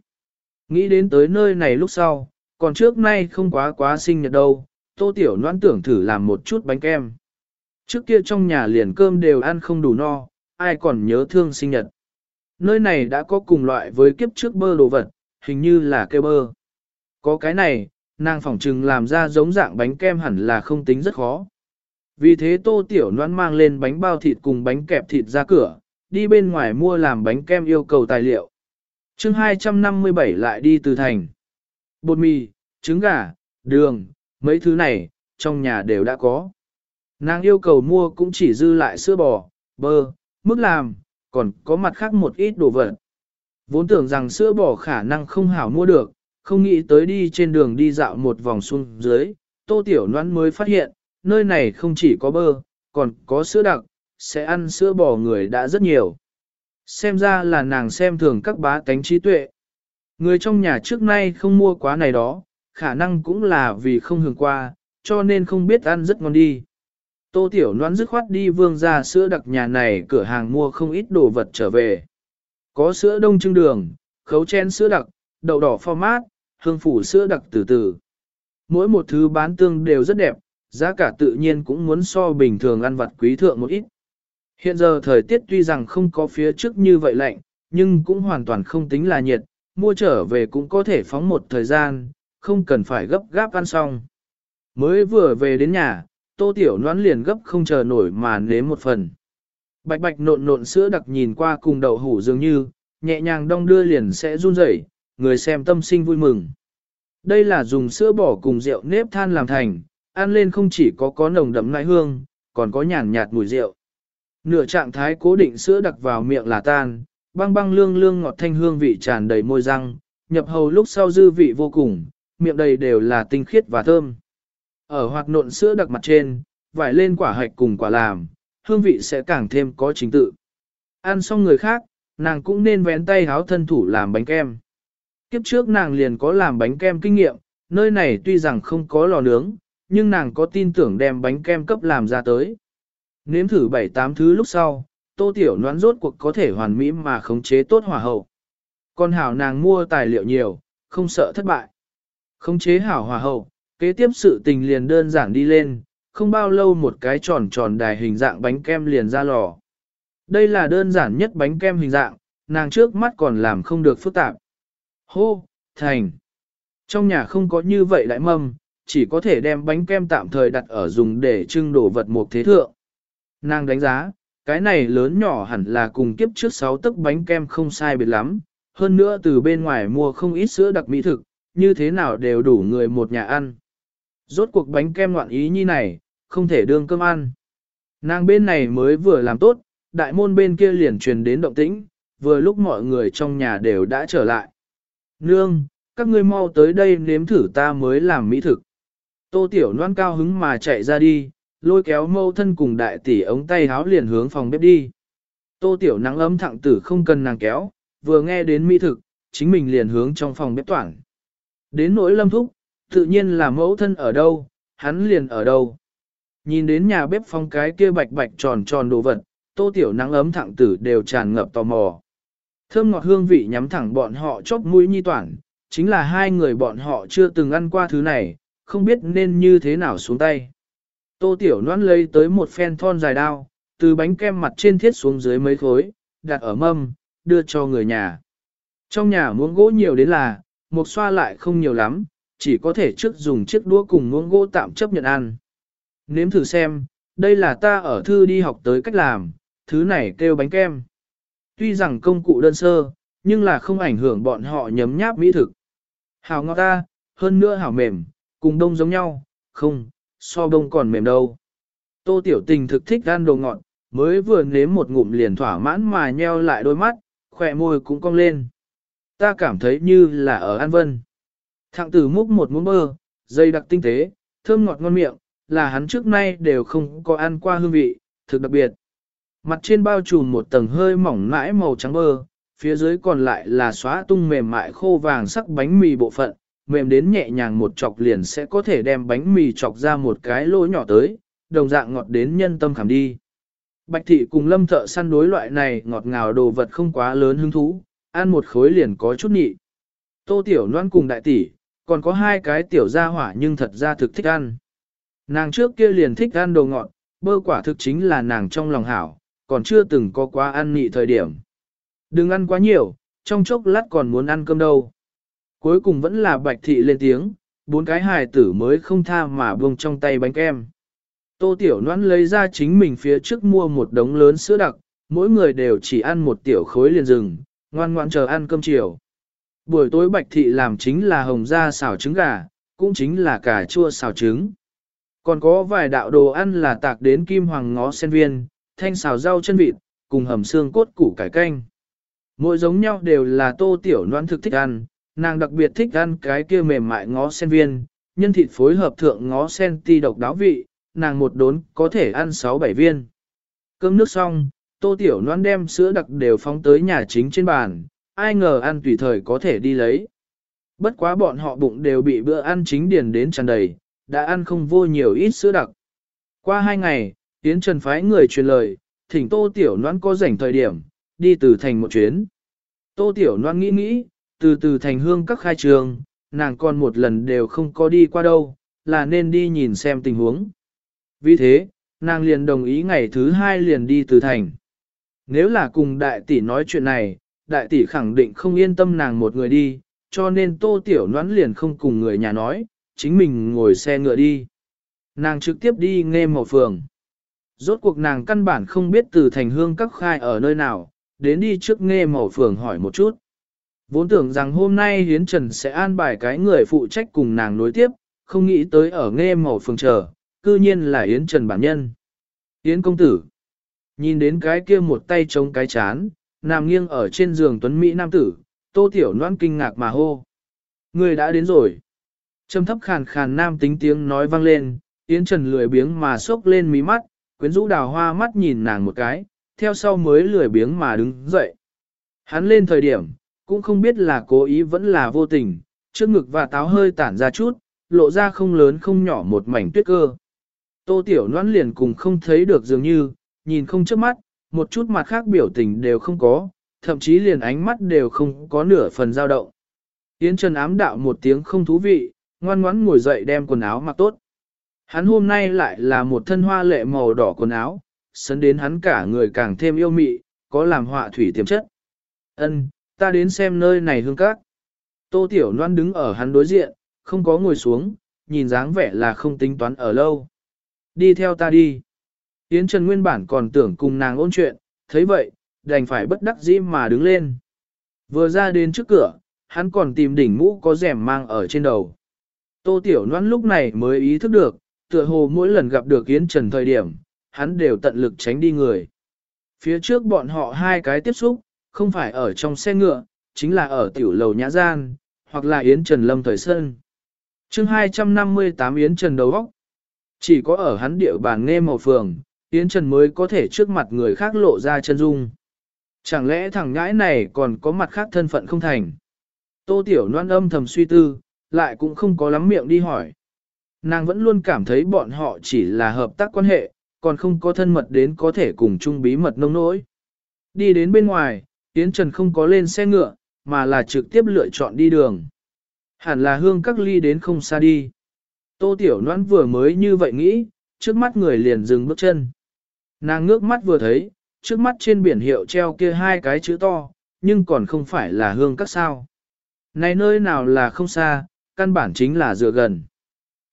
Nghĩ đến tới nơi này lúc sau, còn trước nay không quá quá sinh nhật đâu, tô tiểu noan tưởng thử làm một chút bánh kem. Trước kia trong nhà liền cơm đều ăn không đủ no, ai còn nhớ thương sinh nhật. Nơi này đã có cùng loại với kiếp trước bơ đồ vật, hình như là kêu bơ. Có cái này, nàng phỏng trừng làm ra giống dạng bánh kem hẳn là không tính rất khó. Vì thế tô tiểu noan mang lên bánh bao thịt cùng bánh kẹp thịt ra cửa, đi bên ngoài mua làm bánh kem yêu cầu tài liệu. chương 257 lại đi từ thành. Bột mì, trứng gà, đường, mấy thứ này, trong nhà đều đã có. Nàng yêu cầu mua cũng chỉ dư lại sữa bò, bơ, mức làm, còn có mặt khác một ít đồ vật. Vốn tưởng rằng sữa bò khả năng không hảo mua được, không nghĩ tới đi trên đường đi dạo một vòng xuống dưới, tô tiểu noãn mới phát hiện, nơi này không chỉ có bơ, còn có sữa đặc, sẽ ăn sữa bò người đã rất nhiều. Xem ra là nàng xem thường các bá tánh trí tuệ. Người trong nhà trước nay không mua quá này đó, khả năng cũng là vì không hưởng qua, cho nên không biết ăn rất ngon đi. Tô Tiểu Loan dứt khoát đi vương ra sữa đặc nhà này cửa hàng mua không ít đồ vật trở về. Có sữa đông trưng đường, khấu chen sữa đặc, đậu đỏ format, hương phủ sữa đặc từ từ. Mỗi một thứ bán tương đều rất đẹp, giá cả tự nhiên cũng muốn so bình thường ăn vặt quý thượng một ít. Hiện giờ thời tiết tuy rằng không có phía trước như vậy lạnh, nhưng cũng hoàn toàn không tính là nhiệt, mua trở về cũng có thể phóng một thời gian, không cần phải gấp gáp ăn xong. Mới vừa về đến nhà, tô tiểu noãn liền gấp không chờ nổi mà nếm một phần. Bạch bạch nộn nộn sữa đặc nhìn qua cùng đậu hủ dường như, nhẹ nhàng đong đưa liền sẽ run rẩy, người xem tâm sinh vui mừng. Đây là dùng sữa bỏ cùng rượu nếp than làm thành, ăn lên không chỉ có có nồng đậm nãi hương, còn có nhàn nhạt mùi rượu. Nửa trạng thái cố định sữa đặc vào miệng là tan, băng băng lương lương ngọt thanh hương vị tràn đầy môi răng, nhập hầu lúc sau dư vị vô cùng, miệng đầy đều là tinh khiết và thơm. Ở hoạt nộn sữa đặc mặt trên, vải lên quả hạch cùng quả làm, hương vị sẽ càng thêm có chính tự. Ăn xong người khác, nàng cũng nên vén tay háo thân thủ làm bánh kem. Kiếp trước nàng liền có làm bánh kem kinh nghiệm, nơi này tuy rằng không có lò nướng, nhưng nàng có tin tưởng đem bánh kem cấp làm ra tới. Nếm thử 7-8 thứ lúc sau, tô tiểu noán rốt cuộc có thể hoàn mỹ mà khống chế tốt hỏa hậu. Còn hảo nàng mua tài liệu nhiều, không sợ thất bại. Khống chế hảo hỏa hậu, kế tiếp sự tình liền đơn giản đi lên, không bao lâu một cái tròn tròn đài hình dạng bánh kem liền ra lò. Đây là đơn giản nhất bánh kem hình dạng, nàng trước mắt còn làm không được phức tạp. Hô, thành. Trong nhà không có như vậy đại mâm, chỉ có thể đem bánh kem tạm thời đặt ở dùng để trưng đổ vật một thế thượng. Nàng đánh giá, cái này lớn nhỏ hẳn là cùng kiếp trước 6 tấc bánh kem không sai biệt lắm, hơn nữa từ bên ngoài mua không ít sữa đặc mỹ thực, như thế nào đều đủ người một nhà ăn. Rốt cuộc bánh kem loạn ý như này, không thể đương cơm ăn. Nàng bên này mới vừa làm tốt, đại môn bên kia liền truyền đến động tĩnh, vừa lúc mọi người trong nhà đều đã trở lại. Nương, các ngươi mau tới đây nếm thử ta mới làm mỹ thực. Tô Tiểu Loan cao hứng mà chạy ra đi, lôi kéo mâu thân cùng đại tỷ ống tay háo liền hướng phòng bếp đi. Tô Tiểu nắng ấm thẳng tử không cần nàng kéo, vừa nghe đến mỹ thực, chính mình liền hướng trong phòng bếp toảng. Đến nỗi lâm thúc, tự nhiên là mẫu thân ở đâu, hắn liền ở đâu. Nhìn đến nhà bếp phong cái kia bạch bạch tròn tròn đồ vật, tô tiểu nắng ấm thẳng tử đều tràn ngập tò mò. Thơm ngọt hương vị nhắm thẳng bọn họ chóp mũi nhi toản, chính là hai người bọn họ chưa từng ăn qua thứ này, không biết nên như thế nào xuống tay. Tô tiểu Loan lấy tới một phen thon dài đao, từ bánh kem mặt trên thiết xuống dưới mấy khối, đặt ở mâm, đưa cho người nhà. Trong nhà muỗng gỗ nhiều đến là, một xoa lại không nhiều lắm, chỉ có thể trước dùng chiếc đũa cùng muỗng gỗ tạm chấp nhận ăn. Nếm thử xem, đây là ta ở thư đi học tới cách làm, thứ này kêu bánh kem. Tuy rằng công cụ đơn sơ, nhưng là không ảnh hưởng bọn họ nhấm nháp mỹ thực. Hảo ngọt ta, hơn nữa hảo mềm, cùng đông giống nhau, không, so đông còn mềm đâu. Tô Tiểu Tình thực thích ăn đồ ngọt, mới vừa nếm một ngụm liền thỏa mãn mà nheo lại đôi mắt, khỏe môi cũng cong lên. Ta cảm thấy như là ở An Vân. Thạng tử múc một muỗng bơ, dây đặc tinh tế, thơm ngọt ngon miệng, là hắn trước nay đều không có ăn qua hương vị, thực đặc biệt. Mặt trên bao trùm một tầng hơi mỏng mãi màu trắng bơ, phía dưới còn lại là xóa tung mềm mại khô vàng sắc bánh mì bộ phận, mềm đến nhẹ nhàng một chọc liền sẽ có thể đem bánh mì chọc ra một cái lỗ nhỏ tới, đồng dạng ngọt đến nhân tâm khảm đi. Bạch thị cùng lâm thợ săn đối loại này ngọt ngào đồ vật không quá lớn hứng thú, ăn một khối liền có chút nhị. Tô tiểu noan cùng đại tỷ, còn có hai cái tiểu gia hỏa nhưng thật ra thực thích ăn. Nàng trước kia liền thích ăn đồ ngọt, bơ quả thực chính là nàng trong lòng hảo, còn chưa từng có quá ăn nhị thời điểm. Đừng ăn quá nhiều, trong chốc lát còn muốn ăn cơm đâu. Cuối cùng vẫn là bạch thị lên tiếng, bốn cái hài tử mới không tha mà buông trong tay bánh kem. Tô Tiểu Loan lấy ra chính mình phía trước mua một đống lớn sữa đặc, mỗi người đều chỉ ăn một tiểu khối liền rừng, ngoan ngoãn chờ ăn cơm chiều. Buổi tối bạch thị làm chính là hồng da xào trứng gà, cũng chính là cà chua xào trứng. Còn có vài đạo đồ ăn là tạc đến kim hoàng ngó sen viên, thanh xào rau chân vịt, cùng hầm xương cốt củ cải canh. Mỗi giống nhau đều là tô tiểu noan thực thích ăn, nàng đặc biệt thích ăn cái kia mềm mại ngó sen viên, nhân thịt phối hợp thượng ngó sen ti độc đáo vị, nàng một đốn có thể ăn 6-7 viên. Cơm nước xong, tô tiểu noan đem sữa đặc đều phóng tới nhà chính trên bàn, ai ngờ ăn tùy thời có thể đi lấy. Bất quá bọn họ bụng đều bị bữa ăn chính điền đến tràn đầy, đã ăn không vô nhiều ít sữa đặc. Qua hai ngày, Yến Trần phái người truyền lời, thỉnh Tô Tiểu noan có rảnh thời điểm, đi từ thành một chuyến. Tô Tiểu noan nghĩ nghĩ, từ từ thành hương các khai trường, nàng còn một lần đều không có đi qua đâu, là nên đi nhìn xem tình huống. Vì thế, nàng liền đồng ý ngày thứ hai liền đi từ thành. Nếu là cùng đại tỷ nói chuyện này, đại tỷ khẳng định không yên tâm nàng một người đi, cho nên tô tiểu noãn liền không cùng người nhà nói, chính mình ngồi xe ngựa đi. Nàng trực tiếp đi nghe màu phường. Rốt cuộc nàng căn bản không biết từ thành hương các khai ở nơi nào, đến đi trước nghe màu phường hỏi một chút. Vốn tưởng rằng hôm nay Hiến Trần sẽ an bài cái người phụ trách cùng nàng nối tiếp, không nghĩ tới ở nghe màu phường chờ, cư nhiên là Yến Trần bản nhân. Yến công tử, nhìn đến cái kia một tay chống cái chán, nằm nghiêng ở trên giường tuấn Mỹ nam tử, tô tiểu noan kinh ngạc mà hô. Người đã đến rồi. Trầm thấp khàn khàn nam tính tiếng nói vang lên, Yến Trần lười biếng mà sốc lên mí mắt, quyến rũ đào hoa mắt nhìn nàng một cái, theo sau mới lười biếng mà đứng dậy. Hắn lên thời điểm, cũng không biết là cố ý vẫn là vô tình, trước ngực và táo hơi tản ra chút, lộ ra không lớn không nhỏ một mảnh tuyết cơ. Tô Tiểu Loan liền cùng không thấy được dường như, nhìn không trước mắt, một chút mặt khác biểu tình đều không có, thậm chí liền ánh mắt đều không có nửa phần dao động. Yến Trần ám đạo một tiếng không thú vị, ngoan ngoãn ngồi dậy đem quần áo mặc tốt. Hắn hôm nay lại là một thân hoa lệ màu đỏ quần áo, sấn đến hắn cả người càng thêm yêu mị, có làm họa thủy tiềm chất. Ân, ta đến xem nơi này hương các. Tô Tiểu Loan đứng ở hắn đối diện, không có ngồi xuống, nhìn dáng vẻ là không tính toán ở lâu. Đi theo ta đi. Yến Trần nguyên bản còn tưởng cùng nàng ôn chuyện, thấy vậy, đành phải bất đắc dĩ mà đứng lên. Vừa ra đến trước cửa, hắn còn tìm đỉnh mũ có rèm mang ở trên đầu. Tô Tiểu Loan lúc này mới ý thức được, tựa hồ mỗi lần gặp được Yến Trần thời điểm, hắn đều tận lực tránh đi người. Phía trước bọn họ hai cái tiếp xúc, không phải ở trong xe ngựa, chính là ở tiểu lầu nhã gian, hoặc là Yến Trần Lâm Thời Sơn. chương 258 Yến Trần đầu góc. Chỉ có ở hắn địa bàn nghe màu phường, Yến Trần mới có thể trước mặt người khác lộ ra chân dung. Chẳng lẽ thằng nhãi này còn có mặt khác thân phận không thành? Tô Tiểu Loan âm thầm suy tư, lại cũng không có lắm miệng đi hỏi. Nàng vẫn luôn cảm thấy bọn họ chỉ là hợp tác quan hệ, còn không có thân mật đến có thể cùng chung bí mật nông nỗi. Đi đến bên ngoài, Yến Trần không có lên xe ngựa, mà là trực tiếp lựa chọn đi đường. Hẳn là hương các ly đến không xa đi. Tô Tiểu Loan vừa mới như vậy nghĩ, trước mắt người liền dừng bước chân. Nàng ngước mắt vừa thấy, trước mắt trên biển hiệu treo kia hai cái chữ to, nhưng còn không phải là hương các sao. Này nơi nào là không xa, căn bản chính là dựa gần.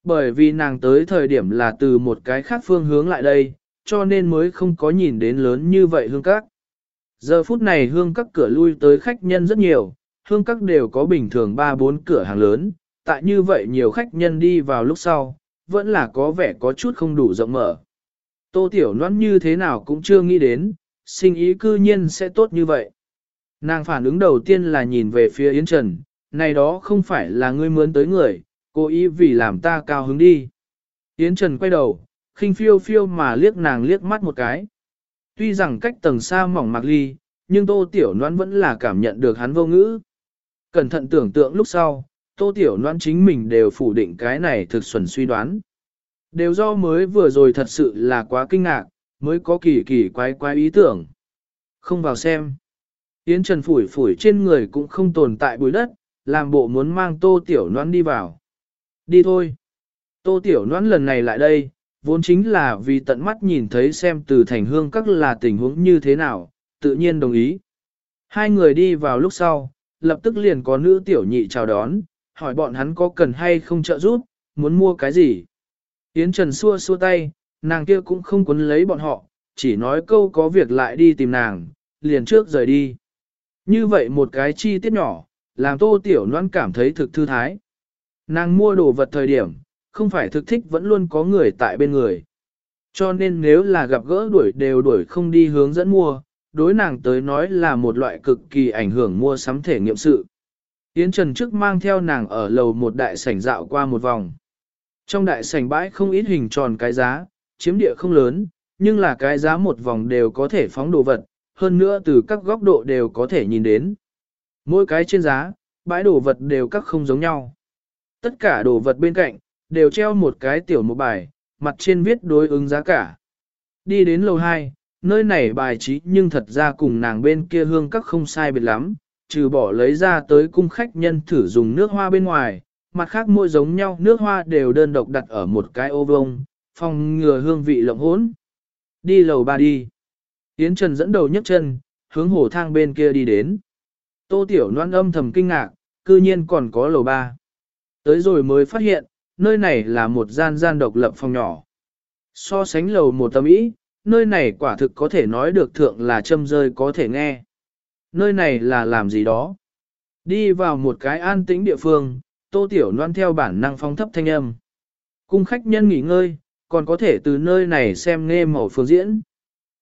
Bởi vì nàng tới thời điểm là từ một cái khác phương hướng lại đây, cho nên mới không có nhìn đến lớn như vậy hương các. Giờ phút này hương các cửa lui tới khách nhân rất nhiều, hương các đều có bình thường 3-4 cửa hàng lớn, tại như vậy nhiều khách nhân đi vào lúc sau, vẫn là có vẻ có chút không đủ rộng mở. Tô Tiểu Loan như thế nào cũng chưa nghĩ đến, sinh ý cư nhiên sẽ tốt như vậy. Nàng phản ứng đầu tiên là nhìn về phía Yến Trần, này đó không phải là ngươi mướn tới người, cố ý vì làm ta cao hứng đi. Yến Trần quay đầu, khinh phiêu phiêu mà liếc nàng liếc mắt một cái. Tuy rằng cách tầng xa mỏng mạc ly, nhưng Tô Tiểu noan vẫn là cảm nhận được hắn vô ngữ. Cẩn thận tưởng tượng lúc sau, Tô Tiểu noan chính mình đều phủ định cái này thực xuẩn suy đoán. Đều do mới vừa rồi thật sự là quá kinh ngạc, mới có kỳ kỳ quái quái ý tưởng. Không vào xem. Yến Trần phủi phủi trên người cũng không tồn tại bụi đất, làm bộ muốn mang Tô Tiểu noan đi vào. Đi thôi. Tô Tiểu noan lần này lại đây, vốn chính là vì tận mắt nhìn thấy xem từ thành hương các là tình huống như thế nào, tự nhiên đồng ý. Hai người đi vào lúc sau, lập tức liền có nữ tiểu nhị chào đón, hỏi bọn hắn có cần hay không trợ giúp, muốn mua cái gì. Yến Trần xua xua tay, nàng kia cũng không quấn lấy bọn họ, chỉ nói câu có việc lại đi tìm nàng, liền trước rời đi. Như vậy một cái chi tiết nhỏ, làm tô tiểu noan cảm thấy thực thư thái. Nàng mua đồ vật thời điểm, không phải thực thích vẫn luôn có người tại bên người. Cho nên nếu là gặp gỡ đuổi đều đuổi không đi hướng dẫn mua, đối nàng tới nói là một loại cực kỳ ảnh hưởng mua sắm thể nghiệm sự. Yến Trần trước mang theo nàng ở lầu một đại sảnh dạo qua một vòng. Trong đại sảnh bãi không ít hình tròn cái giá, chiếm địa không lớn, nhưng là cái giá một vòng đều có thể phóng đồ vật, hơn nữa từ các góc độ đều có thể nhìn đến. Mỗi cái trên giá, bãi đồ vật đều các không giống nhau. Tất cả đồ vật bên cạnh, đều treo một cái tiểu một bài, mặt trên viết đối ứng giá cả. Đi đến lầu 2, nơi này bài trí nhưng thật ra cùng nàng bên kia hương các không sai biệt lắm, trừ bỏ lấy ra tới cung khách nhân thử dùng nước hoa bên ngoài, mặt khác mỗi giống nhau nước hoa đều đơn độc đặt ở một cái ô vông, phòng ngừa hương vị lộng hỗn. Đi lầu ba đi. Yến Trần dẫn đầu nhấc chân, hướng hồ thang bên kia đi đến. Tô Tiểu Loan âm thầm kinh ngạc, cư nhiên còn có lầu ba. Tới rồi mới phát hiện, nơi này là một gian gian độc lập phòng nhỏ. So sánh lầu một tâm ý, nơi này quả thực có thể nói được thượng là châm rơi có thể nghe. Nơi này là làm gì đó? Đi vào một cái an tĩnh địa phương, tô tiểu loan theo bản năng phong thấp thanh âm. Cung khách nhân nghỉ ngơi, còn có thể từ nơi này xem nghe mẫu phương diễn.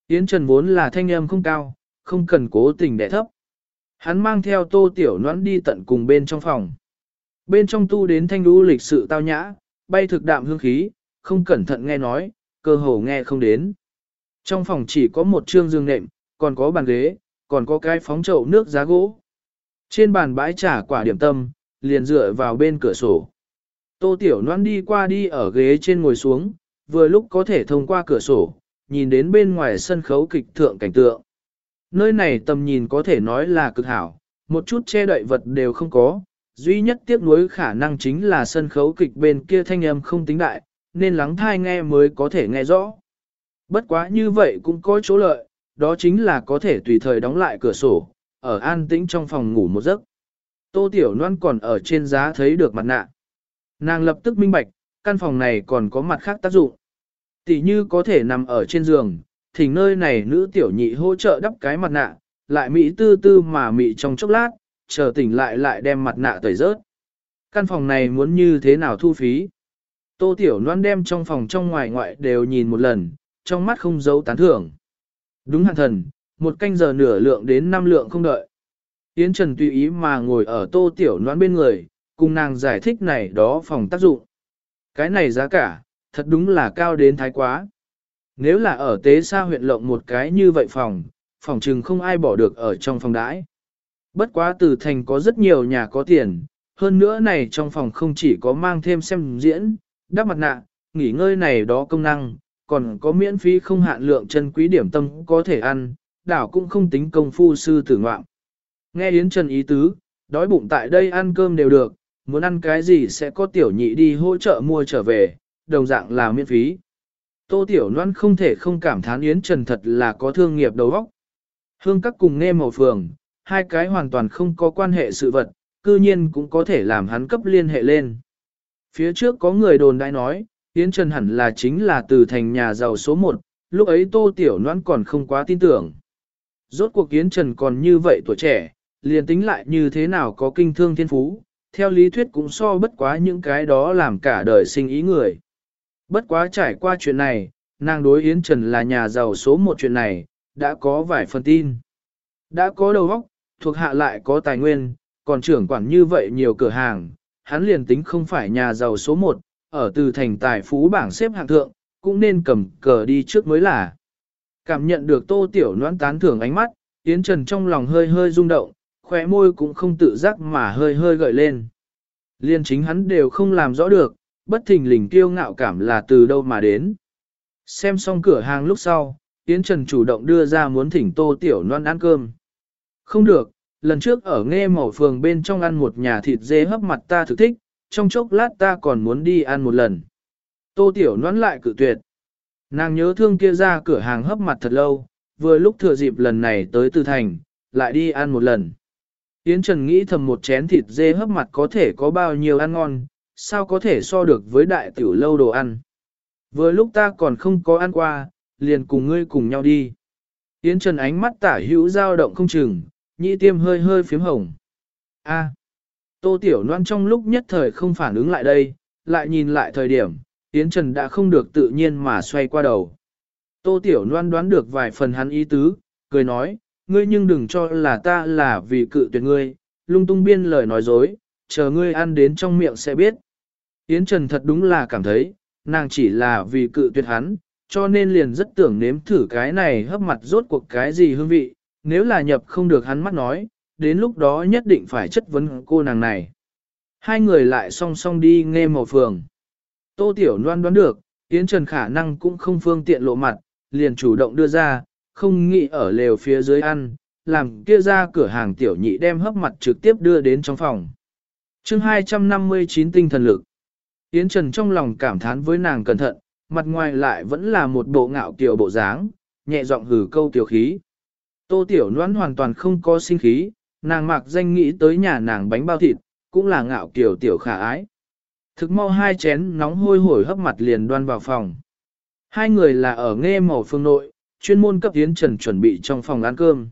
Yến Trần vốn là thanh âm không cao, không cần cố tình đẻ thấp. Hắn mang theo tô tiểu noãn đi tận cùng bên trong phòng. Bên trong tu đến thanh lũ lịch sự tao nhã, bay thực đạm hương khí, không cẩn thận nghe nói, cơ hồ nghe không đến. Trong phòng chỉ có một trương giường nệm, còn có bàn ghế, còn có cái phóng chậu nước giá gỗ. Trên bàn bãi trà quả điểm tâm, liền dựa vào bên cửa sổ. Tô Tiểu Loan đi qua đi ở ghế trên ngồi xuống, vừa lúc có thể thông qua cửa sổ, nhìn đến bên ngoài sân khấu kịch thượng cảnh tượng. Nơi này tầm nhìn có thể nói là cực hảo, một chút che đậy vật đều không có, duy nhất tiếc nuối khả năng chính là sân khấu kịch bên kia thanh âm không tính đại, nên lắng thai nghe mới có thể nghe rõ. Bất quá như vậy cũng có chỗ lợi, đó chính là có thể tùy thời đóng lại cửa sổ, ở an tĩnh trong phòng ngủ một giấc. Tô Tiểu Loan còn ở trên giá thấy được mặt nạ. Nàng lập tức minh bạch, căn phòng này còn có mặt khác tác dụng. Tỷ như có thể nằm ở trên giường, thỉnh nơi này nữ tiểu nhị hỗ trợ đắp cái mặt nạ, lại mỹ tư tư mà mị trong chốc lát, chờ tỉnh lại lại đem mặt nạ tẩy rớt. Căn phòng này muốn như thế nào thu phí? Tô Tiểu Loan đem trong phòng trong ngoài ngoại đều nhìn một lần, trong mắt không giấu tán thưởng. Đúng hạn thần, một canh giờ nửa lượng đến năm lượng không đợi. Yến Trần tùy ý mà ngồi ở tô tiểu Loan bên người, cùng nàng giải thích này đó phòng tác dụng. Cái này giá cả, thật đúng là cao đến thái quá. Nếu là ở tế xa huyện lộng một cái như vậy phòng, phòng trừng không ai bỏ được ở trong phòng đãi. Bất quá từ thành có rất nhiều nhà có tiền, hơn nữa này trong phòng không chỉ có mang thêm xem diễn, đắp mặt nạ, nghỉ ngơi này đó công năng, còn có miễn phí không hạn lượng chân quý điểm tâm có thể ăn, đảo cũng không tính công phu sư tử ngoạm. Nghe Yến Trần ý tứ, đói bụng tại đây ăn cơm đều được, muốn ăn cái gì sẽ có tiểu nhị đi hỗ trợ mua trở về, đồng dạng là miễn phí. Tô Tiểu Loan không thể không cảm thán Yến Trần thật là có thương nghiệp đầu óc. Hương các cùng nghe màu phường, hai cái hoàn toàn không có quan hệ sự vật, cư nhiên cũng có thể làm hắn cấp liên hệ lên. Phía trước có người đồn đại nói, Yến Trần hẳn là chính là từ thành nhà giàu số 1, lúc ấy Tô Tiểu Noãn còn không quá tin tưởng. Rốt cuộc Yến Trần còn như vậy tuổi trẻ, liền tính lại như thế nào có kinh thương thiên phú, theo lý thuyết cũng so bất quá những cái đó làm cả đời sinh ý người. Bất quá trải qua chuyện này, nàng đối Yến Trần là nhà giàu số một chuyện này, đã có vài phần tin. Đã có đầu óc, thuộc hạ lại có tài nguyên, còn trưởng quản như vậy nhiều cửa hàng, hắn liền tính không phải nhà giàu số một, ở từ thành tài phú bảng xếp hạng thượng, cũng nên cầm cờ đi trước mới là. Cảm nhận được tô tiểu noãn tán thưởng ánh mắt, Yến Trần trong lòng hơi hơi rung động, khóe môi cũng không tự giác mà hơi hơi gợi lên. Liên chính hắn đều không làm rõ được, bất thình lình kiêu ngạo cảm là từ đâu mà đến. Xem xong cửa hàng lúc sau, Yến Trần chủ động đưa ra muốn thỉnh tô tiểu noan ăn cơm. Không được, lần trước ở nghe màu phường bên trong ăn một nhà thịt dê hấp mặt ta thực thích, trong chốc lát ta còn muốn đi ăn một lần. Tô tiểu nón lại cự tuyệt. Nàng nhớ thương kia ra cửa hàng hấp mặt thật lâu, vừa lúc thừa dịp lần này tới Từ Thành, lại đi ăn một lần. Yến Trần nghĩ thầm một chén thịt dê hấp mặt có thể có bao nhiêu ăn ngon, sao có thể so được với đại tiểu lâu đồ ăn. Vừa lúc ta còn không có ăn qua, liền cùng ngươi cùng nhau đi. Yến Trần ánh mắt tả hữu dao động không chừng, nhị tiêm hơi hơi phím hồng. A. tô Tiểu Loan trong lúc nhất thời không phản ứng lại đây, lại nhìn lại thời điểm, Yến Trần đã không được tự nhiên mà xoay qua đầu. Tô Tiểu Loan đoán được vài phần hắn ý tứ, cười nói, ngươi nhưng đừng cho là ta là vì cự tuyệt ngươi, lung tung biên lời nói dối, chờ ngươi ăn đến trong miệng sẽ biết. Yến Trần thật đúng là cảm thấy, nàng chỉ là vì cự tuyệt hắn, cho nên liền rất tưởng nếm thử cái này hấp mặt rốt cuộc cái gì hương vị, nếu là nhập không được hắn mắt nói, đến lúc đó nhất định phải chất vấn cô nàng này. Hai người lại song song đi nghe màu phường. Tô Tiểu Loan đoán được, Yến Trần khả năng cũng không phương tiện lộ mặt, liền chủ động đưa ra, không nghĩ ở lều phía dưới ăn, làm kia ra cửa hàng tiểu nhị đem hấp mặt trực tiếp đưa đến trong phòng. chương 259 tinh thần lực. Yến Trần trong lòng cảm thán với nàng cẩn thận, mặt ngoài lại vẫn là một bộ ngạo kiều bộ dáng, nhẹ giọng hử câu tiểu khí. Tô Tiểu Loan hoàn toàn không có sinh khí, nàng mặc danh nghĩ tới nhà nàng bánh bao thịt, cũng là ngạo kiểu tiểu khả ái. Thực mau hai chén nóng hôi hổi hấp mặt liền đoan vào phòng. Hai người là ở nghe màu phương nội, chuyên môn cấp tiến Trần chuẩn bị trong phòng ăn cơm.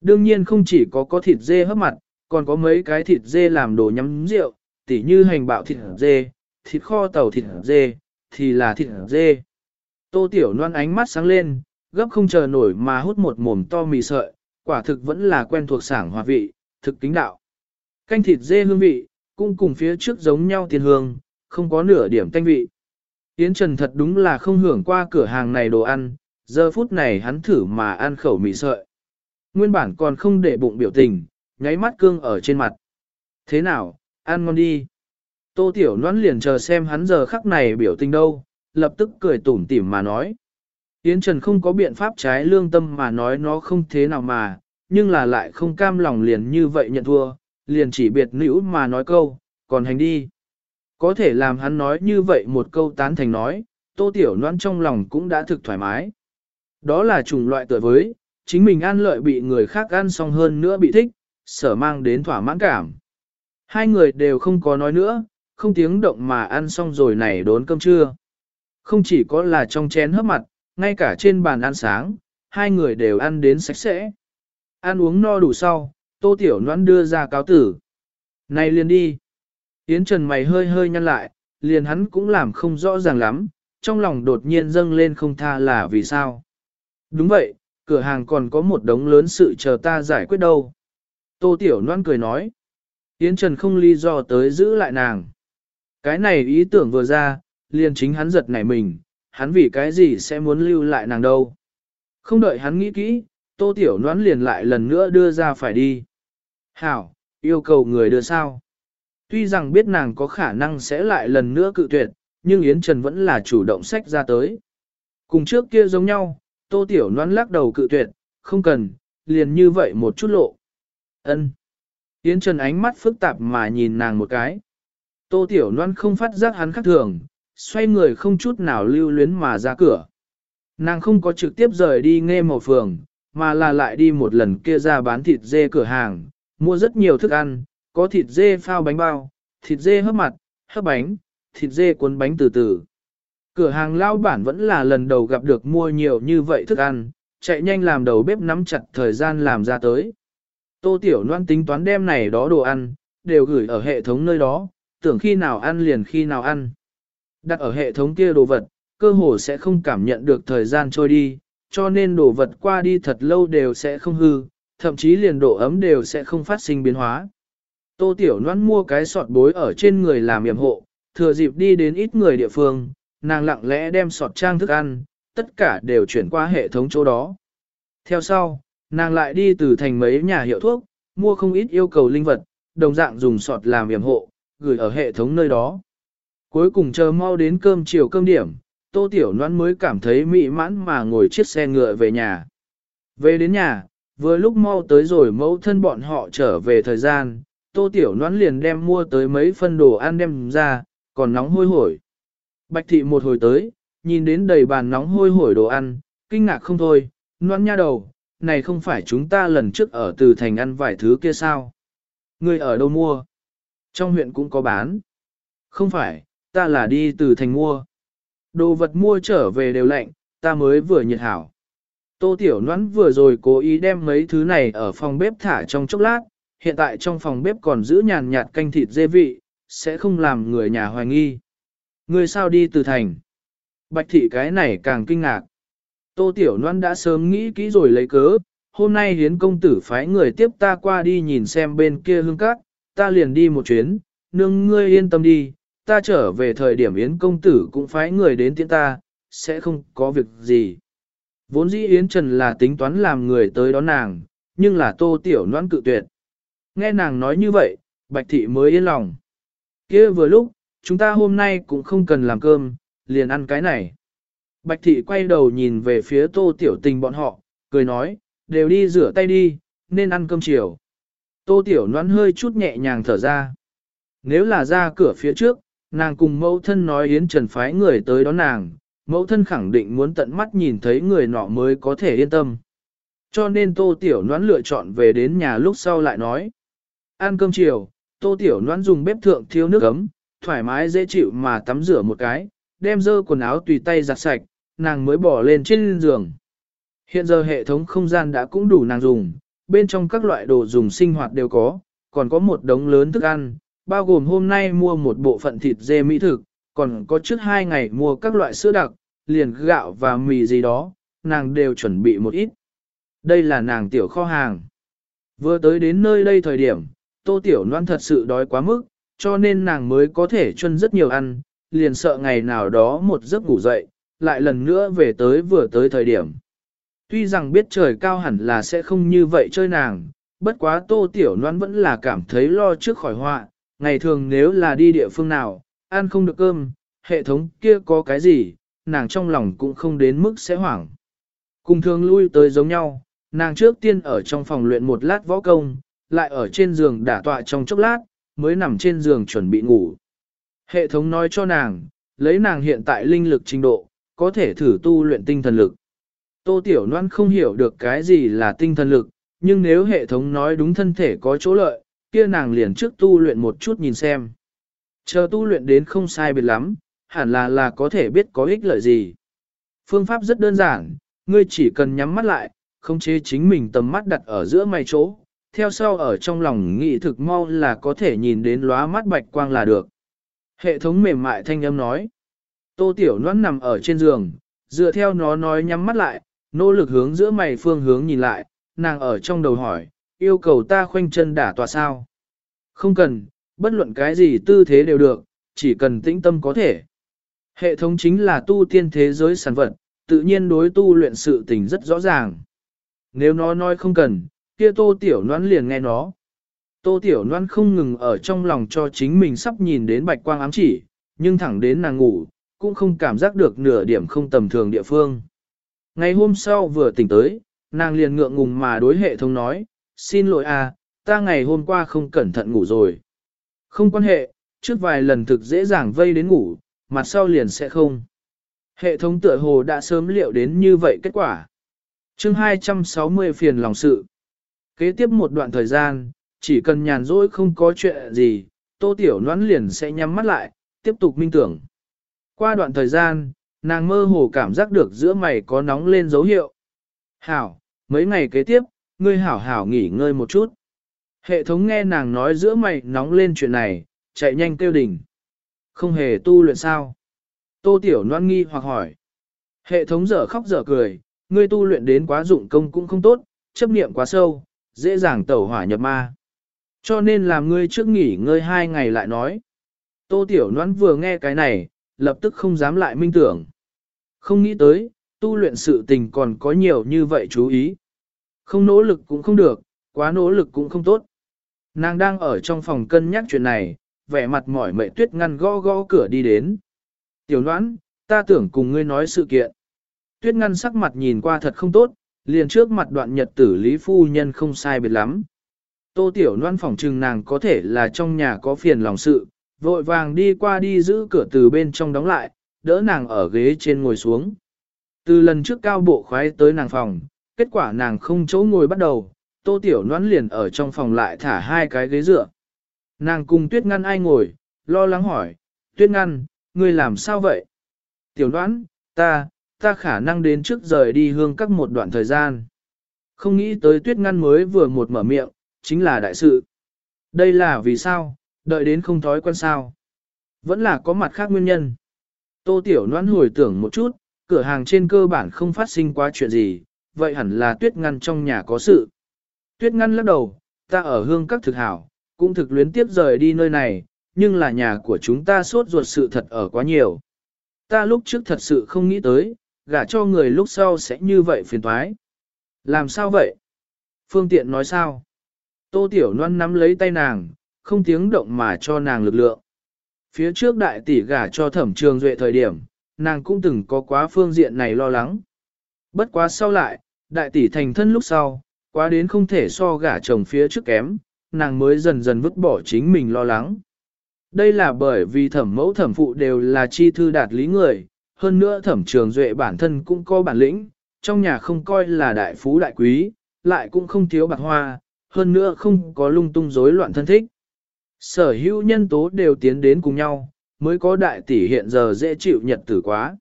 Đương nhiên không chỉ có có thịt dê hấp mặt, còn có mấy cái thịt dê làm đồ nhắm rượu, tỉ như hành bạo thịt dê, thịt kho tàu thịt dê, thì là thịt dê. Tô Tiểu Loan ánh mắt sáng lên, gấp không chờ nổi mà hút một mồm to mì sợi, quả thực vẫn là quen thuộc sảng hòa vị, thực kính đạo. Canh thịt dê hương vị, cũng cùng phía trước giống nhau tiền hương, không có nửa điểm tanh vị. Yến Trần thật đúng là không hưởng qua cửa hàng này đồ ăn, giờ phút này hắn thử mà ăn khẩu mì sợi. Nguyên bản còn không để bụng biểu tình, nháy mắt cương ở trên mặt. Thế nào, ăn ngon đi. Tô Tiểu Loan liền chờ xem hắn giờ khắc này biểu tình đâu, lập tức cười tủm tỉm mà nói. Yến Trần không có biện pháp trái lương tâm mà nói nó không thế nào mà, nhưng là lại không cam lòng liền như vậy nhận thua, liền chỉ biệt nữ mà nói câu, còn hành đi. Có thể làm hắn nói như vậy một câu tán thành nói, Tô Tiểu noan trong lòng cũng đã thực thoải mái. Đó là chủng loại tựa với, chính mình ăn lợi bị người khác ăn xong hơn nữa bị thích, sở mang đến thỏa mãn cảm. Hai người đều không có nói nữa, không tiếng động mà ăn xong rồi này đốn cơm trưa. Không chỉ có là trong chén hấp mặt, ngay cả trên bàn ăn sáng, hai người đều ăn đến sạch sẽ. Ăn uống no đủ sau, tô tiểu noãn đưa ra cáo tử. Này liền đi. Yến Trần mày hơi hơi nhăn lại, liền hắn cũng làm không rõ ràng lắm, trong lòng đột nhiên dâng lên không tha là vì sao. Đúng vậy, cửa hàng còn có một đống lớn sự chờ ta giải quyết đâu. Tô Tiểu Loan cười nói. Yến Trần không lý do tới giữ lại nàng. Cái này ý tưởng vừa ra, liền chính hắn giật nảy mình, hắn vì cái gì sẽ muốn lưu lại nàng đâu. Không đợi hắn nghĩ kỹ, Tô Tiểu Loan liền lại lần nữa đưa ra phải đi. Hảo, yêu cầu người đưa sao. Tuy rằng biết nàng có khả năng sẽ lại lần nữa cự tuyệt, nhưng Yến Trần vẫn là chủ động sách ra tới. Cùng trước kia giống nhau, Tô Tiểu Loan lắc đầu cự tuyệt, không cần, liền như vậy một chút lộ. Ân. Yến Trần ánh mắt phức tạp mà nhìn nàng một cái. Tô Tiểu Loan không phát giác hắn khác thường, xoay người không chút nào lưu luyến mà ra cửa. Nàng không có trực tiếp rời đi nghe màu phường, mà là lại đi một lần kia ra bán thịt dê cửa hàng, mua rất nhiều thức ăn, có thịt dê phao bánh bao, thịt dê hấp mặt, hấp bánh, thịt dê cuốn bánh từ từ. Cửa hàng lao bản vẫn là lần đầu gặp được mua nhiều như vậy thức ăn, chạy nhanh làm đầu bếp nắm chặt thời gian làm ra tới. Tô Tiểu Loan tính toán đem này đó đồ ăn, đều gửi ở hệ thống nơi đó, tưởng khi nào ăn liền khi nào ăn. Đặt ở hệ thống kia đồ vật, cơ hồ sẽ không cảm nhận được thời gian trôi đi, cho nên đồ vật qua đi thật lâu đều sẽ không hư, thậm chí liền độ ấm đều sẽ không phát sinh biến hóa. Tô Tiểu Loan mua cái sọt bối ở trên người làm yểm hộ, thừa dịp đi đến ít người địa phương, nàng lặng lẽ đem sọt trang thức ăn, tất cả đều chuyển qua hệ thống chỗ đó. Theo sau, nàng lại đi từ thành mấy nhà hiệu thuốc, mua không ít yêu cầu linh vật, đồng dạng dùng sọt làm yểm hộ, gửi ở hệ thống nơi đó. Cuối cùng chờ mau đến cơm chiều cơm điểm, Tô Tiểu noan mới cảm thấy mị mãn mà ngồi chiếc xe ngựa về nhà. Về đến nhà, vừa lúc mau tới rồi mẫu thân bọn họ trở về thời gian, Tô Tiểu noan liền đem mua tới mấy phân đồ ăn đem ra, còn nóng hôi hổi. Bạch thị một hồi tới, nhìn đến đầy bàn nóng hôi hổi đồ ăn, kinh ngạc không thôi, noan nha đầu, này không phải chúng ta lần trước ở từ thành ăn vài thứ kia sao? Người ở đâu mua? Trong huyện cũng có bán. Không phải, ta là đi từ thành mua. Đồ vật mua trở về đều lạnh, ta mới vừa nhiệt hảo. Tô Tiểu Noãn vừa rồi cố ý đem mấy thứ này ở phòng bếp thả trong chốc lát, hiện tại trong phòng bếp còn giữ nhàn nhạt canh thịt dê vị, sẽ không làm người nhà hoài nghi. Người sao đi từ thành? Bạch thị cái này càng kinh ngạc. Tô Tiểu Loan đã sớm nghĩ kỹ rồi lấy cớ, hôm nay hiến công tử phái người tiếp ta qua đi nhìn xem bên kia hương cát, ta liền đi một chuyến, nương ngươi yên tâm đi, ta trở về thời điểm Yến công tử cũng phái người đến tiễn ta, sẽ không có việc gì. Vốn dĩ Yến Trần là tính toán làm người tới đón nàng, nhưng là tô tiểu noan cự tuyệt. Nghe nàng nói như vậy, Bạch Thị mới yên lòng. kia vừa lúc, chúng ta hôm nay cũng không cần làm cơm, liền ăn cái này. Bạch Thị quay đầu nhìn về phía tô tiểu tình bọn họ, cười nói, đều đi rửa tay đi, nên ăn cơm chiều. Tô tiểu noan hơi chút nhẹ nhàng thở ra. Nếu là ra cửa phía trước, nàng cùng mẫu thân nói Yến Trần phái người tới đón nàng, mẫu thân khẳng định muốn tận mắt nhìn thấy người nọ mới có thể yên tâm. Cho nên Tô Tiểu Noãn lựa chọn về đến nhà lúc sau lại nói. Ăn cơm chiều, Tô Tiểu Noãn dùng bếp thượng thiếu nước ấm, thoải mái dễ chịu mà tắm rửa một cái, đem dơ quần áo tùy tay giặt sạch, nàng mới bỏ lên trên giường. Hiện giờ hệ thống không gian đã cũng đủ nàng dùng, bên trong các loại đồ dùng sinh hoạt đều có, còn có một đống lớn thức ăn, bao gồm hôm nay mua một bộ phận thịt dê mỹ thực, còn có trước hai ngày mua các loại sữa đặc, liền gạo và mì gì đó, nàng đều chuẩn bị một ít. Đây là nàng tiểu kho hàng. Vừa tới đến nơi đây thời điểm, tô tiểu loan thật sự đói quá mức, cho nên nàng mới có thể chân rất nhiều ăn, liền sợ ngày nào đó một giấc ngủ dậy, lại lần nữa về tới vừa tới thời điểm. Tuy rằng biết trời cao hẳn là sẽ không như vậy chơi nàng, bất quá tô tiểu loan vẫn là cảm thấy lo trước khỏi họa, ngày thường nếu là đi địa phương nào, ăn không được cơm, hệ thống kia có cái gì, nàng trong lòng cũng không đến mức sẽ hoảng. Cùng thường lui tới giống nhau, nàng trước tiên ở trong phòng luyện một lát võ công, lại ở trên giường đả tọa trong chốc lát, mới nằm trên giường chuẩn bị ngủ. Hệ thống nói cho nàng, lấy nàng hiện tại linh lực trình độ, có thể thử tu luyện tinh thần lực. Tô Tiểu Loan không hiểu được cái gì là tinh thần lực, nhưng nếu hệ thống nói đúng thân thể có chỗ lợi, kia nàng liền trước tu luyện một chút nhìn xem. Chờ tu luyện đến không sai biệt lắm, hẳn là là có thể biết có ích lợi gì. Phương pháp rất đơn giản, ngươi chỉ cần nhắm mắt lại, không chế chính mình tầm mắt đặt ở giữa mày chỗ, theo sau ở trong lòng nghĩ thực mau là có thể nhìn đến lóa mắt bạch quang là được. Hệ thống mềm mại thanh âm nói. Tô Tiểu Loan nằm ở trên giường, dựa theo nó nói nhắm mắt lại, nỗ lực hướng giữa mày phương hướng nhìn lại, nàng ở trong đầu hỏi, yêu cầu ta khoanh chân đả tòa sao? Không cần, bất luận cái gì tư thế đều được, chỉ cần tĩnh tâm có thể. Hệ thống chính là tu tiên thế giới sản vật, tự nhiên đối tu luyện sự tình rất rõ ràng. Nếu nó nói không cần, kia tô tiểu noan liền nghe nó. Tô tiểu noan không ngừng ở trong lòng cho chính mình sắp nhìn đến bạch quang ám chỉ, nhưng thẳng đến nàng ngủ, cũng không cảm giác được nửa điểm không tầm thường địa phương. Ngày hôm sau vừa tỉnh tới, nàng liền ngượng ngùng mà đối hệ thống nói, xin lỗi à, ta ngày hôm qua không cẩn thận ngủ rồi. Không quan hệ, trước vài lần thực dễ dàng vây đến ngủ, mặt sau liền sẽ không. Hệ thống tựa hồ đã sớm liệu đến như vậy kết quả. chương 260 phiền lòng sự. Kế tiếp một đoạn thời gian, chỉ cần nhàn rỗi không có chuyện gì, tô tiểu noãn liền sẽ nhắm mắt lại, tiếp tục minh tưởng. Qua đoạn thời gian, nàng mơ hồ cảm giác được giữa mày có nóng lên dấu hiệu. Hảo, mấy ngày kế tiếp, ngươi hảo hảo nghỉ ngơi một chút. Hệ thống nghe nàng nói giữa mày nóng lên chuyện này, chạy nhanh kêu đỉnh. Không hề tu luyện sao? Tô Tiểu Loan nghi hoặc hỏi. Hệ thống dở khóc dở cười, ngươi tu luyện đến quá dụng công cũng không tốt, chấp niệm quá sâu, dễ dàng tẩu hỏa nhập ma. Cho nên làm ngươi trước nghỉ ngơi hai ngày lại nói. Tô Tiểu Loan vừa nghe cái này, lập tức không dám lại minh tưởng. Không nghĩ tới, tu luyện sự tình còn có nhiều như vậy chú ý. Không nỗ lực cũng không được, quá nỗ lực cũng không tốt. Nàng đang ở trong phòng cân nhắc chuyện này, vẻ mặt mỏi mệt tuyết ngăn gõ gõ cửa đi đến. Tiểu noãn, ta tưởng cùng ngươi nói sự kiện. Tuyết ngăn sắc mặt nhìn qua thật không tốt, liền trước mặt đoạn nhật tử lý phu nhân không sai biệt lắm. Tô tiểu Loan phỏng trừng nàng có thể là trong nhà có phiền lòng sự, vội vàng đi qua đi giữ cửa từ bên trong đóng lại, đỡ nàng ở ghế trên ngồi xuống. Từ lần trước cao bộ khoái tới nàng phòng, kết quả nàng không chỗ ngồi bắt đầu, tô tiểu noãn liền ở trong phòng lại thả hai cái ghế dựa. Nàng cùng tuyết ngăn ai ngồi, lo lắng hỏi, tuyết ngăn, ngươi làm sao vậy? Tiểu noãn, ta, ta khả năng đến trước rời đi hương các một đoạn thời gian. Không nghĩ tới tuyết ngăn mới vừa một mở miệng, chính là đại sự. Đây là vì sao, đợi đến không thói quen sao. Vẫn là có mặt khác nguyên nhân. Tô Tiểu Loan hồi tưởng một chút, cửa hàng trên cơ bản không phát sinh quá chuyện gì, vậy hẳn là tuyết ngăn trong nhà có sự. Tuyết ngăn lắc đầu, ta ở hương các thực hảo, cũng thực luyến tiếp rời đi nơi này, nhưng là nhà của chúng ta suốt ruột sự thật ở quá nhiều. Ta lúc trước thật sự không nghĩ tới, gả cho người lúc sau sẽ như vậy phiền thoái. Làm sao vậy? Phương tiện nói sao? Tô Tiểu Loan nắm lấy tay nàng, không tiếng động mà cho nàng lực lượng. Phía trước đại tỷ gả cho thẩm trường duệ thời điểm, nàng cũng từng có quá phương diện này lo lắng. Bất quá sau lại, đại tỷ thành thân lúc sau, quá đến không thể so gả chồng phía trước kém, nàng mới dần dần vứt bỏ chính mình lo lắng. Đây là bởi vì thẩm mẫu thẩm phụ đều là chi thư đạt lý người, hơn nữa thẩm trường duệ bản thân cũng có bản lĩnh, trong nhà không coi là đại phú đại quý, lại cũng không thiếu bạc hoa, hơn nữa không có lung tung rối loạn thân thích. Sở hữu nhân tố đều tiến đến cùng nhau, mới có đại tỷ hiện giờ dễ chịu nhật tử quá.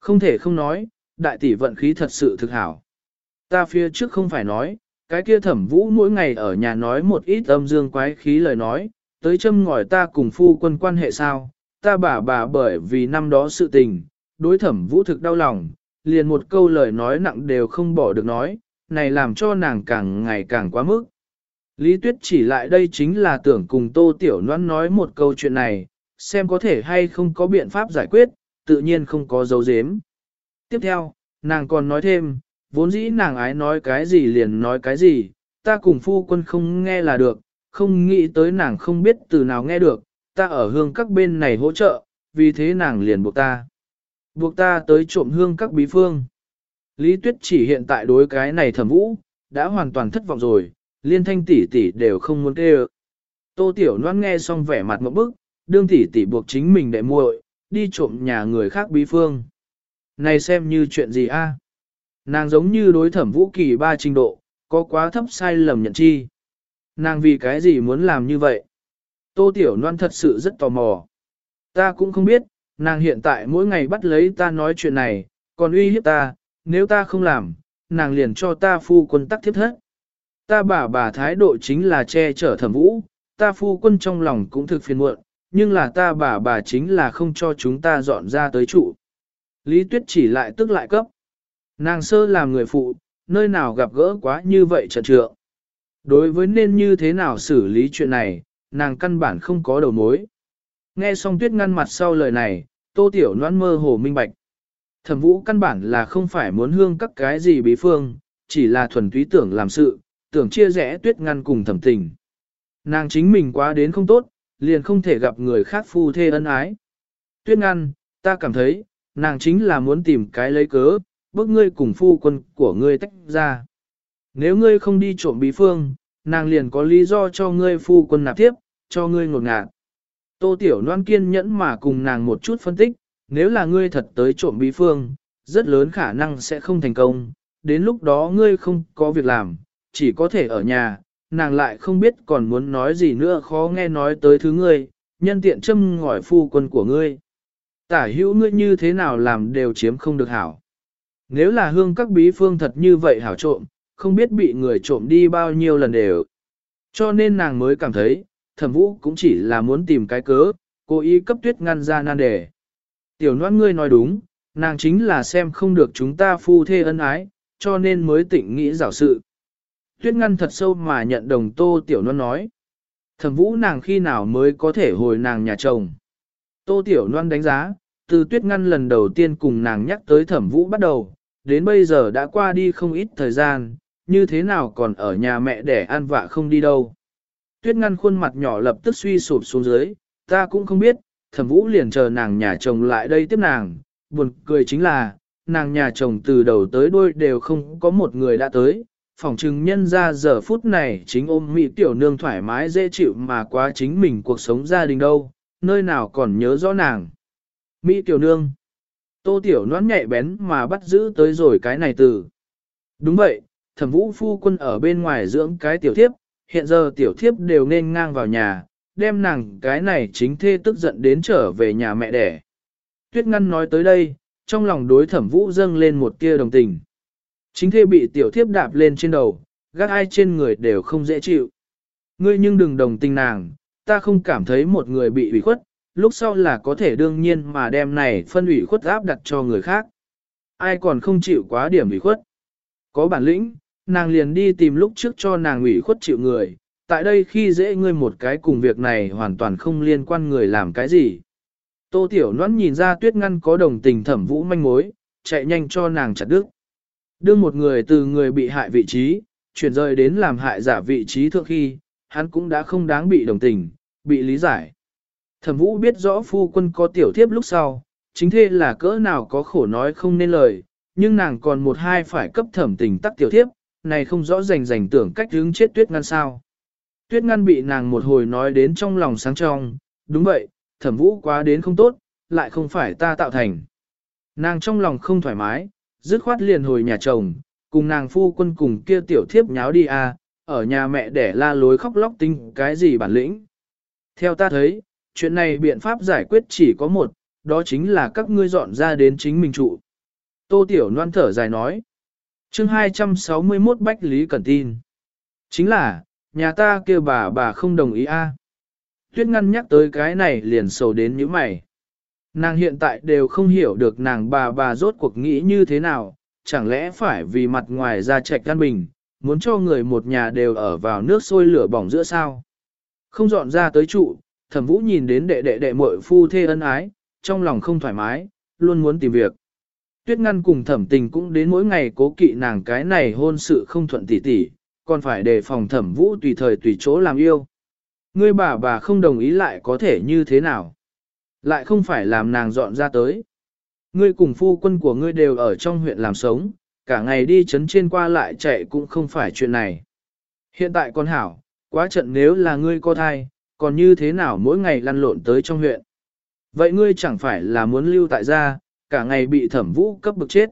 Không thể không nói, đại tỷ vận khí thật sự thực hảo. Ta phía trước không phải nói, cái kia thẩm vũ mỗi ngày ở nhà nói một ít âm dương quái khí lời nói, tới châm ngòi ta cùng phu quân quan hệ sao, ta bà bà bởi vì năm đó sự tình, đối thẩm vũ thực đau lòng, liền một câu lời nói nặng đều không bỏ được nói, này làm cho nàng càng ngày càng quá mức. Lý Tuyết chỉ lại đây chính là tưởng cùng Tô Tiểu Loan nói một câu chuyện này, xem có thể hay không có biện pháp giải quyết, tự nhiên không có dấu dếm. Tiếp theo, nàng còn nói thêm, vốn dĩ nàng ái nói cái gì liền nói cái gì, ta cùng phu quân không nghe là được, không nghĩ tới nàng không biết từ nào nghe được, ta ở hương các bên này hỗ trợ, vì thế nàng liền buộc ta. Buộc ta tới trộm hương các bí phương. Lý Tuyết chỉ hiện tại đối cái này thẩm vũ, đã hoàn toàn thất vọng rồi, liên thanh tỷ tỷ đều không muốn kêu. Tô Tiểu Loan nghe xong vẻ mặt một bức, đương tỷ tỷ buộc chính mình để muội, đi trộm nhà người khác bí phương. Này xem như chuyện gì a? Nàng giống như đối thẩm vũ kỳ ba trình độ, có quá thấp sai lầm nhận chi. Nàng vì cái gì muốn làm như vậy? Tô Tiểu Loan thật sự rất tò mò. Ta cũng không biết, nàng hiện tại mỗi ngày bắt lấy ta nói chuyện này, còn uy hiếp ta, nếu ta không làm, nàng liền cho ta phu quân tắc thiết thất. Ta bà bà thái độ chính là che chở thẩm vũ, ta phu quân trong lòng cũng thực phiền muộn, nhưng là ta bà bà chính là không cho chúng ta dọn ra tới trụ. Lý Tuyết chỉ lại tức lại cấp. Nàng sơ làm người phụ, nơi nào gặp gỡ quá như vậy trận trượng. Đối với nên như thế nào xử lý chuyện này, nàng căn bản không có đầu mối. Nghe xong tuyết ngăn mặt sau lời này, tô tiểu noan mơ hồ minh bạch. Thẩm vũ căn bản là không phải muốn hương các cái gì bí phương, chỉ là thuần túy tưởng làm sự, tưởng chia rẽ tuyết ngăn cùng thẩm tình. Nàng chính mình quá đến không tốt, liền không thể gặp người khác phu thê ân ái. Tuyết ngăn, ta cảm thấy, nàng chính là muốn tìm cái lấy cớ, bước ngươi cùng phu quân của ngươi tách ra. Nếu ngươi không đi trộm bí phương, nàng liền có lý do cho ngươi phu quân nạp tiếp, cho ngươi ngột ngạt. Tô Tiểu Loan kiên nhẫn mà cùng nàng một chút phân tích, nếu là ngươi thật tới trộm bí phương, rất lớn khả năng sẽ không thành công, đến lúc đó ngươi không có việc làm, chỉ có thể ở nhà, nàng lại không biết còn muốn nói gì nữa khó nghe nói tới thứ ngươi, nhân tiện châm ngỏi phu quân của ngươi. Tả hữu ngươi như thế nào làm đều chiếm không được hảo. Nếu là hương các bí phương thật như vậy hảo trộm, không biết bị người trộm đi bao nhiêu lần đều. Cho nên nàng mới cảm thấy, thẩm vũ cũng chỉ là muốn tìm cái cớ, cố ý cấp tuyết ngăn ra nan đề. Tiểu noan ngươi nói đúng, nàng chính là xem không được chúng ta phu thê ân ái, cho nên mới tỉnh nghĩ giảo sự. Tuyết ngăn thật sâu mà nhận đồng tô tiểu noan nói. Thẩm vũ nàng khi nào mới có thể hồi nàng nhà chồng. Tô tiểu Loan đánh giá, từ tuyết ngăn lần đầu tiên cùng nàng nhắc tới thẩm vũ bắt đầu, đến bây giờ đã qua đi không ít thời gian, như thế nào còn ở nhà mẹ để ăn vạ không đi đâu. Tuyết ngăn khuôn mặt nhỏ lập tức suy sụp xuống dưới, ta cũng không biết, thẩm vũ liền chờ nàng nhà chồng lại đây tiếp nàng, buồn cười chính là, nàng nhà chồng từ đầu tới đuôi đều không có một người đã tới, phòng chừng nhân ra giờ phút này chính ôm mỹ tiểu nương thoải mái dễ chịu mà quá chính mình cuộc sống gia đình đâu, nơi nào còn nhớ rõ nàng. Mỹ tiểu nương, tô tiểu noãn nhạy bén mà bắt giữ tới rồi cái này từ. Đúng vậy, thẩm vũ phu quân ở bên ngoài dưỡng cái tiểu thiếp, hiện giờ tiểu thiếp đều nên ngang vào nhà, đem nàng cái này chính thê tức giận đến trở về nhà mẹ đẻ. Tuyết ngăn nói tới đây, trong lòng đối thẩm vũ dâng lên một tia đồng tình. Chính thê bị tiểu thiếp đạp lên trên đầu, gác ai trên người đều không dễ chịu. Ngươi nhưng đừng đồng tình nàng, ta không cảm thấy một người bị ủy khuất, lúc sau là có thể đương nhiên mà đem này phân ủy khuất áp đặt cho người khác. Ai còn không chịu quá điểm ủy khuất. Có bản lĩnh, nàng liền đi tìm lúc trước cho nàng ủy khuất chịu người, tại đây khi dễ ngươi một cái cùng việc này hoàn toàn không liên quan người làm cái gì. Tô Tiểu Loan nhìn ra tuyết ngăn có đồng tình thẩm vũ manh mối, chạy nhanh cho nàng chặt đứt. Đưa một người từ người bị hại vị trí, chuyển rời đến làm hại giả vị trí thượng khi, hắn cũng đã không đáng bị đồng tình, bị lý giải. Thẩm vũ biết rõ phu quân có tiểu thiếp lúc sau, chính thế là cỡ nào có khổ nói không nên lời, nhưng nàng còn một hai phải cấp thẩm tình tắc tiểu thiếp, này không rõ rành rành tưởng cách hướng chết tuyết ngăn sao. Tuyết ngăn bị nàng một hồi nói đến trong lòng sáng trong, đúng vậy, thẩm vũ quá đến không tốt, lại không phải ta tạo thành. Nàng trong lòng không thoải mái, dứt khoát liền hồi nhà chồng, cùng nàng phu quân cùng kia tiểu thiếp nháo đi à, ở nhà mẹ để la lối khóc lóc tinh cái gì bản lĩnh. Theo ta thấy, chuyện này biện pháp giải quyết chỉ có một, đó chính là các ngươi dọn ra đến chính mình trụ. Tô Tiểu Loan thở dài nói. chương 261 Bách Lý Cẩn tin. Chính là, nhà ta kêu bà bà không đồng ý a. Tuyết ngăn nhắc tới cái này liền sầu đến như mày. Nàng hiện tại đều không hiểu được nàng bà bà rốt cuộc nghĩ như thế nào, chẳng lẽ phải vì mặt ngoài ra trạch căn bình, muốn cho người một nhà đều ở vào nước sôi lửa bỏng giữa sao. Không dọn ra tới trụ, thẩm vũ nhìn đến đệ đệ đệ muội phu thê ân ái, trong lòng không thoải mái, luôn muốn tìm việc. Tuyết ngăn cùng thẩm tình cũng đến mỗi ngày cố kỵ nàng cái này hôn sự không thuận tỉ tỉ, còn phải đề phòng thẩm vũ tùy thời tùy chỗ làm yêu. Ngươi bà bà không đồng ý lại có thể như thế nào? Lại không phải làm nàng dọn ra tới. Ngươi cùng phu quân của ngươi đều ở trong huyện làm sống, cả ngày đi chấn trên qua lại chạy cũng không phải chuyện này. Hiện tại con hảo, quá trận nếu là ngươi có thai, còn như thế nào mỗi ngày lăn lộn tới trong huyện. Vậy ngươi chẳng phải là muốn lưu tại gia, cả ngày bị thẩm vũ cấp bực chết.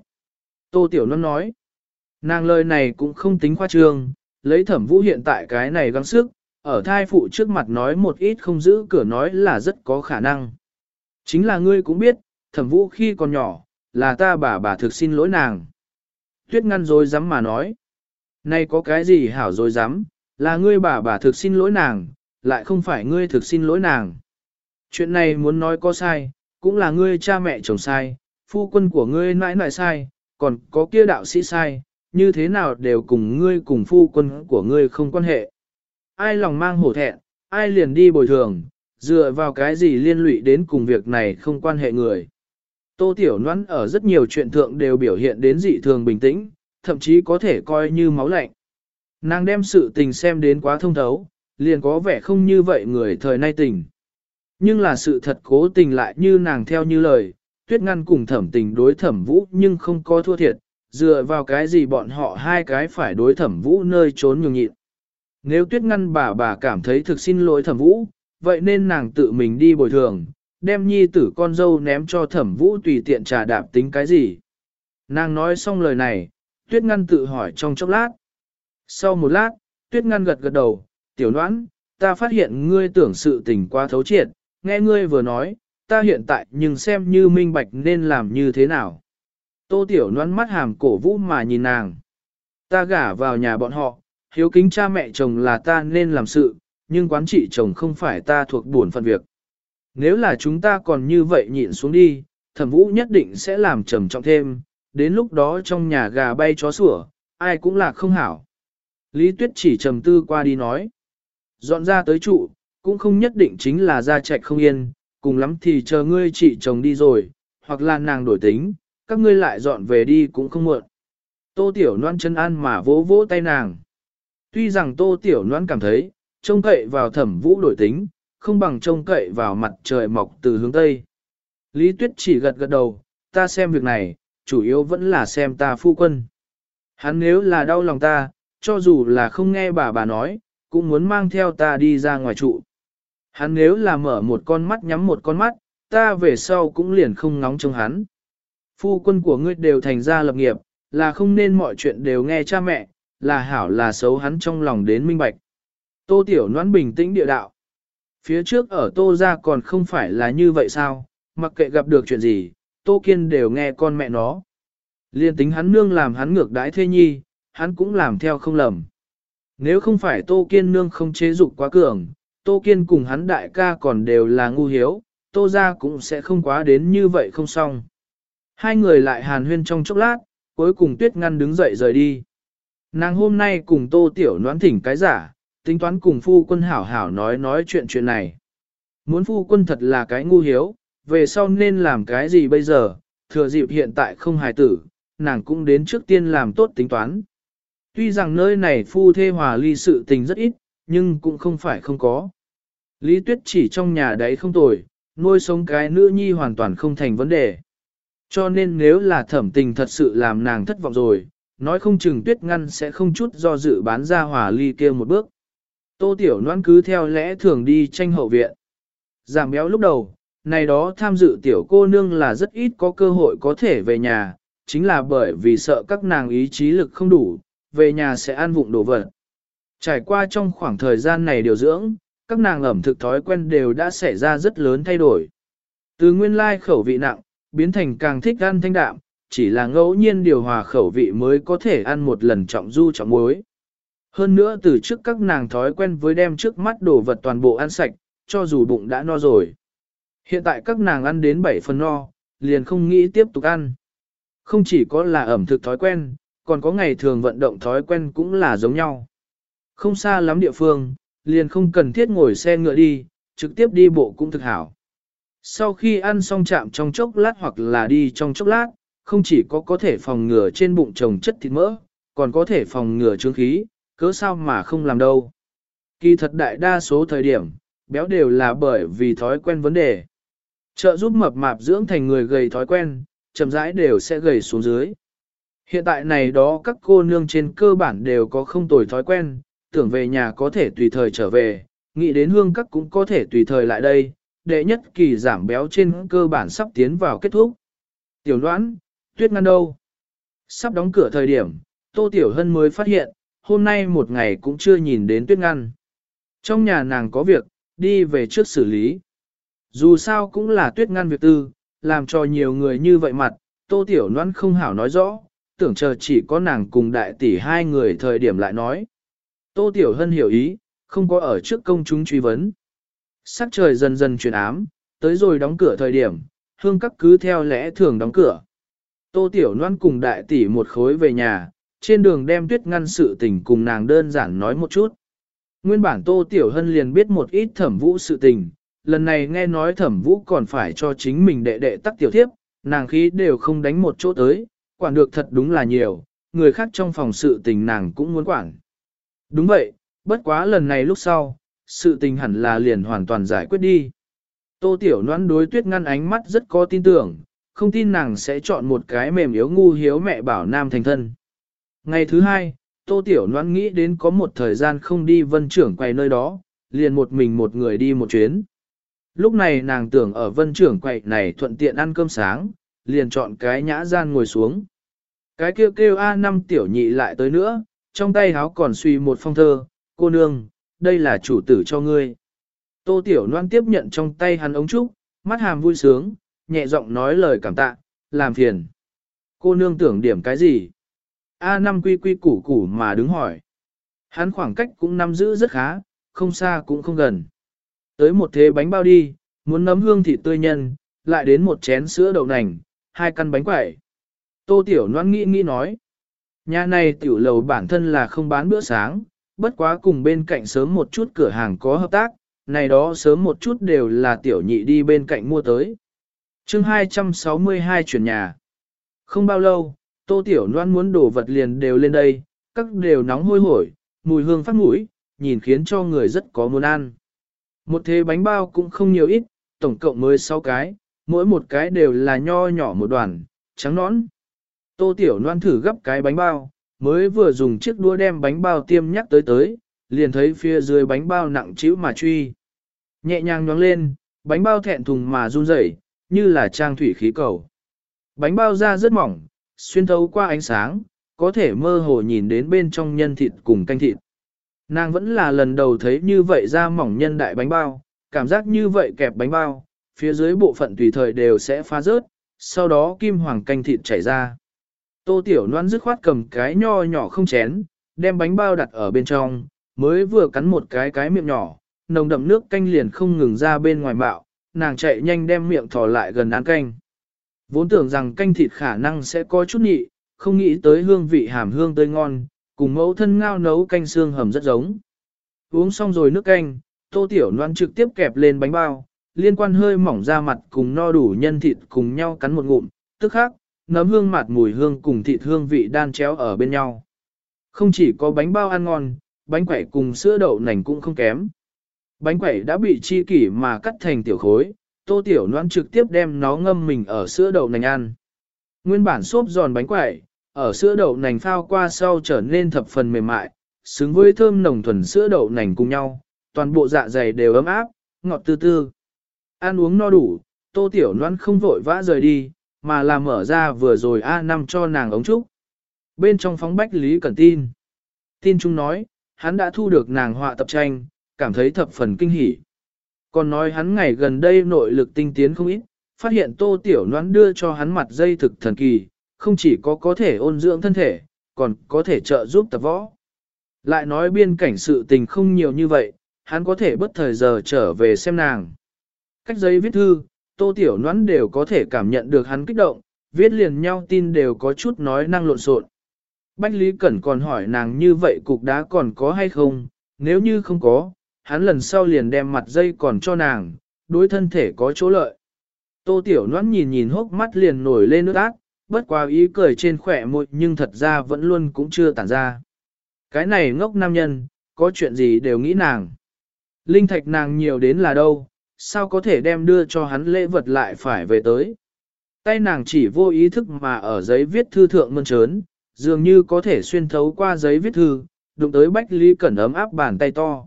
Tô Tiểu Năm nói, nàng lời này cũng không tính khoa trương, lấy thẩm vũ hiện tại cái này gắng sức, ở thai phụ trước mặt nói một ít không giữ cửa nói là rất có khả năng. Chính là ngươi cũng biết, thẩm vũ khi còn nhỏ, là ta bà bà thực xin lỗi nàng. Tuyết ngăn rồi dám mà nói. Nay có cái gì hảo rồi dám, là ngươi bà bà thực xin lỗi nàng, lại không phải ngươi thực xin lỗi nàng. Chuyện này muốn nói có sai, cũng là ngươi cha mẹ chồng sai, phu quân của ngươi nãi nãi sai, còn có kia đạo sĩ sai, như thế nào đều cùng ngươi cùng phu quân của ngươi không quan hệ. Ai lòng mang hổ thẹn, ai liền đi bồi thường, dựa vào cái gì liên lụy đến cùng việc này không quan hệ người. Tô Tiểu Loan ở rất nhiều chuyện thượng đều biểu hiện đến dị thường bình tĩnh, thậm chí có thể coi như máu lạnh. Nàng đem sự tình xem đến quá thông thấu, liền có vẻ không như vậy người thời nay tình. Nhưng là sự thật cố tình lại như nàng theo như lời, tuyết ngăn cùng thẩm tình đối thẩm vũ nhưng không có thua thiệt, dựa vào cái gì bọn họ hai cái phải đối thẩm vũ nơi trốn nhường nhịn. Nếu tuyết ngăn bà bà cảm thấy thực xin lỗi thẩm vũ, vậy nên nàng tự mình đi bồi thường, đem nhi tử con dâu ném cho thẩm vũ tùy tiện trà đạp tính cái gì. Nàng nói xong lời này, tuyết ngăn tự hỏi trong chốc lát. Sau một lát, tuyết ngăn gật gật đầu, tiểu noãn, ta phát hiện ngươi tưởng sự tình quá thấu triệt, nghe ngươi vừa nói, ta hiện tại nhưng xem như minh bạch nên làm như thế nào. Tô tiểu noãn mắt hàm cổ vũ mà nhìn nàng. Ta gả vào nhà bọn họ, hiếu kính cha mẹ chồng là ta nên làm sự, nhưng quán trị chồng không phải ta thuộc buồn phận việc. Nếu là chúng ta còn như vậy nhịn xuống đi, thẩm vũ nhất định sẽ làm trầm trọng thêm, đến lúc đó trong nhà gà bay chó sủa, ai cũng là không hảo. Lý Tuyết chỉ trầm tư qua đi nói. Dọn ra tới trụ, cũng không nhất định chính là ra chạy không yên, cùng lắm thì chờ ngươi chị chồng đi rồi, hoặc là nàng đổi tính, các ngươi lại dọn về đi cũng không muộn. Tô Tiểu Loan chân an mà vỗ vỗ tay nàng. Tuy rằng Tô Tiểu Loan cảm thấy, trông cậy vào thẩm vũ đổi tính, không bằng trông cậy vào mặt trời mọc từ hướng Tây. Lý Tuyết chỉ gật gật đầu, ta xem việc này, chủ yếu vẫn là xem ta phu quân. Hắn nếu là đau lòng ta, cho dù là không nghe bà bà nói, cũng muốn mang theo ta đi ra ngoài trụ. Hắn nếu là mở một con mắt nhắm một con mắt, ta về sau cũng liền không ngóng trông hắn. Phu quân của ngươi đều thành ra lập nghiệp, là không nên mọi chuyện đều nghe cha mẹ, là hảo là xấu hắn trong lòng đến minh bạch. Tô Tiểu Noãn bình tĩnh địa đạo. Phía trước ở Tô ra còn không phải là như vậy sao, mặc kệ gặp được chuyện gì, Tô Kiên đều nghe con mẹ nó. Liên tính hắn nương làm hắn ngược đãi thê nhi, hắn cũng làm theo không lầm. Nếu không phải Tô Kiên nương không chế dục quá cường, Tô Kiên cùng hắn đại ca còn đều là ngu hiếu, Tô ra cũng sẽ không quá đến như vậy không xong. Hai người lại hàn huyên trong chốc lát, cuối cùng tuyết ngăn đứng dậy rời đi. Nàng hôm nay cùng Tô Tiểu noán thỉnh cái giả, tính toán cùng phu quân hảo hảo nói nói chuyện chuyện này. Muốn phu quân thật là cái ngu hiếu, về sau nên làm cái gì bây giờ, thừa dịp hiện tại không hài tử, nàng cũng đến trước tiên làm tốt tính toán. Tuy rằng nơi này phu thê hòa ly sự tình rất ít, nhưng cũng không phải không có. Lý Tuyết chỉ trong nhà đấy không tồi, nuôi sống cái nữ nhi hoàn toàn không thành vấn đề. Cho nên nếu là thẩm tình thật sự làm nàng thất vọng rồi, nói không chừng tuyết ngăn sẽ không chút do dự bán ra hòa ly kia một bước. Tô Tiểu Loan cứ theo lẽ thường đi tranh hậu viện. Giảm béo lúc đầu, này đó tham dự tiểu cô nương là rất ít có cơ hội có thể về nhà, chính là bởi vì sợ các nàng ý chí lực không đủ, về nhà sẽ ăn vụng đồ vật. Trải qua trong khoảng thời gian này điều dưỡng, các nàng ẩm thực thói quen đều đã xảy ra rất lớn thay đổi. Từ nguyên lai khẩu vị nặng, biến thành càng thích ăn thanh đạm, chỉ là ngẫu nhiên điều hòa khẩu vị mới có thể ăn một lần trọng du trọng muối. Hơn nữa từ trước các nàng thói quen với đem trước mắt đồ vật toàn bộ ăn sạch, cho dù bụng đã no rồi. Hiện tại các nàng ăn đến 7 phần no, liền không nghĩ tiếp tục ăn. Không chỉ có là ẩm thực thói quen, còn có ngày thường vận động thói quen cũng là giống nhau. Không xa lắm địa phương, liền không cần thiết ngồi xe ngựa đi, trực tiếp đi bộ cũng thực hảo. Sau khi ăn xong chạm trong chốc lát hoặc là đi trong chốc lát, không chỉ có có thể phòng ngừa trên bụng trồng chất thịt mỡ, còn có thể phòng ngừa trướng khí, cớ sao mà không làm đâu. Kỳ thật đại đa số thời điểm, béo đều là bởi vì thói quen vấn đề. Trợ giúp mập mạp dưỡng thành người gầy thói quen, chậm rãi đều sẽ gầy xuống dưới. Hiện tại này đó các cô nương trên cơ bản đều có không tồi thói quen, tưởng về nhà có thể tùy thời trở về, nghĩ đến hương các cũng có thể tùy thời lại đây, đệ nhất kỳ giảm béo trên cơ bản sắp tiến vào kết thúc. Tiểu đoán, tuyết ngăn đâu? Sắp đóng cửa thời điểm, Tô Tiểu Hân mới phát hiện, hôm nay một ngày cũng chưa nhìn đến tuyết ngăn. Trong nhà nàng có việc, đi về trước xử lý. Dù sao cũng là tuyết ngăn việc tư, làm cho nhiều người như vậy mặt, Tô Tiểu Loan không hảo nói rõ, tưởng chờ chỉ có nàng cùng đại tỷ hai người thời điểm lại nói. Tô Tiểu Hân hiểu ý, không có ở trước công chúng truy vấn. Sắc trời dần dần chuyển ám, tới rồi đóng cửa thời điểm, hương các cứ theo lẽ thường đóng cửa. Tô Tiểu Loan cùng đại tỷ một khối về nhà, trên đường đem tuyết ngăn sự tình cùng nàng đơn giản nói một chút. Nguyên bản Tô Tiểu Hân liền biết một ít thẩm vũ sự tình, lần này nghe nói thẩm vũ còn phải cho chính mình đệ đệ tắc tiểu thiếp, nàng khí đều không đánh một chỗ tới, quản được thật đúng là nhiều, người khác trong phòng sự tình nàng cũng muốn quản. Đúng vậy, bất quá lần này lúc sau, sự tình hẳn là liền hoàn toàn giải quyết đi. Tô Tiểu Loan đối tuyết ngăn ánh mắt rất có tin tưởng, không tin nàng sẽ chọn một cái mềm yếu ngu hiếu mẹ bảo nam thành thân. Ngày thứ hai, Tô Tiểu Loan nghĩ đến có một thời gian không đi vân trưởng quay nơi đó, liền một mình một người đi một chuyến. Lúc này nàng tưởng ở vân trưởng quậy này thuận tiện ăn cơm sáng, liền chọn cái nhã gian ngồi xuống. Cái kêu kêu A năm tiểu nhị lại tới nữa, trong tay háo còn suy một phong thơ, cô nương, đây là chủ tử cho ngươi. Tô tiểu loan tiếp nhận trong tay hắn ống trúc, mắt hàm vui sướng, nhẹ giọng nói lời cảm tạ, làm phiền. Cô nương tưởng điểm cái gì? A năm quy quy củ củ mà đứng hỏi. Hắn khoảng cách cũng nắm giữ rất khá, không xa cũng không gần. Tới một thế bánh bao đi, muốn nấm hương thịt tươi nhân, lại đến một chén sữa đậu nành, hai căn bánh quẩy. Tô Tiểu Loan nghĩ nghĩ nói. Nhà này tiểu lầu bản thân là không bán bữa sáng, bất quá cùng bên cạnh sớm một chút cửa hàng có hợp tác, này đó sớm một chút đều là tiểu nhị đi bên cạnh mua tới. chương 262 chuyển nhà. Không bao lâu, Tô Tiểu Loan muốn đổ vật liền đều lên đây, các đều nóng hôi hổi, mùi hương phát mũi, nhìn khiến cho người rất có muốn ăn. Một thế bánh bao cũng không nhiều ít, tổng cộng mới 6 cái, mỗi một cái đều là nho nhỏ một đoàn, trắng nõn. Tô Tiểu Loan thử gấp cái bánh bao, mới vừa dùng chiếc đũa đem bánh bao tiêm nhắc tới tới, liền thấy phía dưới bánh bao nặng chịu mà truy. Nhẹ nhàng nhoáng lên, bánh bao thẹn thùng mà run rẩy, như là trang thủy khí cầu. Bánh bao ra rất mỏng, xuyên thấu qua ánh sáng, có thể mơ hồ nhìn đến bên trong nhân thịt cùng canh thịt. Nàng vẫn là lần đầu thấy như vậy da mỏng nhân đại bánh bao, cảm giác như vậy kẹp bánh bao, phía dưới bộ phận tùy thời đều sẽ phá rớt, sau đó kim hoàng canh thịt chảy ra. Tô Tiểu Loan dứt khoát cầm cái nho nhỏ không chén, đem bánh bao đặt ở bên trong, mới vừa cắn một cái cái miệng nhỏ, nồng đậm nước canh liền không ngừng ra bên ngoài bạo, nàng chạy nhanh đem miệng thò lại gần ăn canh. Vốn tưởng rằng canh thịt khả năng sẽ có chút nhị, không nghĩ tới hương vị hàm hương tươi ngon, cùng mẫu thân ngao nấu canh xương hầm rất giống. Uống xong rồi nước canh, tô tiểu loan trực tiếp kẹp lên bánh bao, liên quan hơi mỏng ra mặt cùng no đủ nhân thịt cùng nhau cắn một ngụm, tức khác, nấm hương mặt mùi hương cùng thịt hương vị đan chéo ở bên nhau. Không chỉ có bánh bao ăn ngon, bánh quẩy cùng sữa đậu nành cũng không kém. Bánh quẩy đã bị chi kỷ mà cắt thành tiểu khối, tô tiểu noan trực tiếp đem nó ngâm mình ở sữa đậu nành ăn. Nguyên bản xốp giòn bánh quẩy, ở sữa đậu nành phao qua sau trở nên thập phần mềm mại, xứng với thơm nồng thuần sữa đậu nành cùng nhau, toàn bộ dạ dày đều ấm áp, ngọt tư tư. Ăn uống no đủ, tô tiểu noan không vội vã rời đi, mà là mở ra vừa rồi A5 cho nàng ống trúc. Bên trong phóng bách Lý Cẩn tin. Tin chúng nói, hắn đã thu được nàng họa tập tranh, cảm thấy thập phần kinh hỉ. Còn nói hắn ngày gần đây nội lực tinh tiến không ít, phát hiện tô tiểu noãn đưa cho hắn mặt dây thực thần kỳ, không chỉ có có thể ôn dưỡng thân thể, còn có thể trợ giúp tập võ. Lại nói biên cảnh sự tình không nhiều như vậy, hắn có thể bất thời giờ trở về xem nàng. Cách giấy viết thư, tô tiểu noãn đều có thể cảm nhận được hắn kích động, viết liền nhau tin đều có chút nói năng lộn xộn. Bách Lý Cẩn còn hỏi nàng như vậy cục đá còn có hay không, nếu như không có, hắn lần sau liền đem mặt dây còn cho nàng, đối thân thể có chỗ lợi. Tô Tiểu Loan nhìn nhìn hốc mắt liền nổi lên nước ác, bất quá ý cười trên khỏe môi nhưng thật ra vẫn luôn cũng chưa tản ra. Cái này ngốc nam nhân, có chuyện gì đều nghĩ nàng. Linh thạch nàng nhiều đến là đâu, sao có thể đem đưa cho hắn lễ vật lại phải về tới. Tay nàng chỉ vô ý thức mà ở giấy viết thư thượng mơn trớn, dường như có thể xuyên thấu qua giấy viết thư, đụng tới Bách Lý Cẩn ấm áp bàn tay to.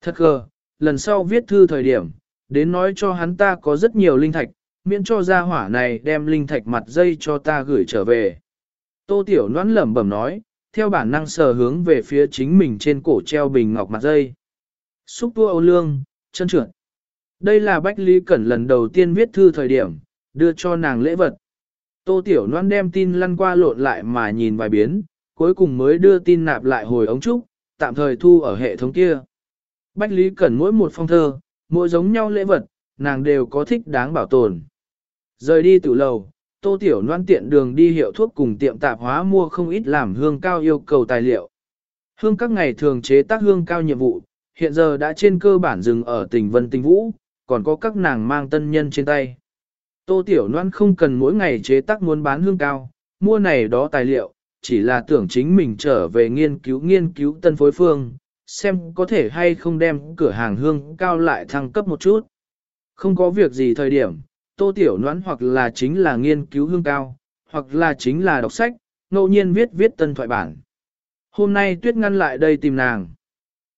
Thật gờ, lần sau viết thư thời điểm, đến nói cho hắn ta có rất nhiều linh thạch, miễn cho gia hỏa này đem linh thạch mặt dây cho ta gửi trở về. Tô Tiểu Noãn lẩm bẩm nói, theo bản năng sờ hướng về phía chính mình trên cổ treo bình ngọc mặt dây. Xúc tua Âu Lương, chân trượt. Đây là Bách Lý Cẩn lần đầu tiên viết thư thời điểm, đưa cho nàng lễ vật. Tô Tiểu Loan đem tin lăn qua lộn lại mà nhìn vài biến, cuối cùng mới đưa tin nạp lại hồi ống trúc, tạm thời thu ở hệ thống kia. Bách Lý Cẩn mỗi một phong thơ, mỗi giống nhau lễ vật, nàng đều có thích đáng bảo tồn. Rời đi từ lầu, Tô Tiểu Loan tiện đường đi hiệu thuốc cùng tiệm tạp hóa mua không ít làm hương cao yêu cầu tài liệu. Hương các ngày thường chế tác hương cao nhiệm vụ, hiện giờ đã trên cơ bản dừng ở tỉnh Vân Tinh Vũ, còn có các nàng mang tân nhân trên tay. Tô Tiểu Loan không cần mỗi ngày chế tác muốn bán hương cao, mua này đó tài liệu, chỉ là tưởng chính mình trở về nghiên cứu nghiên cứu tân phối phương, xem có thể hay không đem cửa hàng hương cao lại thăng cấp một chút. Không có việc gì thời điểm, tô tiểu noãn hoặc là chính là nghiên cứu hương cao, hoặc là chính là đọc sách, ngẫu nhiên viết viết tân thoại bản. Hôm nay tuyết ngăn lại đây tìm nàng.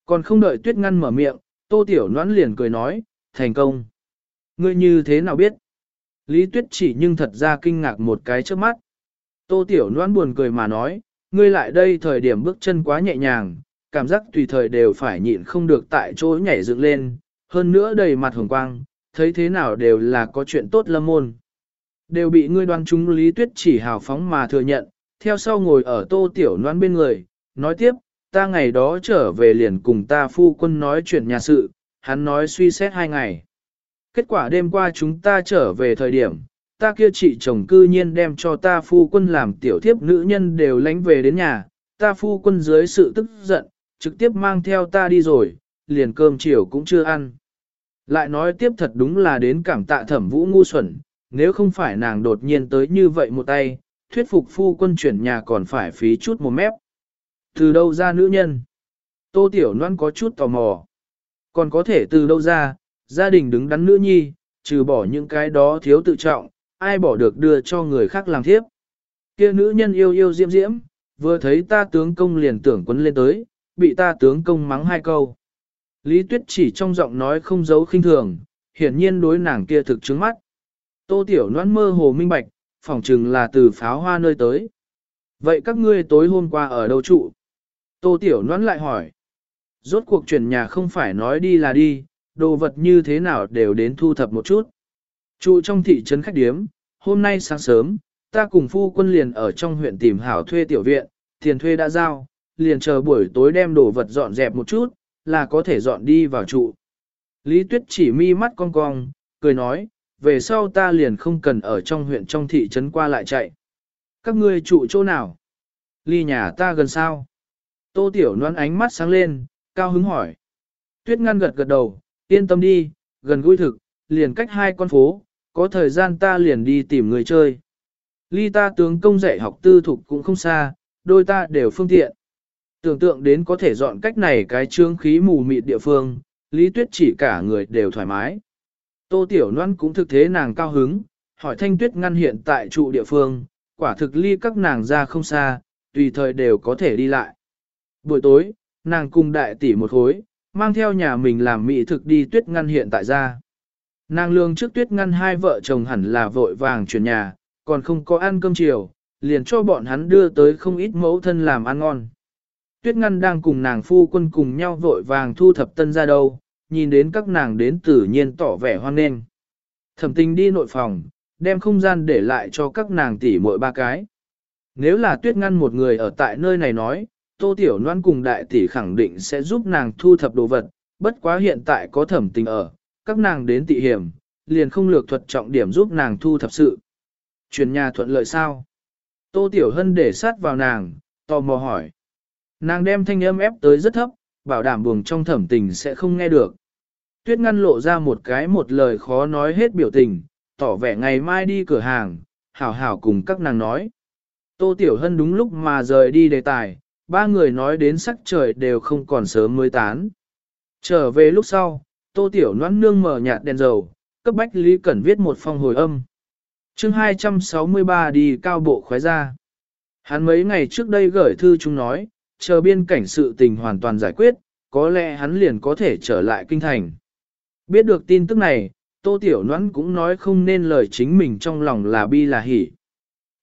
Còn không đợi tuyết ngăn mở miệng, tô tiểu noãn liền cười nói, thành công. Ngươi như thế nào biết? Lý tuyết chỉ nhưng thật ra kinh ngạc một cái trước mắt. Tô tiểu noãn buồn cười mà nói, ngươi lại đây thời điểm bước chân quá nhẹ nhàng, cảm giác tùy thời đều phải nhịn không được tại chỗ nhảy dựng lên, hơn nữa đầy mặt hồng quang, thấy thế nào đều là có chuyện tốt lâm môn. Đều bị ngươi đoan chúng Lý Tuyết chỉ hào phóng mà thừa nhận, theo sau ngồi ở tô tiểu noan bên người, nói tiếp, ta ngày đó trở về liền cùng ta phu quân nói chuyện nhà sự, hắn nói suy xét hai ngày. Kết quả đêm qua chúng ta trở về thời điểm, ta kia chị chồng cư nhiên đem cho ta phu quân làm tiểu thiếp nữ nhân đều lánh về đến nhà, ta phu quân dưới sự tức giận, trực tiếp mang theo ta đi rồi, liền cơm chiều cũng chưa ăn. Lại nói tiếp thật đúng là đến cảm tạ thẩm vũ ngu xuẩn, nếu không phải nàng đột nhiên tới như vậy một tay, thuyết phục phu quân chuyển nhà còn phải phí chút một mép. Từ đâu ra nữ nhân? Tô Tiểu Loan có chút tò mò. Còn có thể từ đâu ra, gia đình đứng đắn nữ nhi, trừ bỏ những cái đó thiếu tự trọng, ai bỏ được đưa cho người khác làm thiếp. Kia nữ nhân yêu yêu diễm diễm, vừa thấy ta tướng công liền tưởng quấn lên tới, bị ta tướng công mắng hai câu. Lý Tuyết chỉ trong giọng nói không giấu khinh thường, hiển nhiên đối nàng kia thực trứng mắt. Tô Tiểu Loan mơ hồ minh bạch, phỏng chừng là từ pháo hoa nơi tới. Vậy các ngươi tối hôm qua ở đâu trụ? Tô Tiểu Loan lại hỏi. Rốt cuộc chuyển nhà không phải nói đi là đi, đồ vật như thế nào đều đến thu thập một chút. Trụ trong thị trấn khách điếm, hôm nay sáng sớm, ta cùng phu quân liền ở trong huyện tìm hảo thuê tiểu viện, tiền thuê đã giao, liền chờ buổi tối đem đồ vật dọn dẹp một chút, là có thể dọn đi vào trụ. Lý Tuyết chỉ mi mắt cong cong, cười nói, về sau ta liền không cần ở trong huyện trong thị trấn qua lại chạy. Các ngươi trụ chỗ nào? Ly nhà ta gần sao? Tô Tiểu Loan ánh mắt sáng lên, cao hứng hỏi. Tuyết ngăn gật gật đầu, yên tâm đi, gần gũi thực, liền cách hai con phố, có thời gian ta liền đi tìm người chơi. Ly ta tướng công dạy học tư thục cũng không xa, đôi ta đều phương tiện. Tưởng tượng đến có thể dọn cách này cái trương khí mù mịt địa phương, Lý Tuyết chỉ cả người đều thoải mái. Tô Tiểu Loan cũng thực thế nàng cao hứng, hỏi Thanh Tuyết ngăn hiện tại trụ địa phương, quả thực ly các nàng ra không xa, tùy thời đều có thể đi lại. Buổi tối, nàng cùng đại tỷ một khối, mang theo nhà mình làm mỹ thực đi Tuyết ngăn hiện tại ra. Nàng lương trước Tuyết ngăn hai vợ chồng hẳn là vội vàng chuyển nhà, còn không có ăn cơm chiều, liền cho bọn hắn đưa tới không ít mẫu thân làm ăn ngon. Tuyết ngăn đang cùng nàng phu quân cùng nhau vội vàng thu thập tân ra đâu, nhìn đến các nàng đến tự nhiên tỏ vẻ hoan nghênh. Thẩm tình đi nội phòng, đem không gian để lại cho các nàng tỷ mỗi ba cái. Nếu là tuyết ngăn một người ở tại nơi này nói, tô tiểu Loan cùng đại tỷ khẳng định sẽ giúp nàng thu thập đồ vật, bất quá hiện tại có thẩm tình ở, các nàng đến tị hiểm, liền không lược thuật trọng điểm giúp nàng thu thập sự. Chuyển nhà thuận lợi sao? Tô tiểu hân để sát vào nàng, tò mò hỏi. Nàng đem thanh âm ép tới rất thấp, bảo đảm buồng trong thẩm tình sẽ không nghe được. Tuyết ngăn lộ ra một cái một lời khó nói hết biểu tình, tỏ vẻ ngày mai đi cửa hàng, hảo hảo cùng các nàng nói. Tô Tiểu Hân đúng lúc mà rời đi đề tài, ba người nói đến sắc trời đều không còn sớm mới tán. Trở về lúc sau, Tô Tiểu noan nương mở nhạt đèn dầu, cấp bách Lý Cẩn viết một phong hồi âm. chương 263 đi cao bộ khoái ra. Hắn mấy ngày trước đây gửi thư chúng nói, chờ biên cảnh sự tình hoàn toàn giải quyết, có lẽ hắn liền có thể trở lại kinh thành. Biết được tin tức này, Tô Tiểu Noãn cũng nói không nên lời chính mình trong lòng là bi là hỉ.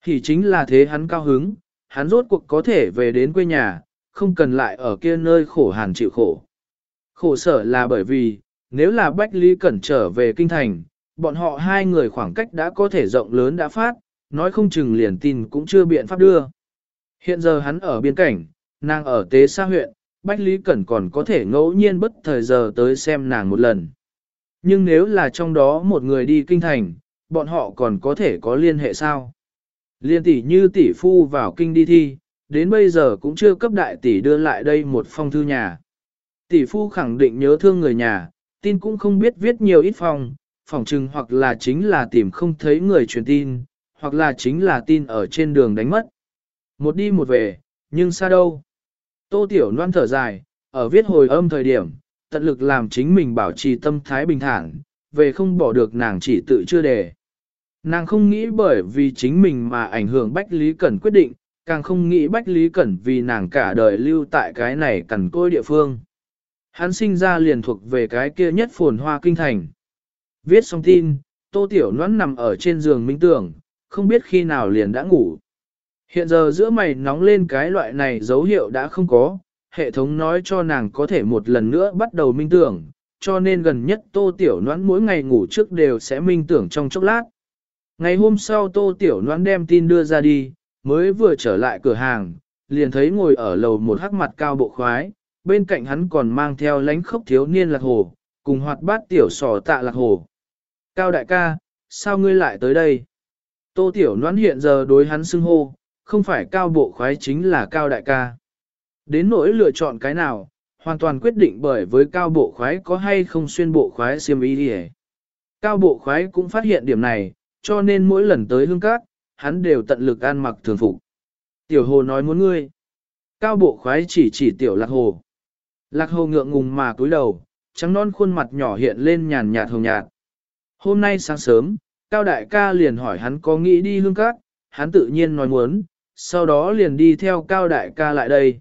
Hỉ chính là thế hắn cao hứng, hắn rốt cuộc có thể về đến quê nhà, không cần lại ở kia nơi khổ hàn chịu khổ. Khổ sở là bởi vì, nếu là Bách Lý Cẩn trở về kinh thành, bọn họ hai người khoảng cách đã có thể rộng lớn đã phát, nói không chừng liền tin cũng chưa biện pháp đưa. Hiện giờ hắn ở biên cảnh, nàng ở tế xa huyện, Bách Lý Cẩn còn có thể ngẫu nhiên bất thời giờ tới xem nàng một lần. Nhưng nếu là trong đó một người đi kinh thành, bọn họ còn có thể có liên hệ sao? Liên tỷ như tỷ phu vào kinh đi thi, đến bây giờ cũng chưa cấp đại tỷ đưa lại đây một phong thư nhà. Tỷ phu khẳng định nhớ thương người nhà, tin cũng không biết viết nhiều ít phong, phỏng chừng hoặc là chính là tìm không thấy người truyền tin, hoặc là chính là tin ở trên đường đánh mất. Một đi một về, nhưng xa đâu? Tô Tiểu Loan thở dài, ở viết hồi âm thời điểm, tận lực làm chính mình bảo trì tâm thái bình thản, về không bỏ được nàng chỉ tự chưa đề. Nàng không nghĩ bởi vì chính mình mà ảnh hưởng Bách Lý Cẩn quyết định, càng không nghĩ Bách Lý Cẩn vì nàng cả đời lưu tại cái này cẩn côi địa phương. Hắn sinh ra liền thuộc về cái kia nhất phồn hoa kinh thành. Viết xong tin, Tô Tiểu Loan nằm ở trên giường minh tưởng, không biết khi nào liền đã ngủ. Hiện giờ giữa mày nóng lên cái loại này dấu hiệu đã không có, hệ thống nói cho nàng có thể một lần nữa bắt đầu minh tưởng, cho nên gần nhất Tô Tiểu noãn mỗi ngày ngủ trước đều sẽ minh tưởng trong chốc lát. Ngày hôm sau Tô Tiểu noãn đem tin đưa ra đi, mới vừa trở lại cửa hàng, liền thấy ngồi ở lầu một hắc mặt cao bộ khoái, bên cạnh hắn còn mang theo lánh khốc thiếu niên lạc hồ, cùng hoạt bát tiểu sò tạ lạc hồ. Cao đại ca, sao ngươi lại tới đây? Tô tiểu noãn hiện giờ đối hắn xưng hô, không phải cao bộ khoái chính là cao đại ca. Đến nỗi lựa chọn cái nào, hoàn toàn quyết định bởi với cao bộ khoái có hay không xuyên bộ khoái xiêm y đi Cao bộ khoái cũng phát hiện điểm này, cho nên mỗi lần tới hương cát, hắn đều tận lực ăn mặc thường phục. Tiểu hồ nói muốn ngươi. Cao bộ khoái chỉ chỉ tiểu lạc hồ. Lạc hồ ngượng ngùng mà cúi đầu, trắng non khuôn mặt nhỏ hiện lên nhàn nhạt hồng nhạt. Hôm nay sáng sớm, Cao đại ca liền hỏi hắn có nghĩ đi hương cát, hắn tự nhiên nói muốn, sau đó liền đi theo Cao đại ca lại đây.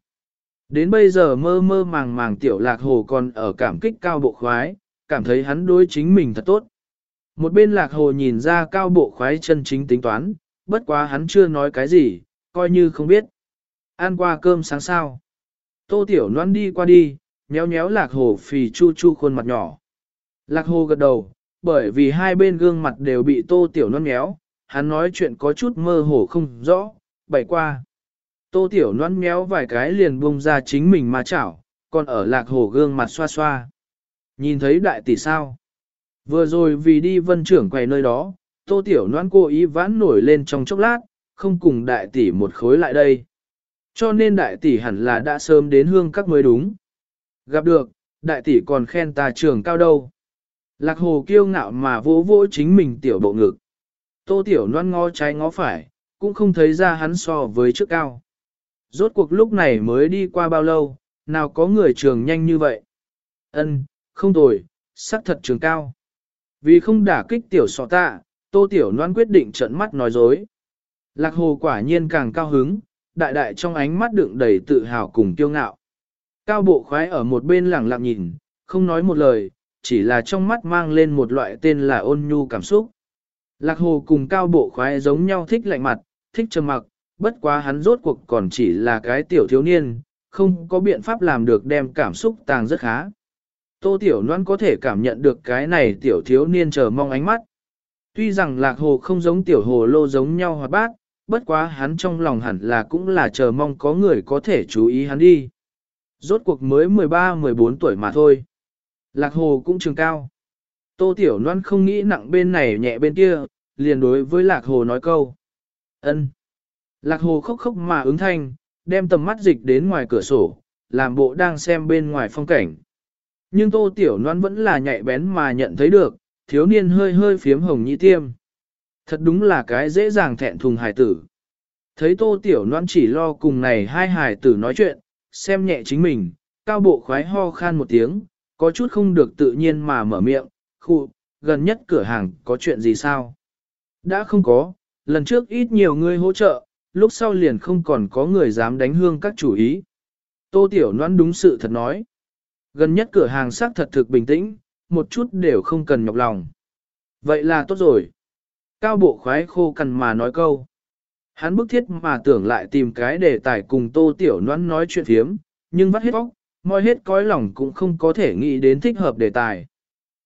Đến bây giờ mơ mơ màng màng tiểu lạc hồ còn ở cảm kích cao bộ khoái, cảm thấy hắn đối chính mình thật tốt. Một bên lạc hồ nhìn ra cao bộ khoái chân chính tính toán, bất quá hắn chưa nói cái gì, coi như không biết. Ăn qua cơm sáng sao. Tô tiểu noan đi qua đi, nhéo nhéo lạc hồ phì chu chu khuôn mặt nhỏ. Lạc hồ gật đầu, bởi vì hai bên gương mặt đều bị tô tiểu noan nhéo, hắn nói chuyện có chút mơ hồ không rõ, bảy qua. Tô tiểu noan méo vài cái liền bung ra chính mình mà chảo, còn ở lạc hồ gương mặt xoa xoa. Nhìn thấy đại tỷ sao? Vừa rồi vì đi vân trưởng quầy nơi đó, tô tiểu noan cố ý vãn nổi lên trong chốc lát, không cùng đại tỷ một khối lại đây. Cho nên đại tỷ hẳn là đã sớm đến hương các mới đúng. Gặp được, đại tỷ còn khen ta trường cao đâu. Lạc hồ kiêu ngạo mà vỗ vỗ chính mình tiểu bộ ngực. Tô tiểu noan ngó trái ngó phải, cũng không thấy ra hắn so với trước cao. Rốt cuộc lúc này mới đi qua bao lâu, nào có người trường nhanh như vậy. Ân, không tồi, sắc thật trường cao. Vì không đả kích tiểu sọ tạ, tô tiểu noan quyết định trận mắt nói dối. Lạc hồ quả nhiên càng cao hứng, đại đại trong ánh mắt đựng đầy tự hào cùng kiêu ngạo. Cao bộ khoái ở một bên lẳng lặng nhìn, không nói một lời, chỉ là trong mắt mang lên một loại tên là ôn nhu cảm xúc. Lạc hồ cùng cao bộ khoái giống nhau thích lạnh mặt, thích trầm mặc, bất quá hắn rốt cuộc còn chỉ là cái tiểu thiếu niên, không có biện pháp làm được đem cảm xúc tàng rất khá. Tô Tiểu Loan có thể cảm nhận được cái này tiểu thiếu niên chờ mong ánh mắt. Tuy rằng lạc hồ không giống tiểu hồ lô giống nhau hoạt bát, bất quá hắn trong lòng hẳn là cũng là chờ mong có người có thể chú ý hắn đi. Rốt cuộc mới 13-14 tuổi mà thôi. Lạc hồ cũng trường cao. Tô Tiểu Loan không nghĩ nặng bên này nhẹ bên kia, liền đối với Lạc hồ nói câu ân. Lạc hồ khóc khóc mà ứng thanh, đem tầm mắt dịch đến ngoài cửa sổ, làm bộ đang xem bên ngoài phong cảnh. Nhưng tô tiểu noan vẫn là nhạy bén mà nhận thấy được, thiếu niên hơi hơi phiếm hồng nhĩ tiêm. Thật đúng là cái dễ dàng thẹn thùng hài tử. Thấy tô tiểu noan chỉ lo cùng này hai hài tử nói chuyện, xem nhẹ chính mình, cao bộ khoái ho khan một tiếng, có chút không được tự nhiên mà mở miệng, khu, gần nhất cửa hàng có chuyện gì sao? Đã không có, lần trước ít nhiều người hỗ trợ, lúc sau liền không còn có người dám đánh hương các chủ ý. Tô Tiểu Loan đúng sự thật nói. Gần nhất cửa hàng xác thật thực bình tĩnh, một chút đều không cần nhọc lòng. Vậy là tốt rồi. Cao bộ khoái khô cằn mà nói câu. Hắn bức thiết mà tưởng lại tìm cái đề tài cùng Tô Tiểu Loan nói chuyện thiếm, nhưng vắt hết óc, moi hết cõi lòng cũng không có thể nghĩ đến thích hợp đề tài.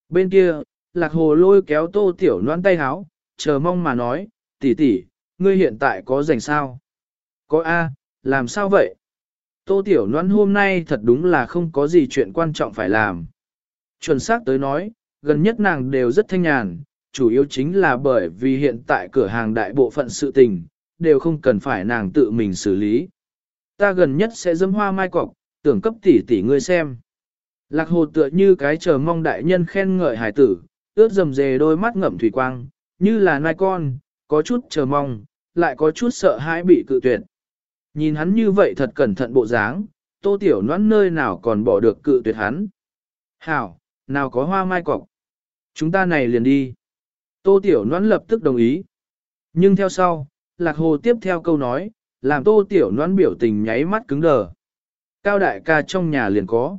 Bên kia, Lạc Hồ lôi kéo Tô Tiểu Loan tay háo, chờ mong mà nói, tỷ tỷ, ngươi hiện tại có rảnh sao? Có A, làm sao vậy? Tô Tiểu Loan hôm nay thật đúng là không có gì chuyện quan trọng phải làm. Chuẩn xác tới nói, gần nhất nàng đều rất thanh nhàn, chủ yếu chính là bởi vì hiện tại cửa hàng đại bộ phận sự tình, đều không cần phải nàng tự mình xử lý. Ta gần nhất sẽ dâm hoa mai cọc, tưởng cấp tỷ tỷ ngươi xem. Lạc hồ tựa như cái chờ mong đại nhân khen ngợi hải tử, ướt dầm dề đôi mắt ngậm thủy quang, như là nai con, có chút chờ mong, lại có chút sợ hãi bị cự tuyệt. Nhìn hắn như vậy thật cẩn thận bộ dáng, tô tiểu noãn nơi nào còn bỏ được cự tuyệt hắn. Hảo, nào có hoa mai cọc. Chúng ta này liền đi. Tô Tiểu Noãn lập tức đồng ý. Nhưng theo sau, Lạc Hồ tiếp theo câu nói, làm Tô Tiểu Noãn biểu tình nháy mắt cứng đờ. Cao đại ca trong nhà liền có.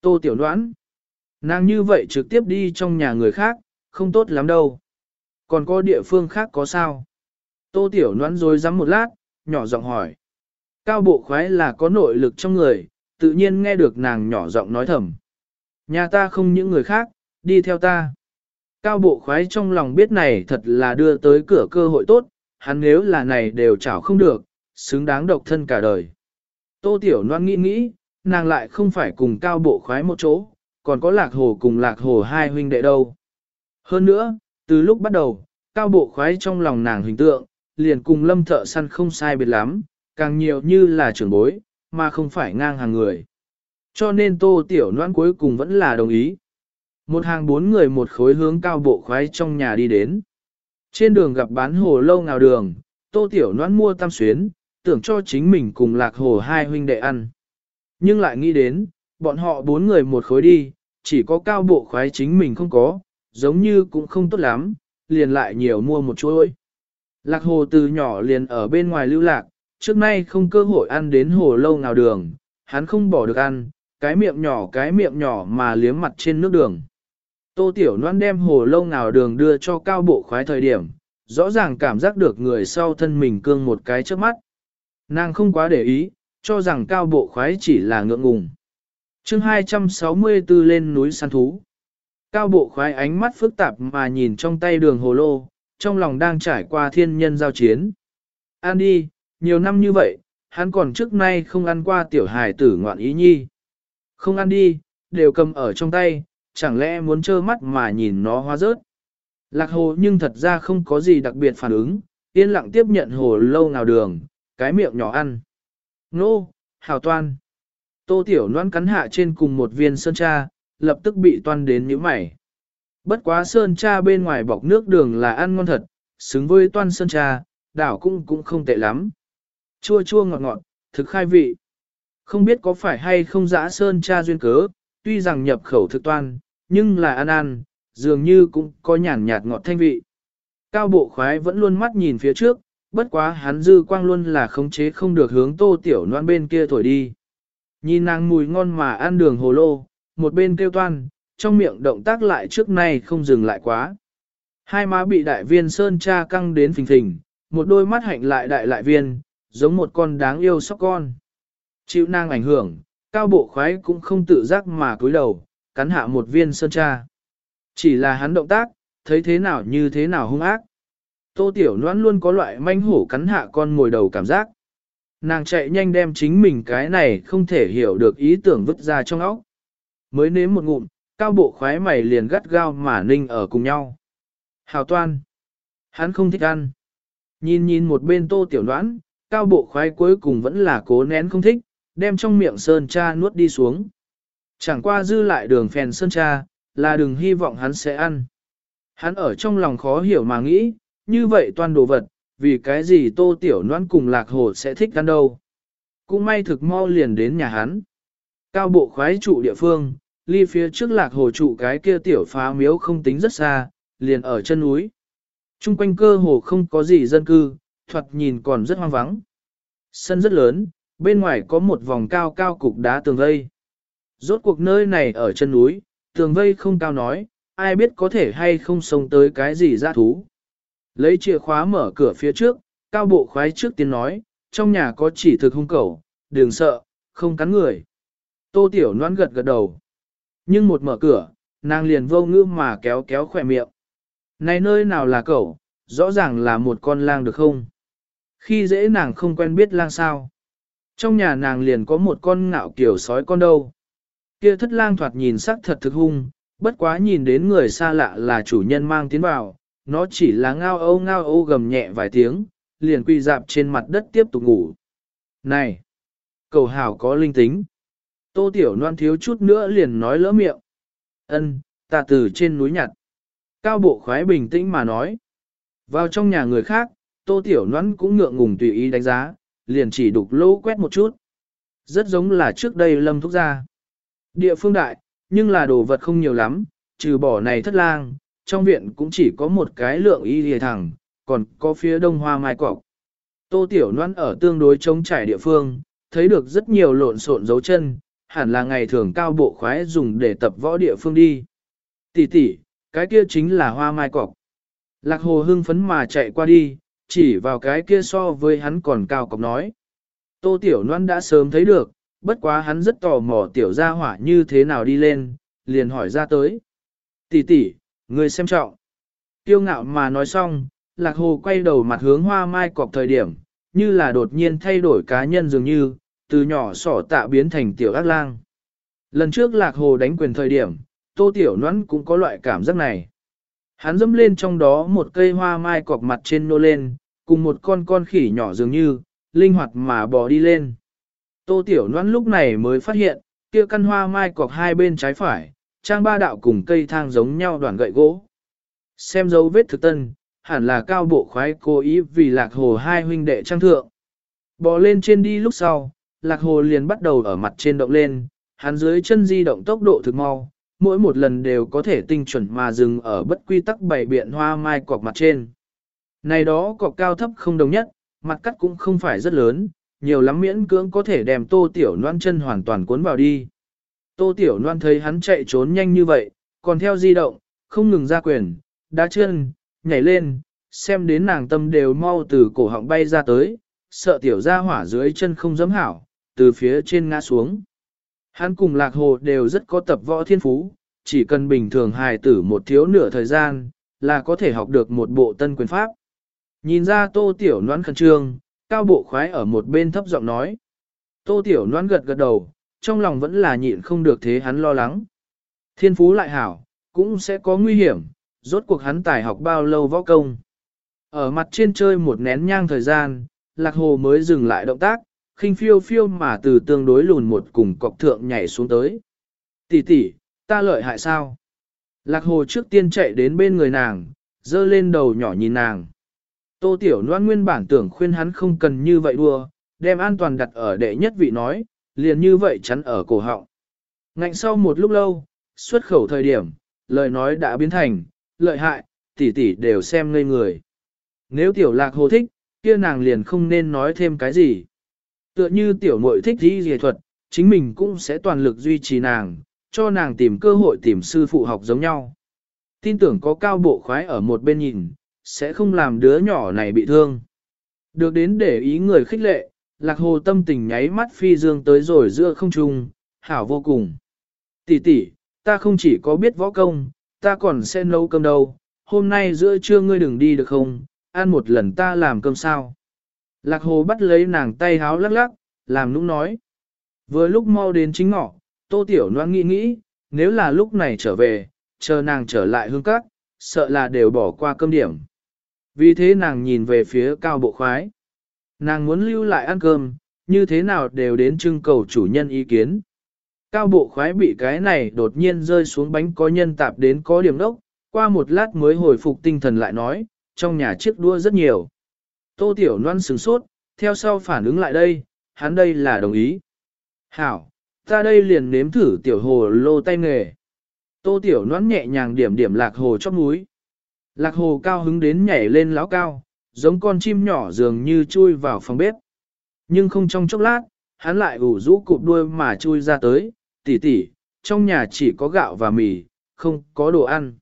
Tô Tiểu Noãn. Nàng như vậy trực tiếp đi trong nhà người khác, không tốt lắm đâu. Còn có địa phương khác có sao? Tô Tiểu Noãn rồi rắm một lát, nhỏ giọng hỏi. Cao bộ khoái là có nội lực trong người, tự nhiên nghe được nàng nhỏ giọng nói thầm. Nhà ta không những người khác, đi theo ta. Cao bộ khoái trong lòng biết này thật là đưa tới cửa cơ hội tốt, hắn nếu là này đều chảo không được, xứng đáng độc thân cả đời. Tô Tiểu Loan nghĩ nghĩ, nàng lại không phải cùng cao bộ khoái một chỗ, còn có lạc hồ cùng lạc hồ hai huynh đệ đâu. Hơn nữa, từ lúc bắt đầu, cao bộ khoái trong lòng nàng hình tượng, liền cùng lâm thợ săn không sai biệt lắm, càng nhiều như là trưởng bối, mà không phải ngang hàng người. Cho nên tô tiểu noan cuối cùng vẫn là đồng ý. Một hàng bốn người một khối hướng cao bộ khoái trong nhà đi đến. Trên đường gặp bán hồ lâu ngào đường, tô tiểu noan mua tam xuyến, tưởng cho chính mình cùng lạc hồ hai huynh đệ ăn. Nhưng lại nghĩ đến, bọn họ bốn người một khối đi, chỉ có cao bộ khoái chính mình không có, giống như cũng không tốt lắm, liền lại nhiều mua một chuỗi. Lạc hồ từ nhỏ liền ở bên ngoài lưu lạc, trước nay không cơ hội ăn đến hồ lâu nào đường, hắn không bỏ được ăn, cái miệng nhỏ cái miệng nhỏ mà liếm mặt trên nước đường. Tô Tiểu Loan đem hồ lâu nào đường đưa cho cao bộ khoái thời điểm, rõ ràng cảm giác được người sau thân mình cương một cái trước mắt. Nàng không quá để ý, cho rằng cao bộ khoái chỉ là ngượng ngùng. chương 264 lên núi săn thú. Cao bộ khoái ánh mắt phức tạp mà nhìn trong tay đường hồ lô, trong lòng đang trải qua thiên nhân giao chiến. An đi, nhiều năm như vậy, hắn còn trước nay không ăn qua tiểu hài tử ngoạn ý nhi. Không ăn đi, đều cầm ở trong tay, chẳng lẽ muốn trơ mắt mà nhìn nó hóa rớt. Lạc hồ nhưng thật ra không có gì đặc biệt phản ứng, yên lặng tiếp nhận hồ lâu nào đường, cái miệng nhỏ ăn. Nô, hào toan. Tô tiểu noan cắn hạ trên cùng một viên sơn cha, lập tức bị toan đến nhíu mày. Bất quá sơn cha bên ngoài bọc nước đường là ăn ngon thật, xứng với toan sơn cha, đảo cũng cũng không tệ lắm. Chua chua ngọt ngọt, thực khai vị. Không biết có phải hay không dã sơn cha duyên cớ, tuy rằng nhập khẩu thực toan, nhưng là ăn ăn, dường như cũng có nhàn nhạt ngọt thanh vị. Cao bộ khoái vẫn luôn mắt nhìn phía trước, bất quá hắn dư quang luôn là khống chế không được hướng tô tiểu noan bên kia thổi đi. Nhìn nàng mùi ngon mà ăn đường hồ lô, một bên kêu toan, trong miệng động tác lại trước nay không dừng lại quá. Hai má bị đại viên sơn cha căng đến phình phình, một đôi mắt hạnh lại đại lại viên, giống một con đáng yêu sóc con. Chịu năng ảnh hưởng, cao bộ khoái cũng không tự giác mà cúi đầu, cắn hạ một viên sơn cha. Chỉ là hắn động tác, thấy thế nào như thế nào hung ác. Tô Tiểu Loan luôn có loại manh hổ cắn hạ con ngồi đầu cảm giác. Nàng chạy nhanh đem chính mình cái này không thể hiểu được ý tưởng vứt ra trong óc. Mới nếm một ngụm, cao bộ khoái mày liền gắt gao mà ninh ở cùng nhau. Hào toan. Hắn không thích ăn. Nhìn nhìn một bên tô tiểu đoán, cao bộ khoái cuối cùng vẫn là cố nén không thích, đem trong miệng sơn cha nuốt đi xuống. Chẳng qua dư lại đường phèn sơn cha, là đừng hy vọng hắn sẽ ăn. Hắn ở trong lòng khó hiểu mà nghĩ, như vậy toàn đồ vật, vì cái gì tô tiểu noan cùng lạc hồ sẽ thích ăn đâu. Cũng may thực mau liền đến nhà hắn. Cao bộ khoái trụ địa phương, ly phía trước lạc hồ trụ cái kia tiểu phá miếu không tính rất xa, liền ở chân núi. Trung quanh cơ hồ không có gì dân cư, thoạt nhìn còn rất hoang vắng. Sân rất lớn, bên ngoài có một vòng cao cao cục đá tường vây. Rốt cuộc nơi này ở chân núi, tường vây không cao nói, ai biết có thể hay không sống tới cái gì ra thú. Lấy chìa khóa mở cửa phía trước, cao bộ khoái trước tiên nói, trong nhà có chỉ thực hung cẩu, đừng sợ, không cắn người. Tô Tiểu Loan gật gật đầu. Nhưng một mở cửa, nàng liền vô ngữ mà kéo kéo khỏe miệng. Này nơi nào là cậu, rõ ràng là một con lang được không? Khi dễ nàng không quen biết lang sao. Trong nhà nàng liền có một con ngạo kiểu sói con đâu. Kia thất lang thoạt nhìn sắc thật thực hung, bất quá nhìn đến người xa lạ là chủ nhân mang tiến vào, nó chỉ là ngao âu ngao âu gầm nhẹ vài tiếng, liền quy dạp trên mặt đất tiếp tục ngủ. Này! Cầu hào có linh tính. Tô Tiểu Loan thiếu chút nữa liền nói lỡ miệng. Ân, ta từ trên núi nhặt. Cao bộ khoái bình tĩnh mà nói. Vào trong nhà người khác, Tô Tiểu Loan cũng ngượng ngùng tùy ý đánh giá, liền chỉ đục lỗ quét một chút. Rất giống là trước đây lâm thúc ra. Địa phương đại, nhưng là đồ vật không nhiều lắm, trừ bỏ này thất lang, trong viện cũng chỉ có một cái lượng y lìa thẳng, còn có phía đông hoa mai cọc. Tô Tiểu Loan ở tương đối trống trải địa phương, thấy được rất nhiều lộn xộn dấu chân, hẳn là ngày thường cao bộ khoái dùng để tập võ địa phương đi. Tỷ tỷ, cái kia chính là hoa mai cọc. Lạc hồ hưng phấn mà chạy qua đi, chỉ vào cái kia so với hắn còn cao cọc nói. Tô Tiểu Loan đã sớm thấy được, bất quá hắn rất tò mò tiểu gia hỏa như thế nào đi lên, liền hỏi ra tới. Tỷ tỷ, người xem trọng. Tiêu ngạo mà nói xong, lạc hồ quay đầu mặt hướng hoa mai cọc thời điểm, như là đột nhiên thay đổi cá nhân dường như, từ nhỏ sỏ tạ biến thành tiểu ác lang. Lần trước lạc hồ đánh quyền thời điểm, tô tiểu noãn cũng có loại cảm giác này. Hắn dẫm lên trong đó một cây hoa mai cọc mặt trên nô lên, cùng một con con khỉ nhỏ dường như, linh hoạt mà bò đi lên. Tô tiểu noãn lúc này mới phát hiện, kia căn hoa mai cọc hai bên trái phải, trang ba đạo cùng cây thang giống nhau đoàn gậy gỗ. Xem dấu vết thực tân, hẳn là cao bộ khoái cố ý vì lạc hồ hai huynh đệ trang thượng. Bò lên trên đi lúc sau, lạc hồ liền bắt đầu ở mặt trên động lên, hắn dưới chân di động tốc độ thực mau, mỗi một lần đều có thể tinh chuẩn mà dừng ở bất quy tắc bảy biện hoa mai cọc mặt trên. Này đó cọc cao thấp không đồng nhất, mặt cắt cũng không phải rất lớn, nhiều lắm miễn cưỡng có thể đem tô tiểu noan chân hoàn toàn cuốn vào đi. Tô tiểu noan thấy hắn chạy trốn nhanh như vậy, còn theo di động, không ngừng ra quyền, đá chân, nhảy lên, xem đến nàng tâm đều mau từ cổ họng bay ra tới, sợ tiểu ra hỏa dưới chân không dám hảo, từ phía trên ngã xuống. Hắn cùng lạc hồ đều rất có tập võ thiên phú, chỉ cần bình thường hài tử một thiếu nửa thời gian, là có thể học được một bộ tân quyền pháp. Nhìn ra tô tiểu noãn khẩn trương, cao bộ khoái ở một bên thấp giọng nói. Tô tiểu noãn gật gật đầu, trong lòng vẫn là nhịn không được thế hắn lo lắng. Thiên phú lại hảo, cũng sẽ có nguy hiểm, rốt cuộc hắn tài học bao lâu võ công. Ở mặt trên chơi một nén nhang thời gian, lạc hồ mới dừng lại động tác, khinh phiêu phiêu mà từ tương đối lùn một cùng cọc thượng nhảy xuống tới. Tỷ tỷ, ta lợi hại sao? Lạc hồ trước tiên chạy đến bên người nàng, dơ lên đầu nhỏ nhìn nàng. Tô Tiểu noan nguyên bản tưởng khuyên hắn không cần như vậy đua, đem an toàn đặt ở đệ nhất vị nói, liền như vậy chắn ở cổ họng. Ngạnh sau một lúc lâu, xuất khẩu thời điểm, lời nói đã biến thành, lợi hại, tỷ tỷ đều xem ngây người. Nếu tiểu lạc hồ thích, kia nàng liền không nên nói thêm cái gì. Tựa như tiểu muội thích đi dề thuật, chính mình cũng sẽ toàn lực duy trì nàng, cho nàng tìm cơ hội tìm sư phụ học giống nhau. Tin tưởng có cao bộ khoái ở một bên nhìn, sẽ không làm đứa nhỏ này bị thương. Được đến để ý người khích lệ, lạc hồ tâm tình nháy mắt phi dương tới rồi giữa không trung, hảo vô cùng. Tỷ tỷ, ta không chỉ có biết võ công, ta còn sẽ nấu cơm đâu, hôm nay giữa trưa ngươi đừng đi được không, ăn một lần ta làm cơm sao. Lạc hồ bắt lấy nàng tay háo lắc lắc, làm nũng nói. Vừa lúc mau đến chính ngọ, tô tiểu noan nghĩ nghĩ, nếu là lúc này trở về, chờ nàng trở lại hương cát, sợ là đều bỏ qua cơm điểm. Vì thế nàng nhìn về phía cao bộ khoái. Nàng muốn lưu lại ăn cơm, như thế nào đều đến trưng cầu chủ nhân ý kiến. Cao bộ khoái bị cái này đột nhiên rơi xuống bánh có nhân tạp đến có điểm đốc, qua một lát mới hồi phục tinh thần lại nói, trong nhà chiếc đua rất nhiều. Tô Tiểu Loan sửng sốt, theo sau phản ứng lại đây, hắn đây là đồng ý. Hảo, ta đây liền nếm thử tiểu hồ lô tay nghề. Tô Tiểu Loan nhẹ nhàng điểm điểm lạc hồ chóp núi. Lạc hồ cao hứng đến nhảy lên láo cao, giống con chim nhỏ dường như chui vào phòng bếp. Nhưng không trong chốc lát, hắn lại ủ rũ cụp đuôi mà chui ra tới, tỷ tỷ, trong nhà chỉ có gạo và mì, không có đồ ăn.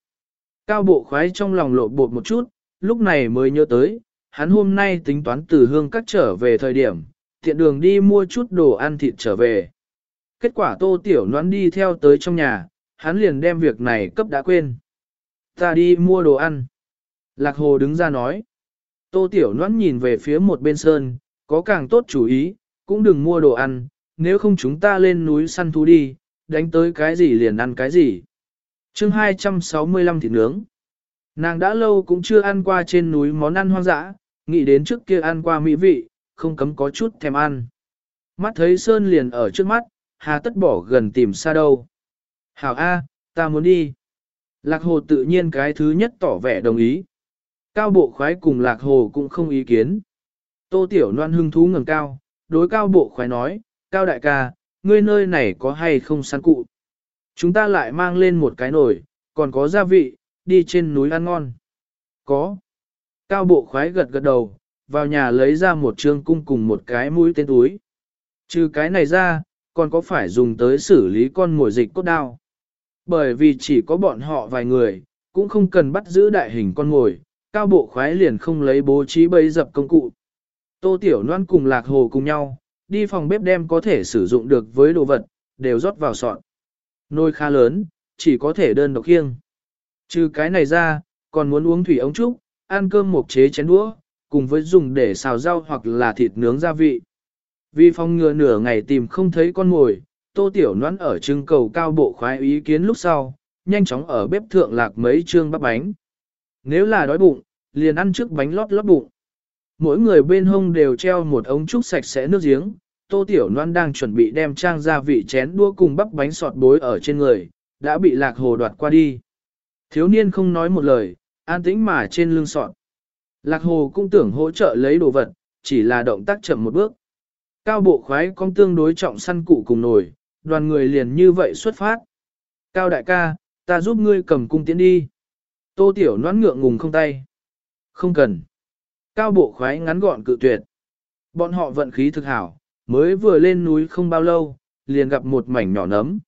Cao bộ khoái trong lòng lộ bột một chút, lúc này mới nhớ tới, hắn hôm nay tính toán từ hương các trở về thời điểm, tiện đường đi mua chút đồ ăn thịt trở về. Kết quả tô tiểu noan đi theo tới trong nhà, hắn liền đem việc này cấp đã quên. Ta đi mua đồ ăn. Lạc hồ đứng ra nói. Tô tiểu noan nhìn về phía một bên sơn, có càng tốt chủ ý, cũng đừng mua đồ ăn, nếu không chúng ta lên núi săn thú đi, đánh tới cái gì liền ăn cái gì. chương 265 thịt nướng. Nàng đã lâu cũng chưa ăn qua trên núi món ăn hoang dã, nghĩ đến trước kia ăn qua mỹ vị, không cấm có chút thèm ăn. Mắt thấy Sơn liền ở trước mắt, hà tất bỏ gần tìm xa đâu. Hảo A, ta muốn đi. Lạc Hồ tự nhiên cái thứ nhất tỏ vẻ đồng ý. Cao bộ khoái cùng Lạc Hồ cũng không ý kiến. Tô Tiểu Loan hưng thú ngẩng cao, đối cao bộ khoái nói, Cao đại ca, ngươi nơi này có hay không săn cụ? Chúng ta lại mang lên một cái nồi, còn có gia vị, đi trên núi ăn ngon. Có. Cao bộ khoái gật gật đầu, vào nhà lấy ra một trương cung cùng một cái mũi tên túi. Trừ cái này ra, còn có phải dùng tới xử lý con mồi dịch cốt đao. Bởi vì chỉ có bọn họ vài người, cũng không cần bắt giữ đại hình con mồi, cao bộ khoái liền không lấy bố trí bấy dập công cụ. Tô Tiểu Loan cùng Lạc Hồ cùng nhau, đi phòng bếp đem có thể sử dụng được với đồ vật, đều rót vào sọt. Nồi khá lớn, chỉ có thể đơn độc khiêng. Trừ cái này ra, còn muốn uống thủy ống trúc, ăn cơm một chế chén đũa, cùng với dùng để xào rau hoặc là thịt nướng gia vị. Vì phòng ngừa nửa ngày tìm không thấy con mồi, tô tiểu noãn ở trưng cầu cao bộ khoái ý kiến lúc sau, nhanh chóng ở bếp thượng lạc mấy trương bắp bánh. Nếu là đói bụng, liền ăn trước bánh lót lót bụng. Mỗi người bên hông đều treo một ống trúc sạch sẽ nước giếng, tô tiểu noãn đang chuẩn bị đem trang gia vị chén đua cùng bắp bánh sọt bối ở trên người, đã bị lạc hồ đoạt qua đi. Thiếu niên không nói một lời, an tĩnh mà trên lưng sọt. Lạc hồ cũng tưởng hỗ trợ lấy đồ vật, chỉ là động tác chậm một bước. Cao bộ khoái con tương đối trọng săn cụ cùng nổi, đoàn người liền như vậy xuất phát. Cao đại ca, ta giúp ngươi cầm cung tiến đi. Tô tiểu noãn ngượng ngùng không tay. Không cần. Cao bộ khoái ngắn gọn cự tuyệt. Bọn họ vận khí thực hảo, mới vừa lên núi không bao lâu, liền gặp một mảnh nhỏ nấm.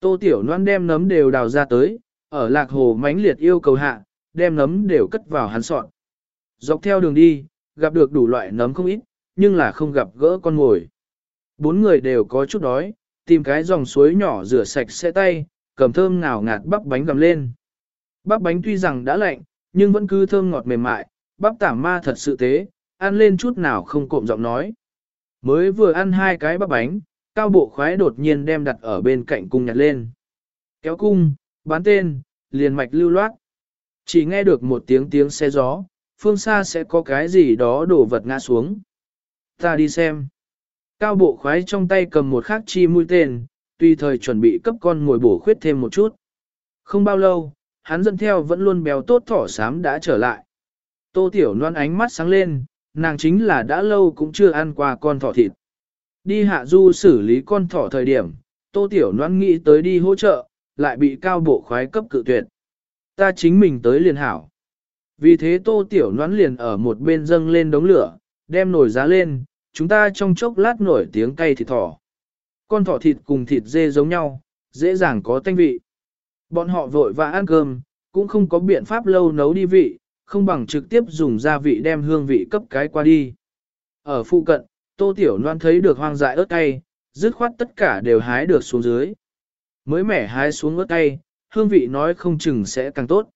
Tô tiểu noãn đem nấm đều đào ra tới, ở lạc hồ mánh liệt yêu cầu hạ, đem nấm đều cất vào hắn sọn. Dọc theo đường đi, gặp được đủ loại nấm không ít, nhưng là không gặp gỡ con ngồi. Bốn người đều có chút đói, tìm cái dòng suối nhỏ rửa sạch sẽ tay, cầm thơm ngào ngạt bắp bánh gầm lên. Bắp bánh tuy rằng đã lạnh, nhưng vẫn cứ thơm ngọt mềm mại, bắp tảm ma thật sự tế, ăn lên chút nào không cộm giọng nói. Mới vừa ăn hai cái bắp bánh, cao bộ khoái đột nhiên đem đặt ở bên cạnh cung nhặt lên. Kéo cung, bán tên, liền mạch lưu loát. Chỉ nghe được một tiếng tiếng xe gió, phương xa sẽ có cái gì đó đổ vật ngã xuống. Ta đi xem. Cao bộ khoái trong tay cầm một khắc chi mũi tên, tùy thời chuẩn bị cấp con ngồi bổ khuyết thêm một chút. Không bao lâu, hắn dẫn theo vẫn luôn béo tốt thỏ sám đã trở lại. Tô Tiểu Loan ánh mắt sáng lên, nàng chính là đã lâu cũng chưa ăn qua con thỏ thịt. Đi hạ du xử lý con thỏ thời điểm, Tô Tiểu Loan nghĩ tới đi hỗ trợ, lại bị cao bộ khoái cấp cự tuyệt. Ta chính mình tới liền hảo. Vì thế Tô Tiểu Loan liền ở một bên dâng lên đống lửa, đem nồi giá lên, chúng ta trong chốc lát nổi tiếng cay thịt thỏ. Con thỏ thịt cùng thịt dê giống nhau, dễ dàng có tanh vị. Bọn họ vội và ăn cơm, cũng không có biện pháp lâu nấu đi vị, không bằng trực tiếp dùng gia vị đem hương vị cấp cái qua đi. Ở phụ cận, Tô Tiểu Loan thấy được hoang dại ớt cay, dứt khoát tất cả đều hái được xuống dưới. Mới mẻ hái xuống ớt cay, hương vị nói không chừng sẽ càng tốt.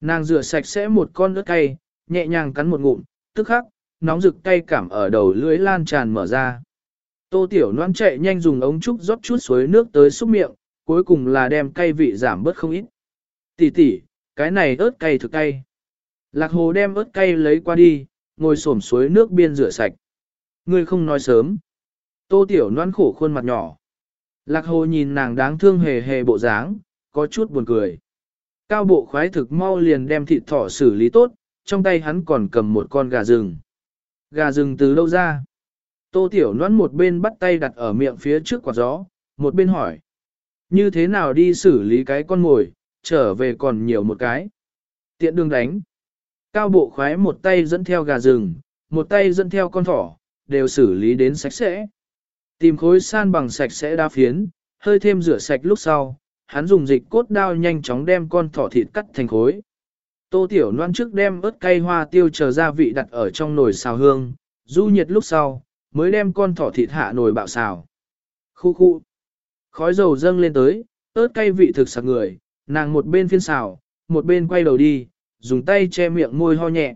Nàng rửa sạch sẽ một con ớt cay, nhẹ nhàng cắn một ngụm, tức khắc, nóng rực cay cảm ở đầu lưỡi lan tràn mở ra. Tô Tiểu Loan chạy nhanh dùng ống trúc rót chút suối nước tới xúc miệng, cuối cùng là đem cay vị giảm bớt không ít. Tỷ tỷ, cái này ớt cay thực cay. Lạc hồ đem ớt cay lấy qua đi, ngồi xổm suối nước biên rửa sạch. Ngươi không nói sớm. Tô Tiểu Loan khổ khuôn mặt nhỏ. Lạc hồ nhìn nàng đáng thương hề hề bộ dáng, có chút buồn cười. Cao bộ khoái thực mau liền đem thịt thỏ xử lý tốt, trong tay hắn còn cầm một con gà rừng. Gà rừng từ đâu ra? Tô Tiểu Loan một bên bắt tay đặt ở miệng phía trước quạt gió, một bên hỏi. Như thế nào đi xử lý cái con mồi, trở về còn nhiều một cái. Tiện đường đánh. Cao bộ khoái một tay dẫn theo gà rừng, một tay dẫn theo con thỏ, đều xử lý đến sạch sẽ. Tìm khối san bằng sạch sẽ đa phiến, hơi thêm rửa sạch lúc sau, hắn dùng dịch cốt đao nhanh chóng đem con thỏ thịt cắt thành khối. Tô Tiểu Loan trước đem ớt cay hoa tiêu chờ gia vị đặt ở trong nồi xào hương, du nhiệt lúc sau, mới đem con thỏ thịt hạ nồi bạo xào. Khu khu. Khói dầu dâng lên tới, ớt cay vị thực sặc người, nàng một bên phiên xào, một bên quay đầu đi, dùng tay che miệng môi ho nhẹ.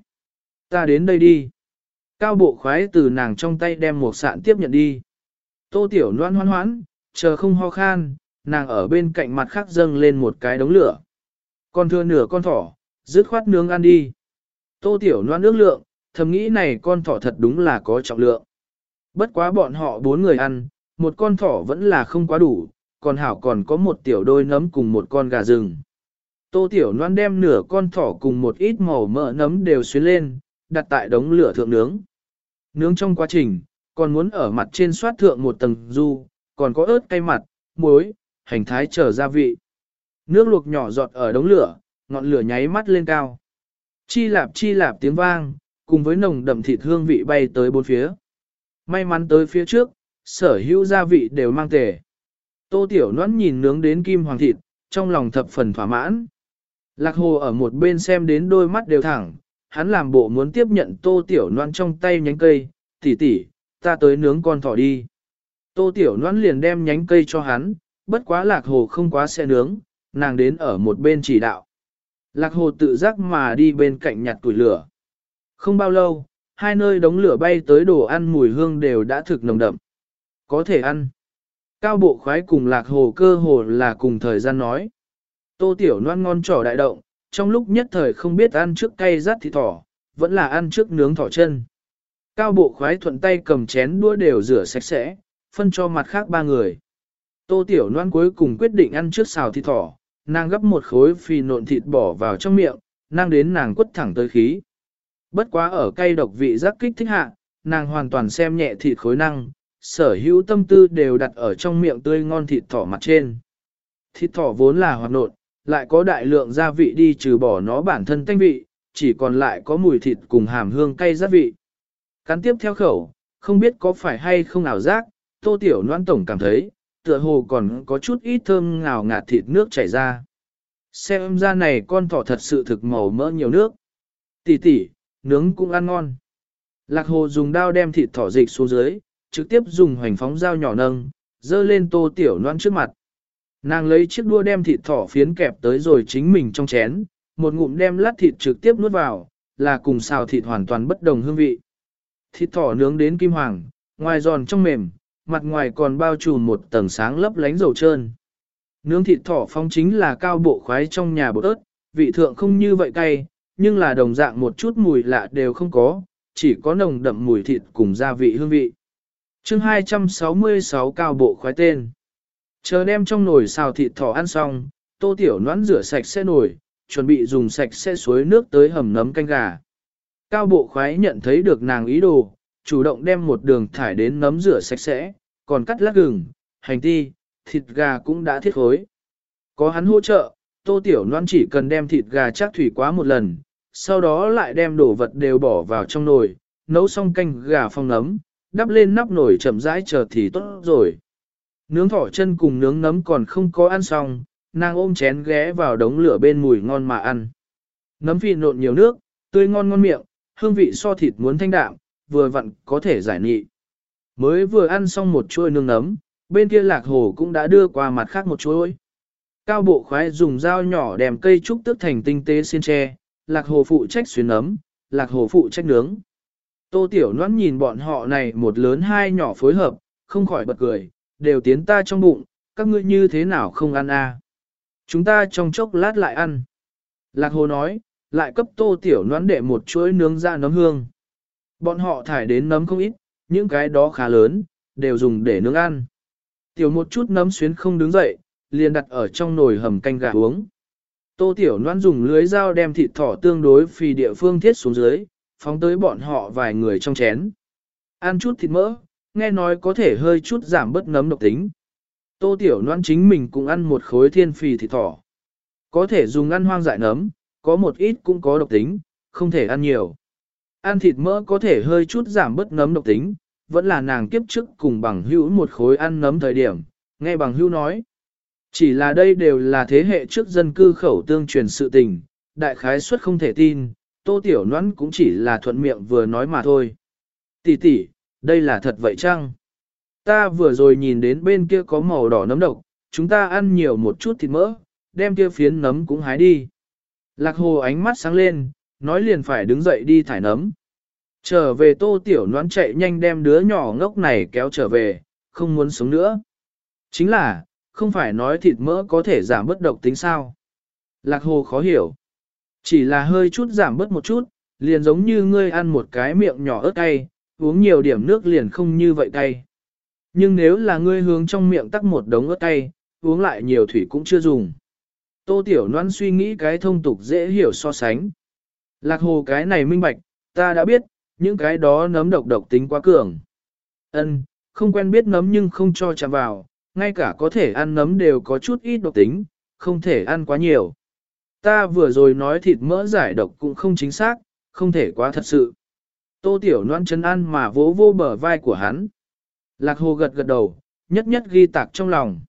Ta đến đây đi. Cao bộ khoái từ nàng trong tay đem một sạn tiếp nhận đi. Tô tiểu loan hoan hoãn, chờ không ho khan, nàng ở bên cạnh mặt khác dâng lên một cái đống lửa. Còn thừa nửa con thỏ, dứt khoát nướng ăn đi. Tô tiểu loan nước lượng, thầm nghĩ này con thỏ thật đúng là có trọng lượng. Bất quá bọn họ bốn người ăn, một con thỏ vẫn là không quá đủ, còn hảo còn có một tiểu đôi nấm cùng một con gà rừng. Tô Tiểu Loan đem nửa con thỏ cùng một ít màu mỡ nấm đều xuyến lên, đặt tại đống lửa thượng nướng. Nướng trong quá trình, còn muốn ở mặt trên xoát thượng một tầng du, còn có ớt cay mặt, muối, hành thái trở gia vị. Nước luộc nhỏ giọt ở đống lửa, ngọn lửa nháy mắt lên cao. Chi lạp chi lạp tiếng vang, cùng với nồng đậm thịt hương vị bay tới bốn phía. May mắn tới phía trước, sở hữu gia vị đều mang tề. Tô Tiểu Noãn nhìn nướng đến kim hoàng thịt, trong lòng thập phần thỏa mãn. Lạc Hồ ở một bên xem đến đôi mắt đều thẳng, hắn làm bộ muốn tiếp nhận Tô Tiểu Loan trong tay nhánh cây, tỷ tỷ, ta tới nướng con thỏ đi. Tô Tiểu Loan liền đem nhánh cây cho hắn, bất quá Lạc Hồ không quá xe nướng, nàng đến ở một bên chỉ đạo. Lạc Hồ tự giác mà đi bên cạnh nhặt củi lửa. Không bao lâu, hai nơi đống lửa bay tới đồ ăn mùi hương đều đã thực nồng đậm. Có thể ăn. Cao bộ khoái cùng lạc hồ cơ hồ là cùng thời gian nói. Tô tiểu noan ngon trỏ đại động, trong lúc nhất thời không biết ăn trước cay rắt thịt thỏ, vẫn là ăn trước nướng thỏ chân. Cao bộ khoái thuận tay cầm chén đũa đều rửa sạch sẽ, phân cho mặt khác ba người. Tô tiểu Loan cuối cùng quyết định ăn trước xào thịt thỏ, nàng gấp một khối phì nộn thịt bỏ vào trong miệng, nàng đến nàng quất thẳng tới khí. Bất quá ở cây độc vị giác kích thích hạ, nàng hoàn toàn xem nhẹ thịt khối năng, sở hữu tâm tư đều đặt ở trong miệng tươi ngon thịt thỏ mặt trên. Thịt thỏ vốn là hoạt nộn, lại có đại lượng gia vị đi trừ bỏ nó bản thân tanh vị, chỉ còn lại có mùi thịt cùng hàm hương cay giác vị. Cắn tiếp theo khẩu, không biết có phải hay không ảo giác, tô tiểu noan tổng cảm thấy, tựa hồ còn có chút ít thơm ngào ngạt thịt nước chảy ra. Xem ra này con thỏ thật sự thực màu mỡ nhiều nước. Tỷ tỷ, nướng cũng ăn ngon. Lạc hồ dùng dao đem thịt thỏ dịch xuống dưới, trực tiếp dùng hoành phóng dao nhỏ nâng, dơ lên tô tiểu noan trước mặt. Nàng lấy chiếc đua đem thịt thỏ phiến kẹp tới rồi chính mình trong chén, một ngụm đem lát thịt trực tiếp nuốt vào, là cùng xào thịt hoàn toàn bất đồng hương vị. Thịt thỏ nướng đến kim hoàng, ngoài giòn trong mềm, mặt ngoài còn bao trùm một tầng sáng lấp lánh dầu trơn. Nướng thịt thỏ phong chính là cao bộ khoái trong nhà bột ớt, vị thượng không như vậy cay, nhưng là đồng dạng một chút mùi lạ đều không có, chỉ có nồng đậm mùi thịt cùng gia vị hương vị. chương 266 cao bộ khoái tên. Chờ đem trong nồi xào thịt thỏ ăn xong, tô tiểu noãn rửa sạch sẽ nồi, chuẩn bị dùng sạch sẽ suối nước tới hầm nấm canh gà. Cao bộ khoái nhận thấy được nàng ý đồ, chủ động đem một đường thải đến nấm rửa sạch sẽ, còn cắt lát gừng, hành ti, thịt gà cũng đã thiết khối. Có hắn hỗ trợ, tô tiểu noan chỉ cần đem thịt gà chắc thủy quá một lần, sau đó lại đem đồ vật đều bỏ vào trong nồi, nấu xong canh gà phong nấm, đắp lên nắp nồi chậm rãi chờ thì tốt rồi. Nướng thỏ chân cùng nướng nấm còn không có ăn xong, nàng ôm chén ghé vào đống lửa bên mùi ngon mà ăn. Nấm phi nộn nhiều nước, tươi ngon ngon miệng, hương vị so thịt muốn thanh đạm, vừa vặn có thể giải nị. Mới vừa ăn xong một chuôi nướng nấm, bên kia lạc hồ cũng đã đưa qua mặt khác một chuôi. Cao bộ khoái dùng dao nhỏ đem cây trúc tước thành tinh tế xiên tre, lạc hồ phụ trách xuyến nấm, lạc hồ phụ trách nướng. Tô Tiểu Loan nhìn bọn họ này một lớn hai nhỏ phối hợp, không khỏi bật cười, đều tiến ta trong bụng, các ngươi như thế nào không ăn à. Chúng ta trong chốc lát lại ăn. Lạc hồ nói, lại cấp Tô Tiểu Loan đệ một chuỗi nướng ra nấm hương. Bọn họ thải đến nấm không ít, những cái đó khá lớn, đều dùng để nướng ăn. Tiểu một chút nấm xuyến không đứng dậy, liền đặt ở trong nồi hầm canh gà uống. Tô Tiểu Loan dùng lưới dao đem thịt thỏ tương đối phì địa phương thiết xuống dưới, phóng tới bọn họ vài người trong chén. Ăn chút thịt mỡ, nghe nói có thể hơi chút giảm bớt nấm độc tính. Tô Tiểu Loan chính mình cũng ăn một khối thiên phì thịt thỏ. Có thể dùng ăn hoang dại nấm, có một ít cũng có độc tính, không thể ăn nhiều. Ăn thịt mỡ có thể hơi chút giảm bớt nấm độc tính, vẫn là nàng kiếp trước cùng bằng hữu một khối ăn nấm thời điểm, nghe bằng hữu nói. Chỉ là đây đều là thế hệ trước dân cư khẩu tương truyền sự tình, đại khái suất không thể tin, tô tiểu noãn cũng chỉ là thuận miệng vừa nói mà thôi. Tỷ tỷ, đây là thật vậy chăng? Ta vừa rồi nhìn đến bên kia có màu đỏ nấm độc, chúng ta ăn nhiều một chút thịt mỡ, đem kia phiến nấm cũng hái đi. Lạc hồ ánh mắt sáng lên, nói liền phải đứng dậy đi thải nấm. Trở về tô tiểu noán chạy nhanh đem đứa nhỏ ngốc này kéo trở về, không muốn sống nữa. Chính là, không phải nói thịt mỡ có thể giảm bất độc tính sao. Lạc hồ khó hiểu. Chỉ là hơi chút giảm bớt một chút, liền giống như ngươi ăn một cái miệng nhỏ ớt cay, uống nhiều điểm nước liền không như vậy cay. Nhưng nếu là ngươi hướng trong miệng tắc một đống ớt cay, uống lại nhiều thủy cũng chưa dùng. Tô Tiểu Loan suy nghĩ cái thông tục dễ hiểu so sánh. Lạc hồ cái này minh bạch, ta đã biết, những cái đó nấm độc độc tính quá cường. Ân, không quen biết nấm nhưng không cho chạm vào, ngay cả có thể ăn nấm đều có chút ít độc tính, không thể ăn quá nhiều. Ta vừa rồi nói thịt mỡ giải độc cũng không chính xác, không thể quá thật sự. Tô Tiểu Loan chân ăn mà vỗ vô bờ vai của hắn. Lạc Hồ gật gật đầu, nhất nhất ghi tạc trong lòng.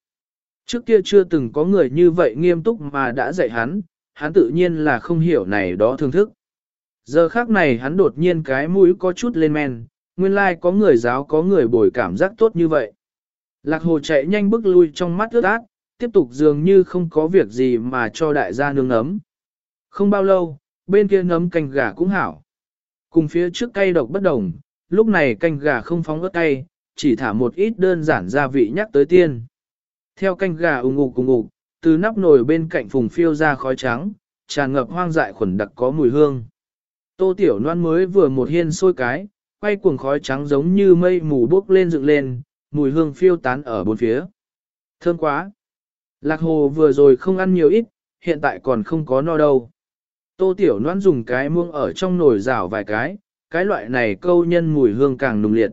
Trước kia chưa từng có người như vậy nghiêm túc mà đã dạy hắn, hắn tự nhiên là không hiểu này đó thương thức. Giờ khác này hắn đột nhiên cái mũi có chút lên men, nguyên lai like có người giáo có người bồi cảm giác tốt như vậy. Lạc hồ chạy nhanh bước lui trong mắt ướt át, tiếp tục dường như không có việc gì mà cho đại gia nương nấm. Không bao lâu, bên kia nấm canh gà cũng hảo. Cùng phía trước cây độc bất đồng, lúc này canh gà không phóng ớt cay, chỉ thả một ít đơn giản gia vị nhắc tới tiên. Theo canh gà ủng ục ủng ục, từ nắp nồi bên cạnh phùng phiêu ra khói trắng, tràn ngập hoang dại khuẩn đặc có mùi hương. Tô tiểu Loan mới vừa một hiên sôi cái, quay cuồng khói trắng giống như mây mù bốc lên dựng lên, mùi hương phiêu tán ở bốn phía. Thơm quá! Lạc hồ vừa rồi không ăn nhiều ít, hiện tại còn không có no đâu. Tô tiểu Loan dùng cái muông ở trong nồi rảo vài cái, cái loại này câu nhân mùi hương càng nùng liệt.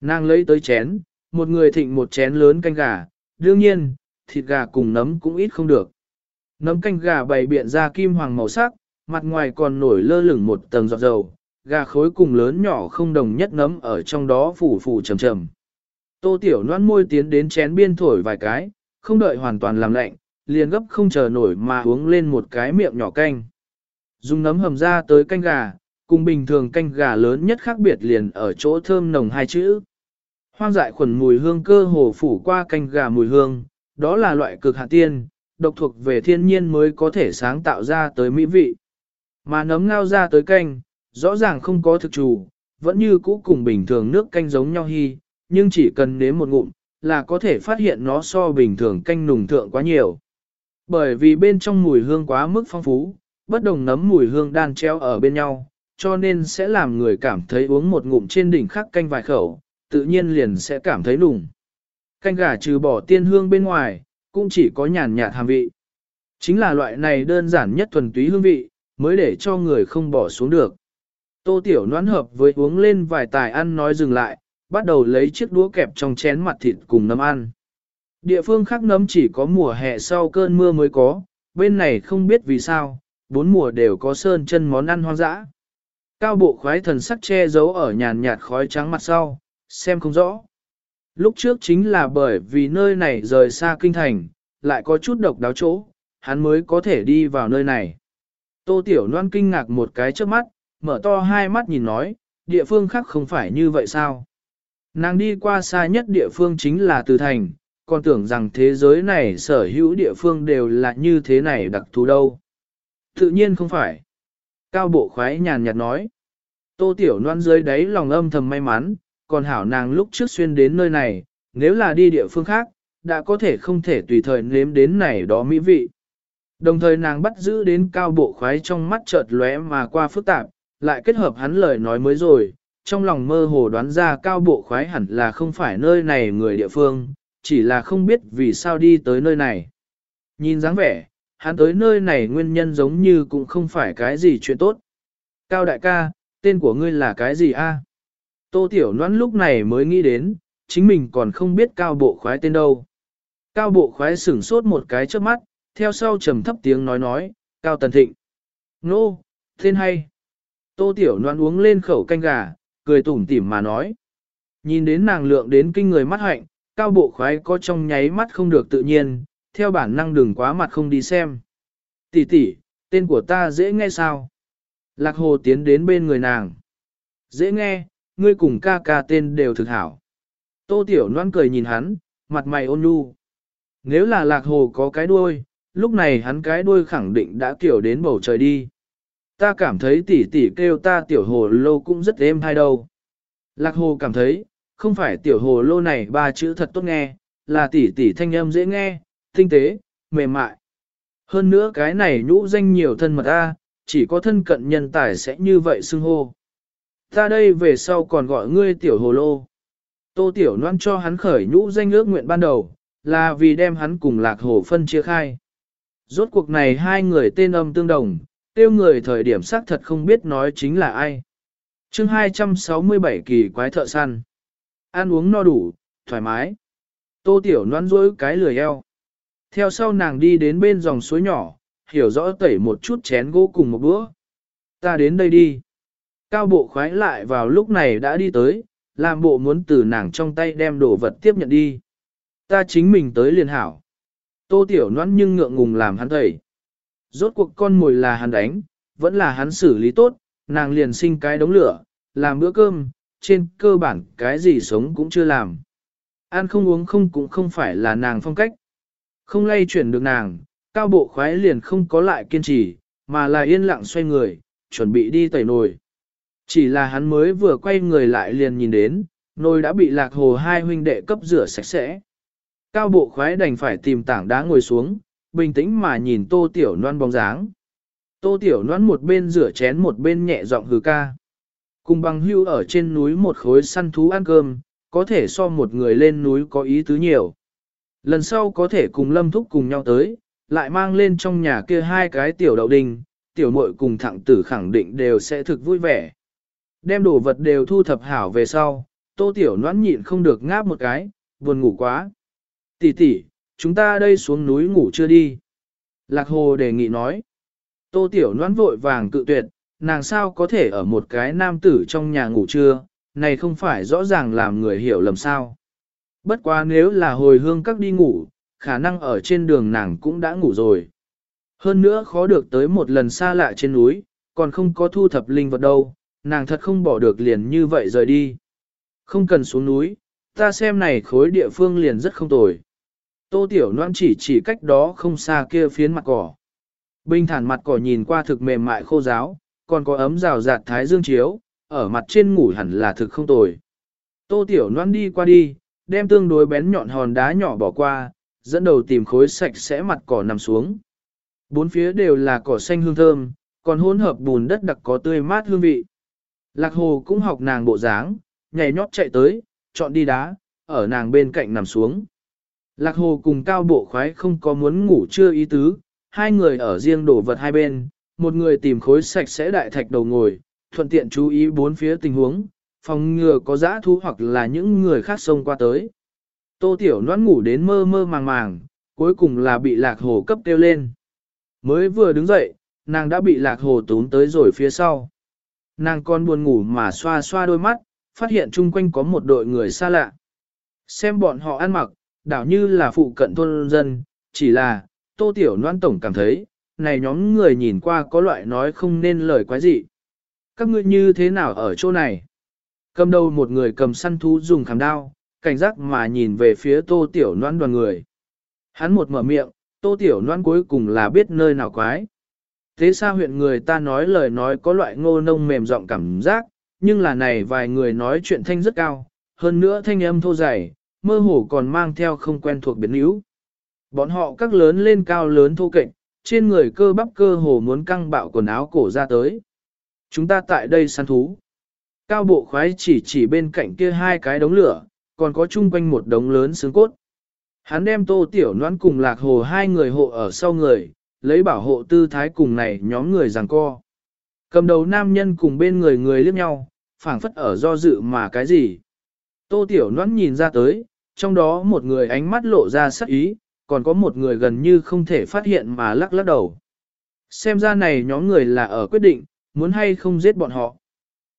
Nàng lấy tới chén, một người thịnh một chén lớn canh gà, đương nhiên, thịt gà cùng nấm cũng ít không được. Nấm canh gà bày biện ra kim hoàng màu sắc, mặt ngoài còn nổi lơ lửng một tầng giọt dầu, gà khối cùng lớn nhỏ không đồng nhất nấm ở trong đó phủ phủ trầm trầm. Tô tiểu noan môi tiến đến chén biên thổi vài cái, không đợi hoàn toàn làm lạnh, liền gấp không chờ nổi mà uống lên một cái miệng nhỏ canh. Dùng nấm hầm ra tới canh gà, cùng bình thường canh gà lớn nhất khác biệt liền ở chỗ thơm nồng hai chữ. Hoang dại khuẩn mùi hương cơ hồ phủ qua canh gà mùi hương, đó là loại cực hạ tiên, độc thuộc về thiên nhiên mới có thể sáng tạo ra tới mỹ vị. Mà nấm ngao ra tới canh, rõ ràng không có thực chủ, vẫn như cũ cùng bình thường nước canh giống nhau hy, nhưng chỉ cần nếm một ngụm, là có thể phát hiện nó so bình thường canh nùng thượng quá nhiều. Bởi vì bên trong mùi hương quá mức phong phú, bất đồng nấm mùi hương đan treo ở bên nhau, cho nên sẽ làm người cảm thấy uống một ngụm trên đỉnh khắc canh vài khẩu, tự nhiên liền sẽ cảm thấy nùng. Canh gà trừ bỏ tiên hương bên ngoài, cũng chỉ có nhàn nhạt hàm vị. Chính là loại này đơn giản nhất thuần túy hương vị, mới để cho người không bỏ xuống được. Tô Tiểu noãn hợp với uống lên vài tài ăn nói dừng lại, bắt đầu lấy chiếc đũa kẹp trong chén mặt thịt cùng nấm ăn. Địa phương khác nấm chỉ có mùa hè sau cơn mưa mới có, bên này không biết vì sao, bốn mùa đều có sơn chân món ăn hoang dã. Cao bộ khoái thần sắc che giấu ở nhàn nhạt khói trắng mặt sau, xem không rõ. Lúc trước chính là bởi vì nơi này rời xa kinh thành, lại có chút độc đáo chỗ, hắn mới có thể đi vào nơi này. Tô Tiểu Loan kinh ngạc một cái trước mắt, mở to hai mắt nhìn nói, địa phương khác không phải như vậy sao? Nàng đi qua xa nhất địa phương chính là Từ Thành, còn tưởng rằng thế giới này sở hữu địa phương đều là như thế này đặc thù đâu. Tự nhiên không phải. Cao bộ khoái nhàn nhạt nói. Tô Tiểu Loan dưới đáy lòng âm thầm may mắn, còn hảo nàng lúc trước xuyên đến nơi này, nếu là đi địa phương khác, đã có thể không thể tùy thời nếm đến này đó mỹ vị. Đồng thời nàng bắt giữ đến cao bộ khoái trong mắt chợt lóe mà qua phức tạp, lại kết hợp hắn lời nói mới rồi, trong lòng mơ hồ đoán ra cao bộ khoái hẳn là không phải nơi này người địa phương, chỉ là không biết vì sao đi tới nơi này. Nhìn dáng vẻ, hắn tới nơi này nguyên nhân giống như cũng không phải cái gì chuyện tốt. Cao đại ca, tên của ngươi là cái gì a? Tô Tiểu Loan lúc này mới nghĩ đến, chính mình còn không biết cao bộ khoái tên đâu. Cao bộ khoái sửng sốt một cái trước mắt, theo sau trầm thấp tiếng nói nói, Cao Tần Thịnh. Nô, tên hay. Tô Tiểu Loan uống lên khẩu canh gà, cười tủm tỉm mà nói. Nhìn đến nàng lượng đến kinh người mắt hạnh, cao bộ khoái có trong nháy mắt không được tự nhiên, theo bản năng đừng quá mặt không đi xem. Tỷ tỷ, tên của ta dễ nghe sao? Lạc hồ tiến đến bên người nàng. Dễ nghe, ngươi cùng ca ca tên đều thực hảo. Tô Tiểu Loan cười nhìn hắn, mặt mày ôn nhu. Nếu là lạc hồ có cái đuôi, lúc này hắn cái đuôi khẳng định đã kiểu đến bầu trời đi. Ta cảm thấy tỷ tỷ kêu ta tiểu hồ lô cũng rất êm hay đâu. Lạc hồ cảm thấy, không phải tiểu hồ lô này ba chữ thật tốt nghe, là tỷ tỷ thanh âm dễ nghe, tinh tế, mềm mại. Hơn nữa cái này nhũ danh nhiều thân mật a, chỉ có thân cận nhân tài sẽ như vậy xưng hô. Ta đây về sau còn gọi ngươi tiểu hồ lô. Tô tiểu noan cho hắn khởi nhũ danh ước nguyện ban đầu, là vì đem hắn cùng lạc hồ phân chia khai. Rốt cuộc này hai người tên âm tương đồng, tiêu người thời điểm xác thật không biết nói chính là ai. chương 267 kỳ quái thợ săn. Ăn uống no đủ, thoải mái. Tô tiểu noan rỗi cái lười eo. Theo sau nàng đi đến bên dòng suối nhỏ, hiểu rõ tẩy một chút chén gỗ cùng một bữa. Ta đến đây đi. Cao bộ khoái lại vào lúc này đã đi tới, làm bộ muốn từ nàng trong tay đem đồ vật tiếp nhận đi. Ta chính mình tới liền hảo. Tô tiểu noan nhưng ngượng ngùng làm hắn thầy. Rốt cuộc con mồi là hắn đánh, vẫn là hắn xử lý tốt, nàng liền sinh cái đống lửa, làm bữa cơm, trên cơ bản cái gì sống cũng chưa làm. Ăn không uống không cũng không phải là nàng phong cách. Không lay chuyển được nàng, cao bộ khoái liền không có lại kiên trì, mà là yên lặng xoay người, chuẩn bị đi tẩy nồi. Chỉ là hắn mới vừa quay người lại liền nhìn đến, nồi đã bị lạc hồ hai huynh đệ cấp rửa sạch sẽ. Cao bộ khoái đành phải tìm tảng đá ngồi xuống, bình tĩnh mà nhìn tô tiểu noan bóng dáng. Tô tiểu noan một bên rửa chén một bên nhẹ giọng hừ ca. Cùng bằng hưu ở trên núi một khối săn thú ăn cơm, có thể so một người lên núi có ý tứ nhiều. Lần sau có thể cùng lâm thúc cùng nhau tới, lại mang lên trong nhà kia hai cái tiểu đậu đình, tiểu muội cùng thẳng tử khẳng định đều sẽ thực vui vẻ. Đem đồ vật đều thu thập hảo về sau, tô tiểu noãn nhịn không được ngáp một cái, buồn ngủ quá. Tỷ tỷ, chúng ta đây xuống núi ngủ chưa đi. Lạc hồ đề nghị nói. Tô tiểu Loan vội vàng cự tuyệt, nàng sao có thể ở một cái nam tử trong nhà ngủ trưa, này không phải rõ ràng làm người hiểu lầm sao. Bất quá nếu là hồi hương các đi ngủ, khả năng ở trên đường nàng cũng đã ngủ rồi. Hơn nữa khó được tới một lần xa lạ trên núi, còn không có thu thập linh vật đâu, nàng thật không bỏ được liền như vậy rời đi. Không cần xuống núi, ta xem này khối địa phương liền rất không tồi. Tô Tiểu Loan chỉ chỉ cách đó không xa kia phiến mặt cỏ. Bình thản mặt cỏ nhìn qua thực mềm mại khô giáo, còn có ấm rào rạt thái dương chiếu, ở mặt trên ngủ hẳn là thực không tồi. Tô Tiểu Loan đi qua đi, đem tương đối bén nhọn hòn đá nhỏ bỏ qua, dẫn đầu tìm khối sạch sẽ mặt cỏ nằm xuống. Bốn phía đều là cỏ xanh hương thơm, còn hỗn hợp bùn đất đặc có tươi mát hương vị. Lạc hồ cũng học nàng bộ dáng, nhảy nhót chạy tới, chọn đi đá, ở nàng bên cạnh nằm xuống. Lạc hồ cùng cao bộ khoái không có muốn ngủ chưa ý tứ, hai người ở riêng đổ vật hai bên, một người tìm khối sạch sẽ đại thạch đầu ngồi, thuận tiện chú ý bốn phía tình huống, phòng ngừa có dã thú hoặc là những người khác xông qua tới. Tô Tiểu Loan ngủ đến mơ mơ màng màng, cuối cùng là bị lạc hồ cấp tiêu lên. Mới vừa đứng dậy, nàng đã bị lạc hồ tún tới rồi phía sau. Nàng còn buồn ngủ mà xoa xoa đôi mắt, phát hiện chung quanh có một đội người xa lạ. Xem bọn họ ăn mặc, đảo như là phụ cận thôn dân, chỉ là, Tô Tiểu noan Tổng cảm thấy, này nhóm người nhìn qua có loại nói không nên lời quái gì. Các ngươi như thế nào ở chỗ này? Cầm đầu một người cầm săn thú dùng khảm đao, cảnh giác mà nhìn về phía tô tiểu noan đoàn người. Hắn một mở miệng, tô tiểu noan cuối cùng là biết nơi nào quái. Thế sao huyện người ta nói lời nói có loại ngô nông mềm giọng cảm giác, nhưng là này vài người nói chuyện thanh rất cao, hơn nữa thanh âm thô dày, mơ hồ còn mang theo không quen thuộc biến yếu. Bọn họ các lớn lên cao lớn thô kệch, trên người cơ bắp cơ hồ muốn căng bạo quần áo cổ ra tới. Chúng ta tại đây săn thú. Cao bộ khoái chỉ chỉ bên cạnh kia hai cái đống lửa, còn có chung quanh một đống lớn xương cốt. Hắn đem tô tiểu noãn cùng lạc hồ hai người hộ ở sau người, lấy bảo hộ tư thái cùng này nhóm người giằng co. Cầm đầu nam nhân cùng bên người người liếc nhau, phảng phất ở do dự mà cái gì. Tô tiểu noãn nhìn ra tới, trong đó một người ánh mắt lộ ra sắc ý, còn có một người gần như không thể phát hiện mà lắc lắc đầu. Xem ra này nhóm người là ở quyết định, muốn hay không giết bọn họ.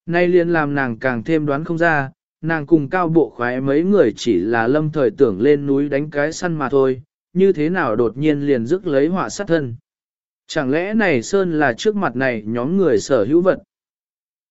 Nay liền làm nàng càng thêm đoán không ra, nàng cùng cao bộ khoái mấy người chỉ là lâm thời tưởng lên núi đánh cái săn mà thôi, như thế nào đột nhiên liền rước lấy họa sát thân. Chẳng lẽ này Sơn là trước mặt này nhóm người sở hữu vật?